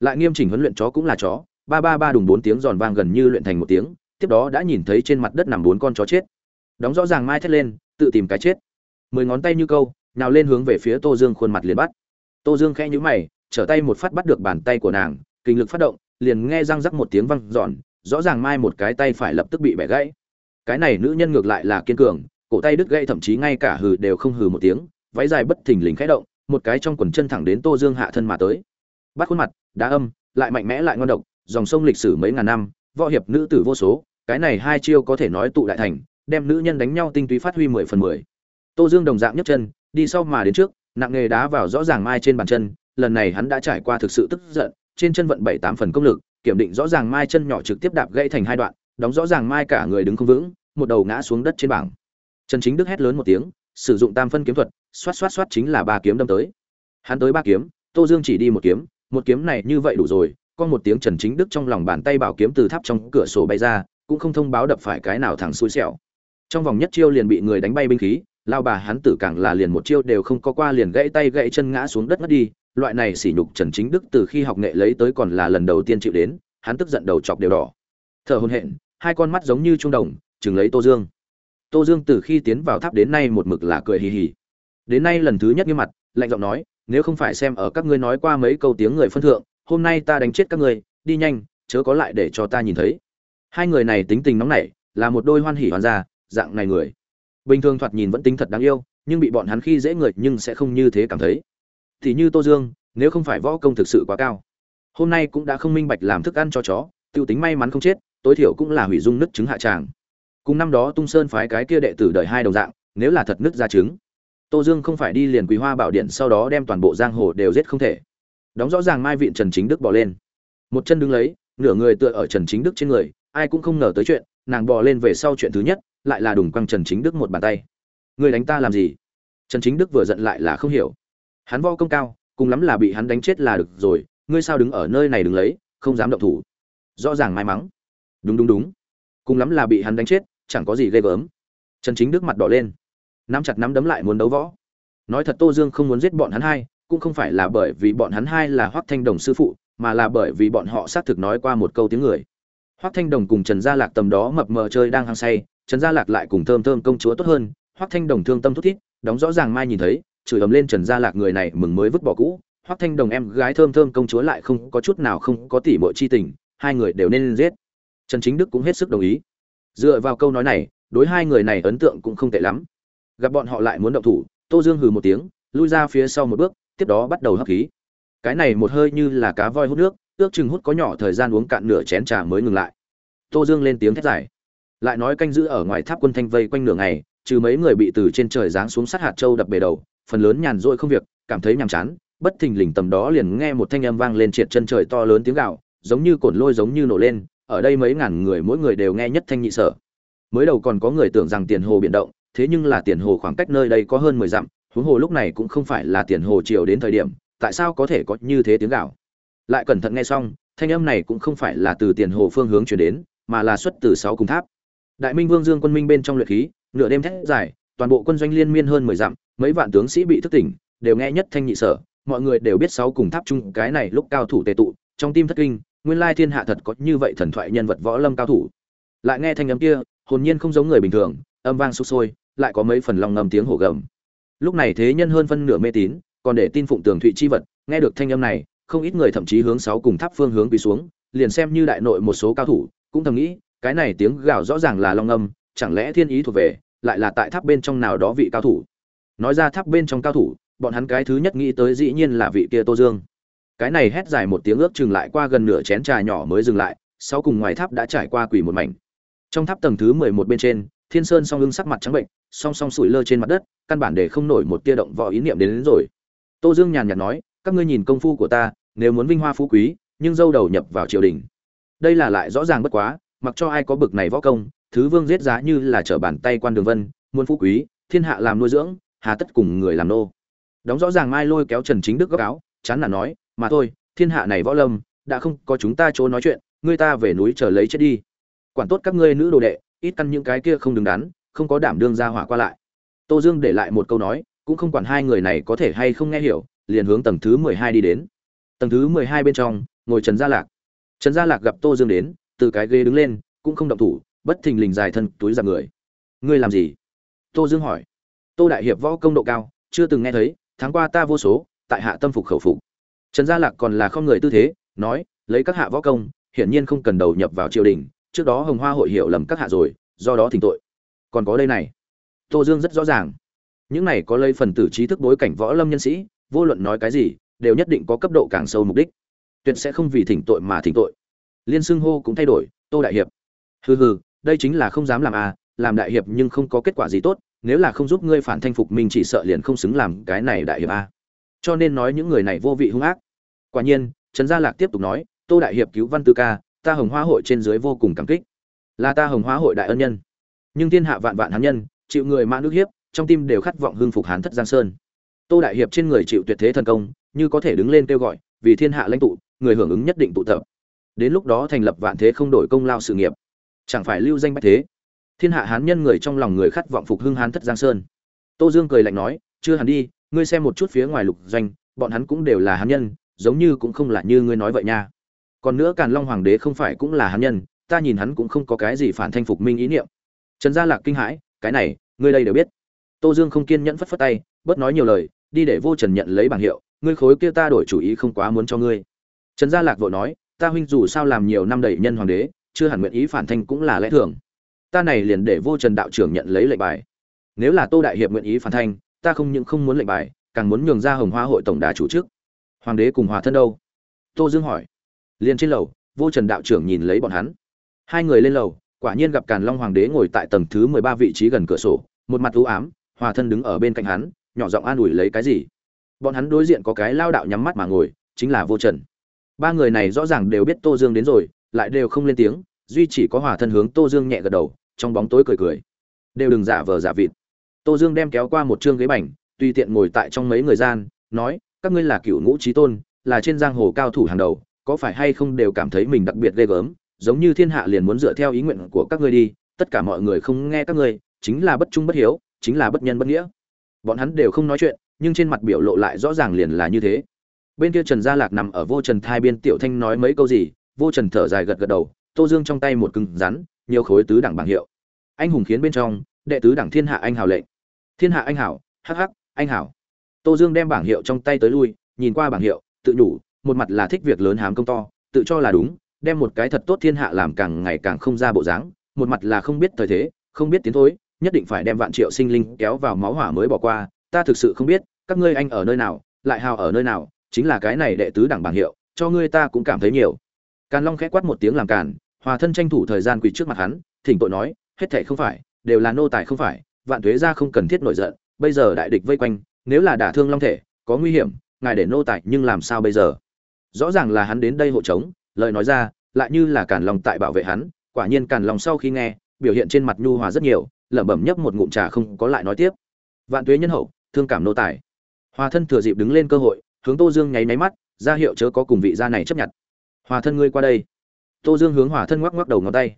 Speaker 1: Lại nghiêm chỉnh huấn luyện chó cũng là chó, ba ba ba đùng bốn tiếng giòn vang gần như luyện thành một tiếng tiếp đó đã nhìn thấy trên mặt đất nằm bốn con chó chết. Đóng rõ ràng mai thét lên, tự tìm cái chết. Mười ngón tay như câu nào lên hướng về phía tô dương khuôn mặt liền bắt. Tô dương khẽ nhũ mày, trở tay một phát bắt được bàn tay của nàng, kinh lực phát động, liền nghe răng rắc một tiếng văng giòn rõ ràng mai một cái tay phải lập tức bị bẻ gãy. Cái này nữ nhân ngược lại là kiên cường, cổ tay đứt gãy thậm chí ngay cả hừ đều không hừ một tiếng, váy dài bất thình lình khẽ động, một cái trong quần chân thẳng đến tô dương hạ thân mà tới. Bắt khuôn mặt đá âm, lại mạnh mẽ lại ngon độc, dòng sông lịch sử mấy ngàn năm võ hiệp nữ tử vô số, cái này hai chiêu có thể nói tụ đại thành, đem nữ nhân đánh nhau tinh túy phát huy mười phần mười. Tô dương đồng dạng nhấc chân, đi sau mà đến trước, nặng nghề đá vào rõ ràng mai trên bàn chân, lần này hắn đã trải qua thực sự tức giận, trên chân vận bảy tám phần công lực, kiểm định rõ ràng mai chân nhỏ trực tiếp đạp gãy thành hai đoạn, đóng rõ ràng mai cả người đứng không vững, một đầu ngã xuống đất trên bảng. Trần chính đức hét lớn một tiếng, sử dụng tam phân kiếm thuật, xoát xoát xoát chính là ba kiếm đâm tới. Hắn tới ba kiếm, tô dương chỉ đi một kiếm một kiếm này như vậy đủ rồi con một tiếng trần chính đức trong lòng bàn tay bảo kiếm từ tháp trong cửa sổ bay ra, cũng không thông báo đập phải cái nào thẳng xui xẻo. Trong vòng nhất chiêu liền bị người đánh bay binh khí, lao bà hắn tử càng là liền một chiêu đều không có qua liền gãy tay gãy chân ngã xuống đất mất đi, loại này sỉ nhục trần chính đức từ khi học nghệ lấy tới còn là lần đầu tiên chịu đến, hắn tức giận đầu chọc đều đỏ. Thở hôn hển, hai con mắt giống như trung đồng, chừng lấy tô dương. Tô dương từ khi tiến vào tháp đến nay một mực là cười hì hì. Đến nay lần thứ nhất như mặt, lạnh giọng nói, nếu không phải xem ở các ngươi nói qua mấy câu tiếng người phân thượng hôm nay ta đánh chết các ngươi, đi nhanh, chớ có lại để cho ta nhìn thấy. Hai người này tính tình nóng nảy, là một đôi hoan hỉ hoàn gia, dạng này người. Bình thường thoạt nhìn vẫn tính thật đáng yêu, nhưng bị bọn hắn khi dễ người nhưng sẽ không như thế cảm thấy. Thì như tô dương, nếu không phải võ công thực sự quá cao, hôm nay cũng đã không minh bạch làm thức ăn cho chó t i ê u tính may mắn không chết, tối thiểu cũng là hủy dung nứt trứng hạ tràng. Cùng năm đó tung sơn phái cái kia đệ tử đời hai đồng dạng, nếu là thật nứt ra trứng, tô dương không phải đi liền quý hoa bảo điện sau đó đem toàn bộ giang hồ đều giết không thể đóng rõ ràng mai viện trần chính đức bỏ lên. Một chân đứng lấy, nửa người tựa ở trần chính đức trên người, ai cũng không ngờ tới chuyện, nàng bò lên về sau chuyện thứ nhất, lại là đùng quăng trần chính đức một bàn tay. Người đánh ta làm gì? Trần chính đức vừa giận lại là không hiểu. Hắn vo công cao, cùng lắm là bị hắn đánh chết là được rồi, ngươi sao đứng ở nơi này đứng lấy, không dám động thủ. Rõ ràng may mắn. Đúng đúng đúng. Cùng lắm là bị hắn đánh chết, chẳng có gì ghê gớm. Trần chính đức mặt đỏ lên. Nắm chặt nắm đấm lại muốn đấu võ. Nói thật tô dương không muốn giết bọn hắn hai cũng không phải là bởi vì bọn hắn hai là hoắc thanh đồng sư phụ, mà là bởi vì bọn họ xác thực nói qua một câu tiếng người. Hoắc thanh đồng cùng trần gia lạc tầm đó mập mờ chơi đang hăng say, trần gia lạc lại cùng thơm thơm công chúa tốt hơn, hoắc thanh đồng thương tâm thút thít, đóng rõ ràng mai nhìn thấy, chửi ầm lên trần gia lạc người này mừng mới vứt bỏ cũ, hoắc thanh đồng em gái thơm thơm công chúa lại không có chút nào không có tỉ muội chi tình, hai người đều nên giết. Trần chính đức cũng hết sức đồng ý. Dựa vào câu nói này, đối hai người này ấn tượng cũng không tệ lắm. Gặp bọn họ lại muốn động thủ, tô dương hừ một tiếng, lui ra phía sau một bước tiếp đó bắt đầu hấp khí. Cái này một hơi như là cá voi hút nước, ước chừng hút có nhỏ thời gian uống cạn nửa chén trà mới ngừng lại. Tô dương lên tiếng thét dài. Lại nói canh giữ ở ngoài tháp quân thanh vây quanh nửa ngày, trừ mấy người bị từ trên trời giáng xuống sát hạt châu đập bể đầu, phần lớn nhàn rỗi không việc, cảm thấy nhàm chán, bất thình lình tầm đó liền nghe một thanh âm vang lên triệt chân trời to lớn tiếng gạo giống như cồn lôi giống như nổ lên, ở đây mấy ngàn người mỗi người đều nghe nhất thanh nhị sở. Mới đầu còn có người tưởng rằng tiền hồ biển động, thế nhưng là tiền hồ khoảng cách nơi đây có hơn mười dặm huống hồ lúc này cũng không phải là tiền hồ triều đến thời điểm, tại sao có thể có như thế tiếng gạo? Lại cẩn thận nghe xong, thanh âm này cũng không phải là từ tiền hồ phương hướng chuyển đến, mà là xuất từ sáu cung tháp. Đại minh vương dương quân minh bên trong luyện khí, nửa đêm thét dài, toàn bộ quân doanh liên miên hơn mười dặm, mấy vạn tướng sĩ bị thức tỉnh, đều nghe nhất thanh nhị sở, mọi người đều biết sáu cùng tháp chung cái này lúc cao thủ tề tụ, trong tim thất kinh, nguyên lai thiên hạ thật có như vậy thần thoại nhân vật võ lâm cao thủ. Lại nghe thanh âm kia, hồn nhiên không giống người bình thường, âm vang sục sôi, lại có mấy phần lòng ngầm tiếng hổ gầm lúc này thế nhân hơn phân nửa mê tín, còn để tin phụng tường thụy chi vật, nghe được thanh âm này, không ít người thậm chí hướng sáu cùng tháp phương hướng quỳ xuống, liền xem như đại nội một số cao thủ, cũng thầm nghĩ, cái này tiếng gào rõ ràng là long âm, chẳng lẽ thiên ý thuộc về, lại là tại tháp bên trong nào đó vị cao thủ? Nói ra tháp bên trong cao thủ, bọn hắn cái thứ nhất nghĩ tới dĩ nhiên là vị kia tô dương. Cái này hét dài một tiếng ước chừng lại qua gần nửa chén trà nhỏ mới dừng lại sau cùng ngoài tháp đã trải qua quỷ một mảnh. Trong tháp tầng thứ mười một bên trên, thiên sơn song ưng sắc mặt trắng bệnh song song sủi lơ trên mặt đất căn bản để không nổi một tia động võ ý niệm đến, đến rồi. Tô dương nhàn nhạt nói các ngươi nhìn công phu của ta nếu muốn vinh hoa phú quý nhưng dâu đầu nhập vào triều đình. Đây là lại rõ ràng bất quá mặc cho ai có bực này võ công thứ vương giết giá như là trở bàn tay quan đường vân muốn phú quý thiên hạ làm nuôi dưỡng hà tất cùng người làm nô. Đóng rõ ràng mai lôi kéo trần chính đức góc áo chán là nói mà thôi thiên hạ này võ lâm đã không có chúng ta chỗ nói chuyện ngươi ta về núi chờ lấy chết đi. Quản tốt các ngươi nữ đồ đệ ít căn những cái kia không đứng đắn không có đảm đương ra hỏa qua lại. Tô dương để lại một câu nói, cũng không quản hai người này có thể hay không nghe hiểu, liền hướng tầng thứ mười hai đi đến. Tầng thứ mười hai bên trong, ngồi trần gia lạc. Trần gia lạc gặp tô dương đến, từ cái ghế đứng lên, cũng không động thủ, bất thình lình dài thân túi ra người. Ngươi làm gì? Tô dương hỏi. Tô đại hiệp võ công độ cao, chưa từng nghe thấy tháng qua ta vô số, tại hạ tâm phục khẩu phục. Trần gia lạc còn là không người tư thế, nói, lấy các hạ võ công, hiển nhiên không cần đầu nhập vào triều đình, trước đó hồng hoa hội hiểu lầm các hạ rồi, do đó thỉnh tội còn có đây này. Tô dương rất rõ ràng. Những này có lấy phần tử trí thức bối cảnh võ lâm nhân sĩ, vô luận nói cái gì, đều nhất định có cấp độ càng sâu mục đích. Tuyệt sẽ không vì thỉnh tội mà thỉnh tội. Liên xưng hô cũng thay đổi, tô đại hiệp. Hừ hừ, đây chính là không dám làm à làm đại hiệp nhưng không có kết quả gì tốt, nếu là không giúp ngươi phản thanh phục mình chỉ sợ liền không xứng làm cái này đại hiệp a cho nên nói những người này vô vị hung ác. Quả nhiên, trần gia lạc tiếp tục nói, tô đại hiệp cứu văn tư ca, ta hồng hoa hội trên dưới vô cùng cảm kích. Là ta hồng hoa hội đại ân nhân nhưng thiên hạ vạn vạn hán nhân, chịu người mã nước hiếp, trong tim đều khát vọng hưng phục hán thất giang sơn. Tô đại hiệp trên người chịu tuyệt thế thần công, như có thể đứng lên kêu gọi, vì thiên hạ lãnh tụ, người hưởng ứng nhất định tụ tập. Đến lúc đó thành lập vạn thế không đổi công lao sự nghiệp. Chẳng phải lưu danh bách thế. Thiên hạ hán nhân người trong lòng người khát vọng phục hưng hán thất giang sơn. Tô dương cười lạnh nói, chưa hẳn đi, ngươi xem một chút phía ngoài lục doanh, bọn hắn cũng đều là hán nhân, giống như cũng không là như ngươi nói vậy nha. Còn nữa càn long hoàng đế không phải cũng là hán nhân, ta nhìn hắn cũng không có cái gì phản thanh phục minh ý niệm trần gia lạc kinh hãi, cái này, ngươi đây đều biết. Tô dương không kiên nhẫn phất phất tay, bớt nói nhiều lời, đi để vô trần nhận lấy bảng hiệu, ngươi khối kia ta đổi chủ ý không quá muốn cho ngươi. Trần gia lạc vội nói, ta huynh dù sao làm nhiều năm đầy nhân hoàng đế, chưa hẳn nguyện ý phản thanh cũng là lẽ thường. Ta này liền để vô trần đạo trưởng nhận lấy lệnh bài. Nếu là tô đại hiệp nguyện ý phản thanh, ta không những không muốn lệnh bài, càng muốn nhường ra hồng hoa hội tổng đà chủ chức. Hoàng đế cùng hòa thân đâu? Tô dương hỏi. Liền trên lầu, vô trần đạo trưởng nhìn lấy bọn hắn. Hai người lên lầu quả nhiên gặp càn long hoàng đế ngồi tại tầng thứ mười ba vị trí gần cửa sổ, một mặt u ám, hòa thân đứng ở bên cạnh hắn, nhỏ giọng an ủi lấy cái gì. Bọn hắn đối diện có cái lao đạo nhắm mắt mà ngồi, chính là vô trần. Ba người này rõ ràng đều biết tô dương đến rồi, lại đều không lên tiếng, duy chỉ có hòa thân hướng tô dương nhẹ gật đầu, trong bóng tối cười cười. Đều đừng giả vờ giả vịt. Tô dương đem kéo qua một chương ghế bành, tùy tiện ngồi tại trong mấy người gian, nói, các ngươi là cựu ngũ trí tôn, là trên giang hồ cao thủ hàng đầu, có phải hay không đều cảm thấy mình đặc biệt ghê gớm? Giống như thiên hạ liền muốn dựa theo ý nguyện của các ngươi đi, tất cả mọi người không nghe các ngươi, chính là bất trung bất hiếu, chính là bất nhân bất nghĩa. Bọn hắn đều không nói chuyện, nhưng trên mặt biểu lộ lại rõ ràng liền là như thế. Bên kia trần gia lạc nằm ở vô trần thai biên tiểu thanh nói mấy câu gì, vô trần thở dài gật gật đầu, tô dương trong tay một cưng rắn, nhiều khối tứ đẳng bảng hiệu. Anh hùng khiến bên trong, đệ tứ đẳng thiên hạ anh hào lệnh. Thiên hạ anh hảo hh anh hảo tô dương đem bảng hiệu trong tay tới lui, nhìn qua bảng hiệu, tự nhủ, một mặt là thích việc lớn hám công to, tự cho là đúng đem một cái thật tốt thiên hạ làm càng ngày càng không ra bộ dáng, một mặt là không biết thời thế, không biết tiến thối, nhất định phải đem vạn triệu sinh linh kéo vào máu hỏa mới bỏ qua, ta thực sự không biết, các ngươi anh ở nơi nào, lại hào ở nơi nào, chính là cái này đệ tứ đẳng bảng hiệu, cho ngươi ta cũng cảm thấy nhiều. Càn long khẽ quát một tiếng làm càn, hòa thân tranh thủ thời gian quỳ trước mặt hắn, thỉnh tội nói, hết thảy không phải, đều là nô tài không phải, vạn thuế ra không cần thiết nổi giận, bây giờ đại địch vây quanh, nếu là đả thương long thể, có nguy hiểm, ngài để nô tài nhưng làm sao bây giờ? Rõ ràng là hắn đến đây hộ chống lời nói ra lại như là càn lòng tại bảo vệ hắn, quả nhiên càn lòng sau khi nghe, biểu hiện trên mặt nhu hòa rất nhiều, lẩm bẩm nhấp một ngụm trà không có lại nói tiếp. Vạn tuế nhân hậu, thương cảm nô tài. Hòa thân thừa dịp đứng lên cơ hội, hướng tô dương nháy máy mắt, ra hiệu chớ có cùng vị gia này chấp nhận. Hòa thân ngươi qua đây. Tô dương hướng hòa thân ngoắc ngoắc đầu ngón tay.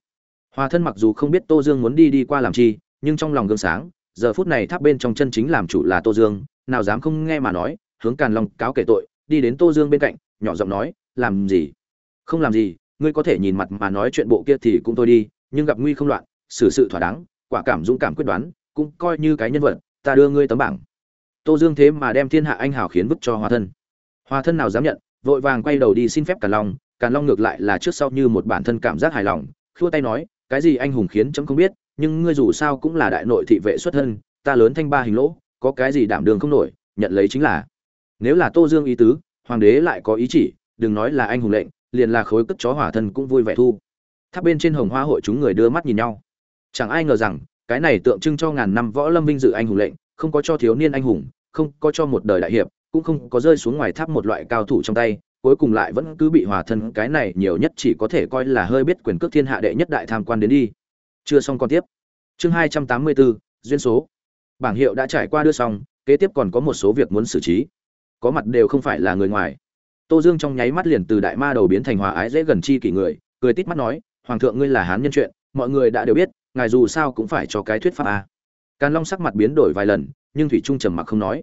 Speaker 1: Hòa thân mặc dù không biết tô dương muốn đi đi qua làm chi, nhưng trong lòng gương sáng, giờ phút này tháp bên trong chân chính làm chủ là tô dương, nào dám không nghe mà nói, hướng càn long cáo kể tội, đi đến tô dương bên cạnh, nhỏ giọng nói, làm gì? Không làm gì ngươi có thể nhìn mặt mà nói chuyện bộ kia thì cũng thôi đi, nhưng gặp nguy không loạn, xử sự thỏa đáng, quả cảm dũng cảm quyết đoán, cũng coi như cái nhân vật, ta đưa ngươi tấm bảng. Tô dương thế mà đem thiên hạ anh hào khiến vứt cho hòa thân. Hòa thân nào dám nhận, vội vàng quay đầu đi xin phép càn long càn long ngược lại là trước sau như một bản thân cảm giác hài lòng, khua tay nói, cái gì anh hùng khiến chấm không biết, nhưng ngươi dù sao cũng là đại nội thị vệ xuất thân, ta lớn thanh ba hình lỗ, có cái gì đảm đường không nổi, nhận lấy chính là. Nếu là tô dương ý tứ, hoàng đế lại có ý chỉ, đừng nói là anh hùng lệnh liền là khối cất chó hỏa thân cũng vui vẻ thu. Tháp bên trên hồng hoa hội chúng người đưa mắt nhìn nhau. Chẳng ai ngờ rằng, cái này tượng trưng cho ngàn năm võ lâm vinh dự anh hùng lệnh, không có cho thiếu niên anh hùng, không có cho một đời đại hiệp, cũng không có rơi xuống ngoài tháp một loại cao thủ trong tay, cuối cùng lại vẫn cứ bị hòa thân, cái này nhiều nhất chỉ có thể coi là hơi biết quyền cước thiên hạ đệ nhất đại tham quan đến đi. Chưa xong còn tiếp. Chương hai trăm tám mươi bốn duyên số. Bảng hiệu đã trải qua đưa xong, kế tiếp còn có một số việc muốn xử trí. Có mặt đều không phải là người ngoài tô dương trong nháy mắt liền từ đại ma đầu biến thành hòa ái dễ gần chi kỷ người, cười tít mắt nói, hoàng thượng ngươi là hán nhân chuyện, mọi người đã đều biết, ngài dù sao cũng phải cho cái thuyết pháp a. Càn long sắc mặt biến đổi vài lần, nhưng thủy trung trầm mặc không nói.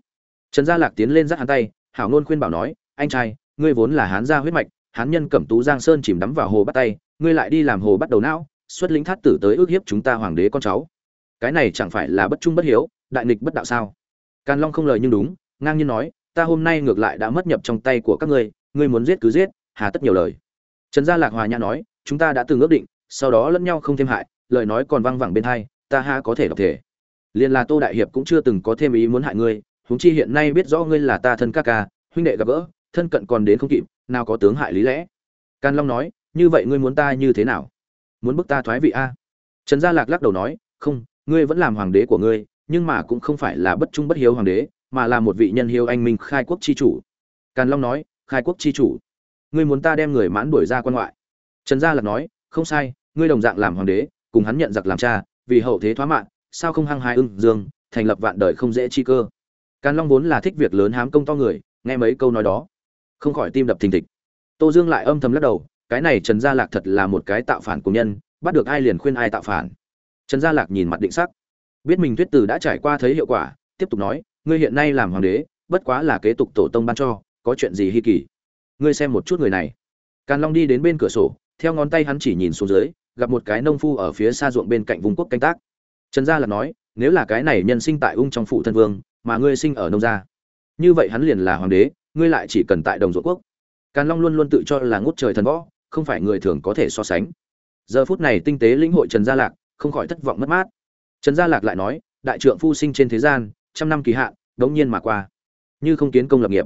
Speaker 1: Trần gia lạc tiến lên dắt hắn tay, hảo nôn khuyên bảo nói, anh trai, ngươi vốn là hán gia huyết mạch, hán nhân cẩm tú giang sơn chìm đắm vào hồ bắt tay, ngươi lại đi làm hồ bắt đầu não, xuất lĩnh thát tử tới ước hiếp chúng ta hoàng đế con cháu. Cái này chẳng phải là bất trung bất hiếu, đại nghịch bất đạo sao? Càn long không lời nhưng đúng, ngang nhiên nói ta hôm nay ngược lại đã mất nhập trong tay của các ngươi ngươi muốn giết cứ giết, hà tất nhiều lời. Trần gia lạc hòa nhã nói, chúng ta đã từng ước định, sau đó lẫn nhau không thêm hại, lời nói còn văng vẳng bên hai, ta ha có thể đọc thể. Liền là tô đại hiệp cũng chưa từng có thêm ý muốn hại ngươi, huống chi hiện nay biết rõ ngươi là ta thân ca ca, huynh đệ gặp gỡ, thân cận còn đến không kịp, nào có tướng hại lý lẽ. Can long nói, như vậy ngươi muốn ta như thế nào? Muốn bức ta thoái vị a? Trần gia lạc lắc đầu nói, không, ngươi vẫn làm hoàng đế của ngươi, nhưng mà cũng không phải là bất trung bất hiếu hoàng đế mà là một vị nhân hiếu anh minh khai quốc chi chủ. Càn long nói, khai quốc chi chủ, ngươi muốn ta đem người mãn đuổi ra quan ngoại? Trần gia lạc nói, không sai, ngươi đồng dạng làm hoàng đế, cùng hắn nhận giặc làm cha, vì hậu thế thoá mạng, sao không hăng hai ưng dương, thành lập vạn đời không dễ chi cơ? Càn long vốn là thích việc lớn hám công to người, nghe mấy câu nói đó, không khỏi tim đập thình thịch. Tô dương lại âm thầm lắc đầu, cái này trần gia lạc thật là một cái tạo phản của nhân, bắt được ai liền khuyên ai tạo phản. Trần gia lạc nhìn mặt định sắc, biết mình thuyết từ đã trải qua thấy hiệu quả, tiếp tục nói ngươi hiện nay làm hoàng đế, bất quá là kế tục tổ tông ban cho, có chuyện gì hi kỳ ngươi xem một chút người này. Càn long đi đến bên cửa sổ, theo ngón tay hắn chỉ nhìn xuống dưới, gặp một cái nông phu ở phía xa ruộng bên cạnh vùng quốc canh tác. Trần gia lạc nói, nếu là cái này nhân sinh tại ung trong phụ thân vương, mà ngươi sinh ở nông gia, như vậy hắn liền là hoàng đế, ngươi lại chỉ cần tại đồng ruộng quốc. Càn long luôn luôn tự cho là ngút trời thần võ, không phải người thường có thể so sánh. Giờ phút này tinh tế lĩnh hội trần gia lạc, không khỏi thất vọng mất mát. Trần gia lạc lại nói, đại trượng phu sinh trên thế gian trăm năm kỳ hạn, đống nhiên mà qua. Như không kiến công lập nghiệp.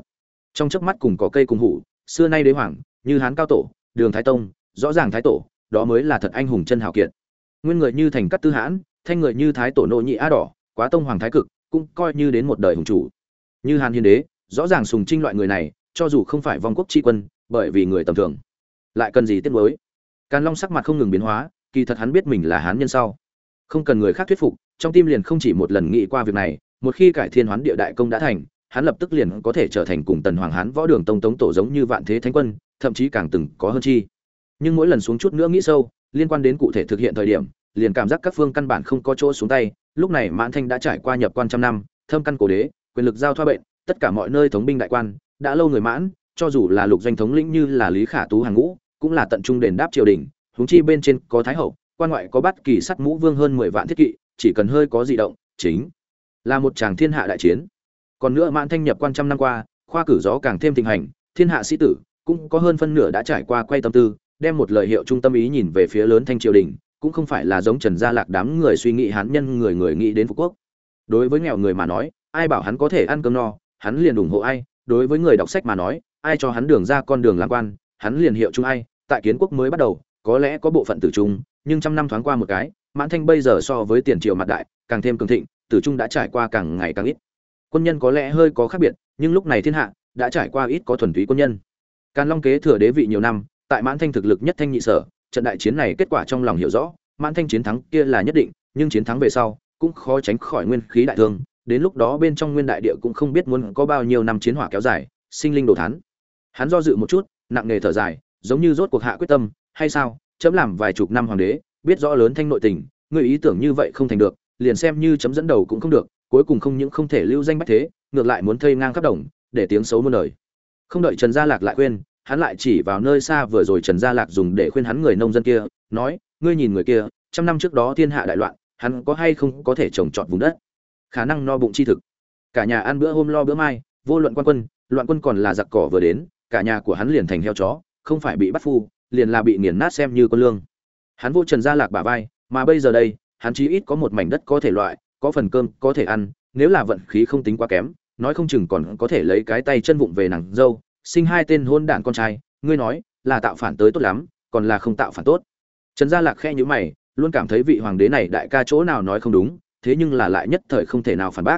Speaker 1: Trong chớp mắt cùng có cây cùng hủ, xưa nay đế hoàng, như hán cao tổ, đường thái tông, rõ ràng thái tổ, đó mới là thật anh hùng chân hào kiệt. Nguyên người như thành cát tư hãn, thanh người như thái tổ nội nhị á đỏ, quá tông hoàng thái cực, cũng coi như đến một đời hùng chủ. Như hàn hiên đế, rõ ràng sùng trinh loại người này, cho dù không phải vong quốc tri quân, bởi vì người tầm thường. Lại cần gì tiếc mới càn long sắc mặt không ngừng biến hóa, kỳ thật hắn biết mình là hán nhân sau. Không cần người khác thuyết phục, trong tim liền không chỉ một lần nghĩ qua việc này một khi cải thiên hoán địa đại công đã thành, hắn lập tức liền có thể trở thành cùng tần hoàng hán võ đường tông tống tổ giống như vạn thế thánh quân, thậm chí càng từng có hơn chi. Nhưng mỗi lần xuống chút nữa nghĩ sâu, liên quan đến cụ thể thực hiện thời điểm, liền cảm giác các phương căn bản không có chỗ xuống tay, lúc này mãn thanh đã trải qua nhập quan trăm năm, thâm căn cổ đế, quyền lực giao thoa bệnh, tất cả mọi nơi thống binh đại quan, đã lâu người mãn, cho dù là lục doanh thống lĩnh như là lý khả tú hàng ngũ, cũng là tận trung đền đáp triều đình, huống chi bên trên có thái hậu, quan ngoại có bắt kỳ sắt mũ vương hơn mười vạn thiết kỵ, chỉ cần hơi có dị động, chính là một tràng thiên hạ đại chiến. Còn nữa mãn thanh nhập quan trăm năm qua, khoa cử gió càng thêm thịnh hành, thiên hạ sĩ tử cũng có hơn phân nửa đã trải qua quay tâm tư, đem một lời hiệu trung tâm ý nhìn về phía lớn thanh triều đình, cũng không phải là giống trần gia lạc đám người suy nghĩ hán nhân người người nghĩ đến phú quốc. Đối với nghèo người mà nói, ai bảo hắn có thể ăn cơm no, hắn liền ủng hộ ai. Đối với người đọc sách mà nói, ai cho hắn đường ra con đường làm quan, hắn liền hiệu chung ai. Tại kiến quốc mới bắt đầu, có lẽ có bộ phận tử trung, nhưng trăm năm thoáng qua một cái, mãn thanh bây giờ so với tiền triều mặt đại, càng thêm cường thịnh tử trung đã trải qua càng ngày càng ít. Quân nhân có lẽ hơi có khác biệt, nhưng lúc này thiên hạ đã trải qua ít có thuần túy quân nhân. Càn long kế thừa đế vị nhiều năm, tại mãn thanh thực lực nhất thanh nhị sở, trận đại chiến này kết quả trong lòng hiểu rõ, mãn thanh chiến thắng kia là nhất định, nhưng chiến thắng về sau cũng khó tránh khỏi nguyên khí đại thương, đến lúc đó bên trong nguyên đại địa cũng không biết muốn có bao nhiêu năm chiến hỏa kéo dài, sinh linh đồ thán. Hắn do dự một chút, nặng nề thở dài, giống như rốt cuộc hạ quyết tâm, hay sao? Chấm làm vài chục năm hoàng đế, biết rõ lớn thanh nội tình người ý tưởng như vậy không thành được liền xem như chấm dẫn đầu cũng không được, cuối cùng không những không thể lưu danh bách thế, ngược lại muốn thây ngang khắp đồng, để tiếng xấu muôn đời. Không đợi trần gia lạc lại khuyên, hắn lại chỉ vào nơi xa vừa rồi trần gia lạc dùng để khuyên hắn người nông dân kia, nói, ngươi nhìn người kia, trăm năm trước đó thiên hạ đại loạn, hắn có hay không có thể trồng trọt vùng đất? Khả năng no bụng chi thực. Cả nhà ăn bữa hôm lo bữa mai, vô luận quan quân, loạn quân còn là giặc cỏ vừa đến, cả nhà của hắn liền thành heo chó, không phải bị bắt phu, liền là bị nghiền nát xem như con lương. Hắn vô trần gia lạc bả vai, mà bây giờ đây hắn chí ít có một mảnh đất có thể loại, có phần cơm có thể ăn, nếu là vận khí không tính quá kém, nói không chừng còn có thể lấy cái tay chân vụng về nàng dâu, sinh hai tên hôn đản con trai, ngươi nói, là tạo phản tới tốt lắm, còn là không tạo phản tốt. Trần gia lạc khe nhữ mày, luôn cảm thấy vị hoàng đế này đại ca chỗ nào nói không đúng, thế nhưng là lại nhất thời không thể nào phản bác.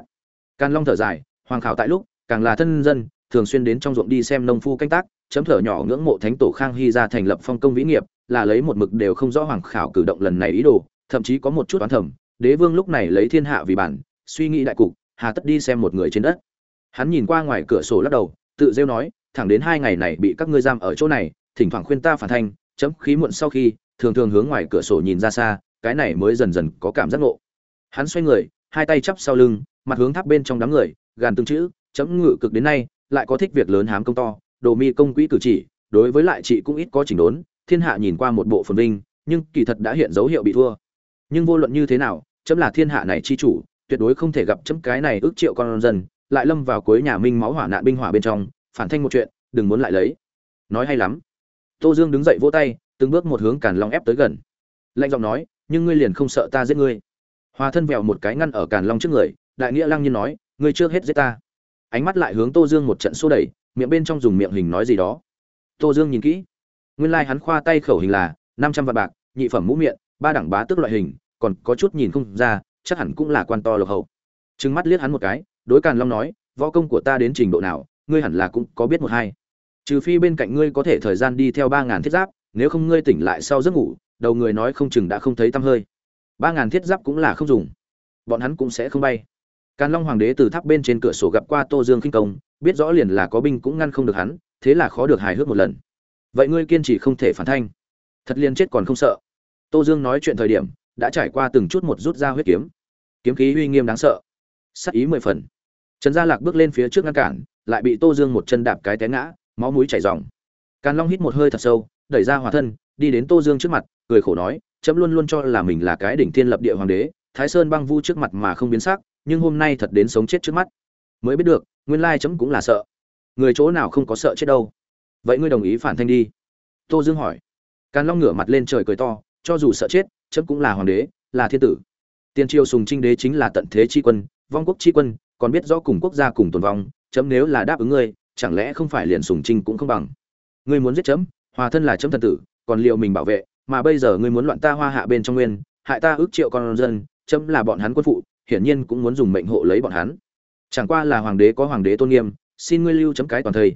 Speaker 1: Càn long thở dài, hoàng khảo tại lúc, càng là thân dân, thường xuyên đến trong ruộng đi xem nông phu canh tác, chấm thở nhỏ ngưỡng mộ thánh tổ khang hy ra thành lập phong công vĩ nghiệp, là lấy một mực đều không rõ hoàng khảo cử động lần này ý đồ thậm chí có một chút oán thầm, đế vương lúc này lấy thiên hạ vì bản, suy nghĩ đại cục, hà tất đi xem một người trên đất. Hắn nhìn qua ngoài cửa sổ lắc đầu, tự rêu nói, thẳng đến hai ngày này bị các ngươi giam ở chỗ này, thỉnh thoảng khuyên ta phản thanh, chấm khí muộn sau khi, thường thường hướng ngoài cửa sổ nhìn ra xa, cái này mới dần dần có cảm giác ngộ. Hắn xoay người, hai tay chắp sau lưng, mặt hướng tháp bên trong đám người, gàn từng chữ, chấm ngự cực đến nay, lại có thích việc lớn hám công to, đồ mi công quỹ cử chỉ, đối với lại chị cũng ít có chỉnh đốn, thiên hạ nhìn qua một bộ phồn vinh, nhưng kỳ thật đã hiện dấu hiệu bị thua nhưng vô luận như thế nào, chấm là thiên hạ này chi chủ, tuyệt đối không thể gặp chấm cái này ước triệu con dân, lại lâm vào cuối nhà minh máu hỏa nạn binh hỏa bên trong, phản thanh một chuyện, đừng muốn lại lấy. Nói hay lắm. Tô dương đứng dậy vỗ tay, từng bước một hướng càn long ép tới gần. Lạnh giọng nói, nhưng ngươi liền không sợ ta giết ngươi? Hòa thân vẹo một cái ngăn ở càn long trước người, đại nghĩa lăng nhiên nói, ngươi trước hết giết ta. Ánh mắt lại hướng tô dương một trận xô đẩy, miệng bên trong dùng miệng hình nói gì đó. Tô dương nhìn kỹ. Nguyên lai hắn khoa tay khẩu hình là năm trăm vạn bạc, nhị phẩm mũ miệng ba đẳng bá tước loại hình, còn có chút nhìn không ra, chắc hẳn cũng là quan to lộc hậu. Trừng mắt liếc hắn một cái, đối càn long nói, võ công của ta đến trình độ nào, ngươi hẳn là cũng có biết một hai. Trừ phi bên cạnh ngươi có thể thời gian đi theo ba ngàn thiết giáp, nếu không ngươi tỉnh lại sau giấc ngủ, đầu người nói không chừng đã không thấy tăm hơi. ba ngàn thiết giáp cũng là không dùng. Bọn hắn cũng sẽ không bay. Càn long hoàng đế từ tháp bên trên cửa sổ gặp qua tô dương khinh công, biết rõ liền là có binh cũng ngăn không được hắn, thế là khó được hài hước một lần. Vậy ngươi kiên trì không thể phản thanh. Thật liên chết còn không sợ tô dương nói chuyện thời điểm, đã trải qua từng chút một rút ra huyết kiếm. Kiếm khí uy nghiêm đáng sợ. Sát ý mười phần. Trần gia lạc bước lên phía trước ngăn cản, lại bị tô dương một chân đạp cái té ngã, máu mũi chảy ròng. Càn long hít một hơi thật sâu, đẩy ra hòa thân, đi đến tô dương trước mặt, cười khổ nói, chấm luôn luôn cho là mình là cái đỉnh thiên lập địa hoàng đế, thái sơn băng vu trước mặt mà không biến sắc, nhưng hôm nay thật đến sống chết trước mắt. Mới biết được, nguyên lai chấm cũng là sợ. Người chỗ nào không có sợ chết đâu. Vậy ngươi đồng ý phản thanh đi? Tô dương hỏi. Càn long ngửa mặt lên trời cười to cho dù sợ chết, chấm cũng là hoàng đế, là thiên tử. Tiên triều sùng trinh đế chính là tận thế chi quân, vong quốc chi quân, còn biết rõ cùng quốc gia cùng tồn vong, chấm nếu là đáp ứng ngươi, chẳng lẽ không phải liền sùng trinh cũng không bằng? Ngươi muốn giết chấm, hòa thân là chấm thần tử, còn liệu mình bảo vệ, mà bây giờ ngươi muốn loạn ta hoa hạ bên trong nguyên, hại ta ước triệu con dân, chấm là bọn hắn quân phụ, hiển nhiên cũng muốn dùng mệnh hộ lấy bọn hắn. Chẳng qua là hoàng đế có hoàng đế tôn nghiêm, xin ngươi lưu chấm cái toàn thây.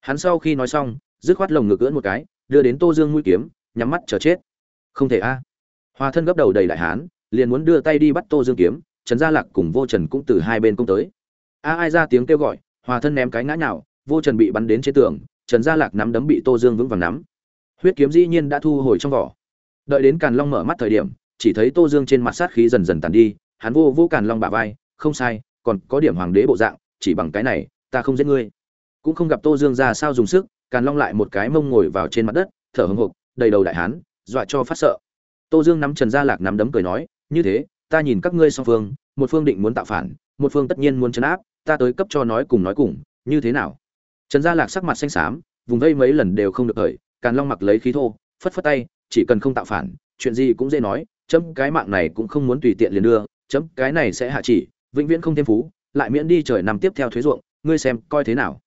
Speaker 1: Hắn sau khi nói xong, dứt khoát lồng ngực ưỡn một cái, đưa đến tô dương mũi kiếm, nhắm mắt chờ chết không thể a. À. hòa thân gấp đầu đầy đại hán, liền muốn đưa tay đi bắt tô dương kiếm, trần gia lạc cùng vô trần cũng từ hai bên công tới. A ai ra tiếng kêu gọi hòa thân ném cái ngã nhào, vô trần bị bắn đến trên tường, trần gia lạc nắm đấm bị tô dương vững vàng nắm. Huyết kiếm dĩ nhiên đã thu hồi trong vỏ. Đợi đến càn long mở mắt thời điểm, chỉ thấy tô dương trên mặt sát khí dần dần tàn đi, hắn vô vô càn long bả vai, không sai, còn có điểm hoàng đế bộ dạng, chỉ bằng cái này, ta không giết ngươi. Cũng không gặp tô dương ra sao dùng sức, càn long lại một cái mông ngồi vào trên mặt đất, thở hồng hộc, đầy đầu đại hán dọa cho phát sợ. Tô dương nắm trần gia lạc nắm đấm cười nói, như thế, ta nhìn các ngươi song phương, một phương định muốn tạo phản, một phương tất nhiên muốn chấn áp, ta tới cấp cho nói cùng nói cùng, như thế nào? Trần gia lạc sắc mặt xanh xám, vùng vây mấy lần đều không được khởi càn long mặc lấy khí thô, phất phất tay, chỉ cần không tạo phản, chuyện gì cũng dễ nói, chấm cái mạng này cũng không muốn tùy tiện liền đưa, chấm cái này sẽ hạ chỉ, vĩnh viễn không thêm phú, lại miễn đi trời năm tiếp theo thuế ruộng, ngươi xem coi thế nào.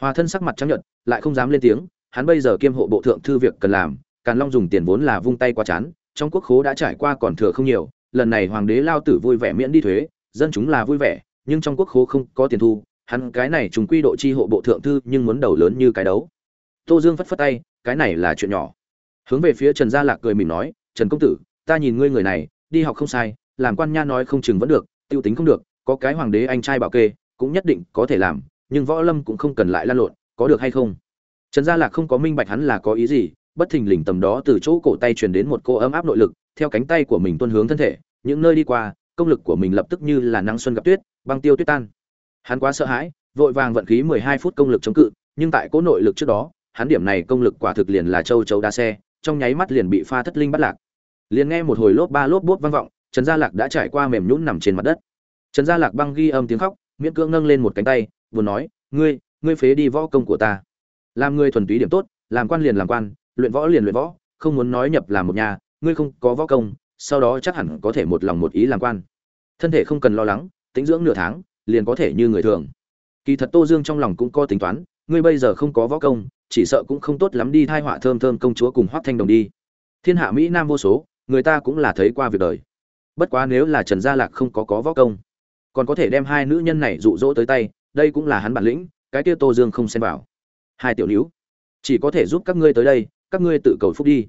Speaker 1: Hòa thân sắc mặt trắng nhợt, lại không dám lên tiếng, hắn bây giờ kiêm hộ bộ thượng thư việc cần làm càn long dùng tiền vốn là vung tay quá chán, trong quốc khố đã trải qua còn thừa không nhiều, lần này hoàng đế lao tử vui vẻ miễn đi thuế, dân chúng là vui vẻ, nhưng trong quốc khố không có tiền thu, hắn cái này trùng quy độ chi hộ bộ thượng thư nhưng muốn đầu lớn như cái đấu. Tô dương phất phất tay, cái này là chuyện nhỏ. Hướng về phía trần gia lạc cười mỉm nói, trần công tử, ta nhìn ngươi người này, đi học không sai, làm quan nha nói không chừng vẫn được, tiêu tính không được, có cái hoàng đế anh trai bảo kê, cũng nhất định có thể làm, nhưng võ lâm cũng không cần lại lan lộn, có được hay không? Trần gia lạc không có minh bạch hắn là có ý gì bất thình lình tầm đó từ chỗ cổ tay truyền đến một cô ấm áp nội lực, theo cánh tay của mình tuôn hướng thân thể, những nơi đi qua, công lực của mình lập tức như là nắng xuân gặp tuyết, băng tiêu tuyết tan. Hắn quá sợ hãi, vội vàng vận khí mười hai phút công lực chống cự, nhưng tại cỗ nội lực trước đó, hắn điểm này công lực quả thực liền là châu chấu đá xe, trong nháy mắt liền bị pha thất linh bắt lạc. Liền nghe một hồi lốp ba lốp bốp vang vọng, trần gia lạc đã trải qua mềm nhũn nằm trên mặt đất. Trần gia lạc băng ghi âm tiếng khóc, miễn cưỡng nâng lên một cánh tay, vừa nói, ngươi ngươi phế đi võ công của ta. Làm ngươi thuần túy điểm tốt, làm quan liền làm quan luyện võ liền luyện võ, không muốn nói nhập làm một nhà, ngươi không có võ công, sau đó chắc hẳn có thể một lòng một ý làm quan. Thân thể không cần lo lắng, tĩnh dưỡng nửa tháng, liền có thể như người thường. Kỳ thật tô dương trong lòng cũng có tính toán, ngươi bây giờ không có võ công, chỉ sợ cũng không tốt lắm đi thai họa thơm thơm công chúa cùng hoác thanh đồng đi. Thiên hạ mỹ nam vô số, người ta cũng là thấy qua việc đời. Bất quá nếu là trần gia lạc không có có võ công, còn có thể đem hai nữ nhân này dụ dỗ tới tay, đây cũng là hắn bản lĩnh, cái kia tô dương không xem vào. Hai tiểu níu chỉ có thể giúp các ngươi tới đây các ngươi tự cầu phúc đi.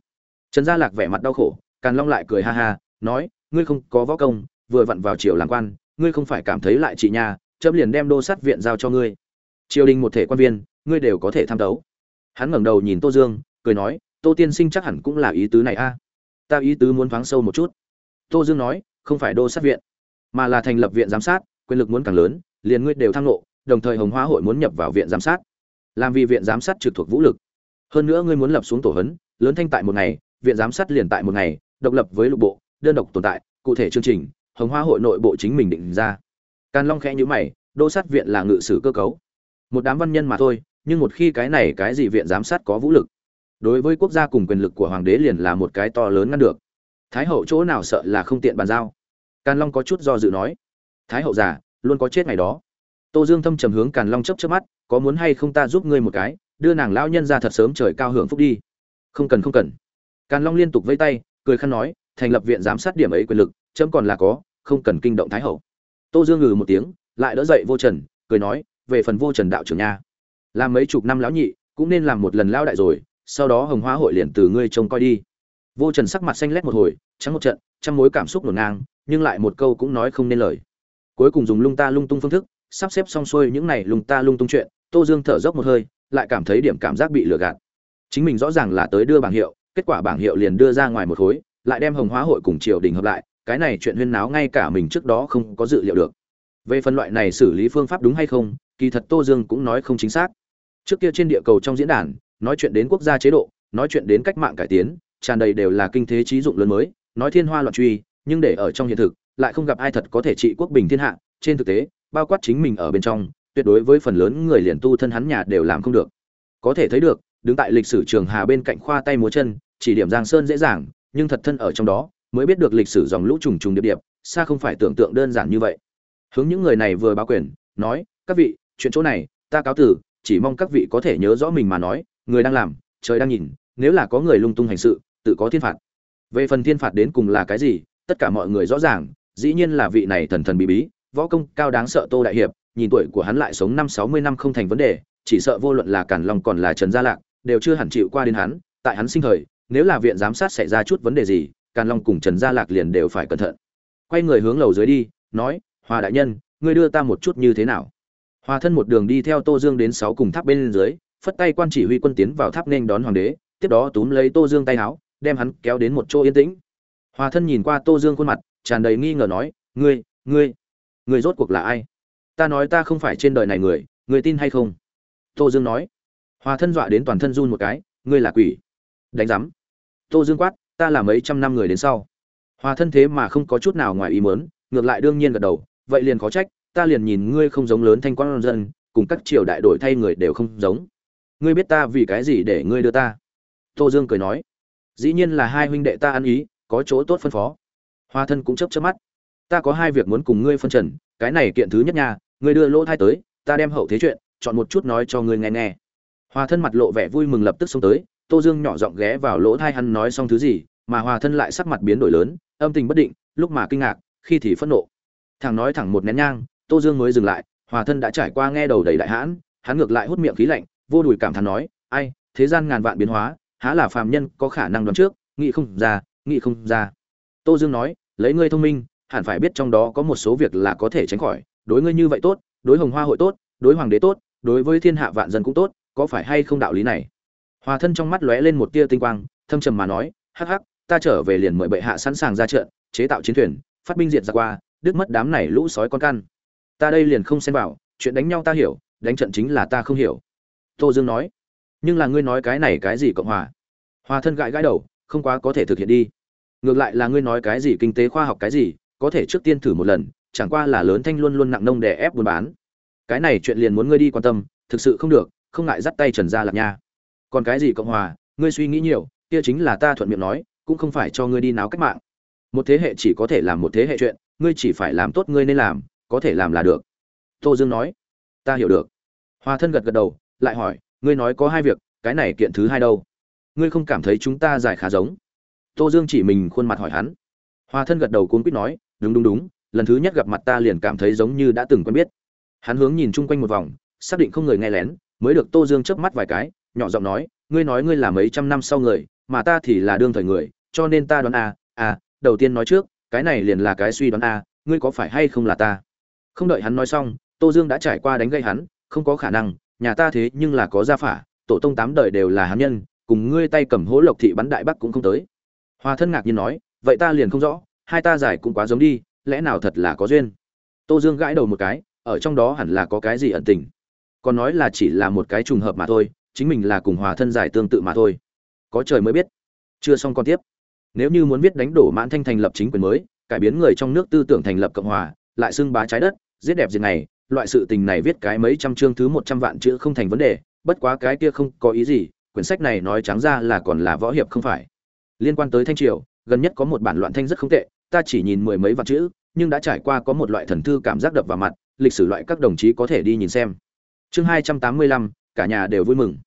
Speaker 1: Trần gia lạc vẻ mặt đau khổ, càn long lại cười ha ha, nói, ngươi không có võ công, vừa vặn vào triều làm quan, ngươi không phải cảm thấy lại chị nhà, chấm liền đem đô sát viện giao cho ngươi. Triều đình một thể quan viên, ngươi đều có thể tham đấu. Hắn ngẩng đầu nhìn tô dương, cười nói, tô tiên sinh chắc hẳn cũng là ý tứ này a. Ta ý tứ muốn thoáng sâu một chút. Tô dương nói, không phải đô sát viện, mà là thành lập viện giám sát, quyền lực muốn càng lớn, liền ngươi đều tham lộ đồng thời hồng hóa hội muốn nhập vào viện giám sát. Làm vì viện giám sát trực thuộc vũ lực hơn nữa ngươi muốn lập xuống tổ hấn, lớn thanh tại một ngày, viện giám sát liền tại một ngày, độc lập với lục bộ, đơn độc tồn tại, cụ thể chương trình, hồng hoa hội nội bộ chính mình định ra. Càn long khẽ nhữ mày, đô sát viện là ngự sử cơ cấu. Một đám văn nhân mà thôi, nhưng một khi cái này cái gì viện giám sát có vũ lực. Đối với quốc gia cùng quyền lực của hoàng đế liền là một cái to lớn ngăn được. Thái hậu chỗ nào sợ là không tiện bàn giao? Càn long có chút do dự nói. Thái hậu già, luôn có chết ngày đó. Tô dương thâm trầm hướng càn long chấp chấp mắt, có muốn hay không ta giúp ngươi một cái? Đưa nàng lão nhân ra thật sớm trời cao hưởng phúc đi. Không cần không cần. Càn long liên tục vây tay, cười khăn nói, thành lập viện giám sát điểm ấy quyền lực, chấm còn là có, không cần kinh động thái hậu. Tô dương ngừ một tiếng, lại đỡ dậy vô trần, cười nói, về phần vô trần đạo trưởng nha. Làm mấy chục năm lão nhị, cũng nên làm một lần lão đại rồi, sau đó hồng hóa hội liền từ ngươi trông coi đi. Vô trần sắc mặt xanh lét một hồi, trắng một trận, trăm mối cảm xúc nổ ngang, nhưng lại một câu cũng nói không nên lời. Cuối cùng dùng lung ta lung tung phương thức, sắp xếp xong xuôi những này lung ta lung tung chuyện, tô dương thở dốc một hơi lại cảm thấy điểm cảm giác bị lừa gạt. Chính mình rõ ràng là tới đưa bảng hiệu, kết quả bảng hiệu liền đưa ra ngoài một khối, lại đem hồng hóa hội cùng triều đình hợp lại, cái này chuyện huyên náo ngay cả mình trước đó không có dự liệu được. Về phân loại này xử lý phương pháp đúng hay không, kỳ thật tô dương cũng nói không chính xác. Trước kia trên địa cầu trong diễn đàn, nói chuyện đến quốc gia chế độ, nói chuyện đến cách mạng cải tiến, tràn đầy đều là kinh thế trí dụng lớn mới, nói thiên hoa loạn truy, nhưng để ở trong hiện thực, lại không gặp ai thật có thể trị quốc bình thiên hạ. Trên thực tế, bao quát chính mình ở bên trong tuyệt đối với phần lớn người liền tu thân hắn nhà đều làm không được. Có thể thấy được, đứng tại lịch sử trường hà bên cạnh khoa tay múa chân, chỉ điểm giang sơn dễ dàng, nhưng thật thân ở trong đó, mới biết được lịch sử dòng lũ trùng trùng điệp điệp, xa không phải tưởng tượng đơn giản như vậy. Hướng những người này vừa báo quyền, nói, các vị, chuyện chỗ này, ta cáo tử chỉ mong các vị có thể nhớ rõ mình mà nói, người đang làm, trời đang nhìn, nếu là có người lung tung hành sự, tự có thiên phạt. Về phần thiên phạt đến cùng là cái gì, tất cả mọi người rõ ràng, dĩ nhiên là vị này thần thần bí bí, võ công cao đáng sợ tô đại hiệp nhìn tuổi của hắn lại sống năm sáu mươi năm không thành vấn đề, chỉ sợ vô luận là Càn Long còn là trần gia lạc, đều chưa hẳn chịu qua đến hắn, tại hắn sinh thời, nếu là viện giám sát xảy ra chút vấn đề gì, càn long cùng trần gia lạc liền đều phải cẩn thận. Quay người hướng lầu dưới đi, nói hòa đại nhân, ngươi đưa ta một chút như thế nào? Hòa thân một đường đi theo tô dương đến sáu cùng tháp bên dưới, phất tay quan chỉ huy quân tiến vào tháp nên đón hoàng đế, tiếp đó túm lấy tô dương tay áo, đem hắn kéo đến một chỗ yên tĩnh. Hòa thân nhìn qua tô dương khuôn mặt, tràn đầy nghi ngờ nói, ngươi ngươi ngươi rốt cuộc là ai? Ta nói ta không phải trên đời này người người tin hay không? Tô dương nói. Hòa thân dọa đến toàn thân run một cái, ngươi là quỷ. Đánh giám. Tô dương quát, ta là mấy trăm năm người đến sau. Hòa thân thế mà không có chút nào ngoài ý mớn ngược lại đương nhiên gật đầu, vậy liền khó trách, ta liền nhìn ngươi không giống lớn thanh quan dân, cùng các triều đại đổi thay người đều không giống. Ngươi biết ta vì cái gì để ngươi đưa ta? Tô dương cười nói. Dĩ nhiên là hai huynh đệ ta ăn ý, có chỗ tốt phân phó. Hoa thân cũng chấp chấp mắt. Ta có hai việc muốn cùng ngươi phân trần, cái này kiện thứ nhất nha ngươi đưa lỗ thai tới, ta đem hậu thế chuyện, chọn một chút nói cho ngươi nghe nghe. Hoa thân mặt lộ vẻ vui mừng lập tức xông tới, tô dương nhỏ giọng ghé vào lỗ thai hắn nói xong thứ gì, mà hòa thân lại sắc mặt biến đổi lớn, âm tình bất định, lúc mà kinh ngạc, khi thì phẫn nộ. Thằng nói thẳng một nén nhang, tô dương mới dừng lại, hòa thân đã trải qua nghe đầu đầy đại hãn, hắn ngược lại hút miệng khí lạnh, vô đùi cảm thán nói, ai, thế gian ngàn vạn biến hóa, há là phàm nhân có khả năng đoán trước, nghĩ không ra, nghĩ không ra. Tô dương nói, lấy ngươi thông minh, hẳn phải biết trong đó có một số việc là có thể tránh khỏi đối ngươi như vậy tốt, đối hồng hoa hội tốt, đối hoàng đế tốt, đối với thiên hạ vạn dân cũng tốt, có phải hay không đạo lý này? Hòa thân trong mắt lóe lên một tia tinh quang, thâm trầm mà nói, hắc hắc, ta trở về liền mời bệ hạ sẵn sàng ra trận, chế tạo chiến thuyền, phát binh diệt ra qua, đứt mất đám này lũ sói con căn. Ta đây liền không xen vào, chuyện đánh nhau ta hiểu, đánh trận chính là ta không hiểu. Tô dương nói. Nhưng là ngươi nói cái này cái gì cộng hòa? Hòa thân gãi gãi đầu, không quá có thể thực hiện đi. Ngược lại là ngươi nói cái gì kinh tế khoa học cái gì, có thể trước tiên thử một lần chẳng qua là lớn thanh luôn luôn nặng nông để ép buôn bán. Cái này chuyện liền muốn ngươi đi quan tâm, thực sự không được, không ngại dắt tay trần gia lạc nha. Còn cái gì cộng hòa, ngươi suy nghĩ nhiều, kia chính là ta thuận miệng nói, cũng không phải cho ngươi đi náo cách mạng. Một thế hệ chỉ có thể làm một thế hệ chuyện, ngươi chỉ phải làm tốt ngươi nên làm, có thể làm là được. Tô dương nói. Ta hiểu được. Hòa thân gật gật đầu, lại hỏi, ngươi nói có hai việc, cái này kiện thứ hai đâu? Ngươi không cảm thấy chúng ta giải khá giống? Tô dương chỉ mình khuôn mặt hỏi hắn. Hòa thân gật đầu cuốn quýt nói, đúng đúng đúng lần thứ nhất gặp mặt ta liền cảm thấy giống như đã từng quen biết. Hắn hướng nhìn chung quanh một vòng xác định không người nghe lén mới được tô dương chớp mắt vài cái nhỏ giọng nói ngươi nói ngươi là mấy trăm năm sau người mà ta thì là đương thời người cho nên ta đoán a à, à đầu tiên nói trước cái này liền là cái suy đoán a ngươi có phải hay không là ta? Không đợi hắn nói xong tô dương đã trải qua đánh gây hắn không có khả năng nhà ta thế nhưng là có gia phả tổ tông tám đời đều là hán nhân cùng ngươi tay cầm hố lộc thị bắn đại bắc cũng không tới. Hòa thân ngạc nhiên nói vậy ta liền không rõ hai ta giải cũng quá giống đi lẽ nào thật là có duyên? Tô dương gãi đầu một cái, ở trong đó hẳn là có cái gì ẩn tình. Còn nói là chỉ là một cái trùng hợp mà thôi, chính mình là cùng hòa thân giải tương tự mà thôi. Có trời mới biết. Chưa xong còn tiếp. Nếu như muốn viết đánh đổ mãn thanh thành lập chính quyền mới, cải biến người trong nước tư tưởng thành lập cộng hòa, lại xưng bá trái đất, giết đẹp diệt này loại sự tình này viết cái mấy trăm chương thứ một trăm vạn chữ không thành vấn đề, bất quá cái kia không có ý gì, quyển sách này nói trắng ra là còn là võ hiệp không phải. Liên quan tới thanh triều, gần nhất có một bản loạn thanh rất không tệ ta chỉ nhìn mười mấy vạn chữ, nhưng đã trải qua có một loại thần thư cảm giác đập vào mặt, lịch sử loại các đồng chí có thể đi nhìn xem. Chương hai trăm tám mươi lăm, cả nhà đều vui mừng.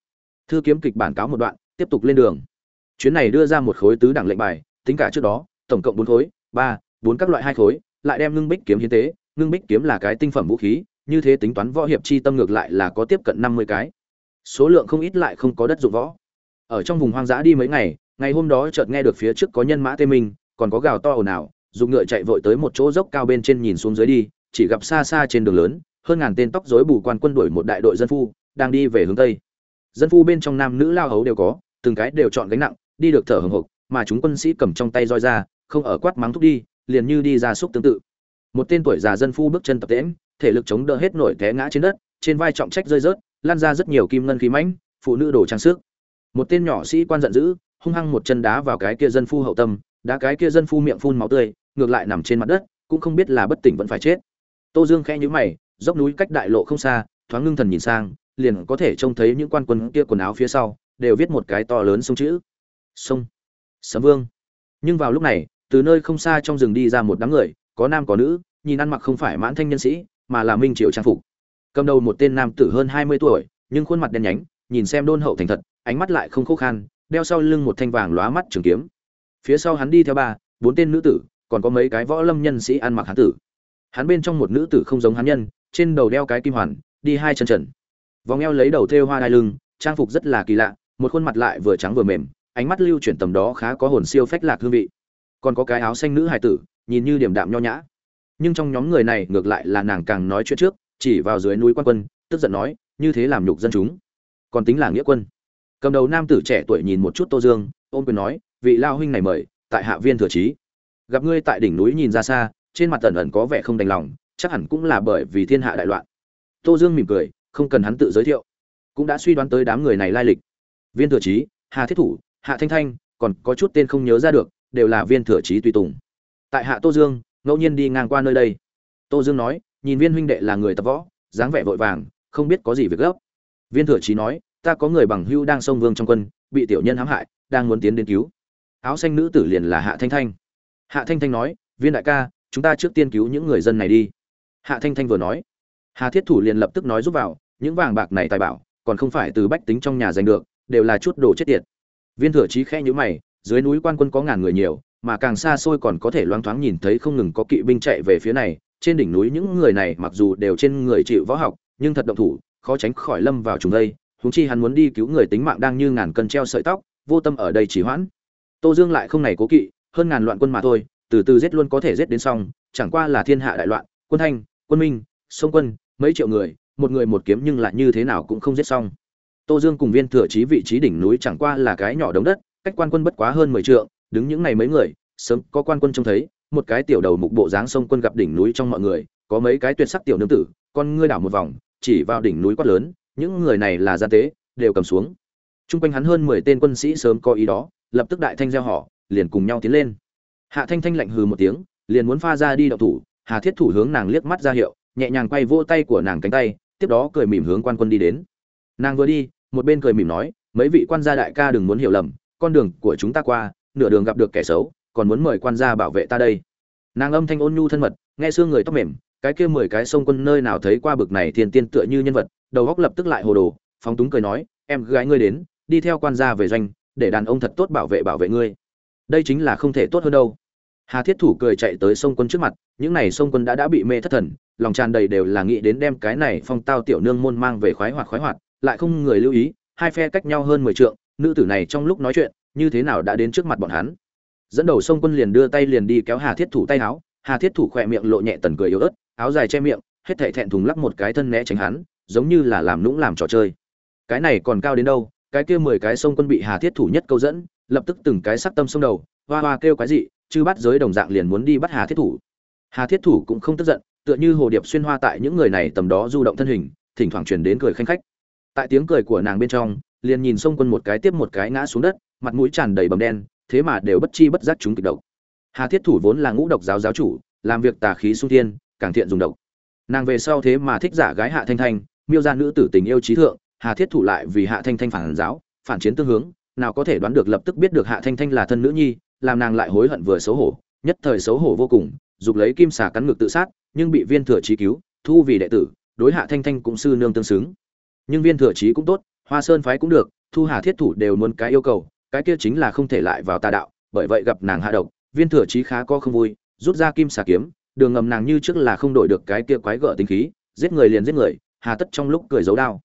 Speaker 1: Thư kiếm kịch bản cáo một đoạn, tiếp tục lên đường. Chuyến này đưa ra một khối tứ đẳng lệnh bài, tính cả trước đó, tổng cộng bốn khối, ba, bốn các loại hai khối, lại đem ngưng bích kiếm hiến tế. Ngưng bích kiếm là cái tinh phẩm vũ khí, như thế tính toán võ hiệp chi tâm ngược lại là có tiếp cận năm mươi cái. Số lượng không ít lại không có đất dụng võ. Ở trong vùng hoang dã đi mấy ngày ngày hôm đó chợt nghe được phía trước có nhân mã tê minh còn có gào to ồn ào, dùng ngựa chạy vội tới một chỗ dốc cao bên trên nhìn xuống dưới đi, chỉ gặp xa xa trên đường lớn, hơn ngàn tên tóc rối bù quan quân đuổi một đại đội dân phu, đang đi về hướng tây. Dân phu bên trong nam nữ lao hấu đều có, từng cái đều chọn gánh nặng, đi được thở hồng hộc, mà chúng quân sĩ cầm trong tay roi ra, không ở quát mắng thúc đi, liền như đi ra súc tương tự. Một tên tuổi già dân phu bước chân tập tễm thể lực chống đỡ hết nổi té ngã trên đất, trên vai trọng trách rơi rớt lan ra rất nhiều kim ngân khí mãnh, phụ nữ đồ trang sức. Một tên nhỏ sĩ quan giận dữ, hung hăng một chân đá vào cái kia dân phu hậu tâm đã cái kia dân phu miệng phun máu tươi, ngược lại nằm trên mặt đất, cũng không biết là bất tỉnh vẫn phải chết. Tô dương khẽ nhíu mày, dốc núi cách đại lộ không xa, thoáng ngưng thần nhìn sang, liền có thể trông thấy những quan quân kia quần áo phía sau, đều viết một cái to lớn sông chữ. Sông. Sấm vương. Nhưng vào lúc này, từ nơi không xa trong rừng đi ra một đám người, có nam có nữ, nhìn ăn mặc không phải mãn thanh nhân sĩ, mà là minh triệu trang phục. Cầm đầu một tên nam tử hơn hai mươi tuổi, nhưng khuôn mặt đen nhánh, nhìn xem đôn hậu thành thật, ánh mắt lại không khô khan, đeo sau lưng một thanh vàng lóa mắt trường kiếm phía sau hắn đi theo ba, bốn tên nữ tử, còn có mấy cái võ lâm nhân sĩ ăn mặc hán tử. Hắn bên trong một nữ tử không giống hắn nhân, trên đầu đeo cái kim hoàn, đi hai chân trần. Vòng eo lấy đầu thêu hoa đai lưng, trang phục rất là kỳ lạ, một khuôn mặt lại vừa trắng vừa mềm, ánh mắt lưu chuyển tầm đó khá có hồn siêu phách lạc hương vị. Còn có cái áo xanh nữ hài tử, nhìn như điểm đạm nho nhã. Nhưng trong nhóm người này ngược lại là nàng càng nói chuyện trước, chỉ vào dưới núi quan quân, tức giận nói, như thế làm nhục dân chúng. Còn tính là nghĩa quân. Cầm đầu nam tử trẻ tuổi nhìn một chút tô dương ôm quyền nói vị lao huynh này mời, tại hạ viên thừa trí. Gặp ngươi tại đỉnh núi nhìn ra xa, trên mặt ẩn ẩn có vẻ không đành lòng, chắc hẳn cũng là bởi vì thiên hạ đại loạn. Tô dương mỉm cười, không cần hắn tự giới thiệu. Cũng đã suy đoán tới đám người này lai lịch. Viên thừa trí, hà thiết thủ, hạ thanh thanh, còn có chút tên không nhớ ra được, đều là viên thừa trí tùy tùng. Tại hạ tô dương, ngẫu nhiên đi ngang qua nơi đây. Tô dương nói, nhìn viên huynh đệ là người tập võ, dáng vẻ vội vàng, không biết có gì việc gấp. Viên thừa trí nói, ta có người bằng hưu đang sông vương trong quân, bị tiểu nhân hãm hại, đang muốn tiến đến cứu áo xanh nữ tử liền là hạ thanh thanh. Hạ thanh thanh nói, viên đại ca, chúng ta trước tiên cứu những người dân này đi. Hạ thanh thanh vừa nói, hà thiết thủ liền lập tức nói giúp vào, những vàng bạc này tài bảo, còn không phải từ bách tính trong nhà giành được, đều là chút đồ chết tiệt. Viên thừa chí khẽ nhữ mày, dưới núi quan quân có ngàn người nhiều, mà càng xa xôi còn có thể loáng thoáng nhìn thấy không ngừng có kỵ binh chạy về phía này. Trên đỉnh núi những người này mặc dù đều trên người chịu võ học, nhưng thật động thủ, khó tránh khỏi lâm vào trùng đây. Huống chi hắn muốn đi cứu người tính mạng đang như ngàn cân treo sợi tóc, vô tâm ở đây chỉ hoãn tô dương lại không này cố kỵ hơn ngàn loạn quân mà thôi từ từ giết luôn có thể giết đến xong chẳng qua là thiên hạ đại loạn quân thanh quân minh sông quân mấy triệu người một người một kiếm nhưng lại như thế nào cũng không giết xong. Tô dương cùng viên thừa chí vị trí đỉnh núi chẳng qua là cái nhỏ đống đất cách quan quân bất quá hơn mười trượng đứng những ngày mấy người sớm có quan quân trông thấy một cái tiểu đầu mục bộ dáng sông quân gặp đỉnh núi trong mọi người có mấy cái tuyệt sắc tiểu nương tử con ngươi đảo một vòng chỉ vào đỉnh núi quát lớn những người này là gian tế đều cầm xuống. Trung quanh hắn hơn mười tên quân sĩ sớm có ý đó, lập tức đại thanh gieo họ, liền cùng nhau tiến lên. Hạ Thanh Thanh lạnh hừ một tiếng, liền muốn pha ra đi động thủ, Hà Thiết Thủ hướng nàng liếc mắt ra hiệu, nhẹ nhàng quay vỗ tay của nàng cánh tay, tiếp đó cười mỉm hướng quan quân đi đến. Nàng vừa đi, một bên cười mỉm nói, mấy vị quan gia đại ca đừng muốn hiểu lầm, con đường của chúng ta qua, nửa đường gặp được kẻ xấu, còn muốn mời quan gia bảo vệ ta đây. Nàng âm thanh ôn nhu thân mật, nghe xương người tóc mềm, cái kia mười cái sông quân nơi nào thấy qua bực này thiên tiên tựa như nhân vật, đầu góc lập tức lại hồ đồ, phóng túng cười nói, em gái ngươi đến, đi theo quan gia về doanh để đàn ông thật tốt bảo vệ bảo vệ ngươi. Đây chính là không thể tốt hơn đâu. Hà thiết thủ cười chạy tới sông quân trước mặt, những này sông quân đã đã bị mê thất thần, lòng tràn đầy đều là nghĩ đến đem cái này phong tao tiểu nương môn mang về khoái hoạt khoái hoạt, lại không người lưu ý, hai phe cách nhau hơn mười trượng, nữ tử này trong lúc nói chuyện, như thế nào đã đến trước mặt bọn hắn. Dẫn đầu sông quân liền đưa tay liền đi kéo hà thiết thủ tay áo, hà thiết thủ khỏe miệng lộ nhẹ tần cười yếu ớt, áo dài che miệng, hết thảy thẹn thùng lắc một cái thân né tránh hắn, giống như là làm nũng làm trò chơi. Cái này còn cao đến đâu cái kia mười cái sông quân bị Hà Thiết thủ nhất câu dẫn, lập tức từng cái sắc tâm sông đầu, hoa hoa kêu cái gì, chư bắt giới đồng dạng liền muốn đi bắt Hà Thiết thủ. Hà Thiết thủ cũng không tức giận, tựa như hồ điệp xuyên hoa tại những người này tầm đó du động thân hình, thỉnh thoảng truyền đến cười khanh khách. Tại tiếng cười của nàng bên trong, liền nhìn sông quân một cái tiếp một cái ngã xuống đất, mặt mũi tràn đầy bầm đen, thế mà đều bất chi bất giác chúng kịch độc. Hà Thiết thủ vốn là ngũ độc giáo giáo chủ, làm việc tà khí xung thiên, càng thiện dùng độc. Nàng về sau thế mà thích giả gái Hạ Thanh Thanh, miêu ra nữ tử tình yêu trí thượng, Hà Thiết thủ lại vì Hạ Thanh Thanh phản giáo, phản chiến tương hướng, nào có thể đoán được lập tức biết được Hạ Thanh Thanh là thân nữ nhi, làm nàng lại hối hận vừa xấu hổ, nhất thời xấu hổ vô cùng, dục lấy kim xà cắn ngực tự sát, nhưng bị Viên Thừa Chí cứu, thu vì đệ tử, đối Hạ Thanh Thanh cũng sư nương tương xứng. Nhưng Viên Thừa Chí cũng tốt, Hoa Sơn phái cũng được, thu Hà Thiết thủ đều muốn cái yêu cầu, cái kia chính là không thể lại vào tà đạo, bởi vậy gặp nàng hạ độc, Viên Thừa Chí khá có không vui, rút ra kim xà kiếm, đường ngầm nàng như trước là không đổi được cái kia quái gở tính khí, giết người liền giết người, hà tất trong lúc cười giấu đao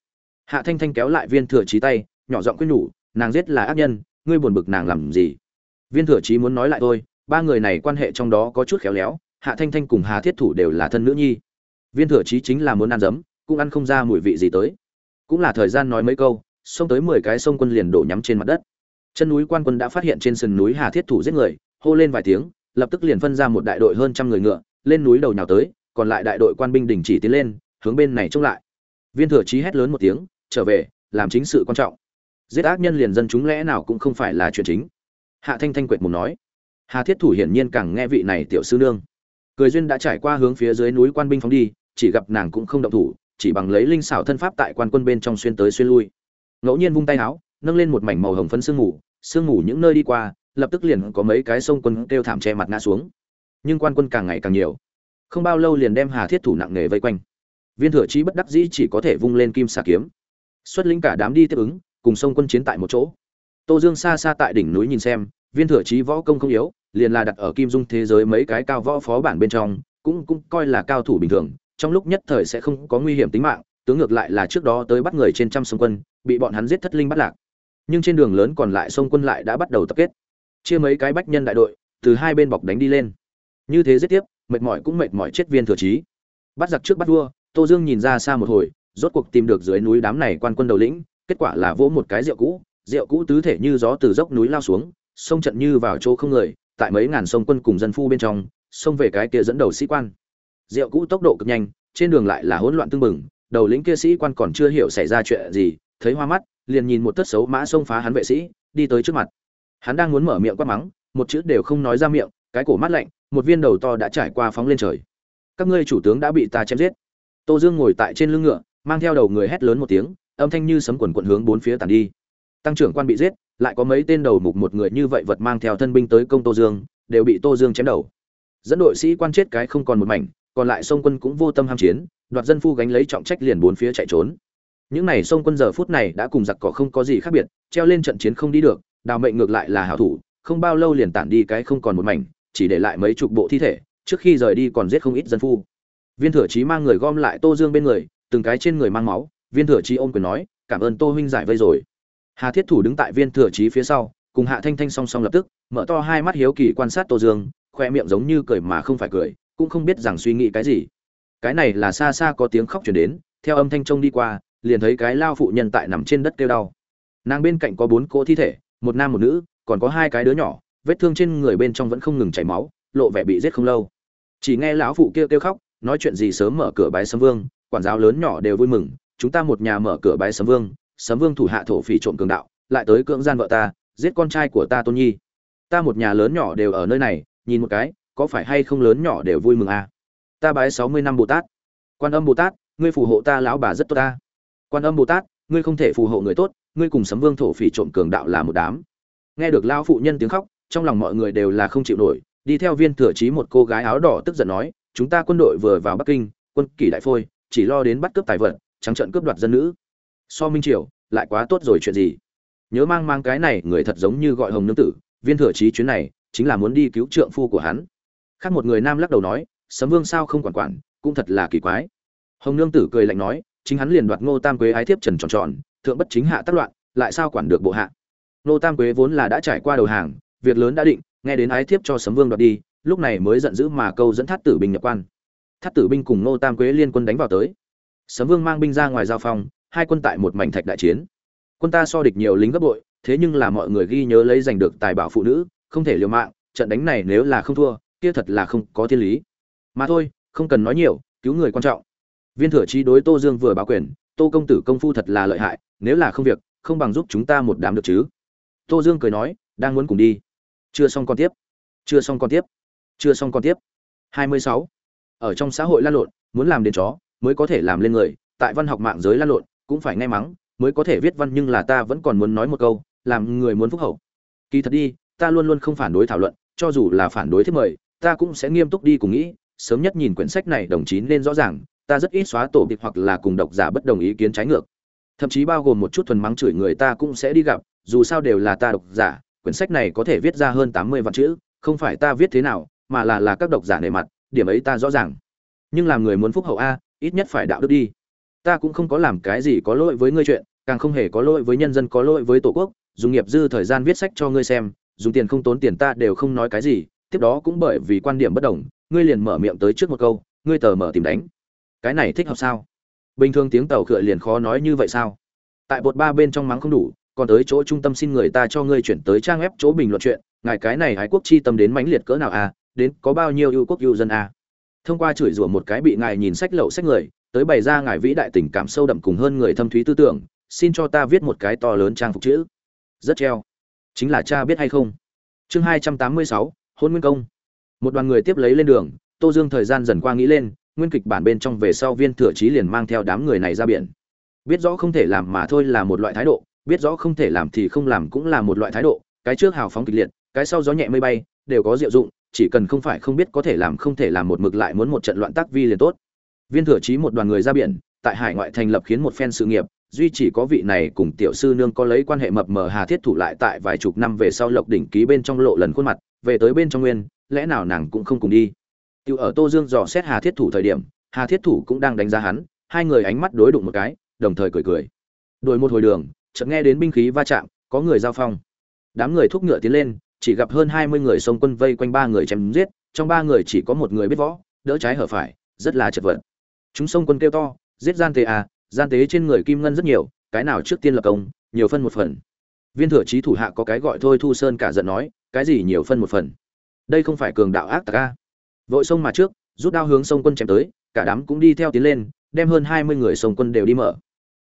Speaker 1: hạ thanh thanh kéo lại viên thừa trí tay, nhỏ giọng quyết nhủ, nàng giết là ác nhân, ngươi buồn bực nàng làm gì? Viên thừa trí muốn nói lại thôi, ba người này quan hệ trong đó có chút khéo léo, hạ thanh thanh cùng hà thiết thủ đều là thân nữ nhi. Viên thừa trí chính là muốn ăn dấm, cũng ăn không ra mùi vị gì tới. Cũng là thời gian nói mấy câu, xông tới mười cái sông quân liền đổ nhắm trên mặt đất. Chân núi quan quân đã phát hiện trên sườn núi hà thiết thủ giết người, hô lên vài tiếng, lập tức liền phân ra một đại đội hơn trăm người ngựa, lên núi đầu nhào tới, còn lại đại đội quan binh đình chỉ tiến lên, hướng bên này trông lại. Viên thừa chí hét lớn một tiếng trở về, làm chính sự quan trọng. Giết ác nhân liền dân chúng lẽ nào cũng không phải là chuyện chính. Hạ thanh thanh quệt mùng nói. Hà thiết thủ hiển nhiên càng nghe vị này tiểu sư nương. Cười duyên đã trải qua hướng phía dưới núi quan binh phóng đi, chỉ gặp nàng cũng không động thủ, chỉ bằng lấy linh xảo thân pháp tại quan quân bên trong xuyên tới xuyên lui. Ngẫu nhiên vung tay áo, nâng lên một mảnh màu hồng phấn sương mù sương mù những nơi đi qua, lập tức liền có mấy cái sông quân kêu thảm che mặt ngã xuống. Nhưng quan quân càng ngày càng nhiều. Không bao lâu liền đem hà thiết thủ nặng nề vây quanh. Viên thừa trí bất đắc dĩ chỉ có thể vung lên kim xà kiếm xuất lĩnh cả đám đi tiếp ứng cùng sông quân chiến tại một chỗ. Tô dương xa xa tại đỉnh núi nhìn xem viên thừa chí võ công không yếu liền là đặt ở kim dung thế giới mấy cái cao võ phó bản bên trong cũng cũng coi là cao thủ bình thường trong lúc nhất thời sẽ không có nguy hiểm tính mạng tướng ngược lại là trước đó tới bắt người trên trăm sông quân bị bọn hắn giết thất linh bắt lạc. Nhưng trên đường lớn còn lại sông quân lại đã bắt đầu tập kết. Chia mấy cái bách nhân đại đội từ hai bên bọc đánh đi lên. Như thế giết tiếp mệt mỏi cũng mệt mỏi chết viên thừa chí bắt giặc trước bắt vua Tô Dương nhìn ra xa một hồi, rốt cuộc tìm được dưới núi đám này quan quân đầu lĩnh, kết quả là vỗ một cái rượu cũ, rượu cũ tứ thể như gió từ dốc núi lao xuống, sông trận như vào chỗ không người, tại mấy ngàn sông quân cùng dân phu bên trong, xông về cái kia dẫn đầu sĩ quan. Rượu cũ tốc độ cực nhanh, trên đường lại là hỗn loạn tương mừng, đầu lĩnh kia sĩ quan còn chưa hiểu xảy ra chuyện gì, thấy hoa mắt, liền nhìn một tất xấu mã xông phá hắn vệ sĩ, đi tới trước mặt. Hắn đang muốn mở miệng quát mắng, một chữ đều không nói ra miệng, cái cổ mắt lạnh, một viên đầu to đã trải qua phóng lên trời. Các ngươi chủ tướng đã bị ta chém giết. Tô Dương ngồi tại trên lưng ngựa, mang theo đầu người hét lớn một tiếng, âm thanh như sấm quần quận hướng bốn phía tản đi. Tăng trưởng quan bị giết, lại có mấy tên đầu mục một người như vậy vật mang theo thân binh tới công Tô Dương, đều bị Tô Dương chém đầu. Dẫn đội sĩ quan chết cái không còn một mảnh, còn lại sông quân cũng vô tâm ham chiến, đoạt dân phu gánh lấy trọng trách liền bốn phía chạy trốn. Những này sông quân giờ phút này đã cùng giặc cỏ không có gì khác biệt, treo lên trận chiến không đi được, đào mệnh ngược lại là hảo thủ, không bao lâu liền tản đi cái không còn một mảnh, chỉ để lại mấy chục bộ thi thể, trước khi rời đi còn giết không ít dân phu viên thừa trí mang người gom lại tô dương bên người từng cái trên người mang máu, viên thừa trí ôm quyền nói, cảm ơn tô huynh giải vây rồi. Hà thiết thủ đứng tại viên thừa trí phía sau, cùng hạ thanh thanh song song lập tức, mở to hai mắt hiếu kỳ quan sát tô dương, khoe miệng giống như cười mà không phải cười, cũng không biết rằng suy nghĩ cái gì. Cái này là xa xa có tiếng khóc chuyển đến, theo âm thanh trông đi qua, liền thấy cái lao phụ nhân tại nằm trên đất kêu đau. Nàng bên cạnh có bốn cỗ thi thể, một nam một nữ, còn có hai cái đứa nhỏ, vết thương trên người bên trong vẫn không ngừng chảy máu, lộ vẻ bị giết không lâu. Chỉ nghe lão phụ kêu kêu khóc, nói chuyện gì sớm mở cửa bái sấm vương quản giáo lớn nhỏ đều vui mừng, chúng ta một nhà mở cửa bái sấm vương sấm vương thủ hạ thổ phỉ trộm cường đạo, lại tới cưỡng gian vợ ta, giết con trai của ta tôn nhi. Ta một nhà lớn nhỏ đều ở nơi này, nhìn một cái, có phải hay không lớn nhỏ đều vui mừng à? Ta bái sáu mươi năm bồ tát. Quan âm bồ tát, ngươi phù hộ ta lão bà rất tốt ta. Quan âm bồ tát, ngươi không thể phù hộ người tốt, ngươi cùng sấm vương thổ phỉ trộm cường đạo là một đám. Nghe được lão phụ nhân tiếng khóc, trong lòng mọi người đều là không chịu nổi, đi theo viên thừa trí một cô gái áo đỏ tức giận nói, chúng ta quân đội vừa vào bắc kinh, quân kỷ đại phôi chỉ lo đến bắt cướp tài vật, trắng trợn cướp đoạt dân nữ. So minh triều, lại quá tốt rồi chuyện gì? Nhớ mang mang cái này, người thật giống như gọi hồng nương tử, viên thừa trí chuyến này, chính là muốn đi cứu trượng phu của hắn. Khác một người nam lắc đầu nói, sấm vương sao không quản quản, cũng thật là kỳ quái. Hồng nương tử cười lạnh nói, chính hắn liền đoạt ngô tam quế ái thiếp trần tròn tròn, thượng bất chính hạ tác loạn, lại sao quản được bộ hạ? Ngô tam quế vốn là đã trải qua đầu hàng, việc lớn đã định, nghe đến ái thiếp cho sấm vương đoạt đi, lúc này mới giận dữ mà câu dẫn thắt tử bình nhập quan thắt tử binh cùng ngô tam quế liên quân đánh vào tới. Sấm vương mang binh ra ngoài giao phong, hai quân tại một mảnh thạch đại chiến. Quân ta so địch nhiều lính gấp bội, thế nhưng là mọi người ghi nhớ lấy giành được tài bảo phụ nữ, không thể liều mạng, trận đánh này nếu là không thua, kia thật là không có thiên lý. Mà thôi, không cần nói nhiều, cứu người quan trọng. Viên thừa trí đối tô dương vừa báo quyền, tô công tử công phu thật là lợi hại, nếu là không việc, không bằng giúp chúng ta một đám được chứ? Tô dương cười nói, đang muốn cùng đi. Chưa xong con tiếp, chưa xong con tiếp, chưa xong con tiếp. 26 ở trong xã hội lan lộn, muốn làm đến chó mới có thể làm lên người, tại văn học mạng giới lan lộn cũng phải ngay mắng, mới có thể viết văn nhưng là ta vẫn còn muốn nói một câu, làm người muốn phúc hậu. Kỳ thật đi, ta luôn luôn không phản đối thảo luận, cho dù là phản đối thiết mời, ta cũng sẽ nghiêm túc đi cùng nghĩ, sớm nhất nhìn quyển sách này đồng chí nên rõ ràng, ta rất ít xóa tổ biệt hoặc là cùng độc giả bất đồng ý kiến trái ngược. Thậm chí bao gồm một chút thuần mắng chửi người ta cũng sẽ đi gặp, dù sao đều là ta độc giả, quyển sách này có thể viết ra hơn tám mươi vạn chữ, không phải ta viết thế nào, mà là là các độc giả nề mặt điểm ấy ta rõ ràng. Nhưng làm người muốn phúc hậu a, ít nhất phải đạo đức đi. Ta cũng không có làm cái gì có lỗi với ngươi chuyện, càng không hề có lỗi với nhân dân, có lỗi với tổ quốc. Dùng nghiệp dư thời gian viết sách cho ngươi xem, dùng tiền không tốn tiền ta đều không nói cái gì. Tiếp đó cũng bởi vì quan điểm bất đồng, ngươi liền mở miệng tới trước một câu, ngươi tờ mở tìm đánh. Cái này thích hợp sao? Bình thường tiếng tàu khựa liền khó nói như vậy sao? Tại bột ba bên trong mắng không đủ, còn tới chỗ trung tâm xin người ta cho ngươi chuyển tới trang web chỗ bình luận chuyện. Ngài cái này hái quốc chi tâm đến mãnh liệt cỡ nào à? Đến có bao nhiêu ưu quốc ưu dân à thông qua chửi rủa một cái bị ngài nhìn sách lậu sách người, tới bày ra ngài vĩ đại tình cảm sâu đậm cùng hơn người thâm thúy tư tưởng, xin cho ta viết một cái to lớn trang phục chữ. Rất treo. Chính là cha biết hay không? Chương hai trăm tám mươi sáu, hôn nguyên công. Một đoàn người tiếp lấy lên đường, tô dương thời gian dần qua nghĩ lên, nguyên kịch bản bên trong về sau viên thừa trí liền mang theo đám người này ra biển. Biết rõ không thể làm mà thôi là một loại thái độ, biết rõ không thể làm thì không làm cũng là một loại thái độ, cái trước hào phóng kịch liệt, cái sau gió nhẹ mây bay, đều có diệu dụng chỉ cần không phải không biết có thể làm không thể làm một mực lại muốn một trận loạn tác vi liền tốt viên thừa trí một đoàn người ra biển tại hải ngoại thành lập khiến một phen sự nghiệp duy chỉ có vị này cùng tiểu sư nương có lấy quan hệ mập mờ hà thiết thủ lại tại vài chục năm về sau lộc đỉnh ký bên trong lộ lần khuôn mặt về tới bên trong nguyên lẽ nào nàng cũng không cùng đi tiêu ở Tô Dương dò xét Hà Thiết Thủ thời điểm, Hà Thiết Thủ cũng đang đánh giá hắn, hai người ánh mắt đối đụng một cái, đồng thời cười cười. Đuổi một hồi đường, chợt nghe đến binh khí va chạm, có người giao phong. Đám người thúc ngựa tiến lên, chỉ gặp hơn 20 người xông quân vây quanh ba người chém giết, trong ba người chỉ có một người biết võ, đỡ trái hở phải, rất là chật vật. Chúng xông quân kêu to, giết gian tế à, gian tế trên người kim ngân rất nhiều, cái nào trước tiên lập công, nhiều phân một phần. Viên thừa chí thủ hạ có cái gọi thôi Thu Sơn cả giận nói, cái gì nhiều phân một phần? Đây không phải cường đạo ác tặc a vội sông mà trước rút đao hướng sông quân chém tới cả đám cũng đi theo tiến lên đem hơn hai mươi người sông quân đều đi mở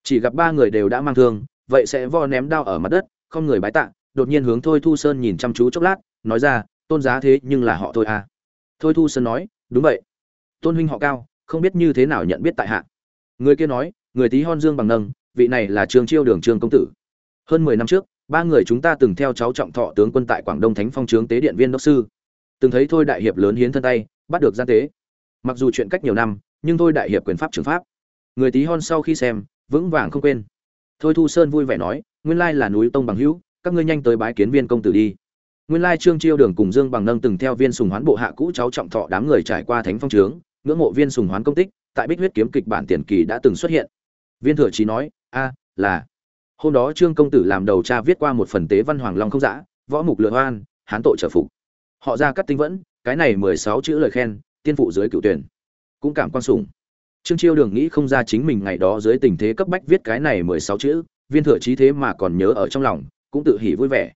Speaker 1: chỉ gặp ba người đều đã mang thương vậy sẽ vo ném đao ở mặt đất không người bái tạ đột nhiên hướng thôi thu sơn nhìn chăm chú chốc lát, nói ra, tôn giá thế nhưng là họ thôi à? Thôi thu sơn nói, đúng vậy. Tôn huynh họ cao, không biết như thế nào nhận biết tại hạ. Người kia nói, người tí hon dương bằng nâng, vị này là trương chiêu đường trương công tử. Hơn mười năm trước, ba người chúng ta từng theo cháu trọng thọ tướng quân tại quảng đông thánh phong trướng tế điện viên đốc sư. Từng thấy thôi đại hiệp lớn hiến thân tay, bắt được gian tế. Mặc dù chuyện cách nhiều năm, nhưng thôi đại hiệp quyền pháp trường pháp. Người tí hon sau khi xem, vững vàng không quên. Thôi thu sơn vui vẻ nói, nguyên lai là núi tông bằng hữu các ngươi nhanh tới bái kiến viên công tử đi. Nguyên lai trương chiêu đường cùng dương bằng nâng từng theo viên sùng hoán bộ hạ cũ cháu trọng thọ đám người trải qua thánh phong trướng, ngưỡng mộ viên sùng hoán công tích, tại bích huyết kiếm kịch bản tiền kỳ đã từng xuất hiện. Viên thừa trí nói, a, là. Hôm đó trương công tử làm đầu cha viết qua một phần tế văn hoàng long không dã, võ mục lựa hoan, hán tội trở phục. Họ ra cắt tinh vẫn, cái này mười sáu chữ lời khen, tiên phụ dưới cựu tuyển. Cũng cảm quan sủng. Trương chiêu đường nghĩ không ra chính mình ngày đó dưới tình thế cấp bách viết cái này mười sáu chữ, viên thừa trí thế mà còn nhớ ở trong lòng cũng tự hỉ vui vẻ.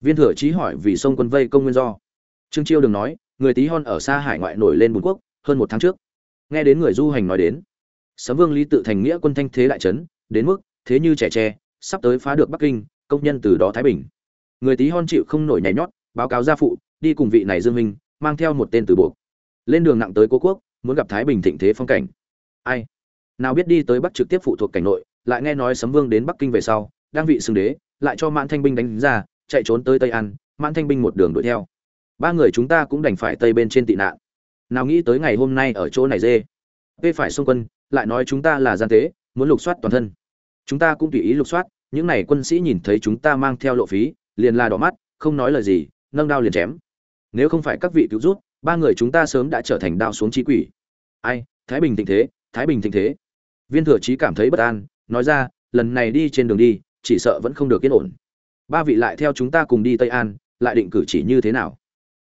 Speaker 1: Viên thừa chí hỏi vì sông quân vây công nguyên do. Trương chiêu đừng nói, người tí hon ở xa hải ngoại nổi lên bùn quốc, hơn một tháng trước. Nghe đến người du hành nói đến, sấm vương lý tự thành nghĩa quân thanh thế đại trấn, đến mức, thế như trẻ tre, sắp tới phá được bắc kinh, công nhân từ đó thái bình. Người tí hon chịu không nổi nhảy nhót, báo cáo gia phụ, đi cùng vị này dương minh, mang theo một tên từ buộc. Lên đường nặng tới cố quốc, muốn gặp thái bình thịnh thế phong cảnh. Ai? Nào biết đi tới bắc trực tiếp phụ thuộc cảnh nội, lại nghe nói sấm vương đến bắc kinh về sau, đang vị xưng đế lại cho mãn thanh binh đánh ra, chạy trốn tới tây an, mãn thanh binh một đường đuổi theo. Ba người chúng ta cũng đành phải tây bên trên tị nạn. Nào nghĩ tới ngày hôm nay ở chỗ này dê. Vê phải xung quân, lại nói chúng ta là gian tế, muốn lục soát toàn thân. Chúng ta cũng tùy ý lục soát, những này quân sĩ nhìn thấy chúng ta mang theo lộ phí, liền la đỏ mắt, không nói lời gì, nâng đao liền chém. Nếu không phải các vị cứu rút ba người chúng ta sớm đã trở thành đao xuống trí quỷ. Ai, thái bình thịnh thế, thái bình thịnh thế. Viên thừa chí cảm thấy bất an, nói ra, lần này đi trên đường đi chỉ sợ vẫn không được yên ổn. Ba vị lại theo chúng ta cùng đi tây an, lại định cử chỉ như thế nào?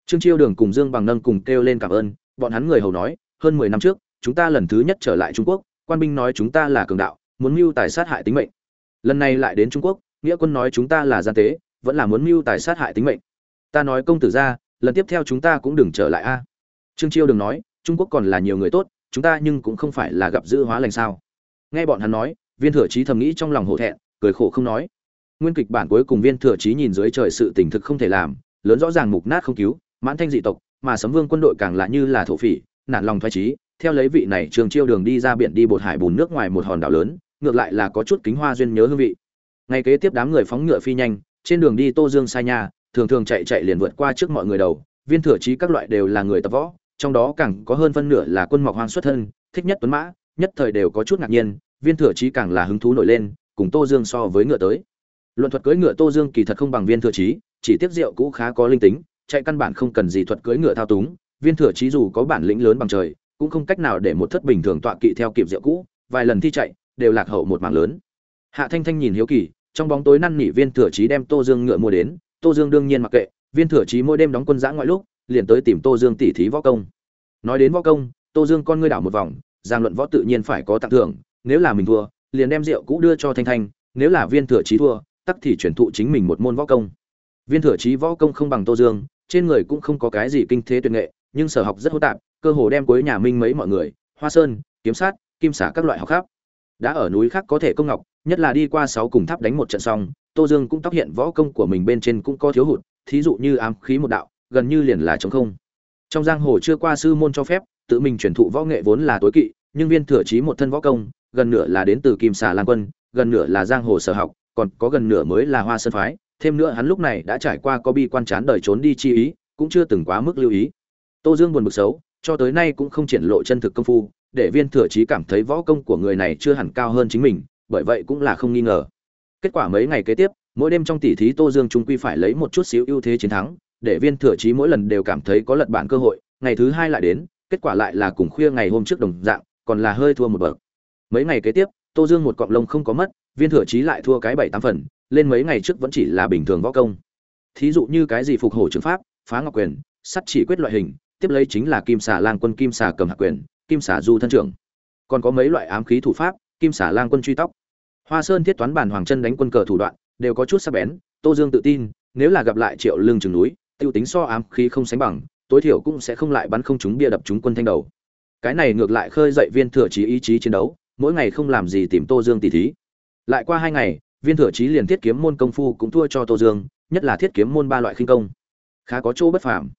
Speaker 1: Trương chiêu đường cùng dương bằng nâng cùng kêu lên cảm ơn, bọn hắn người hầu nói, hơn mười năm trước, chúng ta lần thứ nhất trở lại trung quốc, quan binh nói chúng ta là cường đạo, muốn mưu tài sát hại tính mệnh. Lần này lại đến trung quốc, nghĩa quân nói chúng ta là gian tế, vẫn là muốn mưu tài sát hại tính mệnh. Ta nói công tử ra, lần tiếp theo chúng ta cũng đừng trở lại a. Trương chiêu đừng nói, trung quốc còn là nhiều người tốt, chúng ta nhưng cũng không phải là gặp dữ hóa lành sao. Nghe bọn hắn nói, viên thừa trí thầm nghĩ trong lòng hổ thẹn cười khổ không nói. Nguyên kịch bản cuối cùng viên thừa trí nhìn dưới trời sự tình thực không thể làm, lớn rõ ràng mục nát không cứu, mãn thanh dị tộc, mà sấm vương quân đội càng là như là thổ phỉ, nản lòng thoái trí, theo lấy vị này trường chiêu đường đi ra biển đi bột hải bùn nước ngoài một hòn đảo lớn, ngược lại là có chút kính hoa duyên nhớ hương vị. Ngay kế tiếp đám người phóng ngựa phi nhanh, trên đường đi tô dương sai nha, thường thường chạy chạy liền vượt qua trước mọi người đầu, viên thừa trí các loại đều là người tập võ, trong đó càng có hơn phân nửa là quân mọc hoang xuất thân, thích nhất tuấn mã, nhất thời đều có chút ngạc nhiên, viên thừa trí càng là hứng thú nổi lên cùng tô dương so với ngựa tới. Luận thuật cưỡi ngựa tô dương kỳ thật không bằng viên thừa trí, chỉ tiếc rượu cũ khá có linh tính, chạy căn bản không cần gì thuật cưỡi ngựa thao túng, viên thừa trí dù có bản lĩnh lớn bằng trời, cũng không cách nào để một thất bình thường tọa kỵ theo kịp rượu cũ, vài lần thi chạy, đều lạc hậu một mảng lớn. Hạ thanh thanh nhìn hiếu kỳ, trong bóng tối năn nỉ viên thừa trí đem tô dương ngựa mua đến, tô dương đương nhiên mặc kệ, viên thừa trí mỗi đêm đóng quân giã ngoại lúc, liền tới tìm tô dương tỉ thí võ công. Nói đến võ công, tô dương con ngươi đảo một vòng, giang luận võ tự nhiên phải có tặng thưởng, nếu là mình thua liền đem rượu cũ đưa cho thanh thanh, nếu là viên thừa trí thua, tắc thì chuyển thụ chính mình một môn võ công. Viên thừa trí võ công không bằng tô dương, trên người cũng không có cái gì kinh thế tuyệt nghệ, nhưng sở học rất hô tạp, cơ hồ đem cuối nhà minh mấy mọi người, hoa sơn, kiếm sát, kim xả các loại học khác đã ở núi khác có thể công ngọc, nhất là đi qua sáu cùng tháp đánh một trận xong, tô dương cũng tóc hiện võ công của mình bên trên cũng có thiếu hụt, thí dụ như ám khí một đạo, gần như liền là chống không. Trong giang hồ chưa qua sư môn cho phép, tự mình truyền thụ võ nghệ vốn là tối kỵ, nhưng viên thừa trí một thân võ công gần nửa là đến từ kim xà lan quân, gần nửa là giang hồ sở học, còn có gần nửa mới là hoa sơn phái. Thêm nữa hắn lúc này đã trải qua có bi quan chán đời trốn đi chi ý, cũng chưa từng quá mức lưu ý. Tô dương buồn bực xấu, cho tới nay cũng không triển lộ chân thực công phu, để viên thừa trí cảm thấy võ công của người này chưa hẳn cao hơn chính mình, bởi vậy cũng là không nghi ngờ. Kết quả mấy ngày kế tiếp, mỗi đêm trong tỷ thí tô dương trung quy phải lấy một chút xíu ưu thế chiến thắng, để viên thừa trí mỗi lần đều cảm thấy có lật bản cơ hội, ngày thứ hai lại đến, kết quả lại là cùng khuya ngày hôm trước đồng dạng, còn là hơi thua một bậc mấy ngày kế tiếp, tô dương một cọng lông không có mất, viên thừa trí lại thua cái bảy tám phần, lên mấy ngày trước vẫn chỉ là bình thường võ công. Thí dụ như cái gì phục hồi trường pháp, phá ngọc quyền, sắt chỉ quyết loại hình, tiếp lấy chính là kim xà lang quân kim xà cầm hạ quyền, kim xà du thân trưởng. Còn có mấy loại ám khí thủ pháp, kim xà lang quân truy tóc. Hoa sơn thiết toán bản hoàng chân đánh quân cờ thủ đoạn, đều có chút sắc bén, tô dương tự tin, nếu là gặp lại triệu lương trường núi, tiêu tính so ám khí không sánh bằng, tối thiểu cũng sẽ không lại bắn không chúng bia đập chúng quân thanh đầu. Cái này ngược lại khơi dậy viên thừa trí ý chí chiến đấu mỗi ngày không làm gì tìm tô dương tỉ thí. Lại qua hai ngày, viên thừa trí liền thiết kiếm môn công phu cũng thua cho tô dương, nhất là thiết kiếm môn ba loại khinh công. Khá có chỗ bất phàm.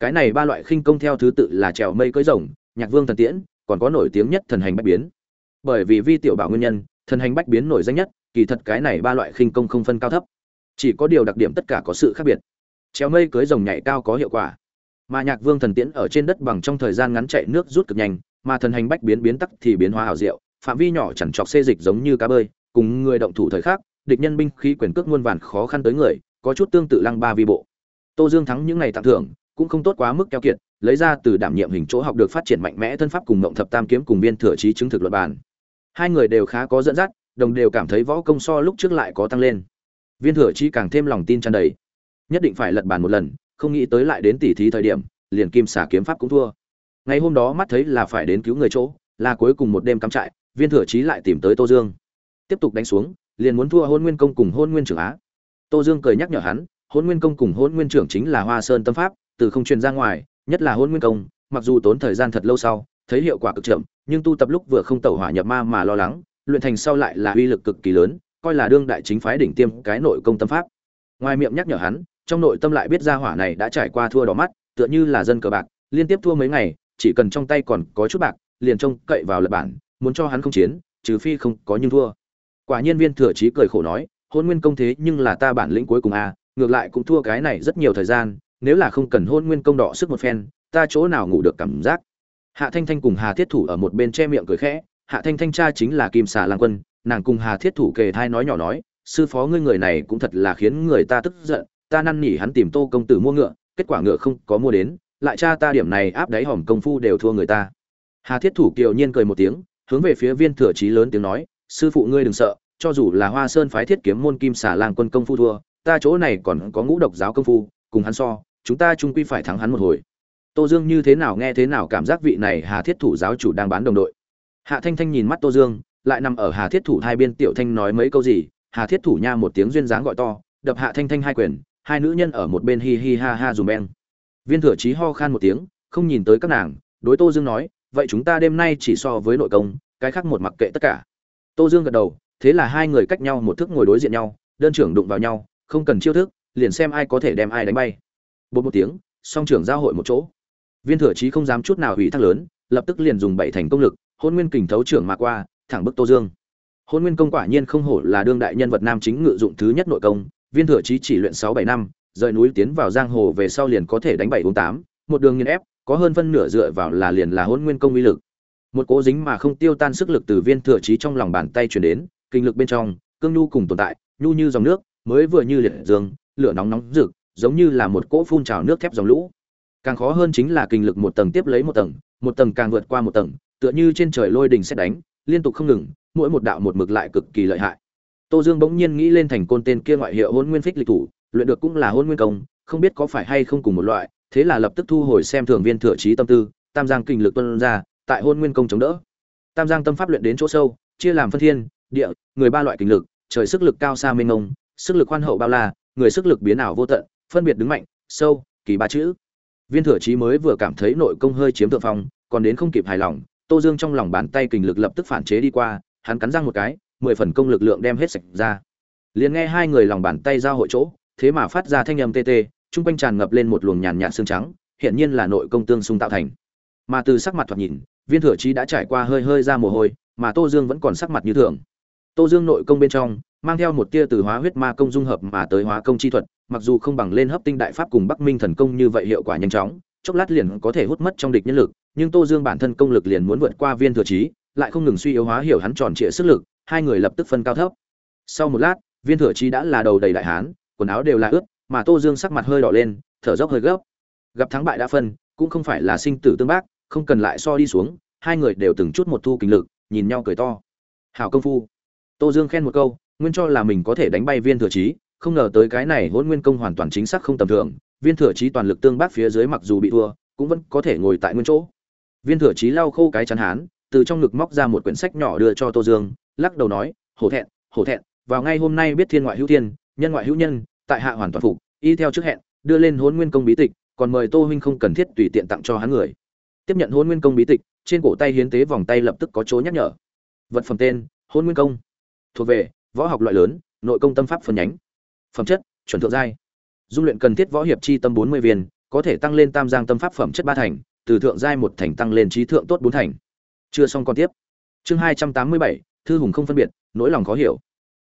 Speaker 1: Cái này ba loại khinh công theo thứ tự là trèo mây cưỡi rồng, nhạc vương thần tiễn, còn có nổi tiếng nhất thần hành bách biến. Bởi vì vi tiểu bảo nguyên nhân, thần hành bách biến nổi danh nhất, kỳ thật cái này ba loại khinh công không phân cao thấp. Chỉ có điều đặc điểm tất cả có sự khác biệt. Trèo mây cưới rồng nhảy cao có hiệu quả. Mà nhạc vương thần tiễn ở trên đất bằng trong thời gian ngắn chạy nước rút cực nhanh, mà thần hành bách biến biến tắc thì biến hóa hảo diệu phạm vi nhỏ chẳng chọc xê dịch giống như cá bơi, cùng người động thủ thời khắc, địch nhân binh khí quyền cước muôn vàn khó khăn tới người, có chút tương tự lăng ba vi bộ. Tô dương thắng những ngày tặng thưởng, cũng không tốt quá mức keo kiệt, lấy ra từ đảm nhiệm hình chỗ học được phát triển mạnh mẽ thân pháp cùng mộng thập tam kiếm cùng viên thừa trí chứng thực luật bản hai người đều khá có dẫn dắt, đồng đều cảm thấy võ công so lúc trước lại có tăng lên. Viên thừa trí càng thêm lòng tin tràn đầy. Nhất định phải lật bàn một lần, không nghĩ tới lại đến tỉ thí thời điểm, liền kim xả kiếm pháp cũng thua. Ngày hôm đó mắt thấy là phải đến cứu người chỗ, là cuối cùng một đêm cắm trại viên thừa chí lại tìm tới tô dương. Tiếp tục đánh xuống, liền muốn thua hôn nguyên công cùng hôn nguyên trưởng á. Tô dương cười nhắc nhở hắn, hôn nguyên công cùng hôn nguyên trưởng chính là hoa sơn tâm pháp, từ không truyền ra ngoài, nhất là hôn nguyên công, mặc dù tốn thời gian thật lâu sau, thấy hiệu quả cực chậm, nhưng tu tập lúc vừa không tẩu hỏa nhập ma mà lo lắng, luyện thành sau lại là uy lực cực kỳ lớn, coi là đương đại chính phái đỉnh tiêm cái nội công tâm pháp. Ngoài miệng nhắc nhở hắn, trong nội tâm lại biết ra hỏa này đã trải qua thua đỏ mắt, tựa như là dân cờ bạc, liên tiếp thua mấy ngày, chỉ cần trong tay còn có chút bạc, liền trông cậy vào lập bản muốn cho hắn không chiến, trừ phi không có nhưng thua. Quả nhiên viên thừa trí cười khổ nói, hôn nguyên công thế nhưng là ta bản lĩnh cuối cùng à ngược lại cũng thua cái này rất nhiều thời gian, nếu là không cần hôn nguyên công đỏ sức một phen, ta chỗ nào ngủ được cảm giác. Hạ thanh thanh cùng hà thiết thủ ở một bên che miệng cười khẽ, hạ thanh thanh cha chính là kim xà lang quân, nàng cùng hà thiết thủ kề thai nói nhỏ nói, sư phó ngươi người này cũng thật là khiến người ta tức giận, ta năn nỉ hắn tìm tô công tử mua ngựa, kết quả ngựa không có mua đến, lại cha ta điểm này áp đáy hòm công phu đều thua người ta. Hà thiết thủ kiều nhiên cười một tiếng hướng về phía viên thừa chí lớn tiếng nói, sư phụ ngươi đừng sợ, cho dù là hoa sơn phái thiết kiếm môn kim xà lang quân công phu thua, ta chỗ này còn có ngũ độc giáo công phu, cùng hắn so, chúng ta trung quy phải thắng hắn một hồi. Tô dương như thế nào nghe thế nào cảm giác vị này hà thiết thủ giáo chủ đang bán đồng đội. Hạ thanh thanh nhìn mắt tô dương, lại nằm ở hà thiết thủ hai bên tiểu thanh nói mấy câu gì, hà thiết thủ nha một tiếng duyên dáng gọi to, đập hạ thanh thanh hai quyền, hai nữ nhân ở một bên hi hi ha ha dùm beng. Viên thừa chí ho khan một tiếng, không nhìn tới các nàng, đối tô dương nói vậy chúng ta đêm nay chỉ so với nội công, cái khác một mặc kệ tất cả. Tô dương gật đầu, thế là hai người cách nhau một thức ngồi đối diện nhau, đơn trưởng đụng vào nhau, không cần chiêu thức, liền xem ai có thể đem ai đánh bay. Bột một tiếng, song trưởng giao hội một chỗ. Viên thừa chí không dám chút nào hủy thác lớn, lập tức liền dùng bảy thành công lực, hôn nguyên kình thấu trưởng mà qua, thẳng bức tô dương. Hôn nguyên công quả nhiên không hổ là đương đại nhân vật nam chính ngự dụng thứ nhất nội công, viên thừa chí chỉ luyện sáu bảy năm, rời núi tiến vào giang hồ về sau liền có thể đánh bảy bốn tám, một đường nghiên ép có hơn phân nửa dựa vào là liền là hôn nguyên công uy lực. Một cố dính mà không tiêu tan sức lực từ viên thừa trí trong lòng bàn tay truyền đến, kinh lực bên trong, cương nhu cùng tồn tại, nhu như dòng nước, mới vừa như liệt dương, lửa nóng nóng rực, giống như là một cỗ phun trào nước thép dòng lũ. Càng khó hơn chính là kinh lực một tầng tiếp lấy một tầng một tầng càng vượt qua một tầng, tựa như trên trời lôi đình xét đánh, liên tục không ngừng, mỗi một đạo một mực lại cực kỳ lợi hại. Tô dương bỗng nhiên nghĩ lên thành côn tên kia ngoại hiệu hôn nguyên phích lịch thủ, luyện được cũng là hôn nguyên công, không biết có phải hay không cùng một loại thế là lập tức thu hồi xem thường viên thừa trí tâm tư, tam giang kinh lực tuân ra, tại hôn nguyên công chống đỡ. Tam giang tâm pháp luyện đến chỗ sâu, chia làm phân thiên, địa, người ba loại kinh lực, trời sức lực cao xa mênh mông, sức lực khoan hậu bao la, người sức lực biến ảo vô tận, phân biệt đứng mạnh, sâu, kỳ ba chữ. Viên thừa trí mới vừa cảm thấy nội công hơi chiếm thượng phong, còn đến không kịp hài lòng, tô dương trong lòng bàn tay kình lực lập tức phản chế đi qua, hắn cắn răng một cái, mười phần công lực lượng đem hết sạch ra. Liền nghe hai người lòng bàn tay giao hội chỗ, thế mà phát ra thanh âm tê tê chung quanh tràn ngập lên một luồng nhàn nhạt xương trắng hiện nhiên là nội công tương xung tạo thành. Mà từ sắc mặt thoạt nhìn, viên thừa trí đã trải qua hơi hơi ra mồ hôi, mà tô dương vẫn còn sắc mặt như thường. Tô dương nội công bên trong, mang theo một tia từ hóa huyết ma công dung hợp mà tới hóa công chi thuật, mặc dù không bằng lên hấp tinh đại pháp cùng bắc minh thần công như vậy hiệu quả nhanh chóng, chốc lát liền có thể hút mất trong địch nhân lực, nhưng tô dương bản thân công lực liền muốn vượt qua viên thừa trí, lại không ngừng suy yếu hóa hiểu hắn tròn trịa sức lực, hai người lập tức phân cao thấp. Sau một lát, viên thừa trí đã là đầu đầy đại hán, quần áo đều là ướt mà tô dương sắc mặt hơi đỏ lên, thở dốc hơi gấp. Gặp thắng bại đã phân, cũng không phải là sinh tử tương bác, không cần lại so đi xuống, hai người đều từng chút một thu kinh lực, nhìn nhau cười to. Hảo công phu. Tô dương khen một câu, nguyên cho là mình có thể đánh bay viên thừa trí, không ngờ tới cái này hôn nguyên công hoàn toàn chính xác không tầm thường, viên thừa trí toàn lực tương bác phía dưới mặc dù bị thua, cũng vẫn có thể ngồi tại nguyên chỗ. Viên thừa trí lau khô cái chắn hán, từ trong ngực móc ra một quyển sách nhỏ đưa cho tô dương, lắc đầu nói, hổ thẹn hổ thẹn, vào ngay hôm nay biết thiên ngoại hữu thiên, nhân ngoại hữu nhân, tại hạ hoàn toàn phục y theo trước hẹn, đưa lên hôn nguyên công bí tịch, còn mời tô huynh không cần thiết tùy tiện tặng cho hắn người. Tiếp nhận hôn nguyên công bí tịch, trên cổ tay hiến tế vòng tay lập tức có chỗ nhắc nhở. Vật phẩm tên hôn nguyên công. Thuộc về, võ học loại lớn, nội công tâm pháp phân nhánh. Phẩm chất, chuẩn thượng giai. Dung luyện cần thiết võ hiệp chi tâm bốn mươi viên, có thể tăng lên tam giang tâm pháp phẩm chất ba thành, từ thượng giai một thành tăng lên trí thượng tốt bốn thành. Chưa xong còn tiếp. Chương hai trăm tám mươi bảy, thư hùng không phân biệt, nỗi lòng khó hiểu.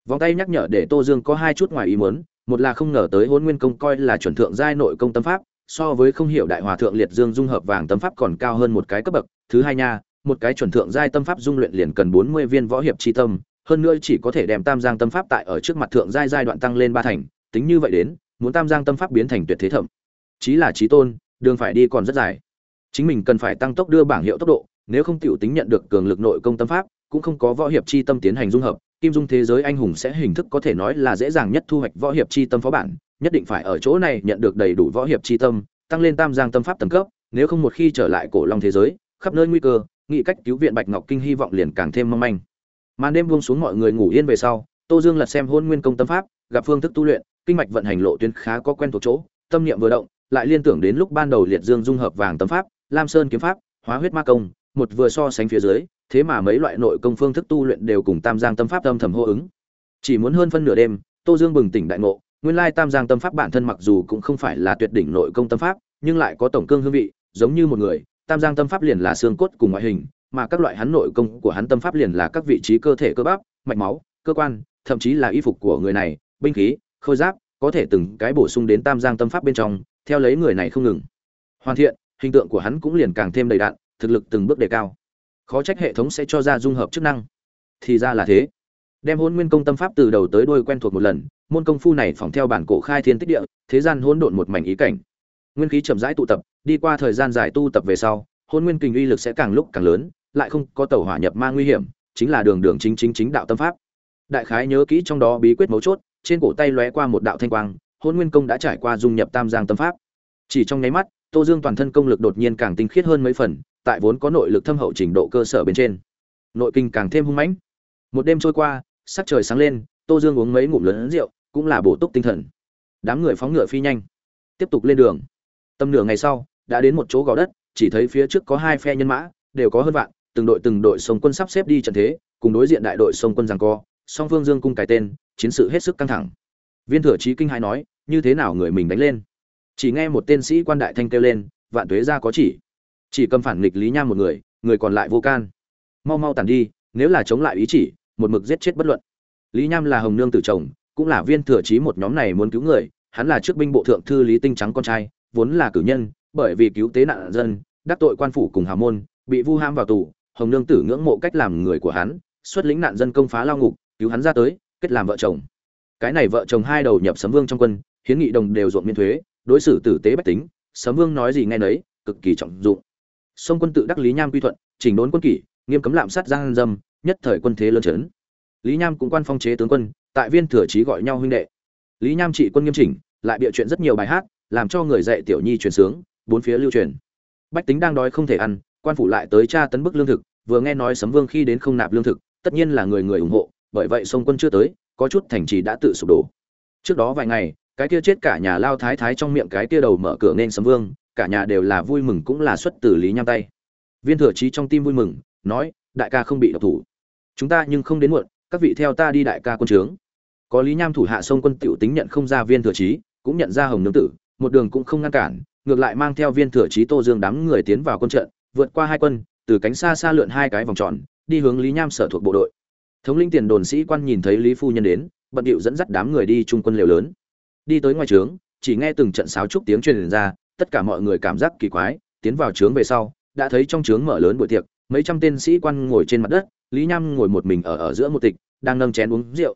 Speaker 1: Vòng tay nhắc nhở để tô dương có hai chút ngoài ý muốn một là không ngờ tới hôn nguyên công coi là chuẩn thượng giai nội công tâm pháp, so với không hiểu đại hòa thượng liệt dương dung hợp vàng tâm pháp còn cao hơn một cái cấp bậc. Thứ hai nha, một cái chuẩn thượng giai tâm pháp dung luyện liền cần bốn mươi viên võ hiệp chi tâm, hơn nữa chỉ có thể đem tam giang tâm pháp tại ở trước mặt thượng giai giai đoạn tăng lên ba thành, tính như vậy đến, muốn tam giang tâm pháp biến thành tuyệt thế thẩm chí là chí tôn, đường phải đi còn rất dài. Chính mình cần phải tăng tốc đưa bảng hiệu tốc độ, nếu không tiểu tính nhận được cường lực nội công tâm pháp, cũng không có võ hiệp chi tâm tiến hành dung hợp kim dung thế giới anh hùng sẽ hình thức có thể nói là dễ dàng nhất thu hoạch võ hiệp chi tâm phó bản, nhất định phải ở chỗ này nhận được đầy đủ võ hiệp chi tâm, tăng lên tam giang tâm pháp tầng cấp, nếu không một khi trở lại cổ long thế giới, khắp nơi nguy cơ nghị cách cứu viện bạch ngọc kinh hy vọng liền càng thêm mong manh. Màn đêm buông xuống mọi người ngủ yên về sau, tô dương lật xem hôn nguyên công tâm pháp, gặp phương thức tu luyện, kinh mạch vận hành lộ tuyến khá có quen thuộc chỗ, tâm niệm vừa động, lại liên tưởng đến lúc ban đầu liệt dương dung hợp vàng tâm pháp, lam sơn kiếm pháp, hóa huyết ma công một vừa so sánh phía dưới, thế mà mấy loại nội công phương thức tu luyện đều cùng tam giang tâm pháp âm thầm hô ứng. Chỉ muốn hơn phân nửa đêm, tô dương bừng tỉnh đại ngộ, nguyên lai tam giang tâm pháp bản thân mặc dù cũng không phải là tuyệt đỉnh nội công tâm pháp, nhưng lại có tổng cương hương vị, giống như một người, tam giang tâm pháp liền là xương cốt cùng ngoại hình, mà các loại hắn nội công của hắn tâm pháp liền là các vị trí cơ thể cơ bắp, mạch máu, cơ quan, thậm chí là y phục của người này, binh khí, khôi giáp, có thể từng cái bổ sung đến tam giang tâm pháp bên trong, theo lấy người này không ngừng. Hoàn thiện, hình tượng của hắn cũng liền càng thêm đầy đạn thực lực từng bước đề cao. Khó trách hệ thống sẽ cho ra dung hợp chức năng. Thì ra là thế. Đem hôn nguyên công tâm pháp từ đầu tới đuôi quen thuộc một lần, môn công phu này phỏng theo bản cổ khai thiên tích địa, thế gian hỗn độn một mảnh ý cảnh. Nguyên khí chậm rãi tụ tập, đi qua thời gian dài tu tập về sau hôn nguyên kình uy lực sẽ càng lúc càng lớn, lại không có tàu hỏa nhập ma nguy hiểm, chính là đường đường chính chính chính đạo tâm pháp. Đại khái nhớ kỹ trong đó bí quyết mấu chốt, trên cổ tay lóe qua một đạo thanh quang hôn nguyên công đã trải qua dung nhập tam giang tâm pháp. Chỉ trong nháy mắt, tô dương toàn thân công lực đột nhiên càng tinh khiết hơn mấy phần tại vốn có nội lực thâm hậu trình độ cơ sở bên trên. Nội kinh càng thêm hung mãnh. Một đêm trôi qua, sắc trời sáng lên, tô dương uống mấy ngụm lớn rượu, cũng là bổ túc tinh thần. Đám người phóng ngựa phi nhanh, tiếp tục lên đường. Tầm nửa ngày sau, đã đến một chỗ gò đất, chỉ thấy phía trước có hai phe nhân mã, đều có hơn vạn, từng đội từng đội sông quân sắp xếp đi trận thế, cùng đối diện đại đội sông quân giằng co, song phương dương cung cài tên, chiến sự hết sức căng thẳng. Viên thừa trí kinh hai nói, như thế nào người mình đánh lên? Chỉ nghe một tên sĩ quan đại thanh kêu lên, vạn tuế ra có chỉ chỉ cầm phản nghịch lý nham một người người còn lại vô can. Mau mau tàn đi, nếu là chống lại ý chỉ, một mực giết chết bất luận. Lý nham là hồng nương tử chồng, cũng là viên thừa trí một nhóm này muốn cứu người, hắn là trước binh bộ thượng thư lý tinh trắng con trai, vốn là cử nhân, bởi vì cứu tế nạn dân, đắc tội quan phủ cùng hào môn, bị vu ham vào tù, hồng nương tử ngưỡng mộ cách làm người của hắn, xuất lĩnh nạn dân công phá lao ngục, cứu hắn ra tới, kết làm vợ chồng. Cái này vợ chồng hai đầu nhập sấm vương trong quân, hiến nghị đồng đều ruộng miên thuế, đối xử tử tế bách tính, sấm vương nói gì nghe nấy, cực kỳ trọng dụng sông quân tự đắc lý nham quy thuận, chỉnh đốn quân kỷ, nghiêm cấm lạm sát giang dâm, nhất thời quân thế lớn chấn. Lý nham cũng quan phong chế tướng quân, tại viên thừa trí gọi nhau huynh đệ. Lý nham trị quân nghiêm chỉnh, lại bịa chuyện rất nhiều bài hát, làm cho người dạy tiểu nhi truyền sướng, bốn phía lưu truyền. Bách tính đang đói không thể ăn, quan phủ lại tới tra tấn bức lương thực, vừa nghe nói sấm vương khi đến không nạp lương thực, tất nhiên là người người ủng hộ, bởi vậy sông quân chưa tới, có chút thành trì đã tự sụp đổ. Trước đó vài ngày, cái kia chết cả nhà lao thái thái trong miệng cái kia đầu mở cửa nên sấm vương cả nhà đều là vui mừng cũng là xuất từ lý nham tay. Viên thừa trí trong tim vui mừng, nói, đại ca không bị độc thủ. Chúng ta nhưng không đến muộn, các vị theo ta đi đại ca quân trướng. Có lý nham thủ hạ sông quân tiểu tính nhận không ra viên thừa trí, cũng nhận ra hồng nương tử, một đường cũng không ngăn cản, ngược lại mang theo viên thừa trí tô dương đám người tiến vào quân trận, vượt qua hai quân, từ cánh xa xa lượn hai cái vòng tròn, đi hướng lý nham sở thuộc bộ đội. Thống lĩnh tiền đồn sĩ quan nhìn thấy lý phu nhân đến, bận điệu dẫn dắt đám người đi trung quân liều lớn. Đi tới ngoài trướng, chỉ nghe từng trận sáo trúc tiếng truyền ra tất cả mọi người cảm giác kỳ quái, tiến vào trướng về sau, đã thấy trong trướng mở lớn buổi tiệc, mấy trăm tên sĩ quan ngồi trên mặt đất, lý nham ngồi một mình ở ở giữa một tịch, đang nâng chén uống rượu.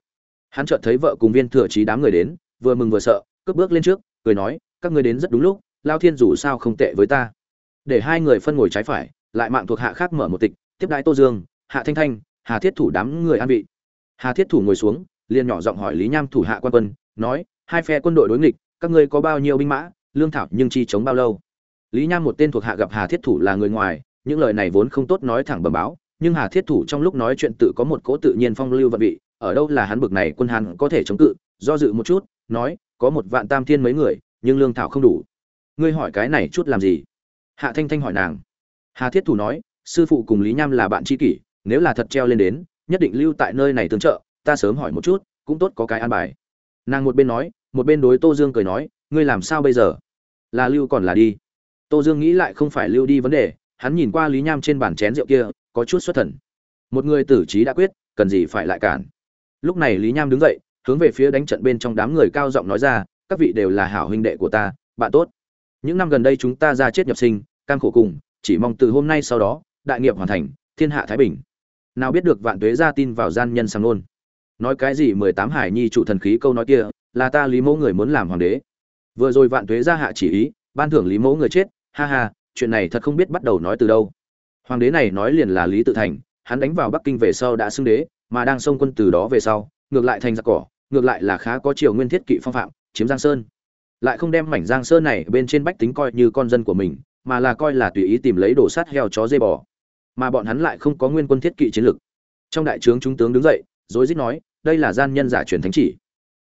Speaker 1: Hắn chợt thấy vợ cùng viên thừa trí đám người đến, vừa mừng vừa sợ cướp bước lên trước, cười nói, các ngươi đến rất đúng lúc, lao thiên dù sao không tệ với ta. Để hai người phân ngồi trái phải, lại mạng thuộc hạ khác mở một tịch, tiếp đãi tô dương, hạ thanh thanh, hà thiết thủ đám người an vị. Hà thiết thủ ngồi xuống, liền nhỏ giọng hỏi lý nham thủ hạ quan quân, nói, hai phe quân đội đối nghịch, các ngươi có bao nhiêu binh mã lương thảo nhưng chi chống bao lâu? Lý nham một tên thuộc hạ gặp hà thiết thủ là người ngoài, những lời này vốn không tốt nói thẳng bẩm báo, nhưng hà thiết thủ trong lúc nói chuyện tự có một cỗ tự nhiên phong lưu vận vị, ở đâu là hắn bực này quân hàn có thể chống cự, do dự một chút, nói, có một vạn tam thiên mấy người, nhưng lương thảo không đủ. Ngươi hỏi cái này chút làm gì? Hạ thanh thanh hỏi nàng. Hà thiết thủ nói, sư phụ cùng lý nham là bạn tri kỷ, nếu là thật treo lên đến, nhất định lưu tại nơi này tương trợ, ta sớm hỏi một chút, cũng tốt có cái an bài. Nàng một bên nói, một bên đối tô dương cười nói ngươi làm sao bây giờ? Là lưu còn là đi? Tô dương nghĩ lại không phải lưu đi vấn đề, hắn nhìn qua lý nham trên bàn chén rượu kia, có chút xuất thần. Một người tử trí đã quyết, cần gì phải lại cản? Lúc này lý nham đứng dậy, hướng về phía đánh trận bên trong đám người cao giọng nói ra, các vị đều là hảo huynh đệ của ta, bạn tốt. Những năm gần đây chúng ta ra chết nhập sinh, cam khổ cùng, chỉ mong từ hôm nay sau đó, đại nghiệp hoàn thành, thiên hạ thái bình. Nào biết được vạn tuế ra tin vào gian nhân sang nôn. Nói cái gì mười tám hải nhi chủ thần khí câu nói kia, là ta lý mẫu người muốn làm hoàng đế vừa rồi vạn tuế ra hạ chỉ ý, ban thưởng lý mẫu người chết, ha ha, chuyện này thật không biết bắt đầu nói từ đâu. Hoàng đế này nói liền là lý tự thành, hắn đánh vào bắc kinh về sau đã xưng đế, mà đang xông quân từ đó về sau, ngược lại thành giặc cỏ, ngược lại là khá có triều nguyên thiết kỵ phong phạm, chiếm giang sơn. Lại không đem mảnh giang sơn này bên trên bách tính coi như con dân của mình, mà là coi là tùy ý tìm lấy đồ sát heo chó dây bò. Mà bọn hắn lại không có nguyên quân thiết kỵ chiến lực trong đại trướng chúng tướng đứng dậy, rối rít nói, đây là gian nhân giả truyền thánh chỉ.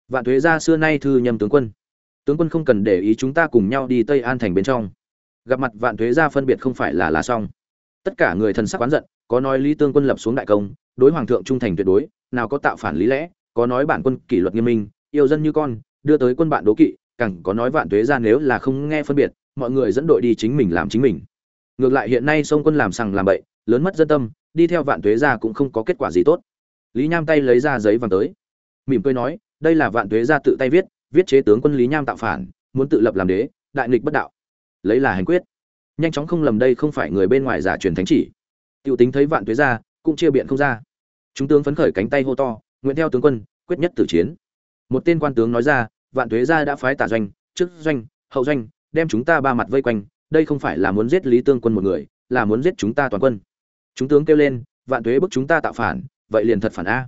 Speaker 1: Vạn thuế gia xưa nay thư nhầm tướng quân tướng quân không cần để ý chúng ta cùng nhau đi tây an thành bên trong. Gặp mặt vạn thuế gia phân biệt không phải là là xong. Tất cả người thần sắc oán giận, có nói lý tương quân lập xuống đại công, đối hoàng thượng trung thành tuyệt đối, nào có tạo phản lý lẽ, có nói bản quân kỷ luật nghiêm minh, yêu dân như con, đưa tới quân bạn đố kỵ, càng có nói vạn thuế ra nếu là không nghe phân biệt, mọi người dẫn đội đi chính mình làm chính mình. Ngược lại hiện nay sông quân làm sằng làm bậy, lớn mất dân tâm, đi theo vạn thuế ra cũng không có kết quả gì tốt. Lý nham tay lấy ra giấy vàng tới. Mỉm cười nói, đây là vạn thuế ra tự tay viết viết chế tướng quân lý nham tạo phản, muốn tự lập làm đế, đại nghịch bất đạo. Lấy là hành quyết. Nhanh chóng không lầm đây không phải người bên ngoài giả truyền thánh chỉ. Tiêu tính thấy vạn tuế ra, cũng chia biện không ra. Chúng tướng phấn khởi cánh tay hô to, nguyện theo tướng quân, quyết nhất tử chiến. Một tên quan tướng nói ra, vạn tuế ra đã phái tả doanh trước doanh, hậu doanh, đem chúng ta ba mặt vây quanh, đây không phải là muốn giết lý tương quân một người, là muốn giết chúng ta toàn quân. Chúng tướng kêu lên, vạn tuế bức chúng ta tạo phản, vậy liền thật phản a.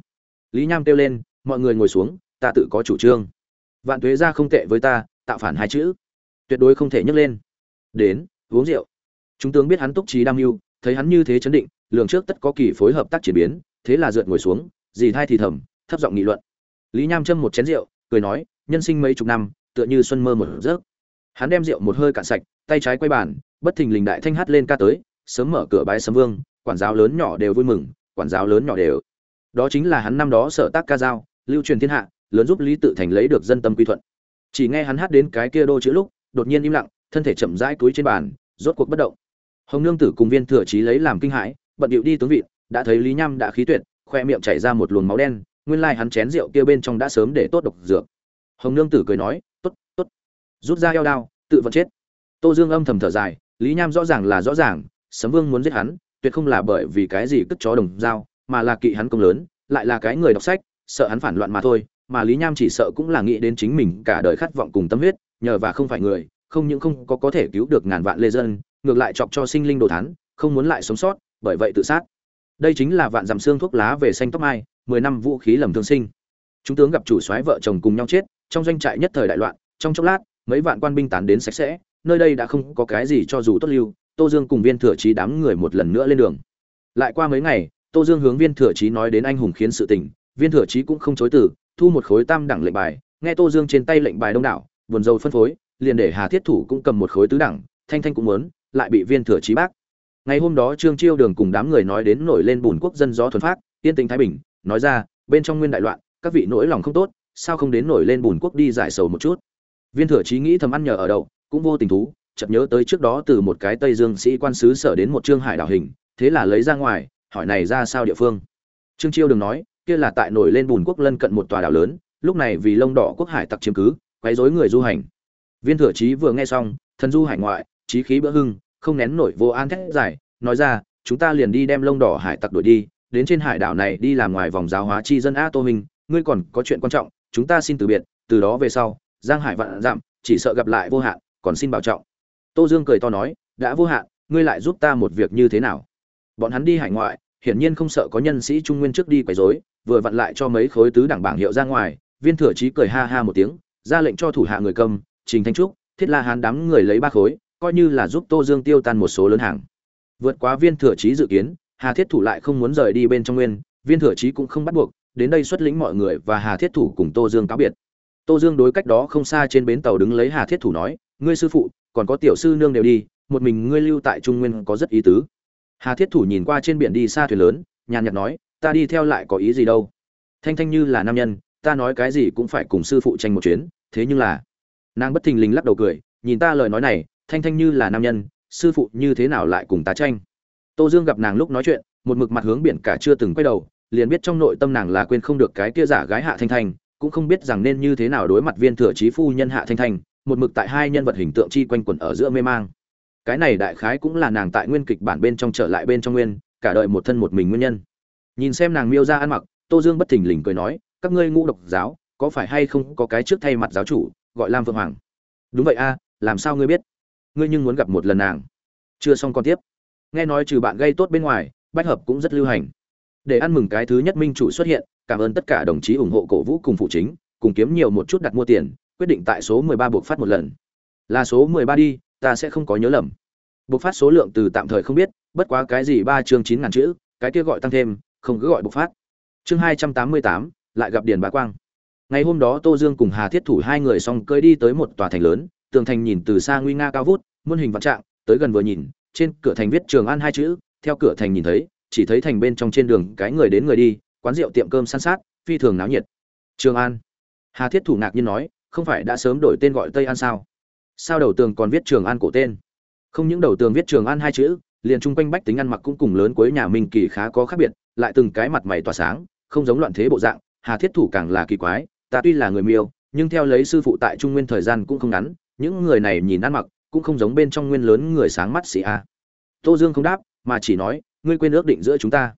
Speaker 1: Lý nham kêu lên, mọi người ngồi xuống, ta tự có chủ trương vạn tuế gia không tệ với ta, tạo phản hai chữ. Tuyệt đối không thể nhấc lên. Đến, uống rượu. Chúng tướng biết hắn túc trí đam mưu, thấy hắn như thế chấn định, lường trước tất có kỳ phối hợp tác chuyển biến, thế là dượt ngồi xuống, dì thai thì thầm, thấp giọng nghị luận. Lý nham châm một chén rượu, cười nói, nhân sinh mấy chục năm, tựa như xuân mơ một giấc. Hắn đem rượu một hơi cạn sạch, tay trái quay bàn, bất thình lình đại thanh hát lên ca tới, sớm mở cửa bái sấm vương, quản giáo lớn nhỏ đều vui mừng, quản giáo lớn nhỏ đều. Đó chính là hắn năm đó sở tác ca dao, lưu truyền thiên hạ lớn giúp lý tự thành lấy được dân tâm quy thuận. Chỉ nghe hắn hát đến cái kia đô chữ lúc, đột nhiên im lặng, thân thể chậm rãi túi trên bàn, rốt cuộc bất động. Hồng nương tử cùng viên thừa trí lấy làm kinh hãi, bận điệu đi tướng vị, đã thấy lý nham đã khí tuyệt, khoe miệng chảy ra một luồng máu đen, nguyên lai hắn chén rượu kia bên trong đã sớm để tốt độc dược. Hồng nương tử cười nói, tốt tốt. Rút ra eo đao, tự vẫn chết. Tô dương âm thầm thở dài, lý nham rõ ràng là rõ ràng, sấm vương muốn giết hắn, tuyệt không là bởi vì cái gì cất chó đồng dao, mà là kỵ hắn công lớn, lại là cái người đọc sách, sợ hắn phản loạn mà thôi mà lý nham chỉ sợ cũng là nghĩ đến chính mình cả đời khát vọng cùng tâm huyết, nhờ và không phải người, không những không có có thể cứu được ngàn vạn lê dân, ngược lại chọc cho sinh linh đồ thán, không muốn lại sống sót, bởi vậy tự sát. Đây chính là vạn dặm xương thuốc lá về xanh tóc mai, mười năm vũ khí lầm thương sinh. Chúng tướng gặp chủ soái vợ chồng cùng nhau chết, trong doanh trại nhất thời đại loạn, trong chốc lát, mấy vạn quan binh tán đến sạch sẽ, nơi đây đã không có cái gì cho dù tốt lưu, tô dương cùng viên thừa trí đám người một lần nữa lên đường. Lại qua mấy ngày, tô dương hướng viên thừa trí nói đến anh hùng khiến sự tình, viên thừa trí cũng không chối từ thu một khối tam đẳng lệnh bài, nghe tô dương trên tay lệnh bài đông đảo, buồn dầu phân phối, liền để hà thiết thủ cũng cầm một khối tứ đẳng, thanh thanh cũng muốn, lại bị viên thừa trí bác. Ngày hôm đó trương chiêu đường cùng đám người nói đến nổi lên bùn quốc dân gió thuần phát, yên tĩnh thái bình, nói ra, bên trong nguyên đại loạn, các vị nỗi lòng không tốt, sao không đến nổi lên bùn quốc đi giải sầu một chút? Viên thừa trí nghĩ thầm ăn nhờ ở đậu, cũng vô tình thú, chợt nhớ tới trước đó từ một cái tây dương sĩ quan sứ sở đến một trương hải đảo hình, thế là lấy ra ngoài, hỏi này ra sao địa phương? Trương chiêu đường nói kia là tại nổi lên bùn quốc lân cận một tòa đảo lớn, lúc này vì lông đỏ quốc hải tặc chiếm cứ, quấy rối người du hành. Viên thừa chí vừa nghe xong, thần du hải ngoại, trí khí bỡ hưng, không nén nổi vô an thét giải nói ra, chúng ta liền đi đem lông đỏ hải tặc đuổi đi, đến trên hải đảo này đi làm ngoài vòng giáo hóa chi dân a tô minh ngươi còn có chuyện quan trọng, chúng ta xin từ biệt, từ đó về sau, giang hải vạn dặm, chỉ sợ gặp lại vô hạn, còn xin bảo trọng. Tô dương cười to nói, đã vô hạn, ngươi lại giúp ta một việc như thế nào? Bọn hắn đi hải ngoại, hiển nhiên không sợ có nhân sĩ trung nguyên trước đi quấy rối vừa vặn lại cho mấy khối tứ đẳng bảng hiệu ra ngoài, viên thừa chí cười ha ha một tiếng, ra lệnh cho thủ hạ người cầm, trình thanh trúc, thiết la hán đám người lấy ba khối, coi như là giúp tô dương tiêu tan một số lớn hàng. Vượt quá viên thừa chí dự kiến, hà thiết thủ lại không muốn rời đi bên trong nguyên, viên thừa chí cũng không bắt buộc, đến đây xuất lĩnh mọi người và hà thiết thủ cùng tô dương cáo biệt. Tô dương đối cách đó không xa trên bến tàu đứng lấy hà thiết thủ nói, ngươi sư phụ, còn có tiểu sư nương đều đi, một mình ngươi lưu tại trung nguyên có rất ý tứ. Hà thiết thủ nhìn qua trên biển đi xa thuyền lớn, nhàn nhạt nói ta đi theo lại có ý gì đâu. Thanh thanh như là nam nhân, ta nói cái gì cũng phải cùng sư phụ tranh một chuyến, thế nhưng là, nàng bất thình lình lắc đầu cười, nhìn ta lời nói này, thanh thanh như là nam nhân, sư phụ như thế nào lại cùng ta tranh? Tô dương gặp nàng lúc nói chuyện, một mực mặt hướng biển cả chưa từng quay đầu, liền biết trong nội tâm nàng là quên không được cái kia giả gái hạ thanh thanh, cũng không biết rằng nên như thế nào đối mặt viên thừa trí phu nhân hạ thanh thanh, một mực tại hai nhân vật hình tượng chi quanh quẩn ở giữa mê mang. Cái này đại khái cũng là nàng tại nguyên kịch bản bên trong trở lại bên trong nguyên, cả đợi một thân một mình nguyên nhân nhìn xem nàng miêu ra ăn mặc, tô dương bất thình lình cười nói, các ngươi ngũ độc giáo, có phải hay không có cái trước thay mặt giáo chủ, gọi lam vượng hoàng? Đúng vậy a, làm sao ngươi biết? Ngươi nhưng muốn gặp một lần nàng. Chưa xong còn tiếp. Nghe nói trừ bạn gây tốt bên ngoài, bách hợp cũng rất lưu hành. Để ăn mừng cái thứ nhất minh chủ xuất hiện, cảm ơn tất cả đồng chí ủng hộ cổ vũ cùng phụ chính, cùng kiếm nhiều một chút đặt mua tiền, quyết định tại số 13 buộc phát một lần. Là số 13 đi, ta sẽ không có nhớ lầm. Buộc phát số lượng từ tạm thời không biết, bất quá cái gì ba chương chín ngàn chữ, cái kia gọi tăng thêm không cứ gọi bộc phát. Chương hai trăm tám mươi tám, lại gặp điền bá quang. Ngày hôm đó tô dương cùng hà thiết thủ hai người xong cơi đi tới một tòa thành lớn, tường thành nhìn từ xa nguy nga cao vút, muôn hình vạn trạng, tới gần vừa nhìn, trên cửa thành viết trường an hai chữ, theo cửa thành nhìn thấy, chỉ thấy thành bên trong trên đường cái người đến người đi, quán rượu tiệm cơm san sát, phi thường náo nhiệt. Trường an. Hà thiết thủ ngạc nhiên nói, không phải đã sớm đổi tên gọi tây an sao? Sao đầu tường còn viết trường an cổ tên? Không những đầu tường viết trường an hai chữ, liền chung quanh bách tính ăn mặc cũng cùng lớn cuối nhà minh kỳ khá có khác biệt lại từng cái mặt mày tỏa sáng không giống loạn thế bộ dạng hà thiết thủ càng là kỳ quái ta tuy là người miêu nhưng theo lấy sư phụ tại trung nguyên thời gian cũng không ngắn những người này nhìn ăn mặc cũng không giống bên trong nguyên lớn người sáng mắt xì a. Tô dương không đáp mà chỉ nói ngươi quên ước định giữa chúng ta.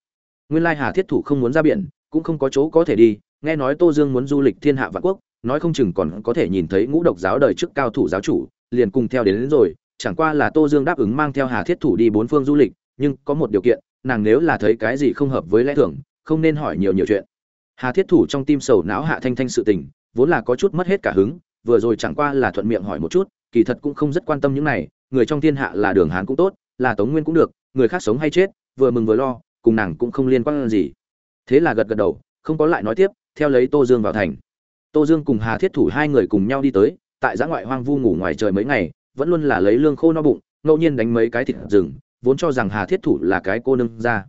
Speaker 1: Nguyên lai hà thiết thủ không muốn ra biển cũng không có chỗ có thể đi nghe nói tô dương muốn du lịch thiên hạ vạn quốc nói không chừng còn có thể nhìn thấy ngũ độc giáo đời trước cao thủ giáo chủ liền cùng theo đến, đến rồi chẳng qua là tô dương đáp ứng mang theo hà thiết thủ đi bốn phương du lịch nhưng có một điều kiện nàng nếu là thấy cái gì không hợp với lẽ thường, không nên hỏi nhiều nhiều chuyện. Hà thiết thủ trong tim sầu não hạ thanh thanh sự tình, vốn là có chút mất hết cả hứng, vừa rồi chẳng qua là thuận miệng hỏi một chút, kỳ thật cũng không rất quan tâm những này, người trong thiên hạ là đường hán cũng tốt, là tống nguyên cũng được, người khác sống hay chết, vừa mừng vừa lo, cùng nàng cũng không liên quan gì. Thế là gật gật đầu, không có lại nói tiếp, theo lấy tô dương vào thành. Tô dương cùng hà thiết thủ hai người cùng nhau đi tới, tại giã ngoại hoang vu ngủ ngoài trời mấy ngày, vẫn luôn là lấy lương khô no bụng, ngẫu nhiên đánh mấy cái thịt rừng vốn cho rằng hà thiết thủ là cái cô nương ra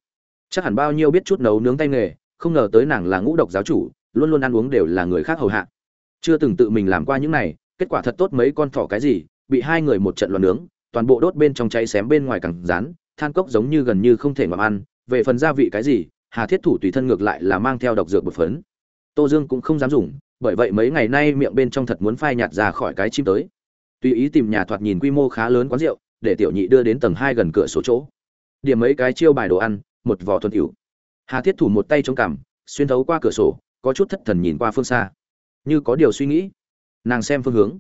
Speaker 1: chắc hẳn bao nhiêu biết chút nấu nướng tay nghề, không ngờ tới nàng là ngũ độc giáo chủ, luôn luôn ăn uống đều là người khác hầu hạ. Chưa từng tự mình làm qua những này, kết quả thật tốt mấy con thỏ cái gì, bị hai người một trận loạn nướng, toàn bộ đốt bên trong cháy xém bên ngoài càng rán, than cốc giống như gần như không thể ngậm ăn, về phần gia vị cái gì, hà thiết thủ tùy thân ngược lại là mang theo độc dược bột phấn. Tô dương cũng không dám dùng, bởi vậy mấy ngày nay miệng bên trong thật muốn phai nhạt ra khỏi cái chim tới. Tùy ý tìm nhà thoạt nhìn quy mô khá lớn quán rượu để tiểu nhị đưa đến tầng hai gần cửa sổ chỗ. Điểm mấy cái chiêu bài đồ ăn, một vỏ thuần cửu hà thiết thủ một tay chống cằm, xuyên thấu qua cửa sổ, có chút thất thần nhìn qua phương xa. Như có điều suy nghĩ. Nàng xem phương hướng.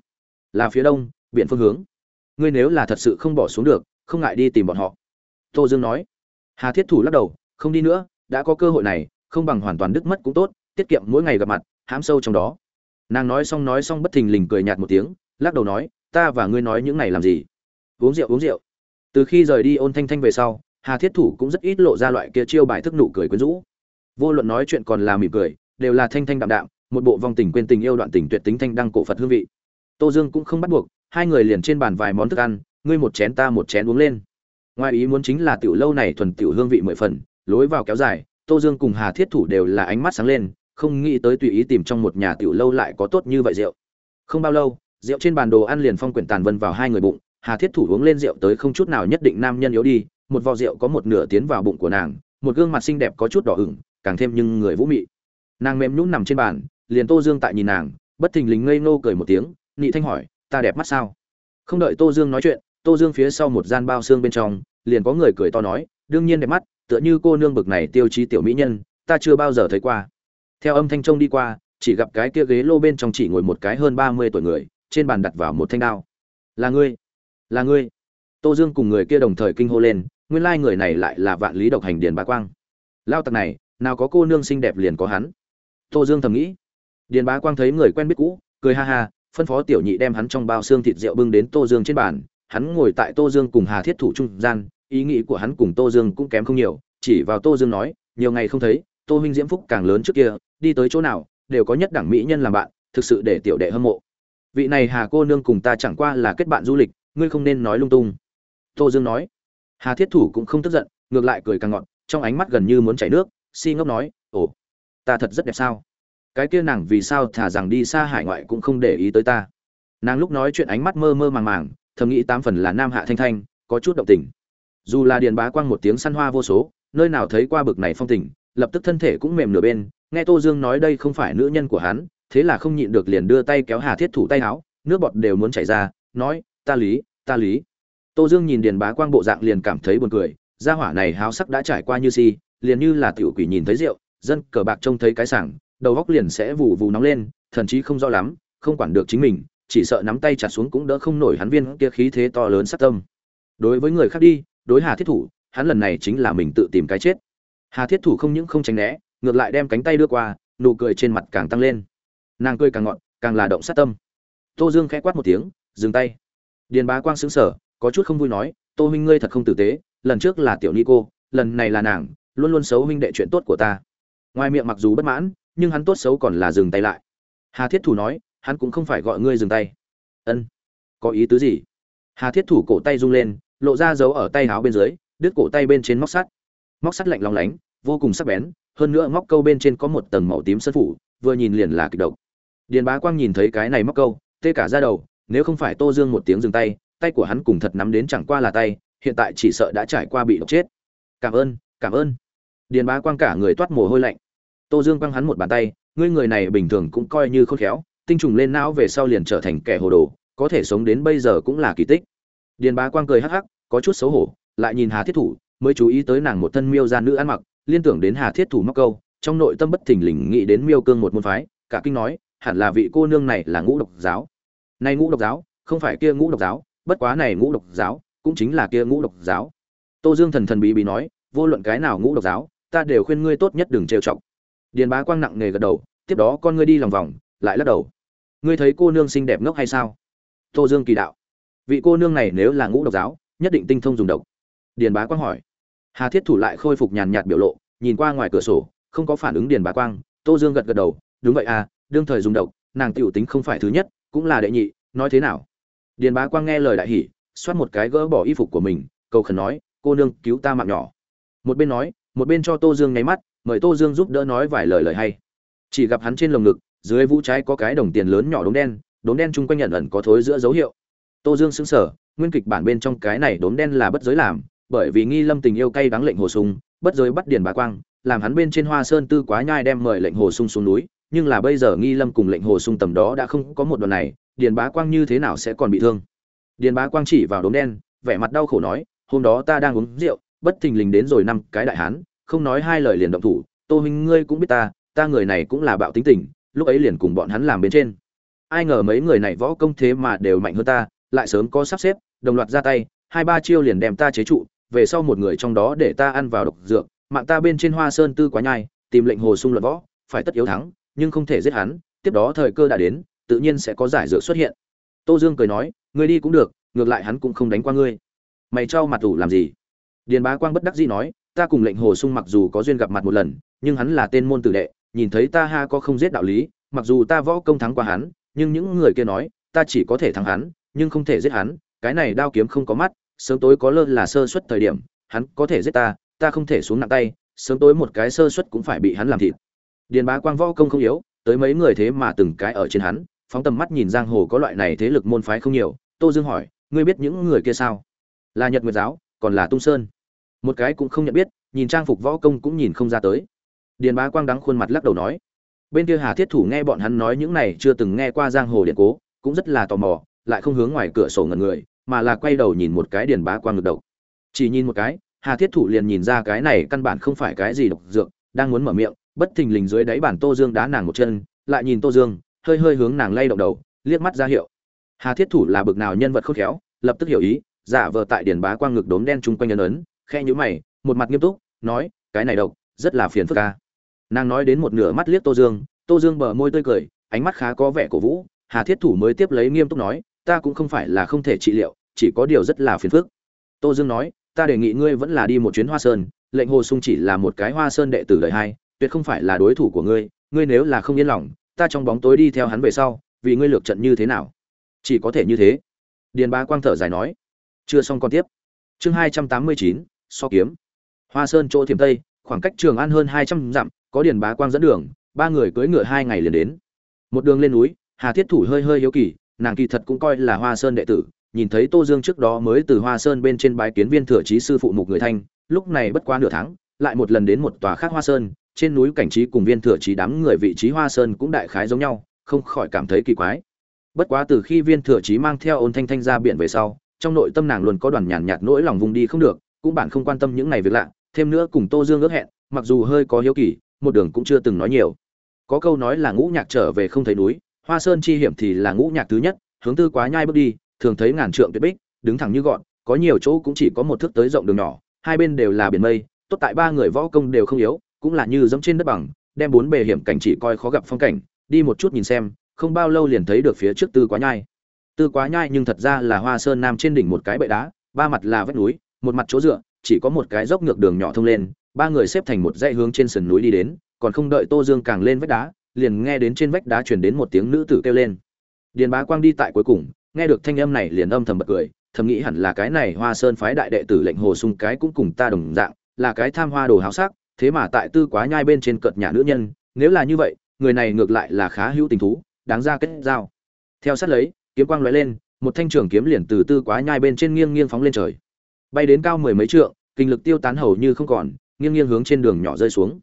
Speaker 1: Là phía đông, biển phương hướng. Ngươi nếu là thật sự không bỏ xuống được, không ngại đi tìm bọn họ. Tô dương nói. Hà thiết thủ lắc đầu, không đi nữa, đã có cơ hội này, không bằng hoàn toàn đứt mất cũng tốt, tiết kiệm mỗi ngày gặp mặt, hãm sâu trong đó. Nàng nói xong nói xong bất thình lình cười nhạt một tiếng, lắc đầu nói, ta và ngươi nói những này làm gì? Uống rượu uống rượu. Từ khi rời đi ôn thanh thanh về sau, hà thiết thủ cũng rất ít lộ ra loại kia chiêu bài thức nụ cười quyến rũ. Vô luận nói chuyện còn là mỉm cười, đều là thanh thanh đạm đạm, một bộ vong tình quên tình yêu đoạn tình tuyệt tính thanh đăng cổ phật hương vị. Tô dương cũng không bắt buộc, hai người liền trên bàn vài món thức ăn, ngươi một chén ta một chén uống lên. Ngoài ý muốn chính là tiểu lâu này thuần tiểu hương vị mười phần, lối vào kéo dài, tô dương cùng hà thiết thủ đều là ánh mắt sáng lên, không nghĩ tới tùy ý tìm trong một nhà tiểu lâu lại có tốt như vậy rượu. Không bao lâu, rượu trên bàn đồ ăn liền phong quyển tàn vân vào hai người bụng hà thiết thủ uống lên rượu tới không chút nào nhất định nam nhân yếu đi, một vò rượu có một nửa tiến vào bụng của nàng, một gương mặt xinh đẹp có chút đỏ ửng, càng thêm nhưng người vũ mị. Nàng mềm nhũn nằm trên bàn, liền tô dương tại nhìn nàng, bất thình lình ngây ngô cười một tiếng, nhị thanh hỏi, ta đẹp mắt sao? Không đợi tô dương nói chuyện, tô dương phía sau một gian bao xương bên trong, liền có người cười to nói, đương nhiên đẹp mắt, tựa như cô nương bực này tiêu chí tiểu mỹ nhân, ta chưa bao giờ thấy qua. Theo âm thanh trông đi qua, chỉ gặp cái kia ghế lô bên trong chỉ ngồi một cái hơn ba mươi tuổi người, trên bàn đặt vào một thanh đao. Là ngươi là ngươi. Tô dương cùng người kia đồng thời kinh hô lên, nguyên lai người này lại là vạn lý độc hành điền bá quang. Lao tặc này, nào có cô nương xinh đẹp liền có hắn. Tô dương thầm nghĩ. Điền bá quang thấy người quen biết cũ, cười ha ha, phân phó tiểu nhị đem hắn trong bao xương thịt rượu bưng đến tô dương trên bàn. Hắn ngồi tại tô dương cùng hà thiết thủ trung gian, ý nghĩ của hắn cùng tô dương cũng kém không nhiều, chỉ vào tô dương nói, nhiều ngày không thấy, tô huynh diễm phúc càng lớn trước kia, đi tới chỗ nào, đều có nhất đẳng mỹ nhân làm bạn, thực sự để tiểu đệ hâm mộ. Vị này hà cô nương cùng ta chẳng qua là kết bạn du lịch ngươi không nên nói lung tung. Tô dương nói. Hà thiết thủ cũng không tức giận, ngược lại cười càng ngọt, trong ánh mắt gần như muốn chảy nước, si ngốc nói, ồ, ta thật rất đẹp sao? Cái kia nàng vì sao thả rằng đi xa hải ngoại cũng không để ý tới ta? Nàng lúc nói chuyện ánh mắt mơ mơ màng màng, thầm nghĩ tám phần là nam hạ thanh thanh, có chút động tình. Dù là điền bá quang một tiếng săn hoa vô số, nơi nào thấy qua bực này phong tình, lập tức thân thể cũng mềm nửa bên, nghe tô dương nói đây không phải nữ nhân của hắn, thế là không nhịn được liền đưa tay kéo hà thiết thủ tay áo, nước bọt đều muốn chảy ra, nói ta lý ta lý. Tô dương nhìn điền bá quang bộ dạng liền cảm thấy buồn cười, gia hỏa này háo sắc đã trải qua như si, liền như là tiểu quỷ nhìn thấy rượu, dân cờ bạc trông thấy cái sảng, đầu góc liền sẽ vù vù nóng lên, thần chí không rõ lắm, không quản được chính mình, chỉ sợ nắm tay chặt xuống cũng đỡ không nổi hắn viên kia khí thế to lớn sát tâm. Đối với người khác đi, đối hà thiết thủ, hắn lần này chính là mình tự tìm cái chết. Hà thiết thủ không những không tránh né, ngược lại đem cánh tay đưa qua, nụ cười trên mặt càng tăng lên. Nàng cười càng ngọn càng là động sát tâm. Tô dương khẽ quát một tiếng, dừng tay điền bá quang xứng sở có chút không vui nói, tô huynh ngươi thật không tử tế, lần trước là tiểu ni cô, lần này là nàng, luôn luôn xấu huynh đệ chuyện tốt của ta. Ngoài miệng mặc dù bất mãn, nhưng hắn tốt xấu còn là dừng tay lại. Hà thiết thủ nói, hắn cũng không phải gọi ngươi dừng tay. Ân, có ý tứ gì? Hà thiết thủ cổ tay rung lên, lộ ra dấu ở tay áo bên dưới, đứt cổ tay bên trên móc sắt. Móc sắt lạnh lóng lánh, vô cùng sắc bén, hơn nữa móc câu bên trên có một tầng màu tím sơn phủ, vừa nhìn liền là kịch độc. Điền bá quang nhìn thấy cái này móc câu, tê cả ra đầu nếu không phải tô dương một tiếng dừng tay tay của hắn cùng thật nắm đến chẳng qua là tay, hiện tại chỉ sợ đã trải qua bị độc chết. Cảm ơn cảm ơn. Điền bá quang cả người toát mồ hôi lạnh. Tô dương quăng hắn một bàn tay, ngươi người này bình thường cũng coi như khôn khéo, tinh trùng lên não về sau liền trở thành kẻ hồ đồ, có thể sống đến bây giờ cũng là kỳ tích. Điền bá quang cười hắc hắc, có chút xấu hổ, lại nhìn hà thiết thủ, mới chú ý tới nàng một thân miêu gia nữ ăn mặc, liên tưởng đến hà thiết thủ mắc câu, trong nội tâm bất thình lình nghĩ đến miêu cương một môn phái, cả kinh nói, hẳn là vị cô nương này là ngũ độc giáo nay ngũ độc giáo, không phải kia ngũ độc giáo, bất quá này ngũ độc giáo cũng chính là kia ngũ độc giáo. Tô dương thần thần bí bí nói, vô luận cái nào ngũ độc giáo, ta đều khuyên ngươi tốt nhất đừng trêu chọc. Điền bá quang nặng nề gật đầu, tiếp đó con ngươi đi lòng vòng, lại lắc đầu. Ngươi thấy cô nương xinh đẹp ngốc hay sao? Tô dương kỳ đạo. Vị cô nương này nếu là ngũ độc giáo, nhất định tinh thông dùng độc. Điền bá quang hỏi. Hà thiết thủ lại khôi phục nhàn nhạt biểu lộ, nhìn qua ngoài cửa sổ, không có phản ứng điền bá quang. Tô dương gật gật đầu, đúng vậy à đương thời dùng độc, nàng tiểu tính không phải thứ nhất cũng là đệ nhị, nói thế nào? Điền bá quang nghe lời đại hỉ, xoát một cái gỡ bỏ y phục của mình, cầu khẩn nói, cô nương, cứu ta mạng nhỏ. Một bên nói, một bên cho tô dương nháy mắt, mời tô dương giúp đỡ nói vài lời lời hay. Chỉ gặp hắn trên lồng ngực, dưới vũ trái có cái đồng tiền lớn nhỏ đốm đen đốm đen chung quanh nhận ẩn có thối giữa dấu hiệu. Tô dương xứng sở nguyên kịch bản bên trong cái này đốm đen là bất giới làm, bởi vì nghi lâm tình yêu cay đáng lệnh hồ sung, bất giới bắt điền bá quang, làm hắn bên trên hoa sơn tư quá nhai đem mời lệnh hồ sung xuống núi nhưng là bây giờ nghi lâm cùng lệnh hồ sung tầm đó đã không có một đoạn này, điền bá quang như thế nào sẽ còn bị thương? Điền bá quang chỉ vào đốm đen, vẻ mặt đau khổ nói, hôm đó ta đang uống rượu, bất thình lình đến rồi năm cái đại hán, không nói hai lời liền động thủ, tô huynh ngươi cũng biết ta ta người này cũng là bạo tính tình, lúc ấy liền cùng bọn hắn làm bên trên. Ai ngờ mấy người này võ công thế mà đều mạnh hơn ta, lại sớm có sắp xếp, đồng loạt ra tay, hai ba chiêu liền đem ta chế trụ, về sau một người trong đó để ta ăn vào độc dược, mạng ta bên trên hoa sơn tư quá nhai, tìm lệnh hồ sung luận võ, phải tất yếu thắng nhưng không thể giết hắn, tiếp đó thời cơ đã đến, tự nhiên sẽ có giải dược xuất hiện. Tô dương cười nói, ngươi đi cũng được, ngược lại hắn cũng không đánh qua ngươi. Mày trao mặt ủ làm gì? Điền bá quang bất đắc dĩ nói, ta cùng lệnh hồ sung mặc dù có duyên gặp mặt một lần, nhưng hắn là tên môn tử đệ, nhìn thấy ta ha có không giết đạo lý, mặc dù ta võ công thắng qua hắn, nhưng những người kia nói, ta chỉ có thể thắng hắn, nhưng không thể giết hắn, cái này đao kiếm không có mắt, sớm tối có lơ là sơ suất thời điểm, hắn có thể giết ta ta không thể xuống nặng tay, sớm tối một cái sơ suất cũng phải bị hắn làm thịt điền bá quang võ công không yếu, tới mấy người thế mà từng cái ở trên hắn, phóng tầm mắt nhìn giang hồ có loại này thế lực môn phái không nhiều. Tô dương hỏi, ngươi biết những người kia sao? Là nhật nguyệt giáo, còn là tung sơn. Một cái cũng không nhận biết, nhìn trang phục võ công cũng nhìn không ra tới. Điền bá quang đắng khuôn mặt lắc đầu nói, bên kia hà thiết thủ nghe bọn hắn nói những này chưa từng nghe qua giang hồ điện cố, cũng rất là tò mò, lại không hướng ngoài cửa sổ ngần người, mà là quay đầu nhìn một cái điền bá quang ngược đầu. Chỉ nhìn một cái, hà thiết thủ liền nhìn ra cái này căn bản không phải cái gì độc dược, đang muốn mở miệng bất thình lình dưới đáy bản tô dương đá nàng một chân, lại nhìn tô dương, hơi hơi hướng nàng lay động đầu, liếc mắt ra hiệu. Hà thiết thủ là bực nào nhân vật khôn khéo, lập tức hiểu ý, giả vờ tại điển bá quang ngực đốm đen chung quanh nhân ấn khe nhữ mày, một mặt nghiêm túc, nói, cái này độc, rất là phiền phức ca nàng nói đến một nửa mắt liếc tô dương tô dương bờ môi tươi cười, ánh mắt khá có vẻ cổ vũ, hà thiết thủ mới tiếp lấy nghiêm túc nói, ta cũng không phải là không thể trị liệu, chỉ có điều rất là phiền phức. Tô dương nói, ta đề nghị ngươi vẫn là đi một chuyến hoa sơn, lệnh hồ sung chỉ là một cái hoa sơn đệ tử đời hai tuyệt không phải là đối thủ của ngươi ngươi nếu là không yên lòng, ta trong bóng tối đi theo hắn về sau, vì ngươi lược trận như thế nào? Chỉ có thể như thế. Điền bá quang thở dài nói. Chưa xong con tiếp. Chương hai trăm tám mươi chín, so kiếm. Hoa sơn chỗ thiểm tây, khoảng cách trường an hơn hai trăm dặm, có điền bá quang dẫn đường, ba người cưỡi ngựa hai ngày liền đến. Một đường lên núi, hà thiết thủ hơi hơi hiếu kỳ, nàng kỳ thật cũng coi là hoa sơn đệ tử, nhìn thấy tô dương trước đó mới từ hoa sơn bên trên bái kiến viên thừa trí sư phụ mục người thanh, lúc này bất quá nửa tháng, lại một lần đến một tòa khác hoa sơn trên núi cảnh trí cùng viên thừa trí đám người vị trí hoa sơn cũng đại khái giống nhau, không khỏi cảm thấy kỳ quái. Bất quá từ khi viên thừa trí mang theo ôn thanh thanh ra biển về sau, trong nội tâm nàng luôn có đoàn nhàn nhạt nỗi lòng vùng đi không được, cũng bản không quan tâm những này việc lạ, thêm nữa cùng tô dương ước hẹn, mặc dù hơi có hiếu kỳ, một đường cũng chưa từng nói nhiều. Có câu nói là ngũ nhạc trở về không thấy núi, hoa sơn chi hiểm thì là ngũ nhạc thứ nhất, hướng tư quá nhai bước đi, thường thấy ngàn trượng tuyệt bích, đứng thẳng như gọn, có nhiều chỗ cũng chỉ có một thước tới rộng đường nhỏ, hai bên đều là biển mây, tốt tại ba người võ công đều không yếu cũng là như dẫm trên đất bằng, đem bốn bề hiểm cảnh chỉ coi khó gặp phong cảnh, đi một chút nhìn xem, không bao lâu liền thấy được phía trước tư quá nhai. Tư quá nhai nhưng thật ra là hoa sơn nam trên đỉnh một cái bệ đá, ba mặt là vách núi, một mặt chỗ dựa, chỉ có một cái dốc ngược đường nhỏ thông lên, ba người xếp thành một dãy hướng trên sườn núi đi đến, còn không đợi tô dương càng lên vách đá, liền nghe đến trên vách đá truyền đến một tiếng nữ tử kêu lên. Điền bá quang đi tại cuối cùng, nghe được thanh âm này liền âm thầm bật cười, thầm nghĩ hẳn là cái này hoa sơn phái đại đệ tử lệnh hồ sung cái cũng cùng ta đồng dạng, là cái tham hoa đồ háo sắc thế mà tại tư quá nhai bên trên cợt nhà nữ nhân, nếu là như vậy, người này ngược lại là khá hữu tình thú, đáng ra kết giao. Theo sát lấy, kiếm quang lóe lên, một thanh trường kiếm liền từ tư quá nhai bên trên nghiêng nghiêng phóng lên trời. Bay đến cao mười mấy trượng, kinh lực tiêu tán hầu như không còn, nghiêng nghiêng hướng trên đường nhỏ rơi xuống.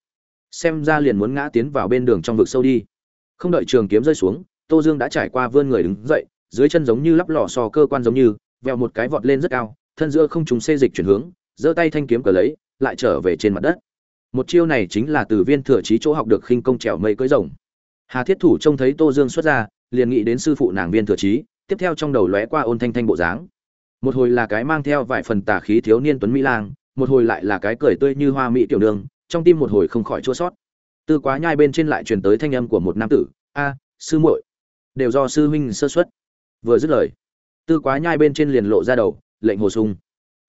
Speaker 1: Xem ra liền muốn ngã tiến vào bên đường trong vực sâu đi. Không đợi trường kiếm rơi xuống, tô dương đã trải qua vươn người đứng dậy, dưới chân giống như lắp lò xò cơ quan giống như, vèo một cái vọt lên rất cao, thân giữa không chúng xê dịch chuyển hướng, giơ tay thanh kiếm cờ lấy, lại trở về trên mặt đất một chiêu này chính là từ viên thừa trí chỗ học được khinh công trèo mây cưới rồng. Hà thiết thủ trông thấy tô dương xuất ra, liền nghĩ đến sư phụ nàng viên thừa trí, tiếp theo trong đầu lóe qua ôn thanh thanh bộ dáng. Một hồi là cái mang theo vài phần tà khí thiếu niên tuấn mỹ lang, một hồi lại là cái cười tươi như hoa mỹ tiểu đường trong tim một hồi không khỏi chua sót tư quá nhai bên trên lại truyền tới thanh âm của một nam tử, a, sư muội. Đều do sư huynh sơ xuất vừa dứt lời tư quá nhai bên trên liền lộ ra đầu, lệnh hồ sung.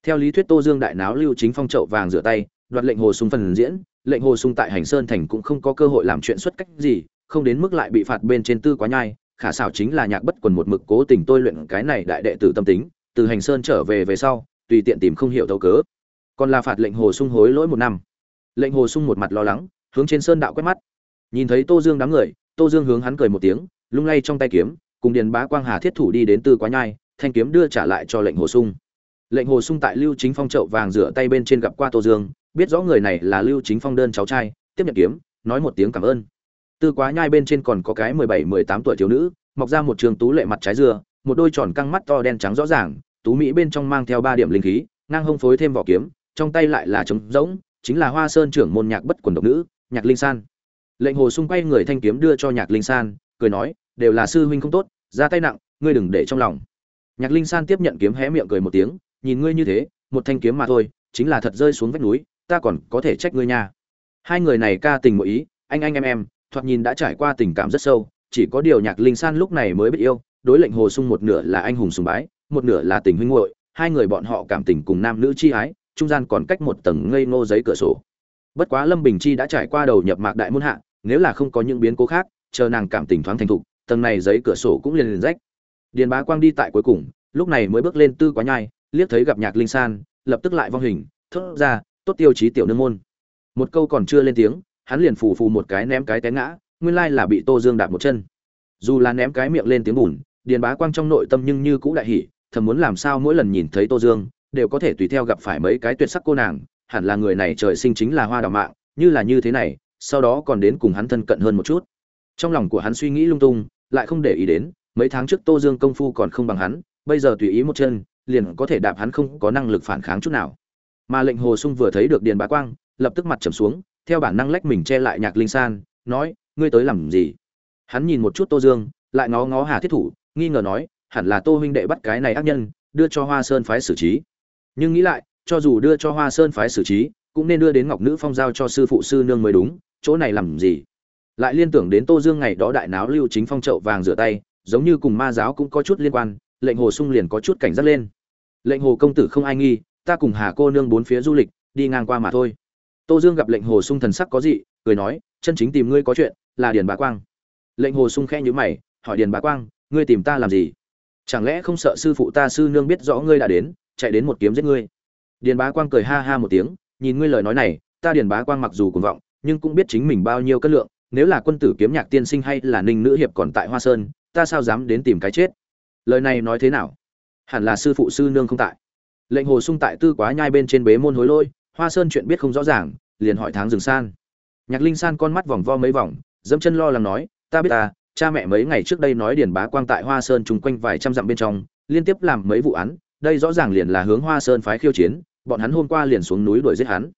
Speaker 1: Theo lý thuyết tô dương đại náo lưu chính phong trậu vàng rửa tay đoạt lệnh hồ sung phần diễn, lệnh hồ sung tại hành sơn thành cũng không có cơ hội làm chuyện xuất cách gì, không đến mức lại bị phạt bên trên tư quá nhai, khả xảo chính là nhạc bất quần một mực cố tình tôi luyện cái này đại đệ tử tâm tính, từ hành sơn trở về về sau, tùy tiện tìm không hiểu thấu cớ. Còn là phạt lệnh hồ sung hối lỗi một năm. Lệnh hồ sung một mặt lo lắng, hướng trên sơn đạo quét mắt. Nhìn thấy tô dương đám người, tô dương hướng hắn cười một tiếng, lung lay trong tay kiếm, cùng điền bá quang hà thiết thủ đi đến tư quá nhai, thanh kiếm đưa trả lại cho lệnh hồ sung. Lệnh hồ sung tại lưu chính phong trậu vàng rửa tay bên trên gặp qua tô dương biết rõ người này là lưu chính phong đơn cháu trai, tiếp nhận kiếm, nói một tiếng cảm ơn. Tư quá nhai bên trên còn có cái mười bảy, mười tám tuổi thiếu nữ, mọc ra một trường tú lệ mặt trái dừa, một đôi tròn căng mắt to đen trắng rõ ràng, tú mỹ bên trong mang theo ba điểm linh khí, ngang hông phối thêm vỏ kiếm, trong tay lại là trống rỗng, chính là hoa sơn trưởng môn nhạc bất quần độc nữ, nhạc linh san. Lệnh hồ xung quay người thanh kiếm đưa cho nhạc linh san, cười nói, đều là sư huynh không tốt, ra tay nặng, ngươi đừng để trong lòng. Nhạc linh san tiếp nhận kiếm hé miệng cười một tiếng, nhìn ngươi như thế, một thanh kiếm mà thôi, chính là thật rơi xuống vách núi ta còn có thể trách ngươi nha. Hai người này ca tình một ý, anh anh em em, thoạt nhìn đã trải qua tình cảm rất sâu, chỉ có điều nhạc linh san lúc này mới biết yêu, đối lệnh hồ sung một nửa là anh hùng sùng bái, một nửa là tình huynh muội, hai người bọn họ cảm tình cùng nam nữ chi ái, trung gian còn cách một tầng ngây ngô giấy cửa sổ. Bất quá lâm bình chi đã trải qua đầu nhập mạc đại môn hạ, nếu là không có những biến cố khác, chờ nàng cảm tình thoáng thành thục, tầng này giấy cửa sổ cũng liền liền rách. Điền bá quang đi tại cuối cùng, lúc này mới bước lên tư quá nhai, liếc thấy gặp nhạc linh san, lập tức lại vong hình, thốt ra tốt tiêu chí tiểu nương môn. Một câu còn chưa lên tiếng, hắn liền phù phù một cái ném cái té ngã, nguyên lai là bị tô dương đạp một chân. Dù là ném cái miệng lên tiếng bùn, điền bá quang trong nội tâm nhưng như cũng đại hỉ, thầm muốn làm sao mỗi lần nhìn thấy tô dương, đều có thể tùy theo gặp phải mấy cái tuyệt sắc cô nàng, hẳn là người này trời sinh chính là hoa đào mạng, như là như thế này, sau đó còn đến cùng hắn thân cận hơn một chút. Trong lòng của hắn suy nghĩ lung tung, lại không để ý đến, mấy tháng trước tô dương công phu còn không bằng hắn, bây giờ tùy ý một chân, liền có thể đạp hắn không có năng lực phản kháng chút nào mà lệnh hồ sung vừa thấy được điền bá quang, lập tức mặt trầm xuống, theo bản năng lách mình che lại nhạc linh san, nói, ngươi tới làm gì? Hắn nhìn một chút tô dương, lại ngó ngó hà thiết thủ, nghi ngờ nói, hẳn là tô huynh đệ bắt cái này ác nhân, đưa cho hoa sơn phái xử trí. Nhưng nghĩ lại, cho dù đưa cho hoa sơn phái xử trí, cũng nên đưa đến ngọc nữ phong giao cho sư phụ sư nương mới đúng, chỗ này làm gì? Lại liên tưởng đến tô dương ngày đó đại náo lưu chính phong trậu vàng rửa tay, giống như cùng ma giáo cũng có chút liên quan, lệnh hồ sung liền có chút cảnh giác lên. Lệnh hồ công tử không ai nghi ta cùng hà cô nương bốn phía du lịch, đi ngang qua mà thôi. Tô dương gặp lệnh hồ sung thần sắc có gì cười nói, chân chính tìm ngươi có chuyện, là điền bá quang. Lệnh hồ sung khẽ nhíu mày, hỏi điền bá quang, ngươi tìm ta làm gì? Chẳng lẽ không sợ sư phụ ta sư nương biết rõ ngươi đã đến, chạy đến một kiếm giết ngươi? Điền bá quang cười ha ha một tiếng, nhìn ngươi lời nói này, ta điền bá quang mặc dù cuồng vọng, nhưng cũng biết chính mình bao nhiêu cân lượng, nếu là quân tử kiếm nhạc tiên sinh hay là ninh nữ hiệp còn tại hoa sơn, ta sao dám đến tìm cái chết? Lời này nói thế nào? Hẳn là sư phụ sư nương không tại lệnh hồ sung tại tư quá nhai bên trên bế môn hối lôi, hoa sơn chuyện biết không rõ ràng, liền hỏi tháng rừng san. Nhạc linh san con mắt vòng vo mấy vòng, dẫm chân lo lắng nói, ta biết ta, cha mẹ mấy ngày trước đây nói điền bá quang tại hoa sơn chung quanh vài trăm dặm bên trong, liên tiếp làm mấy vụ án, đây rõ ràng liền là hướng hoa sơn phái khiêu chiến, bọn hắn hôm qua liền xuống núi đuổi giết hắn.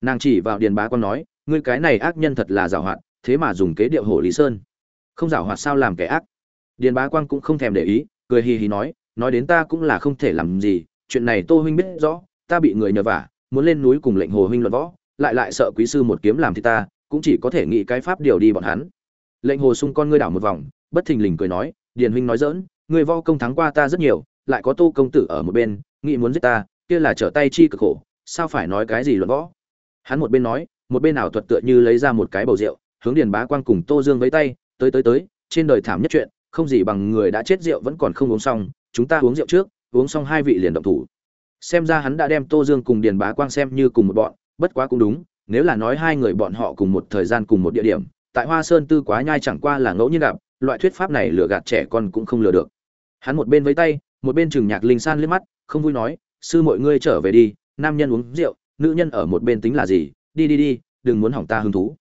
Speaker 1: Nàng chỉ vào điền bá quang nói, ngươi cái này ác nhân thật là giảo hoạt, thế mà dùng kế điệu hổ lý sơn. Không giảo hoạt sao làm kẻ ác? Điền bá quang cũng không thèm để ý, cười hì hì nói nói đến ta cũng là không thể làm gì chuyện này tô huynh biết rõ, ta bị người nhờ vả, muốn lên núi cùng lệnh hồ huynh luận võ, lại lại sợ quý sư một kiếm làm thì ta, cũng chỉ có thể nghĩ cái pháp điều đi bọn hắn. Lệnh hồ sung con ngươi đảo một vòng, bất thình lình cười nói, điền huynh nói dỡn người vo công thắng qua ta rất nhiều, lại có tô công tử ở một bên, nghĩ muốn giết ta, kia là trở tay chi cực khổ, sao phải nói cái gì luận võ? Hắn một bên nói, một bên ảo thuật tựa như lấy ra một cái bầu rượu, hướng điền bá quang cùng tô dương với tay, tới tới tới, trên đời thảm nhất chuyện, không gì bằng người đã chết rượu vẫn còn không uống xong, chúng ta uống rượu trước uống xong hai vị liền động thủ. Xem ra hắn đã đem tô dương cùng điền bá quang xem như cùng một bọn, bất quá cũng đúng, nếu là nói hai người bọn họ cùng một thời gian cùng một địa điểm, tại hoa sơn tư quá nhai chẳng qua là ngẫu nhiên gặp, loại thuyết pháp này lừa gạt trẻ con cũng không lừa được. Hắn một bên với tay, một bên chừng nhạc linh san liếc mắt, không vui nói, sư mọi ngươi trở về đi, nam nhân uống rượu, nữ nhân ở một bên tính là gì, đi đi đi, đừng muốn hỏng ta hứng thú.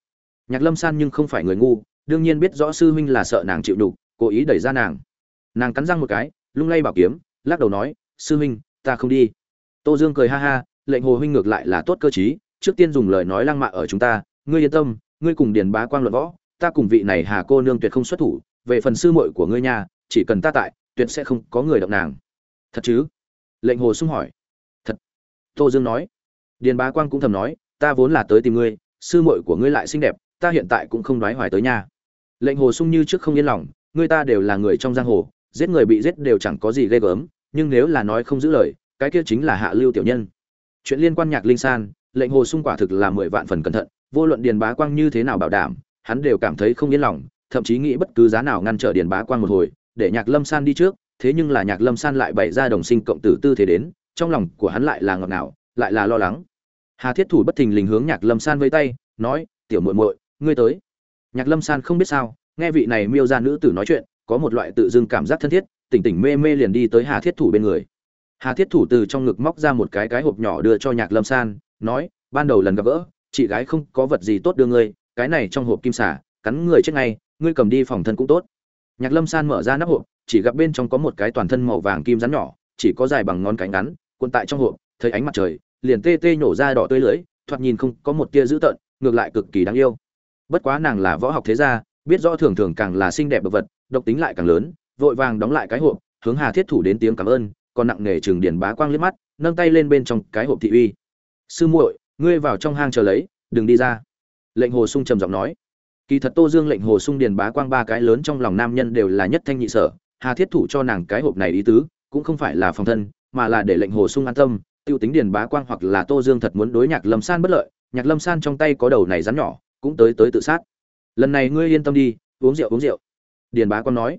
Speaker 1: Nhạc lâm san nhưng không phải người ngu, đương nhiên biết rõ sư huynh là sợ nàng chịu đục, cố ý đẩy ra nàng. Nàng cắn răng một cái, lung lay bảo kiếm lắc đầu nói, sư huynh, ta không đi. Tô dương cười ha ha, lệnh hồ huynh ngược lại là tốt cơ chí trước tiên dùng lời nói lăng mạ ở chúng ta, ngươi yên tâm, ngươi cùng điền bá quang luận võ, ta cùng vị này hà cô nương tuyệt không xuất thủ, về phần sư muội của ngươi nha chỉ cần ta tại, tuyệt sẽ không có người động nàng. Thật chứ? Lệnh hồ sung hỏi. Thật. Tô dương nói. Điền bá quang cũng thầm nói, ta vốn là tới tìm ngươi, sư muội của ngươi lại xinh đẹp, ta hiện tại cũng không đoái hoài tới nha lệnh hồ sung như trước không yên lòng, ngươi ta đều là người trong giang hồ, giết người bị giết đều chẳng có gì ghê gớm nhưng nếu là nói không giữ lời, cái kia chính là hạ lưu tiểu nhân. Chuyện liên quan nhạc linh san, lệnh hồ sung quả thực là mười vạn phần cẩn thận, vô luận điền bá quang như thế nào bảo đảm, hắn đều cảm thấy không yên lòng, thậm chí nghĩ bất cứ giá nào ngăn trở điền bá quang một hồi, để nhạc lâm san đi trước, thế nhưng là nhạc lâm san lại bày ra đồng sinh cộng tử tư thế đến, trong lòng của hắn lại là ngọt ngào, lại là lo lắng. Hà thiết thủ bất thình lình hướng nhạc lâm san với tay, nói, tiểu muội muội, ngươi tới. Nhạc lâm san không biết sao, nghe vị này miêu ra nữ tử nói chuyện, có một loại tự dưng cảm giác thân thiết tỉnh tỉnh mê mê liền đi tới hà thiết thủ bên người. Hà thiết thủ từ trong ngực móc ra một cái cái hộp nhỏ đưa cho nhạc lâm san, nói, ban đầu lần gặp gỡ, chị gái không có vật gì tốt đưa ngươi, cái này trong hộp kim xả cắn người chết ngay, ngươi cầm đi phòng thân cũng tốt. Nhạc lâm san mở ra nắp hộp, chỉ gặp bên trong có một cái toàn thân màu vàng kim rắn nhỏ, chỉ có dài bằng ngón cánh ngắn, cuộn tại trong hộp, thấy ánh mặt trời, liền tê tê nhổ ra đỏ tươi lưỡi, thoạt nhìn không có một tia dữ tợn, ngược lại cực kỳ đáng yêu. Bất quá nàng là võ học thế gia, biết rõ thường thường càng là xinh đẹp đồ vật, độc tính lại càng lớn vội vàng đóng lại cái hộp, hướng hà thiết thủ đến tiếng cảm ơn, còn nặng nề trường Điền bá quang liếc mắt, nâng tay lên bên trong cái hộp thị uy. Sư muội, ngươi vào trong hang chờ lấy, đừng đi ra. Lệnh hồ sung trầm giọng nói. Kỳ thật tô dương lệnh hồ sung điền bá quang ba cái lớn trong lòng nam nhân đều là nhất thanh nhị sở, hà thiết thủ cho nàng cái hộp này ý tứ, cũng không phải là phòng thân, mà là để lệnh hồ sung an tâm, tiêu tính điền bá quang hoặc là tô dương thật muốn đối nhạc lâm san bất lợi, nhạc lâm san trong tay có đầu này rắn nhỏ, cũng tới tới tự sát. Lần này ngươi yên tâm đi, uống rượu uống rượu. Điền bá quang nói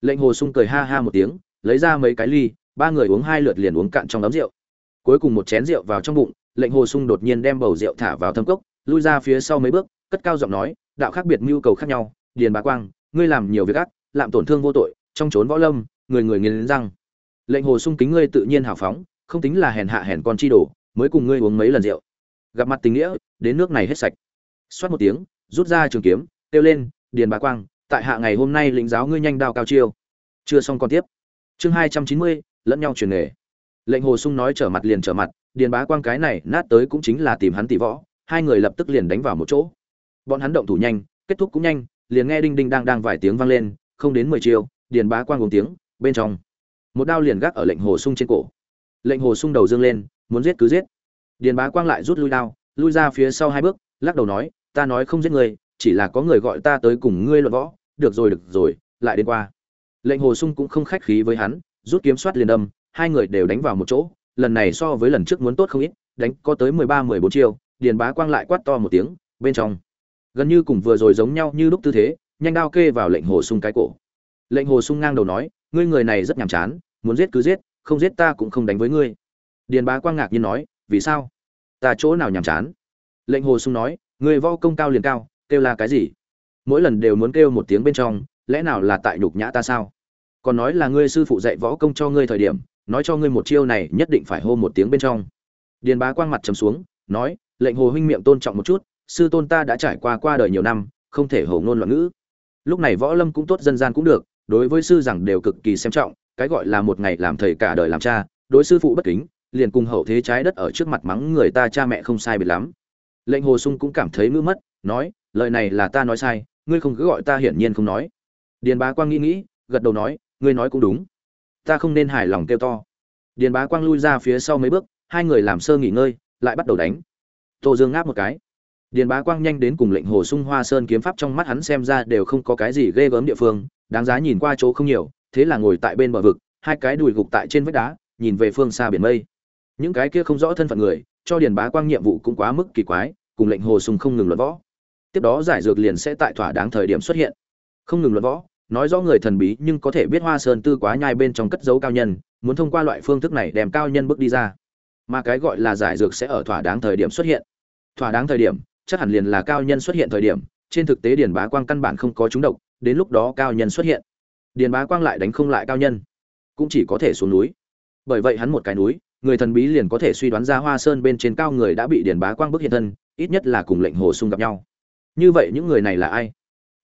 Speaker 1: lệnh hồ sung cười ha ha một tiếng, lấy ra mấy cái ly, ba người uống hai lượt liền uống cạn trong ấm rượu. Cuối cùng một chén rượu vào trong bụng, lệnh hồ sung đột nhiên đem bầu rượu thả vào thâm cốc, lui ra phía sau mấy bước, cất cao giọng nói, đạo khác biệt mưu cầu khác nhau, điền bá quang, ngươi làm nhiều việc ác làm tổn thương vô tội, trong trốn võ lâm, người người nghiến răng. Lệnh hồ sung kính ngươi tự nhiên hào phóng, không tính là hèn hạ hèn con chi đồ, mới cùng ngươi uống mấy lần rượu. Gặp mặt tình nghĩa, đến nước này hết sạch. Xoát một tiếng, rút ra trường kiếm, kêu lên, điền bá quang tại hạ ngày hôm nay lĩnh giáo ngươi nhanh đao cao chiêu. Chưa xong còn tiếp. Chương hai trăm chín mươi, lẫn nhau truyền nghề. Lệnh hồ sung nói trở mặt liền trở mặt, điền bá quang cái này nát tới cũng chính là tìm hắn tỷ võ, hai người lập tức liền đánh vào một chỗ. Bọn hắn động thủ nhanh, kết thúc cũng nhanh, liền nghe đinh đinh đang đang vài tiếng vang lên, không đến mười chiều điền bá quang uống tiếng, bên trong. Một đao liền gác ở lệnh hồ sung trên cổ. Lệnh hồ sung đầu dương lên, muốn giết cứ giết. Điền bá quang lại rút lui đao, lui ra phía sau hai bước, lắc đầu nói, ta nói không giết người chỉ là có người gọi ta tới cùng ngươi luận võ được rồi được rồi, lại đến qua. Lệnh hồ sung cũng không khách khí với hắn, rút kiếm soát liền đâm hai người đều đánh vào một chỗ, lần này so với lần trước muốn tốt không ít, đánh có tới mười ba, mười bốn chiêu, điền bá quang lại quát to một tiếng, bên trong. Gần như cùng vừa rồi giống nhau như lúc tư thế, nhanh đao kê vào lệnh hồ sung cái cổ. Lệnh hồ sung ngang đầu nói, ngươi người này rất nhàm chán, muốn giết cứ giết, không giết ta cũng không đánh với ngươi. Điền bá quang ngạc nhiên nói, vì sao? Ta chỗ nào nhàm chán? Lệnh hồ sung nói người vo công cao liền cao, kêu là cái gì? Mỗi lần đều muốn kêu một tiếng bên trong, lẽ nào là tại nhục nhã ta sao? Còn nói là ngươi sư phụ dạy võ công cho ngươi thời điểm, nói cho ngươi một chiêu này nhất định phải hô một tiếng bên trong. Điền bá quang mặt trầm xuống, nói, lệnh hồ huynh miệng tôn trọng một chút, sư tôn ta đã trải qua qua đời nhiều năm, không thể hầu ngôn loạn ngữ. Lúc này võ lâm cũng tốt, dân gian cũng được, đối với sư rằng đều cực kỳ xem trọng, cái gọi là một ngày làm thầy cả đời làm cha, đối sư phụ bất kính, liền cùng hậu thế trái đất ở trước mặt mắng người ta cha mẹ không sai biệt lắm. Lệnh hồ sung cũng cảm thấy ngữ mất, nói, lời này là ta nói sai ngươi không cứ gọi ta hiển nhiên không nói. Điền bá quang nghĩ nghĩ, gật đầu nói, ngươi nói cũng đúng. Ta không nên hài lòng kêu to. Điền bá quang lui ra phía sau mấy bước, hai người làm sơ nghỉ ngơi, lại bắt đầu đánh. Tô dương ngáp một cái. Điền bá quang nhanh đến cùng lệnh hồ sung hoa sơn kiếm pháp trong mắt hắn xem ra đều không có cái gì ghê gớm địa phương, đáng giá nhìn qua chỗ không nhiều, thế là ngồi tại bên bờ vực, hai cái đùi gục tại trên vách đá, nhìn về phương xa biển mây. Những cái kia không rõ thân phận người, cho điền bá quang nhiệm vụ cũng quá mức kỳ quái, cùng lệnh hồ sung không ngừng luận võ tiếp đó giải dược liền sẽ tại thỏa đáng thời điểm xuất hiện. Không ngừng luận võ, nói rõ người thần bí nhưng có thể biết hoa sơn tư quá nhai bên trong cất dấu cao nhân, muốn thông qua loại phương thức này đem cao nhân bước đi ra. Mà cái gọi là giải dược sẽ ở thỏa đáng thời điểm xuất hiện. Thỏa đáng thời điểm, chắc hẳn liền là cao nhân xuất hiện thời điểm, trên thực tế điền bá quang căn bản không có trúng độc, đến lúc đó cao nhân xuất hiện. Điền bá quang lại đánh không lại cao nhân, cũng chỉ có thể xuống núi. Bởi vậy hắn một cái núi, người thần bí liền có thể suy đoán ra hoa sơn bên trên cao người đã bị điền bá quang bức hiện thân, ít nhất là cùng lệnh hồ sung gặp nhau như vậy những người này là ai?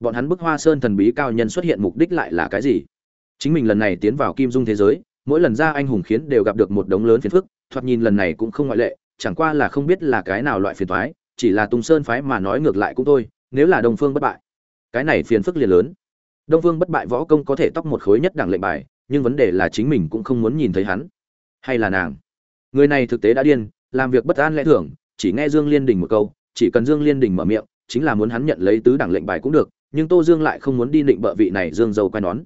Speaker 1: Bọn hắn bức hoa sơn thần bí cao nhân xuất hiện mục đích lại là cái gì? Chính mình lần này tiến vào kim dung thế giới, mỗi lần ra anh hùng khiến đều gặp được một đống lớn phiền phức, thoạt nhìn lần này cũng không ngoại lệ, chẳng qua là không biết là cái nào loại phiền thoái chỉ là tung sơn phái mà nói ngược lại cũng thôi, nếu là đông phương bất bại. Cái này phiền phức liền lớn. Đông phương bất bại võ công có thể tóc một khối nhất đẳng lệnh bài, nhưng vấn đề là chính mình cũng không muốn nhìn thấy hắn. Hay là nàng? Người này thực tế đã điên, làm việc bất an lẽ thường, chỉ nghe dương liên đình một câu, chỉ cần dương liên đình mở miệng chính là muốn hắn nhận lấy tứ đẳng lệnh bài cũng được, nhưng tô dương lại không muốn đi định bợ vị này dương dâu quay nón.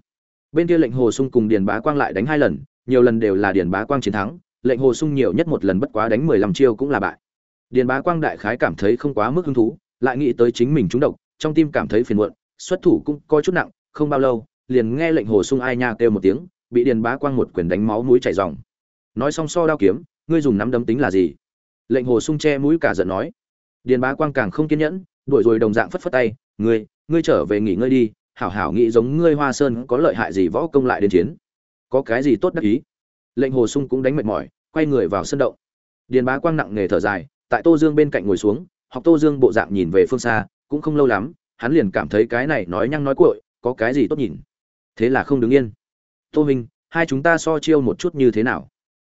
Speaker 1: Bên kia lệnh hồ sung cùng điền bá quang lại đánh hai lần, nhiều lần đều là điền bá quang chiến thắng, lệnh hồ sung nhiều nhất một lần bất quá đánh mười lăm chiêu cũng là bại. Điền bá quang đại khái cảm thấy không quá mức hứng thú, lại nghĩ tới chính mình trúng độc, trong tim cảm thấy phiền muộn, xuất thủ cũng coi chút nặng, không bao lâu, liền nghe lệnh hồ sung ai nha kêu một tiếng, bị điền bá quang một quyền đánh máu mũi chảy ròng. Nói xong so đao kiếm, ngươi dùng nắm đấm tính là gì? Lệnh hồ sung che mũi cả giận nói. Điền bá quang càng không kiên nhẫn đuổi rồi đồng dạng phất phất tay, ngươi ngươi trở về nghỉ ngơi đi, hảo hảo nghĩ giống ngươi hoa sơn có lợi hại gì võ công lại đến chiến. Có cái gì tốt đắc ý? Lệnh hồ sung cũng đánh mệt mỏi, quay người vào sân động. Điền bá quang nặng nghề thở dài, tại tô dương bên cạnh ngồi xuống, học tô dương bộ dạng nhìn về phương xa, cũng không lâu lắm, hắn liền cảm thấy cái này nói nhăng nói cuội, có cái gì tốt nhìn. Thế là không đứng yên. Tô minh, hai chúng ta so chiêu một chút như thế nào?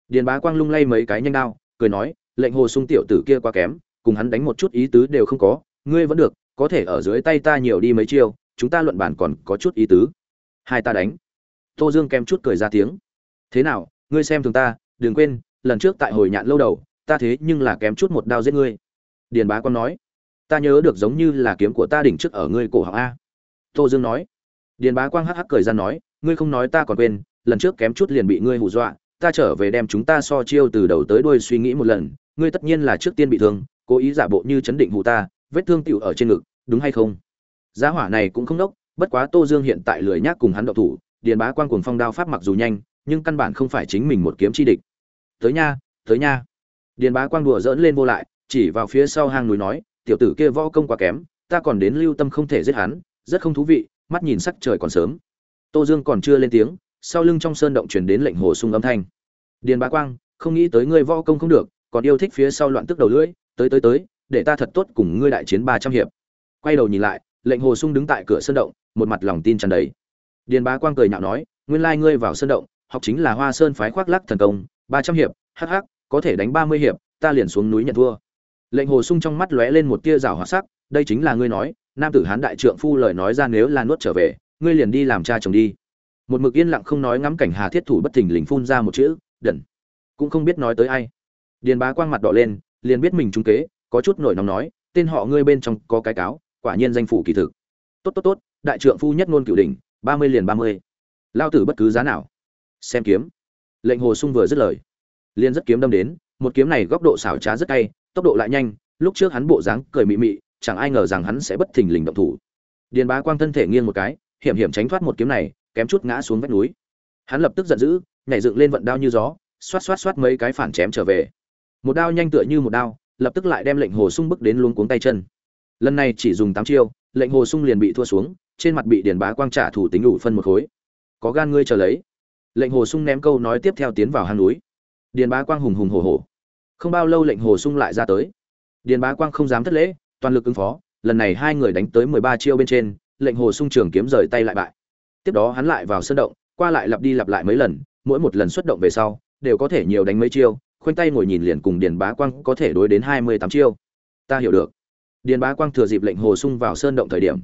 Speaker 1: Điền bá quang lung lay mấy cái nhanh đao, cười nói, lệnh hồ sung tiểu tử kia quá kém, cùng hắn đánh một chút ý tứ đều không có ngươi vẫn được, có thể ở dưới tay ta nhiều đi mấy chiêu, chúng ta luận bàn còn có chút ý tứ. Hai ta đánh. Tô dương kém chút cười ra tiếng. Thế nào, ngươi xem thường ta, đừng quên, lần trước tại hồi nhạn lâu đầu, ta thế nhưng là kém chút một đao giết ngươi. Điền bá con nói. Ta nhớ được giống như là kiếm của ta đỉnh trước ở ngươi cổ họng a. Tô dương nói. Điền bá quang hắc hắc cười ra nói. Ngươi không nói ta còn quên, lần trước kém chút liền bị ngươi hù dọa, ta trở về đem chúng ta so chiêu từ đầu tới đuôi suy nghĩ một lần, ngươi tất nhiên là trước tiên bị thương, cố ý giả bộ như chấn định hù ta vết thương tiểu ở trên ngực, đúng hay không? Giá hỏa này cũng không đốc, bất quá tô dương hiện tại lười nhác cùng hắn động thủ, điền bá quang cuồng phong đao pháp mặc dù nhanh, nhưng căn bản không phải chính mình một kiếm chi địch. Tới nha tới nha. Điền bá quang đùa dỡn lên vô lại, chỉ vào phía sau hang núi nói, tiểu tử kia võ công quá kém, ta còn đến lưu tâm không thể giết hắn, rất không thú vị, mắt nhìn sắc trời còn sớm. Tô dương còn chưa lên tiếng, sau lưng trong sơn động truyền đến lệnh hồ sung âm thanh. Điền bá quang, không nghĩ tới ngươi võ công không được, còn yêu thích phía sau loạn tức đầu lưỡi, tới tới tới để ta thật tốt cùng ngươi đại chiến ba trăm hiệp. Quay đầu nhìn lại lệnh hồ sung đứng tại cửa sơn động một mặt lòng tin tràn đầy. Điền bá quang cười nhạo nói nguyên lai ngươi vào sơn động học chính là hoa sơn phái khoác lắc thần công ba trăm hiệp hắc hắc có thể đánh ba mươi hiệp ta liền xuống núi nhận thua. Lệnh hồ sung trong mắt lóe lên một tia rào hóa sắc đây chính là ngươi nói nam tử hán đại trượng phu lời nói ra nếu là nuốt trở về ngươi liền đi làm cha chồng đi. Một mực yên lặng không nói ngắm cảnh hà thiết thủ bất thình lình phun ra một chữ đẩn, cũng không biết nói tới ai. Điền bá quang mặt đỏ lên liền biết mình trúng kế có chút nổi nóng nói, tên họ ngươi bên trong có cái cáo, quả nhiên danh phủ kỳ thực. Tốt tốt tốt, đại trượng phu nhất ngôn cửu đỉnh, ba mươi liền ba mươi. Lao tử bất cứ giá nào. Xem kiếm. Lệnh hồ sung vừa dứt lời, liền rất kiếm đâm đến, một kiếm này góc độ xảo trá rất cay, tốc độ lại nhanh, lúc trước hắn bộ dáng cười mị mị, chẳng ai ngờ rằng hắn sẽ bất thình lình động thủ. Điền bá quang thân thể nghiêng một cái, hiểm hiểm tránh thoát một kiếm này, kém chút ngã xuống vách núi. Hắn lập tức giận dữ, nhảy dựng lên vận đao như gió, xoát xoát xoát mấy cái phản chém trở về. Một đao nhanh tựa như một đao lập tức lại đem lệnh hồ sung bức đến luống cuống tay chân. Lần này chỉ dùng tám chiêu, lệnh hồ sung liền bị thua xuống, trên mặt bị điền bá quang trả thủ tính đủ phân một khối. Có gan ngươi chờ lấy. Lệnh hồ sung ném câu nói tiếp theo tiến vào hang núi. Điền bá quang hùng hùng hổ hổ. Không bao lâu lệnh hồ sung lại ra tới. Điền bá quang không dám thất lễ, toàn lực ứng phó, lần này hai người đánh tới mười ba chiêu bên trên, lệnh hồ sung trường kiếm rời tay lại bại. Tiếp đó hắn lại vào sân động, qua lại lặp đi lặp lại mấy lần, mỗi một lần xuất động về sau, đều có thể nhiều đánh mấy chiêu khoanh tay ngồi nhìn liền cùng điền bá quang có thể đối đến hai mươi tám chiêu. Ta hiểu được. Điền bá quang thừa dịp lệnh hồ sung vào sơn động thời điểm,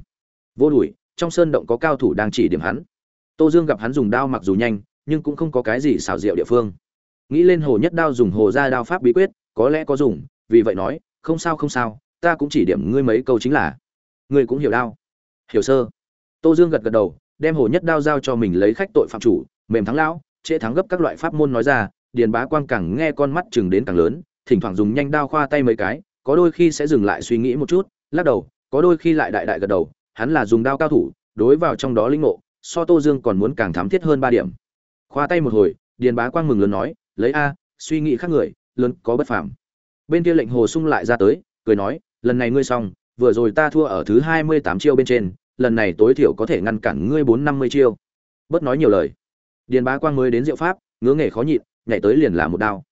Speaker 1: vô đùi trong sơn động có cao thủ đang chỉ điểm hắn. Tô dương gặp hắn dùng đao mặc dù nhanh, nhưng cũng không có cái gì xảo diệu địa phương. Nghĩ lên hồ nhất đao dùng hồ ra đao pháp bí quyết, có lẽ có dùng, vì vậy nói, không sao không sao, ta cũng chỉ điểm ngươi mấy câu chính là. Ngươi cũng hiểu đao. Hiểu, sơ. Tô dương gật gật đầu, đem hồ nhất đao giao cho mình lấy khách tội phạm chủ, mềm thắng lão, trễ thắng gấp các loại pháp môn nói ra điền bá quang càng nghe con mắt chừng đến càng lớn, thỉnh thoảng dùng nhanh đao khoa tay mấy cái, có đôi khi sẽ dừng lại suy nghĩ một chút, lắc đầu, có đôi khi lại đại đại gật đầu, hắn là dùng đao cao thủ, đối vào trong đó linh ngộ, so tô dương còn muốn càng thám thiết hơn ba điểm. Khoa tay một hồi, điền bá quang mừng lớn nói, lấy a, suy nghĩ khác người, lớn có bất phàm. Bên kia lệnh hồ sung lại ra tới, cười nói, lần này ngươi xong, vừa rồi ta thua ở thứ hai mươi tám chiêu bên trên, lần này tối thiểu có thể ngăn cản ngươi bốn năm mươi chiêu. Bớt nói nhiều lời. Điền bá quang mới đến diệu pháp, ngứa nghề khó nhịn nhảy tới liền là một đao.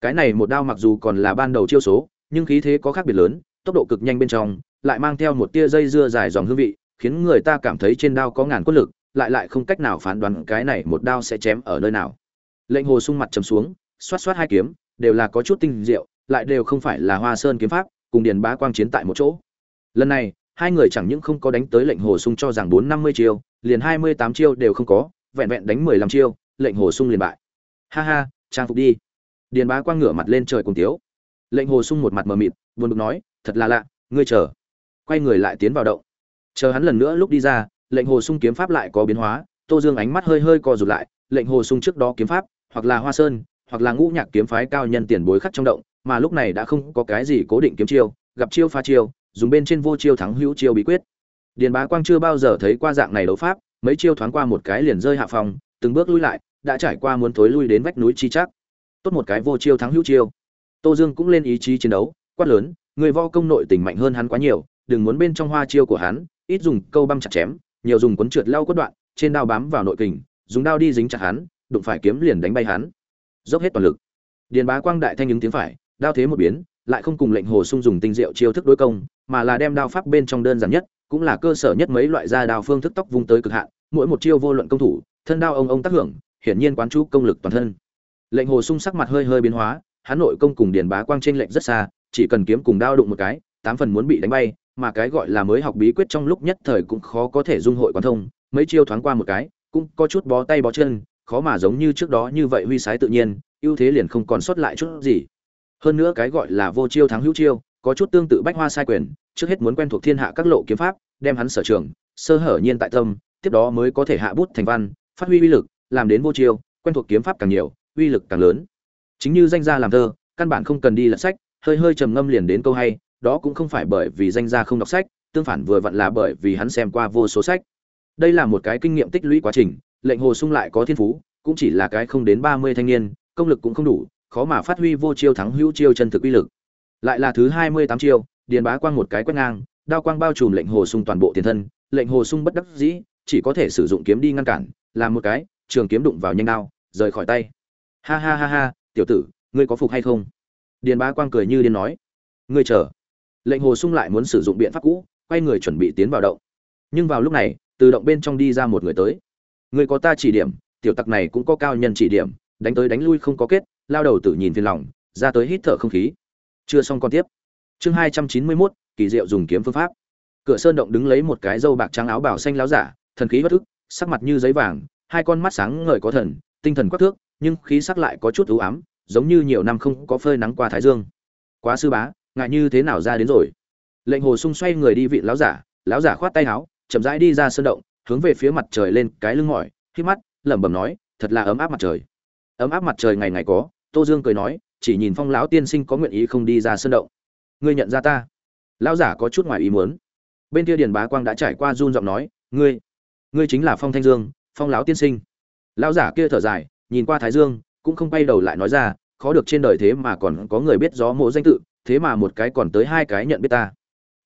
Speaker 1: Cái này một đao mặc dù còn là ban đầu chiêu số, nhưng khí thế có khác biệt lớn, tốc độ cực nhanh bên trong, lại mang theo một tia dây dưa dài dòng hương vị, khiến người ta cảm thấy trên đao có ngàn quân lực, lại lại không cách nào phán đoán cái này một đao sẽ chém ở nơi nào. Lệnh hồ sung mặt trầm xuống, xoát xoát hai kiếm, đều là có chút tinh diệu, lại đều không phải là hoa sơn kiếm pháp, cùng điền bá quang chiến tại một chỗ. Lần này, hai người chẳng những không có đánh tới lệnh hồ sung cho rằng bốn năm mươi chiêu, liền hai mươi tám chiêu đều không có, vẹn vẹn đánh mười lăm chiêu, lệnh hồ sung liền bại. Ha ha trang phục đi. Điền bá quang ngửa mặt lên trời cùng tiếu. Lệnh hồ sung một mặt mờ mịt, buồn bực nói, thật là lạ, ngươi chờ. Quay người lại tiến vào động. Chờ hắn lần nữa lúc đi ra, lệnh hồ sung kiếm pháp lại có biến hóa, tô dương ánh mắt hơi hơi co rụt lại, lệnh hồ sung trước đó kiếm pháp, hoặc là hoa sơn, hoặc là ngũ nhạc kiếm phái cao nhân tiền bối khắc trong động, mà lúc này đã không có cái gì cố định kiếm chiêu, gặp chiêu pha chiêu, dùng bên trên vô chiêu thắng hữu chiêu bí quyết. Điền bá quang chưa bao giờ thấy qua dạng này đấu pháp, mấy chiêu thoáng qua một cái liền rơi hạ phòng, từng bước lui lại đã trải qua muốn thối lui đến vách núi chi chắc. Tốt một cái vô chiêu thắng hữu chiêu. Tô dương cũng lên ý chí chiến đấu, quát lớn, người vo công nội tình mạnh hơn hắn quá nhiều, đừng muốn bên trong hoa chiêu của hắn, ít dùng câu băm chặt chém, nhiều dùng cuốn trượt lao quất đoạn, trên đao bám vào nội kình, dùng đao đi dính chặt hắn, đụng phải kiếm liền đánh bay hắn. Dốc hết toàn lực. Điền bá quang đại thanh ứng tiếng phải, đao thế một biến, lại không cùng lệnh hồ sung dùng tinh diệu chiêu thức đối công, mà là đem đao pháp bên trong đơn giản nhất, cũng là cơ sở nhất mấy loại gia đao phương thức tóc vung tới cực hạn, mỗi một chiêu vô luận công thủ, thân đao ông ông tác hưởng hiển nhiên quán chú công lực toàn thân. Lệnh hồ sung sắc mặt hơi hơi biến hóa hắn nội công cùng điền bá quang trên lệnh rất xa, chỉ cần kiếm cùng đao đụng một cái, tám phần muốn bị đánh bay, mà cái gọi là mới học bí quyết trong lúc nhất thời cũng khó có thể dung hội quán thông, mấy chiêu thoáng qua một cái, cũng có chút bó tay bó chân, khó mà giống như trước đó như vậy huy sái tự nhiên, ưu thế liền không còn sót lại chút gì. Hơn nữa cái gọi là vô chiêu thắng hữu chiêu, có chút tương tự bách hoa sai quyền, trước hết muốn quen thuộc thiên hạ các lộ kiếm pháp, đem hắn sở trường, sơ hở nhiên tại tâm, tiếp đó mới có thể hạ bút thành văn, phát huy uy lực làm đến vô chiêu, quen thuộc kiếm pháp càng nhiều, uy lực càng lớn. Chính như danh gia làm thơ, căn bản không cần đi lật sách, hơi hơi trầm ngâm liền đến câu hay, đó cũng không phải bởi vì danh gia không đọc sách, tương phản vừa vặn là bởi vì hắn xem qua vô số sách. Đây là một cái kinh nghiệm tích lũy quá trình, lệnh hồ sung lại có thiên phú, cũng chỉ là cái không đến ba mươi thanh niên, công lực cũng không đủ, khó mà phát huy vô chiêu thắng hữu chiêu chân thực uy lực. Lại là thứ hai mươi tám chiêu, điền bá quang một cái quét ngang, đao quang bao trùm lệnh hồ sung toàn bộ tiền thân, lệnh hồ sung bất đắc dĩ, chỉ có thể sử dụng kiếm đi ngăn cản làm một cái trường kiếm đụng vào nhanh đao, rời khỏi tay. Ha ha ha ha, tiểu tử, ngươi có phục hay không? Điền bá quang cười như điên nói. Ngươi chờ. Lệnh hồ sung lại muốn sử dụng biện pháp cũ, quay người chuẩn bị tiến vào động. Nhưng vào lúc này, từ động bên trong đi ra một người tới. Ngươi có ta chỉ điểm, tiểu tặc này cũng có cao nhân chỉ điểm, đánh tới đánh lui không có kết, lao đầu tự nhìn phiền lòng, ra tới hít thở không khí. Chưa xong con tiếp. Chương hai trăm chín mươi mốt, kỳ diệu dùng kiếm phương pháp. Cửa sơn động đứng lấy một cái dâu bạc trắng áo bảo xanh láo giả, thần khí bất ức, sắc mặt như giấy vàng hai con mắt sáng ngời có thần, tinh thần quắc thước, nhưng khí sắc lại có chút u ám, giống như nhiều năm không có phơi nắng qua thái dương. Quá sư bá ngại như thế nào ra đến rồi? Lệnh hồ sung xoay người đi vị lão giả lão giả khoát tay áo, chậm rãi đi ra sơn động, hướng về phía mặt trời lên cái lưng mỏi khi mắt, lẩm bẩm nói, thật là ấm áp mặt trời. Ấm áp mặt trời ngày ngày có? Tô dương cười nói, chỉ nhìn phong lão tiên sinh có nguyện ý không đi ra sơn động. Ngươi nhận ra ta? Lão giả có chút ngoài ý muốn. Bên kia điền bá quang đã trải qua run giọng nói, ngươi ngươi chính là phong thanh dương phong lão tiên sinh. Lão giả kia thở dài, nhìn qua thái dương, cũng không bay đầu lại nói ra, khó được trên đời thế mà còn có người biết gió mộ danh tự, thế mà một cái còn tới hai cái nhận biết ta.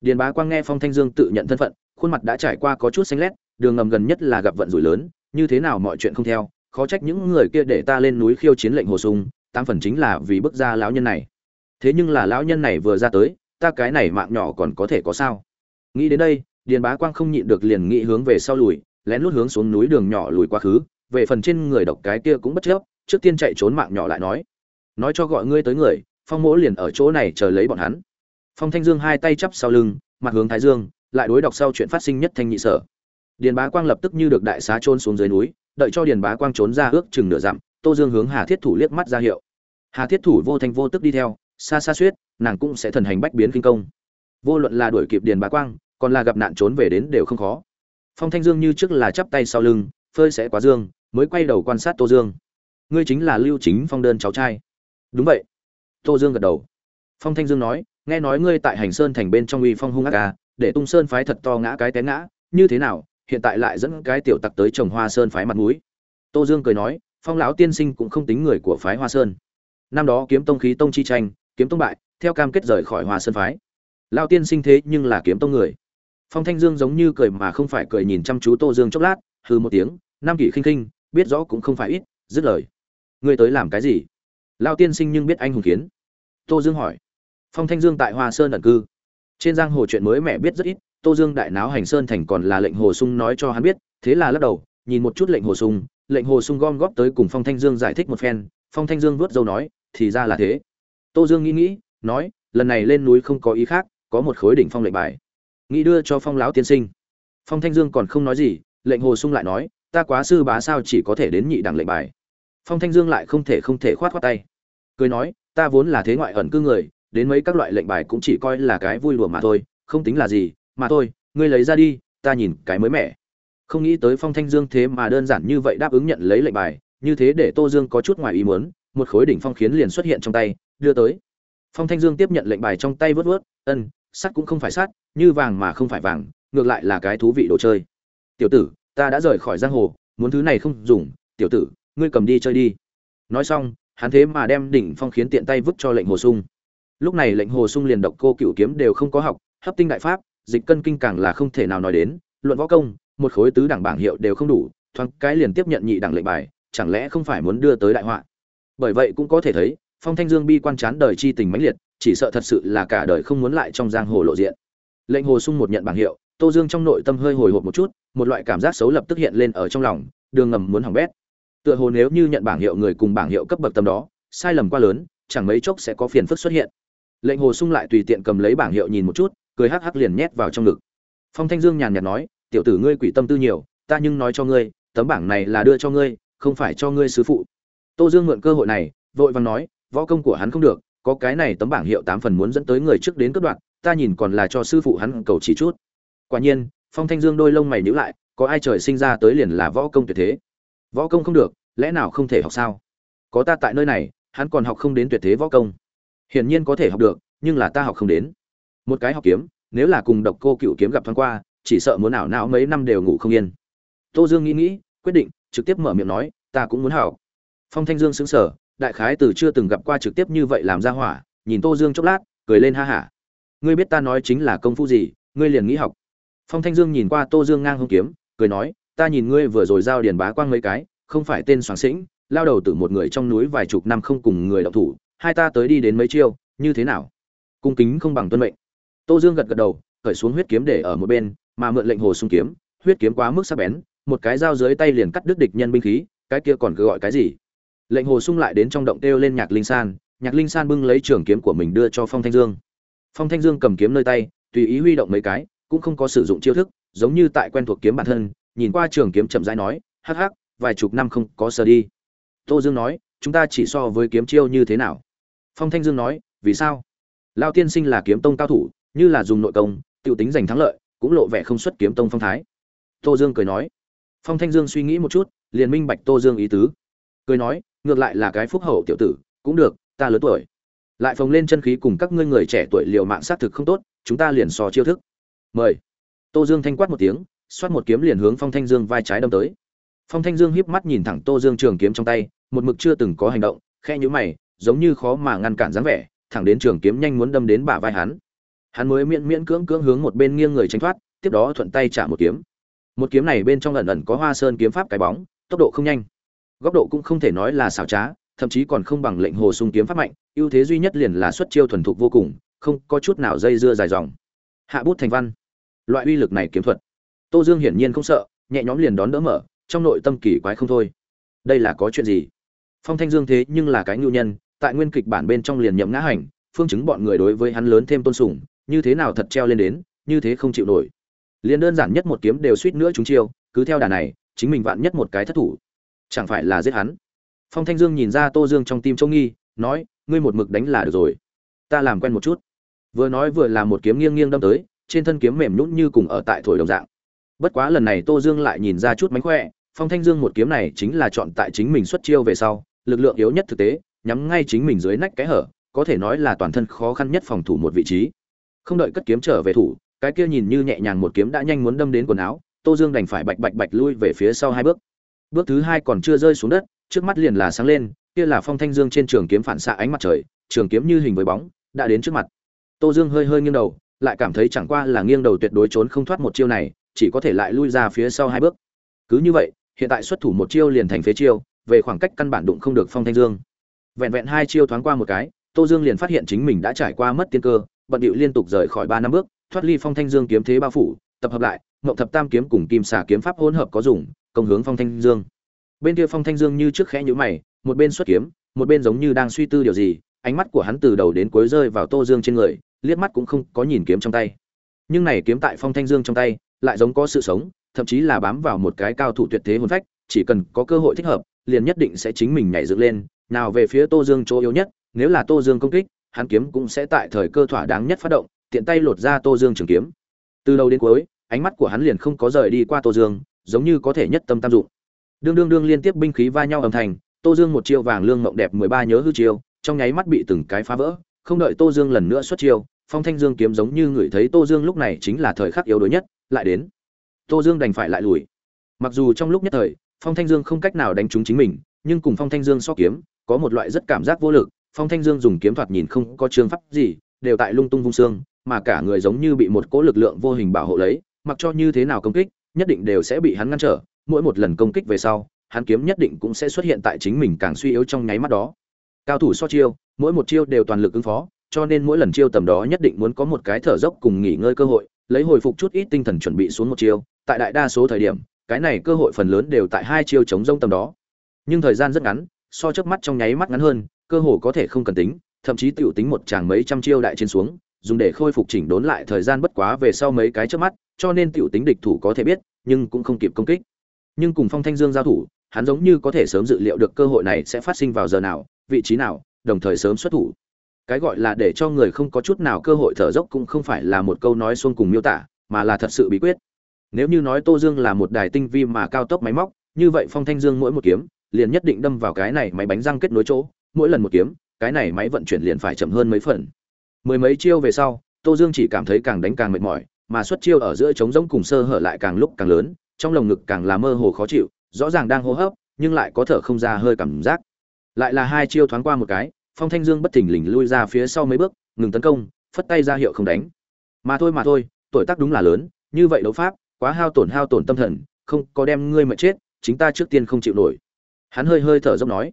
Speaker 1: Điền bá quang nghe phong thanh dương tự nhận thân phận, khuôn mặt đã trải qua có chút xanh lét, đường ngầm gần nhất là gặp vận rủi lớn, như thế nào mọi chuyện không theo, khó trách những người kia để ta lên núi khiêu chiến lệnh hồ sung tam phần chính là vì bức ra lão nhân này. Thế nhưng là lão nhân này vừa ra tới, ta cái này mạng nhỏ còn có thể có sao? Nghĩ đến đây, điền bá quang không nhịn được liền nghĩ hướng về sau lùi lén lút hướng xuống núi đường nhỏ lùi quá khứ, về phần trên người độc cái kia cũng bất chấp, trước tiên chạy trốn mạng nhỏ lại nói nói cho gọi ngươi tới người, phong mỗ liền ở chỗ này chờ lấy bọn hắn. Phong thanh dương hai tay chắp sau lưng, mặt hướng thái dương, lại đối đọc sau chuyện phát sinh nhất thanh nhị sở. Điền bá quang lập tức như được đại xá trôn xuống dưới núi, đợi cho điền bá quang trốn ra ước chừng nửa dặm, tô dương hướng hà thiết thủ liếc mắt ra hiệu. Hà thiết thủ vô thanh vô tức đi theo, xa xa suýt, nàng cũng sẽ thần hành bách biến kinh công. Vô luận là đuổi kịp điền bá quang, còn là gặp nạn trốn về đến đều không khó phong thanh dương như trước là chắp tay sau lưng, phơi sẽ quá dương, mới quay đầu quan sát tô dương. Ngươi chính là lưu chính phong đơn cháu trai. Đúng vậy. Tô dương gật đầu. Phong thanh dương nói, nghe nói ngươi tại hành sơn thành bên trong uy phong hung ác ca để tung sơn phái thật to ngã cái té ngã, như thế nào, hiện tại lại dẫn cái tiểu tặc tới trồng hoa sơn phái mặt mũi. Tô dương cười nói, phong lão tiên sinh cũng không tính người của phái hoa sơn. Năm đó kiếm tông khí tông chi tranh, kiếm tông bại, theo cam kết rời khỏi hoa sơn phái. Lao tiên sinh thế nhưng là kiếm tông người phong thanh dương giống như cười mà không phải cười nhìn chăm chú tô dương chốc lát, hừ một tiếng, nam kỷ khinh khinh, biết rõ cũng không phải ít, dứt lời. Ngươi tới làm cái gì? Lão tiên sinh nhưng biết anh hùng kiến. Tô dương hỏi. Phong thanh dương tại hoa sơn ẩn cư. Trên giang hồ chuyện mới mẹ biết rất ít, tô dương đại náo hành sơn thành còn là lệnh hồ sung nói cho hắn biết, thế là lắc đầu, nhìn một chút lệnh hồ sung, lệnh hồ sung gom góp tới cùng phong thanh dương giải thích một phen, phong thanh dương vuốt dâu nói, thì ra là thế. Tô dương nghĩ nghĩ, nói, lần này lên núi không có ý khác, có một khối đỉnh phong lệnh bài nghĩ đưa cho phong lão tiên sinh. Phong thanh dương còn không nói gì, lệnh hồ sung lại nói, ta quá sư bá sao chỉ có thể đến nhị đẳng lệnh bài? Phong thanh dương lại không thể không thể khoát khoát tay. Cười nói, ta vốn là thế ngoại ẩn cư người, đến mấy các loại lệnh bài cũng chỉ coi là cái vui đùa mà thôi, không tính là gì, mà thôi, ngươi lấy ra đi, ta nhìn cái mới mẻ. Không nghĩ tới phong thanh dương thế mà đơn giản như vậy đáp ứng nhận lấy lệnh bài, như thế để tô dương có chút ngoài ý muốn, một khối đỉnh phong khiến liền xuất hiện trong tay, đưa tới. Phong thanh dương tiếp nhận lệnh bài trong tay vớt vớt, ân sắt cũng không phải sắt, như vàng mà không phải vàng, ngược lại là cái thú vị đồ chơi. Tiểu tử, ta đã rời khỏi giang hồ, muốn thứ này không dùng, tiểu tử, ngươi cầm đi chơi đi. Nói xong, hắn thế mà đem đỉnh phong khiến tiện tay vứt cho lệnh hồ sung. Lúc này lệnh hồ sung liền độc cô cựu kiếm đều không có học, hấp tinh đại pháp, dịch cân kinh càng là không thể nào nói đến, luận võ công, một khối tứ đẳng bảng hiệu đều không đủ, thoáng cái liền tiếp nhận nhị đẳng lệnh bài, chẳng lẽ không phải muốn đưa tới đại họa? Bởi vậy cũng có thể thấy, phong thanh dương bi quan chán đời chi tình mãnh liệt chỉ sợ thật sự là cả đời không muốn lại trong giang hồ lộ diện. Lệnh hồ sung một nhận bảng hiệu, tô dương trong nội tâm hơi hồi hộp một chút, một loại cảm giác xấu lập tức hiện lên ở trong lòng, đường ngầm muốn hỏng bét. Tựa hồ nếu như nhận bảng hiệu người cùng bảng hiệu cấp bậc tầm đó, sai lầm quá lớn, chẳng mấy chốc sẽ có phiền phức xuất hiện. Lệnh hồ sung lại tùy tiện cầm lấy bảng hiệu nhìn một chút, cười hắc hắc liền nhét vào trong ngực. Phong thanh dương nhàn nhạt nói, tiểu tử ngươi quỷ tâm tư nhiều, ta nhưng nói cho ngươi, tấm bảng này là đưa cho ngươi, không phải cho ngươi sứ phụ. Tô dương mượn cơ hội này, vội vàng nói, võ công của hắn không được có cái này tấm bảng hiệu tám phần muốn dẫn tới người trước đến cất đoạn ta nhìn còn là cho sư phụ hắn cầu chỉ chút. Quả nhiên, phong thanh dương đôi lông mày nhíu lại, có ai trời sinh ra tới liền là võ công tuyệt thế? Võ công không được, lẽ nào không thể học sao? Có ta tại nơi này, hắn còn học không đến tuyệt thế võ công. Hiển nhiên có thể học được, nhưng là ta học không đến. Một cái học kiếm, nếu là cùng độc cô cựu kiếm gặp thoáng qua, chỉ sợ muốn ảo não mấy năm đều ngủ không yên. Tô dương nghĩ nghĩ, quyết định, trực tiếp mở miệng nói, ta cũng muốn học. Phong thanh dương xứng sở đại khái từ chưa từng gặp qua trực tiếp như vậy làm ra hỏa, nhìn tô dương chốc lát, cười lên ha hả. Ngươi biết ta nói chính là công phu gì, ngươi liền nghĩ học. Phong thanh dương nhìn qua tô dương ngang hông kiếm, cười nói, ta nhìn ngươi vừa rồi giao điền bá quang mấy cái, không phải tên soáng sĩnh, lao đầu từ một người trong núi vài chục năm không cùng người động thủ, hai ta tới đi đến mấy chiêu, như thế nào? Cung kính không bằng tuân mệnh. Tô dương gật gật đầu khởi xuống huyết kiếm để ở một bên, mà mượn lệnh hồ sung kiếm, huyết kiếm quá mức sắc bén, một cái dao dưới tay liền cắt đứt địch nhân binh khí, cái kia còn cứ gọi cái gì? Lệnh hồ sung lại đến trong động kêu lên nhạc linh san, nhạc linh san bưng lấy trường kiếm của mình đưa cho phong thanh dương. Phong thanh dương cầm kiếm nơi tay, tùy ý huy động mấy cái, cũng không có sử dụng chiêu thức, giống như tại quen thuộc kiếm bản thân, nhìn qua trường kiếm chậm rãi nói, hắc hắc, vài chục năm không có sờ đi. Tô dương nói, chúng ta chỉ so với kiếm chiêu như thế nào? Phong thanh dương nói, vì sao? Lao tiên sinh là kiếm tông cao thủ, như là dùng nội công t i ể u tính giành thắng lợi, cũng lộ vẻ không xuất kiếm tông phong thái. Tô dương cười nói. Phong thanh dương suy nghĩ một chút, liền minh bạch tô dương ý tứ cười nói, ngược lại là cái phúc hậu tiểu tử, cũng được, ta lớn tuổi. Lại phồng lên chân khí cùng các ngươi người trẻ tuổi liều mạng xác thực không tốt, chúng ta liền so chiêu thức. Mời. Tô dương thanh quát một tiếng, xoát một kiếm liền hướng phong thanh dương vai trái đâm tới. Phong thanh dương híp mắt nhìn thẳng tô dương trường kiếm trong tay, một mực chưa từng có hành động khe nhữ mày, giống như khó mà ngăn cản dáng vẻ, thẳng đến trường kiếm nhanh muốn đâm đến bả vai hắn. Hắn mới miễn miễn cưỡng cưỡng hướng một bên nghiêng người tránh thoát, tiếp đó thuận tay trả một kiếm. Một kiếm này bên trong ẩn ẩn có hoa sơn kiếm pháp cái bóng, tốc độ không nhanh góc độ cũng không thể nói là xảo trá, thậm chí còn không bằng lệnh hồ sung kiếm pháp mạnh, ưu thế duy nhất liền là xuất chiêu thuần thục vô cùng, không có chút nào dây dưa dài dòng. Hạ bút thành văn. Loại uy lực này kiếm thuật. Tô dương hiển nhiên không sợ, nhẹ nhõm liền đón đỡ mở, trong nội tâm kỳ quái không thôi. Đây là có chuyện gì? Phong thanh dương thế nhưng là cái nhu nhân, tại nguyên kịch bản bên trong liền nhậm ngã hành, phương chứng bọn người đối với hắn lớn thêm tôn sùng, như thế nào thật treo lên đến, như thế không chịu nổi. Liền đơn giản nhất một kiếm đều suýt nữa chúng chiêu, cứ theo đà này, chính mình vạn nhất một cái thất thủ chẳng phải là giết hắn? Phong thanh dương nhìn ra tô dương trong tim châu nghi, nói, ngươi một mực đánh là được rồi. Ta làm quen một chút. Vừa nói vừa làm một kiếm nghiêng nghiêng đâm tới, trên thân kiếm mềm nhũn như cùng ở tại thổi đồng dạng. Bất quá lần này tô dương lại nhìn ra chút mánh khỏe, phong thanh dương một kiếm này chính là chọn tại chính mình xuất chiêu về sau, lực lượng yếu nhất thực tế, nhắm ngay chính mình dưới nách cái hở, có thể nói là toàn thân khó khăn nhất phòng thủ một vị trí. Không đợi cất kiếm trở về thủ, cái kia nhìn như nhẹ nhàng một kiếm đã nhanh muốn đâm đến quần áo, tô dương đành phải bạch bạch bạch lui về phía sau hai bước bước thứ hai còn chưa rơi xuống đất, trước mắt liền là sáng lên, kia là phong thanh dương trên trường kiếm phản xạ ánh mặt trời, trường kiếm như hình với bóng, đã đến trước mặt. Tô dương hơi hơi nghiêng đầu, lại cảm thấy chẳng qua là nghiêng đầu tuyệt đối trốn không thoát một chiêu này, chỉ có thể lại lui ra phía sau hai bước. Cứ như vậy, hiện tại xuất thủ một chiêu liền thành phế chiêu, về khoảng cách căn bản đụng không được phong thanh dương. Vẹn vẹn hai chiêu thoáng qua một cái, tô dương liền phát hiện chính mình đã trải qua mất tiên cơ, bận điệu liên tục rời khỏi ba năm bước, thoát ly phong thanh dương kiếm thế bao phủ, tập hợp lại mậu thập tam kiếm cùng kim xà kiếm pháp hỗn hợp có dùng công hướng phong thanh dương. Bên kia phong thanh dương như trước khẽ nhũ mày, một bên xuất kiếm, một bên giống như đang suy tư điều gì, ánh mắt của hắn từ đầu đến cuối rơi vào tô dương trên người, liếc mắt cũng không có nhìn kiếm trong tay. Nhưng này kiếm tại phong thanh dương trong tay, lại giống có sự sống, thậm chí là bám vào một cái cao thủ tuyệt thế hồn phách, chỉ cần có cơ hội thích hợp, liền nhất định sẽ chính mình nhảy dựng lên, nào về phía tô dương chỗ yếu nhất, nếu là tô dương công kích, hắn kiếm cũng sẽ tại thời cơ thỏa đáng nhất phát động, tiện tay lột ra tô dương trường kiếm. Từ đầu đến cuối, ánh mắt của hắn liền không có rời đi qua tô dương giống như có thể nhất tâm tam dụng. Đương đương đương liên tiếp binh khí va nhau âm thành, tô dương một chiêu vàng lương mộng đẹp mười ba nhớ hư chiêu trong nháy mắt bị từng cái phá vỡ không đợi tô dương lần nữa xuất chiêu phong thanh dương kiếm giống như ngửi thấy tô dương lúc này chính là thời khắc yếu đuối nhất lại đến. Tô dương đành phải lại lùi. Mặc dù trong lúc nhất thời phong thanh dương không cách nào đánh trúng chính mình nhưng cùng phong thanh dương so kiếm có một loại rất cảm giác vô lực phong thanh dương dùng kiếm thoạt nhìn không có trường pháp gì đều tại lung tung vung xương mà cả người giống như bị một cỗ lực lượng vô hình bảo hộ lấy mặc cho như thế nào công kích nhất định đều sẽ bị hắn ngăn trở, mỗi một lần công kích về sau, hắn kiếm nhất định cũng sẽ xuất hiện tại chính mình càng suy yếu trong nháy mắt đó. Cao thủ so chiêu, mỗi một chiêu đều toàn lực ứng phó, cho nên mỗi lần chiêu tầm đó nhất định muốn có một cái thở dốc cùng nghỉ ngơi cơ hội, lấy hồi phục chút ít tinh thần chuẩn bị xuống một chiêu. Tại đại đa số thời điểm, cái này cơ hội phần lớn đều tại hai chiêu chống rông tầm đó. Nhưng thời gian rất ngắn, so trước mắt trong nháy mắt ngắn hơn, cơ hồ có thể không cần tính, thậm chí tiểu tính một chàng mấy trăm chiêu đại trên xuống dùng để khôi phục chỉnh đốn lại thời gian bất quá về sau mấy cái trước mắt, cho nên tiểu tính địch thủ có thể biết, nhưng cũng không kịp công kích. Nhưng cùng phong thanh dương giao thủ, hắn giống như có thể sớm dự liệu được cơ hội này sẽ phát sinh vào giờ nào, vị trí nào, đồng thời sớm xuất thủ. Cái gọi là để cho người không có chút nào cơ hội thở dốc cũng không phải là một câu nói xuông cùng miêu tả, mà là thật sự bí quyết. Nếu như nói tô dương là một đài tinh vi mà cao tốc máy móc, như vậy phong thanh dương mỗi một kiếm, liền nhất định đâm vào cái này máy bánh răng kết nối chỗ, mỗi lần một kiếm, cái này máy vận chuyển liền phải chậm hơn mấy phần mười mấy chiêu về sau, tô dương chỉ cảm thấy càng đánh càng mệt mỏi, mà xuất chiêu ở giữa trống rỗng cùng sơ hở lại càng lúc càng lớn, trong lồng ngực càng là mơ hồ khó chịu, rõ ràng đang hô hấp, nhưng lại có thở không ra hơi cảm giác. Lại là hai chiêu thoáng qua một cái, phong thanh dương bất thình lình lui ra phía sau mấy bước, ngừng tấn công, phất tay ra hiệu không đánh. Mà thôi mà thôi, tuổi tác đúng là lớn, như vậy đấu pháp, quá hao tổn hao tổn tâm thần, không có đem ngươi mà chết, chính ta trước tiên không chịu nổi. Hắn hơi hơi thở dốc nói.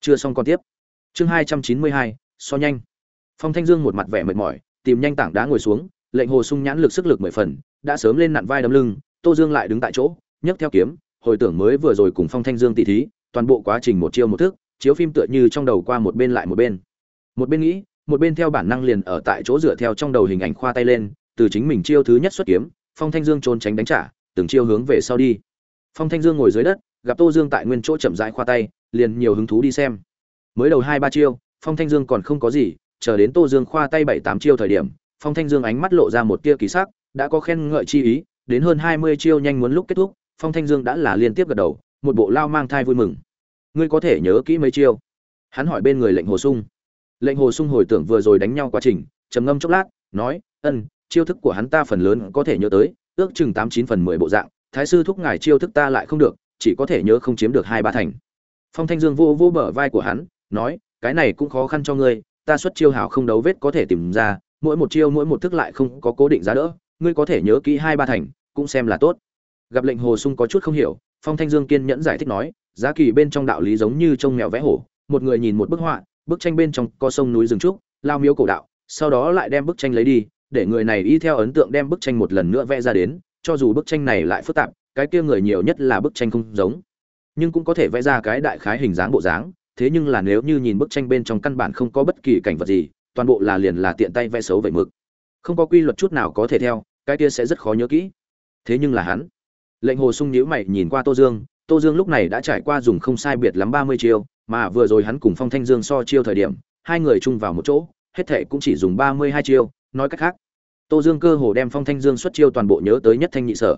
Speaker 1: Chưa xong còn tiếp. Chương hai trăm chín mươi hai, so nhanh phong thanh dương một mặt vẻ mệt mỏi, tìm nhanh tảng đá ngồi xuống, lệnh hồ sung nhãn lực sức lực mười phần, đã sớm lên nặn vai đấm lưng, tô dương lại đứng tại chỗ, nhấc theo kiếm, hồi tưởng mới vừa rồi cùng phong thanh dương tỉ thí, toàn bộ quá trình một chiêu một thức, chiếu phim tựa như trong đầu qua một bên lại một bên. Một bên nghĩ, một bên theo bản năng liền ở tại chỗ dựa theo trong đầu hình ảnh khoa tay lên, từ chính mình chiêu thứ nhất xuất kiếm, phong thanh dương trốn tránh đánh trả, từng chiêu hướng về sau đi. Phong thanh dương ngồi dưới đất, gặp tô dương tại nguyên chỗ chậm rãi khoa tay, liền nhiều hứng thú đi xem. Mới đầu hai ba chiêu, phong thanh dương còn không có gì chờ đến tô dương khoa tay bảy tám chiêu thời điểm phong thanh dương ánh mắt lộ ra một tia kỳ sắc đã có khen ngợi chi ý đến hơn hai mươi chiêu nhanh muốn lúc kết thúc phong thanh dương đã là liên tiếp gật đầu một bộ lao mang thai vui mừng. Ngươi có thể nhớ kỹ mấy chiêu? Hắn hỏi bên người lệnh hồ sung. Lệnh hồ sung hồi tưởng vừa rồi đánh nhau quá trình trầm ngâm chốc lát nói "Ừm, chiêu thức của hắn ta phần lớn có thể nhớ tới ước chừng tám chín phần mười bộ dạng thái sư thúc ngài chiêu thức ta lại không được chỉ có thể nhớ không chiếm được hai ba thành. Phong thanh dương vô vô bờ vai của hắn nói cái này cũng khó khăn cho ngươi ta xuất chiêu hảo không đấu vết có thể tìm ra, mỗi một chiêu mỗi một thức lại không có cố định giá đỡ, ngươi có thể nhớ kỹ hai ba thành, cũng xem là tốt. Gặp lệnh hồ sung có chút không hiểu, phong thanh dương kiên nhẫn giải thích nói, giá kỳ bên trong đạo lý giống như trông mèo vẽ hổ, một người nhìn một bức họa, bức tranh bên trong có sông núi rừng trúc, lao miếu cổ đạo, sau đó lại đem bức tranh lấy đi, để người này y theo ấn tượng đem bức tranh một lần nữa vẽ ra đến, cho dù bức tranh này lại phức tạp, cái kia người nhiều nhất là bức tranh không giống, nhưng cũng có thể vẽ ra cái đại khái hình dáng bộ dáng thế nhưng là nếu như nhìn bức tranh bên trong căn bản không có bất kỳ cảnh vật gì, toàn bộ là liền là tiện tay vẽ xấu vậy mực. Không có quy luật chút nào có thể theo, cái kia sẽ rất khó nhớ kỹ. Thế nhưng là hắn, lệnh hồ sung nhíu mày nhìn qua tô dương tô dương lúc này đã trải qua dùng không sai biệt lắm ba mươi chiêu, mà vừa rồi hắn cùng phong thanh dương so chiêu thời điểm, hai người chung vào một chỗ, hết thệ cũng chỉ dùng ba mươi hai chiêu, nói cách khác, tô dương cơ hồ đem phong thanh dương xuất chiêu toàn bộ nhớ tới nhất thanh nhị sở.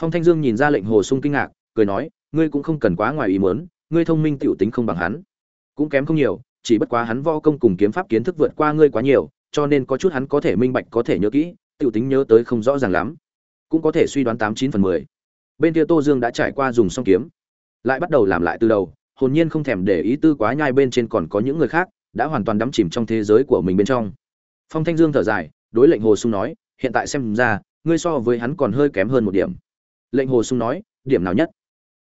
Speaker 1: Phong thanh dương nhìn ra lệnh hồ sung kinh ngạc, cười nói, ngươi cũng không cần quá ngoài ý muốn ngươi thông minh tiểu tính không bằng hắn. Cũng kém không nhiều, chỉ bất quá hắn võ công cùng kiếm pháp kiến thức vượt qua ngươi quá nhiều, cho nên có chút hắn có thể minh bạch, có thể nhớ kỹ, tiểu tính nhớ tới không rõ ràng lắm. Cũng có thể suy đoán tám chín phần mười. Bên kia tô dương đã trải qua dùng xong kiếm, lại bắt đầu làm lại từ đầu, hồn nhiên không thèm để ý tư quá nhai bên trên còn có những người khác, đã hoàn toàn đắm chìm trong thế giới của mình bên trong. Phong thanh dương thở dài, đối lệnh hồ sung nói, hiện tại xem ra, ngươi so với hắn còn hơi kém hơn một điểm. Lệnh hồ sung nói, điểm nào nhất?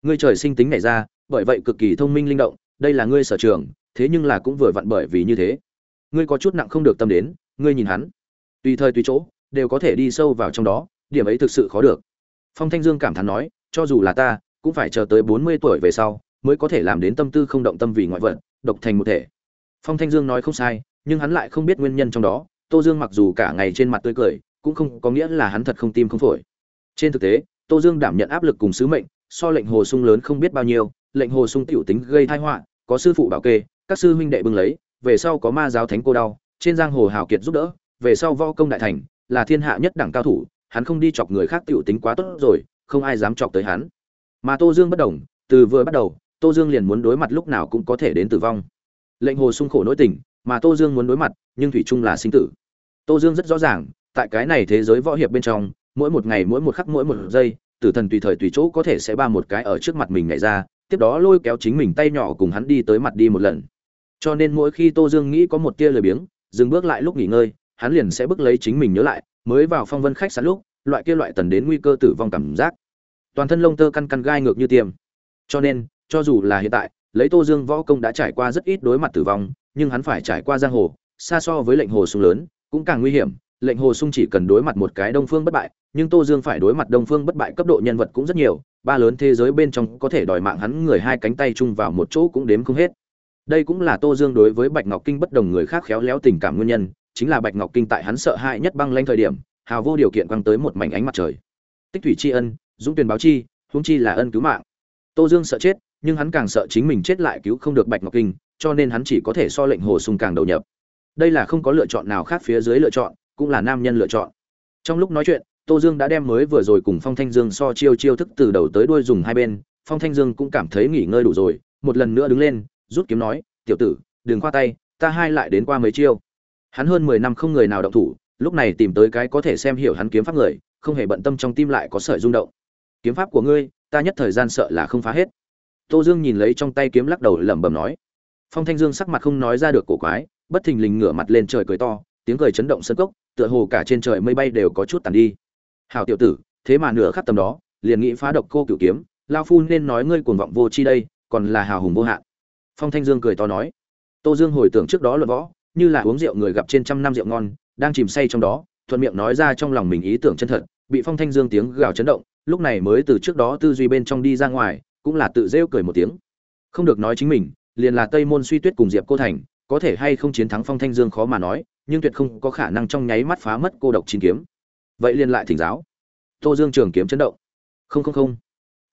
Speaker 1: Ngươi trời sinh tính này ra bởi vậy cực kỳ thông minh linh động, đây là ngươi sở trường, thế nhưng là cũng vừa vặn bởi vì như thế. Ngươi có chút nặng không được tâm đến, ngươi nhìn hắn. Tùy thời tùy chỗ, đều có thể đi sâu vào trong đó, điểm ấy thực sự khó được. Phong thanh dương cảm thán nói, cho dù là ta, cũng phải chờ tới bốn mươi tuổi về sau, mới có thể làm đến tâm tư không động tâm vì ngoại vật, độc thành một thể. Phong thanh dương nói không sai, nhưng hắn lại không biết nguyên nhân trong đó, tô dương mặc dù cả ngày trên mặt tươi cười, cũng không có nghĩa là hắn thật không tim không phổi. Trên thực tế, tô dương đảm nhận áp lực cùng sứ mệnh, so lệnh hồ sung lớn không biết bao nhiêu lệnh hồ sung tiểu tính gây tai họa, có sư phụ bảo kê, các sư huynh đệ bưng lấy, về sau có ma giáo thánh cô đau, trên giang hồ hào kiệt giúp đỡ, về sau võ công đại thành, là thiên hạ nhất đẳng cao thủ, hắn không đi chọc người khác tiểu tính quá tốt rồi, không ai dám chọc tới hắn. Mà tô dương bất đồng, từ vừa bắt đầu, tô dương liền muốn đối mặt lúc nào cũng có thể đến tử vong. Lệnh hồ sung khổ nỗi tình, mà tô dương muốn đối mặt, nhưng thủy chung là sinh tử. Tô dương rất rõ ràng, tại cái này thế giới võ hiệp bên trong, mỗi một ngày, mỗi một khắc, mỗi một giây, tử thần tùy thời tùy chỗ có thể sẽ ba một cái ở trước mặt mình nhảy ra tiếp đó lôi kéo chính mình tay nhỏ cùng hắn đi tới mặt đi một lần. Cho nên mỗi khi tô dương nghĩ có một tia lười biếng, dừng bước lại lúc nghỉ ngơi, hắn liền sẽ bước lấy chính mình nhớ lại, mới vào phong vân khách sạn lúc, loại kia loại tần đến nguy cơ tử vong cảm giác. Toàn thân lông tơ căn căn gai ngược như tiêm. Cho nên, cho dù là hiện tại, lấy tô dương võ công đã trải qua rất ít đối mặt tử vong, nhưng hắn phải trải qua giang hồ, xa so với lệnh hồ sung lớn, cũng càng nguy hiểm, lệnh hồ sung chỉ cần đối mặt một cái đông phương bất bại nhưng tô dương phải đối mặt đông phương bất bại cấp độ nhân vật cũng rất nhiều, ba lớn thế giới bên trong có thể đòi mạng hắn người hai cánh tay chung vào một chỗ cũng đếm không hết. Đây cũng là tô dương đối với bạch ngọc kinh bất đồng người khác khéo léo tình cảm nguyên nhân, chính là bạch ngọc kinh tại hắn sợ hãi nhất băng lãnh thời điểm, hào vô điều kiện quăng tới một mảnh ánh mặt trời. Tích thủy tri ân, dũng tuyển báo chi, huống chi là ân cứu mạng. Tô dương sợ chết, nhưng hắn càng sợ chính mình chết lại cứu không được bạch ngọc kinh, cho nên hắn chỉ có thể so lệnh hồ sung càng đầu nhập. Đây là không có lựa chọn nào khác phía dưới lựa chọn, cũng là nam nhân lựa chọn. Trong lúc nói chuyện tô dương đã đem mới vừa rồi cùng phong thanh dương so chiêu chiêu thức từ đầu tới đuôi dùng hai bên, phong thanh dương cũng cảm thấy nghỉ ngơi đủ rồi, một lần nữa đứng lên, rút kiếm nói, tiểu tử, đừng qua tay, ta hai lại đến qua mấy chiêu. Hắn hơn mười năm không người nào động thủ, lúc này tìm tới cái có thể xem hiểu hắn kiếm pháp người, không hề bận tâm trong tim lại có sợi rung động. Kiếm pháp của ngươi, ta nhất thời gian sợ là không phá hết. Tô dương nhìn lấy trong tay kiếm lắc đầu lẩm bẩm nói. Phong thanh dương sắc mặt không nói ra được cổ quái, bất thình lình ngửa mặt lên trời cười to, tiếng cười chấn động sân cốc, tựa hồ cả trên trời mây bay đều có chút tàn đi hảo tiểu tử, thế mà nửa khắc tầm đó, liền nghĩ phá độc cô cửu kiếm, lao phu nên nói ngươi cuồng vọng vô chi đây, còn là hào hùng vô hạn. Phong thanh dương cười to nói. Tô dương hồi tưởng trước đó luận võ, như là uống rượu người gặp trên trăm năm rượu ngon, đang chìm say trong đó, thuận miệng nói ra trong lòng mình ý tưởng chân thật, bị phong thanh dương tiếng gào chấn động, lúc này mới từ trước đó tư duy bên trong đi ra ngoài, cũng là tự rêu cười một tiếng. Không được nói chính mình, liền là tây môn suy tuyết cùng diệp cô thành, có thể hay không chiến thắng phong thanh dương khó mà nói, nhưng tuyệt không có khả năng trong nháy mắt phá mất cô độc chín kiếm vậy liền lại thỉnh giáo. Tô dương trường kiếm chấn động. Không không không.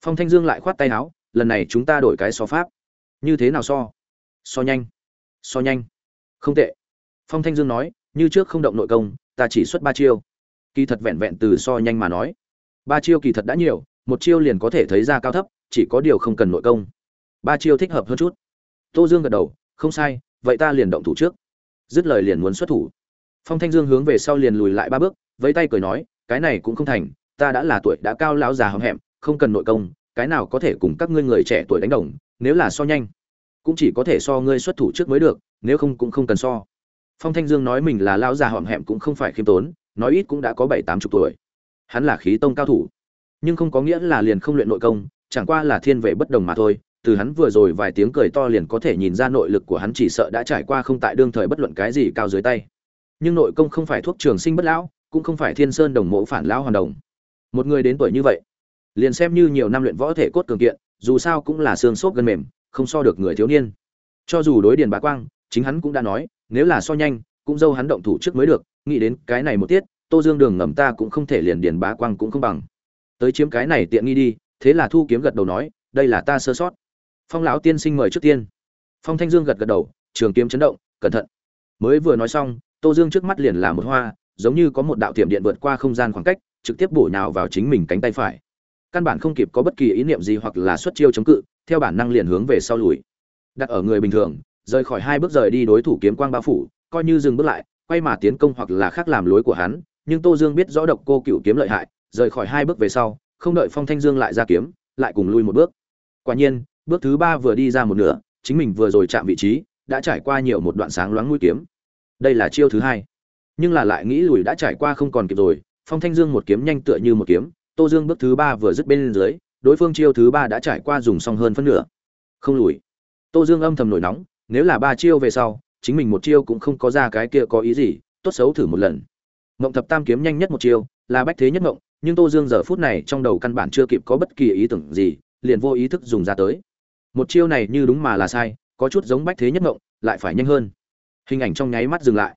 Speaker 1: Phong thanh dương lại khoát tay áo, lần này chúng ta đổi cái so pháp. Như thế nào so? So nhanh. So nhanh. Không tệ. Phong thanh dương nói, như trước không động nội công, ta chỉ xuất ba chiêu. Kỳ thật vẹn vẹn từ so nhanh mà nói. Ba chiêu kỳ thật đã nhiều, một chiêu liền có thể thấy ra cao thấp, chỉ có điều không cần nội công. Ba chiêu thích hợp hơn chút. Tô dương gật đầu, không sai, vậy ta liền động thủ trước. Dứt lời liền muốn xuất thủ. Phong thanh dương hướng về sau liền lùi lại ba bước vẫy tay cười nói, cái này cũng không thành, ta đã là tuổi đã cao lão già hậm hẹm, không cần nội công, cái nào có thể cùng các ngươi người trẻ tuổi đánh đồng, nếu là so nhanh, cũng chỉ có thể so ngươi xuất thủ trước mới được, nếu không cũng không cần so. Phong thanh dương nói mình là lão già hậm hẹm cũng không phải khiêm tốn, nói ít cũng đã có bảy tám chục tuổi. Hắn là khí tông cao thủ, nhưng không có nghĩa là liền không luyện nội công, chẳng qua là thiên vệ bất đồng mà thôi. Từ hắn vừa rồi vài tiếng cười to liền có thể nhìn ra nội lực của hắn chỉ sợ đã trải qua không tại đương thời bất luận cái gì cao dưới tay. Nhưng nội công không phải thuốc trường sinh bất lão cũng không phải thiên sơn đồng mộ phản lão hoàn đồng. Một người đến tuổi như vậy, liền xem như nhiều năm luyện võ thể cốt cường kiện, dù sao cũng là xương xốp gân mềm, không so được người thiếu niên. Cho dù đối điền bá quang, chính hắn cũng đã nói, nếu là so nhanh, cũng dâu hắn động thủ trước mới được, nghĩ đến cái này một tiết, tô dương đường ngầm ta cũng không thể liền điền bá quang cũng không bằng. Tới chiếm cái này tiện nghi đi, thế là thu kiếm gật đầu nói, đây là ta sơ sót. Phong lão tiên sinh mời trước tiên. Phong thanh dương gật gật đầu, trường kiếm chấn động, cẩn thận. Mới vừa nói xong, tô dương trước mắt liền là một hoa giống như có một đạo tiệm điện vượt qua không gian khoảng cách, trực tiếp bổ nhào vào chính mình cánh tay phải. Căn bản không kịp có bất kỳ ý niệm gì hoặc là xuất chiêu chống cự, theo bản năng liền hướng về sau lùi. Đặt ở người bình thường, rời khỏi hai bước rời đi đối thủ kiếm quang bao phủ, coi như dừng bước lại, quay mà tiến công hoặc là khác làm lối của hắn, nhưng tô dương biết rõ độc cô cựu kiếm lợi hại, rời khỏi hai bước về sau, không đợi phong thanh dương lại ra kiếm, lại cùng lui một bước. Quả nhiên, bước thứ ba vừa đi ra một nửa, chính mình vừa rồi chạm vị trí, đã trải qua nhiều một đoạn sáng loáng mũi kiếm. Đây là chiêu thứ hai nhưng là lại nghĩ lùi đã trải qua không còn kịp rồi, phong thanh dương một kiếm nhanh tựa như một kiếm, tô dương bước thứ ba vừa dứt bên dưới, đối phương chiêu thứ ba đã trải qua dùng xong hơn phân nửa. Không lùi. Tô dương âm thầm nổi nóng, nếu là ba chiêu về sau, chính mình một chiêu cũng không có ra cái kia có ý gì, tốt xấu thử một lần. Mộng thập tam kiếm nhanh nhất một chiêu, là bách thế nhất mộng nhưng tô dương giờ phút này trong đầu căn bản chưa kịp có bất kỳ ý tưởng gì, liền vô ý thức dùng ra tới. Một chiêu này như đúng mà là sai, có chút giống bách thế nhất mộng lại phải nhanh hơn. Hình ảnh trong nháy mắt dừng lại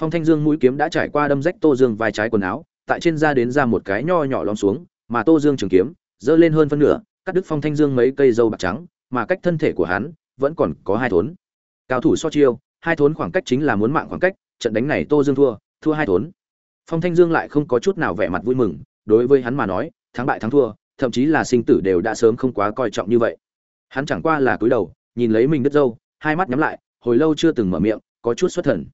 Speaker 1: phong thanh dương mũi kiếm đã trải qua đâm rách tô dương vai trái quần áo, tại trên da đến ra một cái nho nhỏ lom xuống, mà tô dương trường kiếm, giơ lên hơn phân nửa, cắt đứt phong thanh dương mấy cây dâu bạc trắng, mà cách thân thể của hắn, vẫn còn có hai thốn. Cao thủ so chiêu, hai thốn khoảng cách chính là muốn mạng khoảng cách, trận đánh này tô dương thua thua hai thốn. Phong thanh dương lại không có chút nào vẻ mặt vui mừng, đối với hắn mà nói, thắng bại thắng thua, thậm chí là sinh tử đều đã sớm không quá coi trọng như vậy. Hắn chẳng qua là cúi đầu, nhìn lấy mình đứt dâu hai mắt nhắm lại, hồi lâu chưa từng mở miệng, có chút xuất thần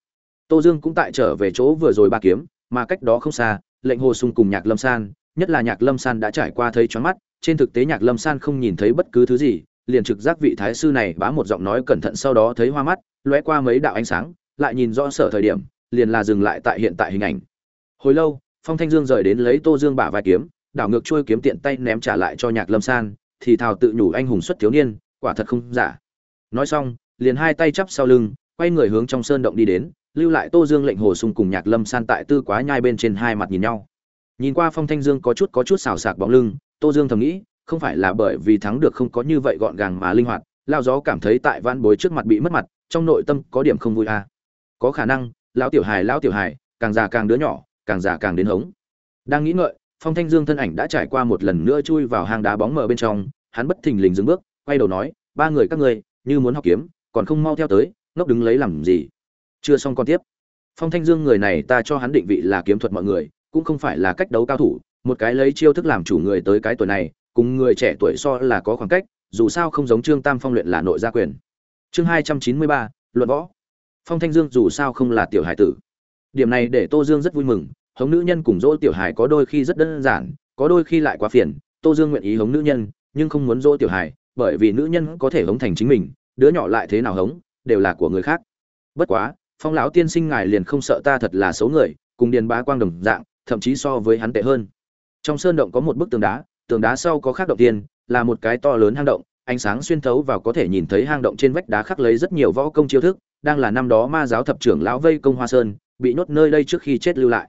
Speaker 1: tô dương cũng tại trở về chỗ vừa rồi ba kiếm, mà cách đó không xa, lệnh hồ sung cùng nhạc lâm san, nhất là nhạc lâm san đã trải qua thấy choáng mắt, trên thực tế nhạc lâm san không nhìn thấy bất cứ thứ gì, liền trực giác vị thái sư này bá một giọng nói cẩn thận sau đó thấy hoa mắt, lóe qua mấy đạo ánh sáng, lại nhìn rõ sở thời điểm, liền là dừng lại tại hiện tại hình ảnh. Hồi lâu, phong thanh dương rời đến lấy tô dương bả vai kiếm, đảo ngược trôi kiếm tiện tay ném trả lại cho nhạc lâm san, thì thào tự nhủ anh hùng xuất thiếu niên, quả thật không giả. Nói xong, liền hai tay chắp sau lưng, quay người hướng trong sơn động đi đến lưu lại tô dương lệnh hồ sung cùng nhạc lâm san tại tư quá nhai bên trên hai mặt nhìn nhau. Nhìn qua phong thanh dương có chút có chút xào sạc bóng lưng, tô dương thầm nghĩ, không phải là bởi vì thắng được không có như vậy gọn gàng mà linh hoạt lao gió cảm thấy tại van bối trước mặt bị mất mặt, trong nội tâm có điểm không vui à. có khả năng, lão tiểu hài, lão tiểu hài, càng già càng đứa nhỏ, càng già càng đến hống. Đang nghĩ ngợi, phong thanh dương thân ảnh đã trải qua một lần nữa chui vào hang đá bóng mờ bên trong, hắn bất thình lình dừng bước, quay đầu nói, ba người các ngươi, như muốn học kiếm, còn không mau theo tới, ngốc đứng lấy làm gì? Chưa xong con tiếp. Phong thanh dương người này ta cho hắn định vị là kiếm thuật mọi người, cũng không phải là cách đấu cao thủ, một cái lấy chiêu thức làm chủ người tới cái tuổi này, cùng người trẻ tuổi so là có khoảng cách, dù sao không giống trương tam phong luyện là nội gia quyền. Chương hai trăm chín mươi ba, luận võ. Phong thanh dương dù sao không là tiểu hải tử. Điểm này để tô dương rất vui mừng, hống nữ nhân cùng dỗ tiểu hải có đôi khi rất đơn giản, có đôi khi lại quá phiền, tô dương nguyện ý hống nữ nhân, nhưng không muốn dỗ tiểu hải bởi vì nữ nhân có thể hống thành chính mình, đứa nhỏ lại thế nào hống, đều là của người khác. Bất quá phong lão tiên sinh ngài liền không sợ ta thật là xấu người, cùng điền bá quang đồng dạng, thậm chí so với hắn tệ hơn. Trong sơn động có một bức tường đá tường đá sau có khác động tiên, là một cái to lớn hang động, ánh sáng xuyên thấu vào có thể nhìn thấy hang động trên vách đá khắc lấy rất nhiều võ công chiêu thức, đang là năm đó ma giáo thập trưởng lão vây công hoa sơn, bị nhốt nơi đây trước khi chết lưu lại.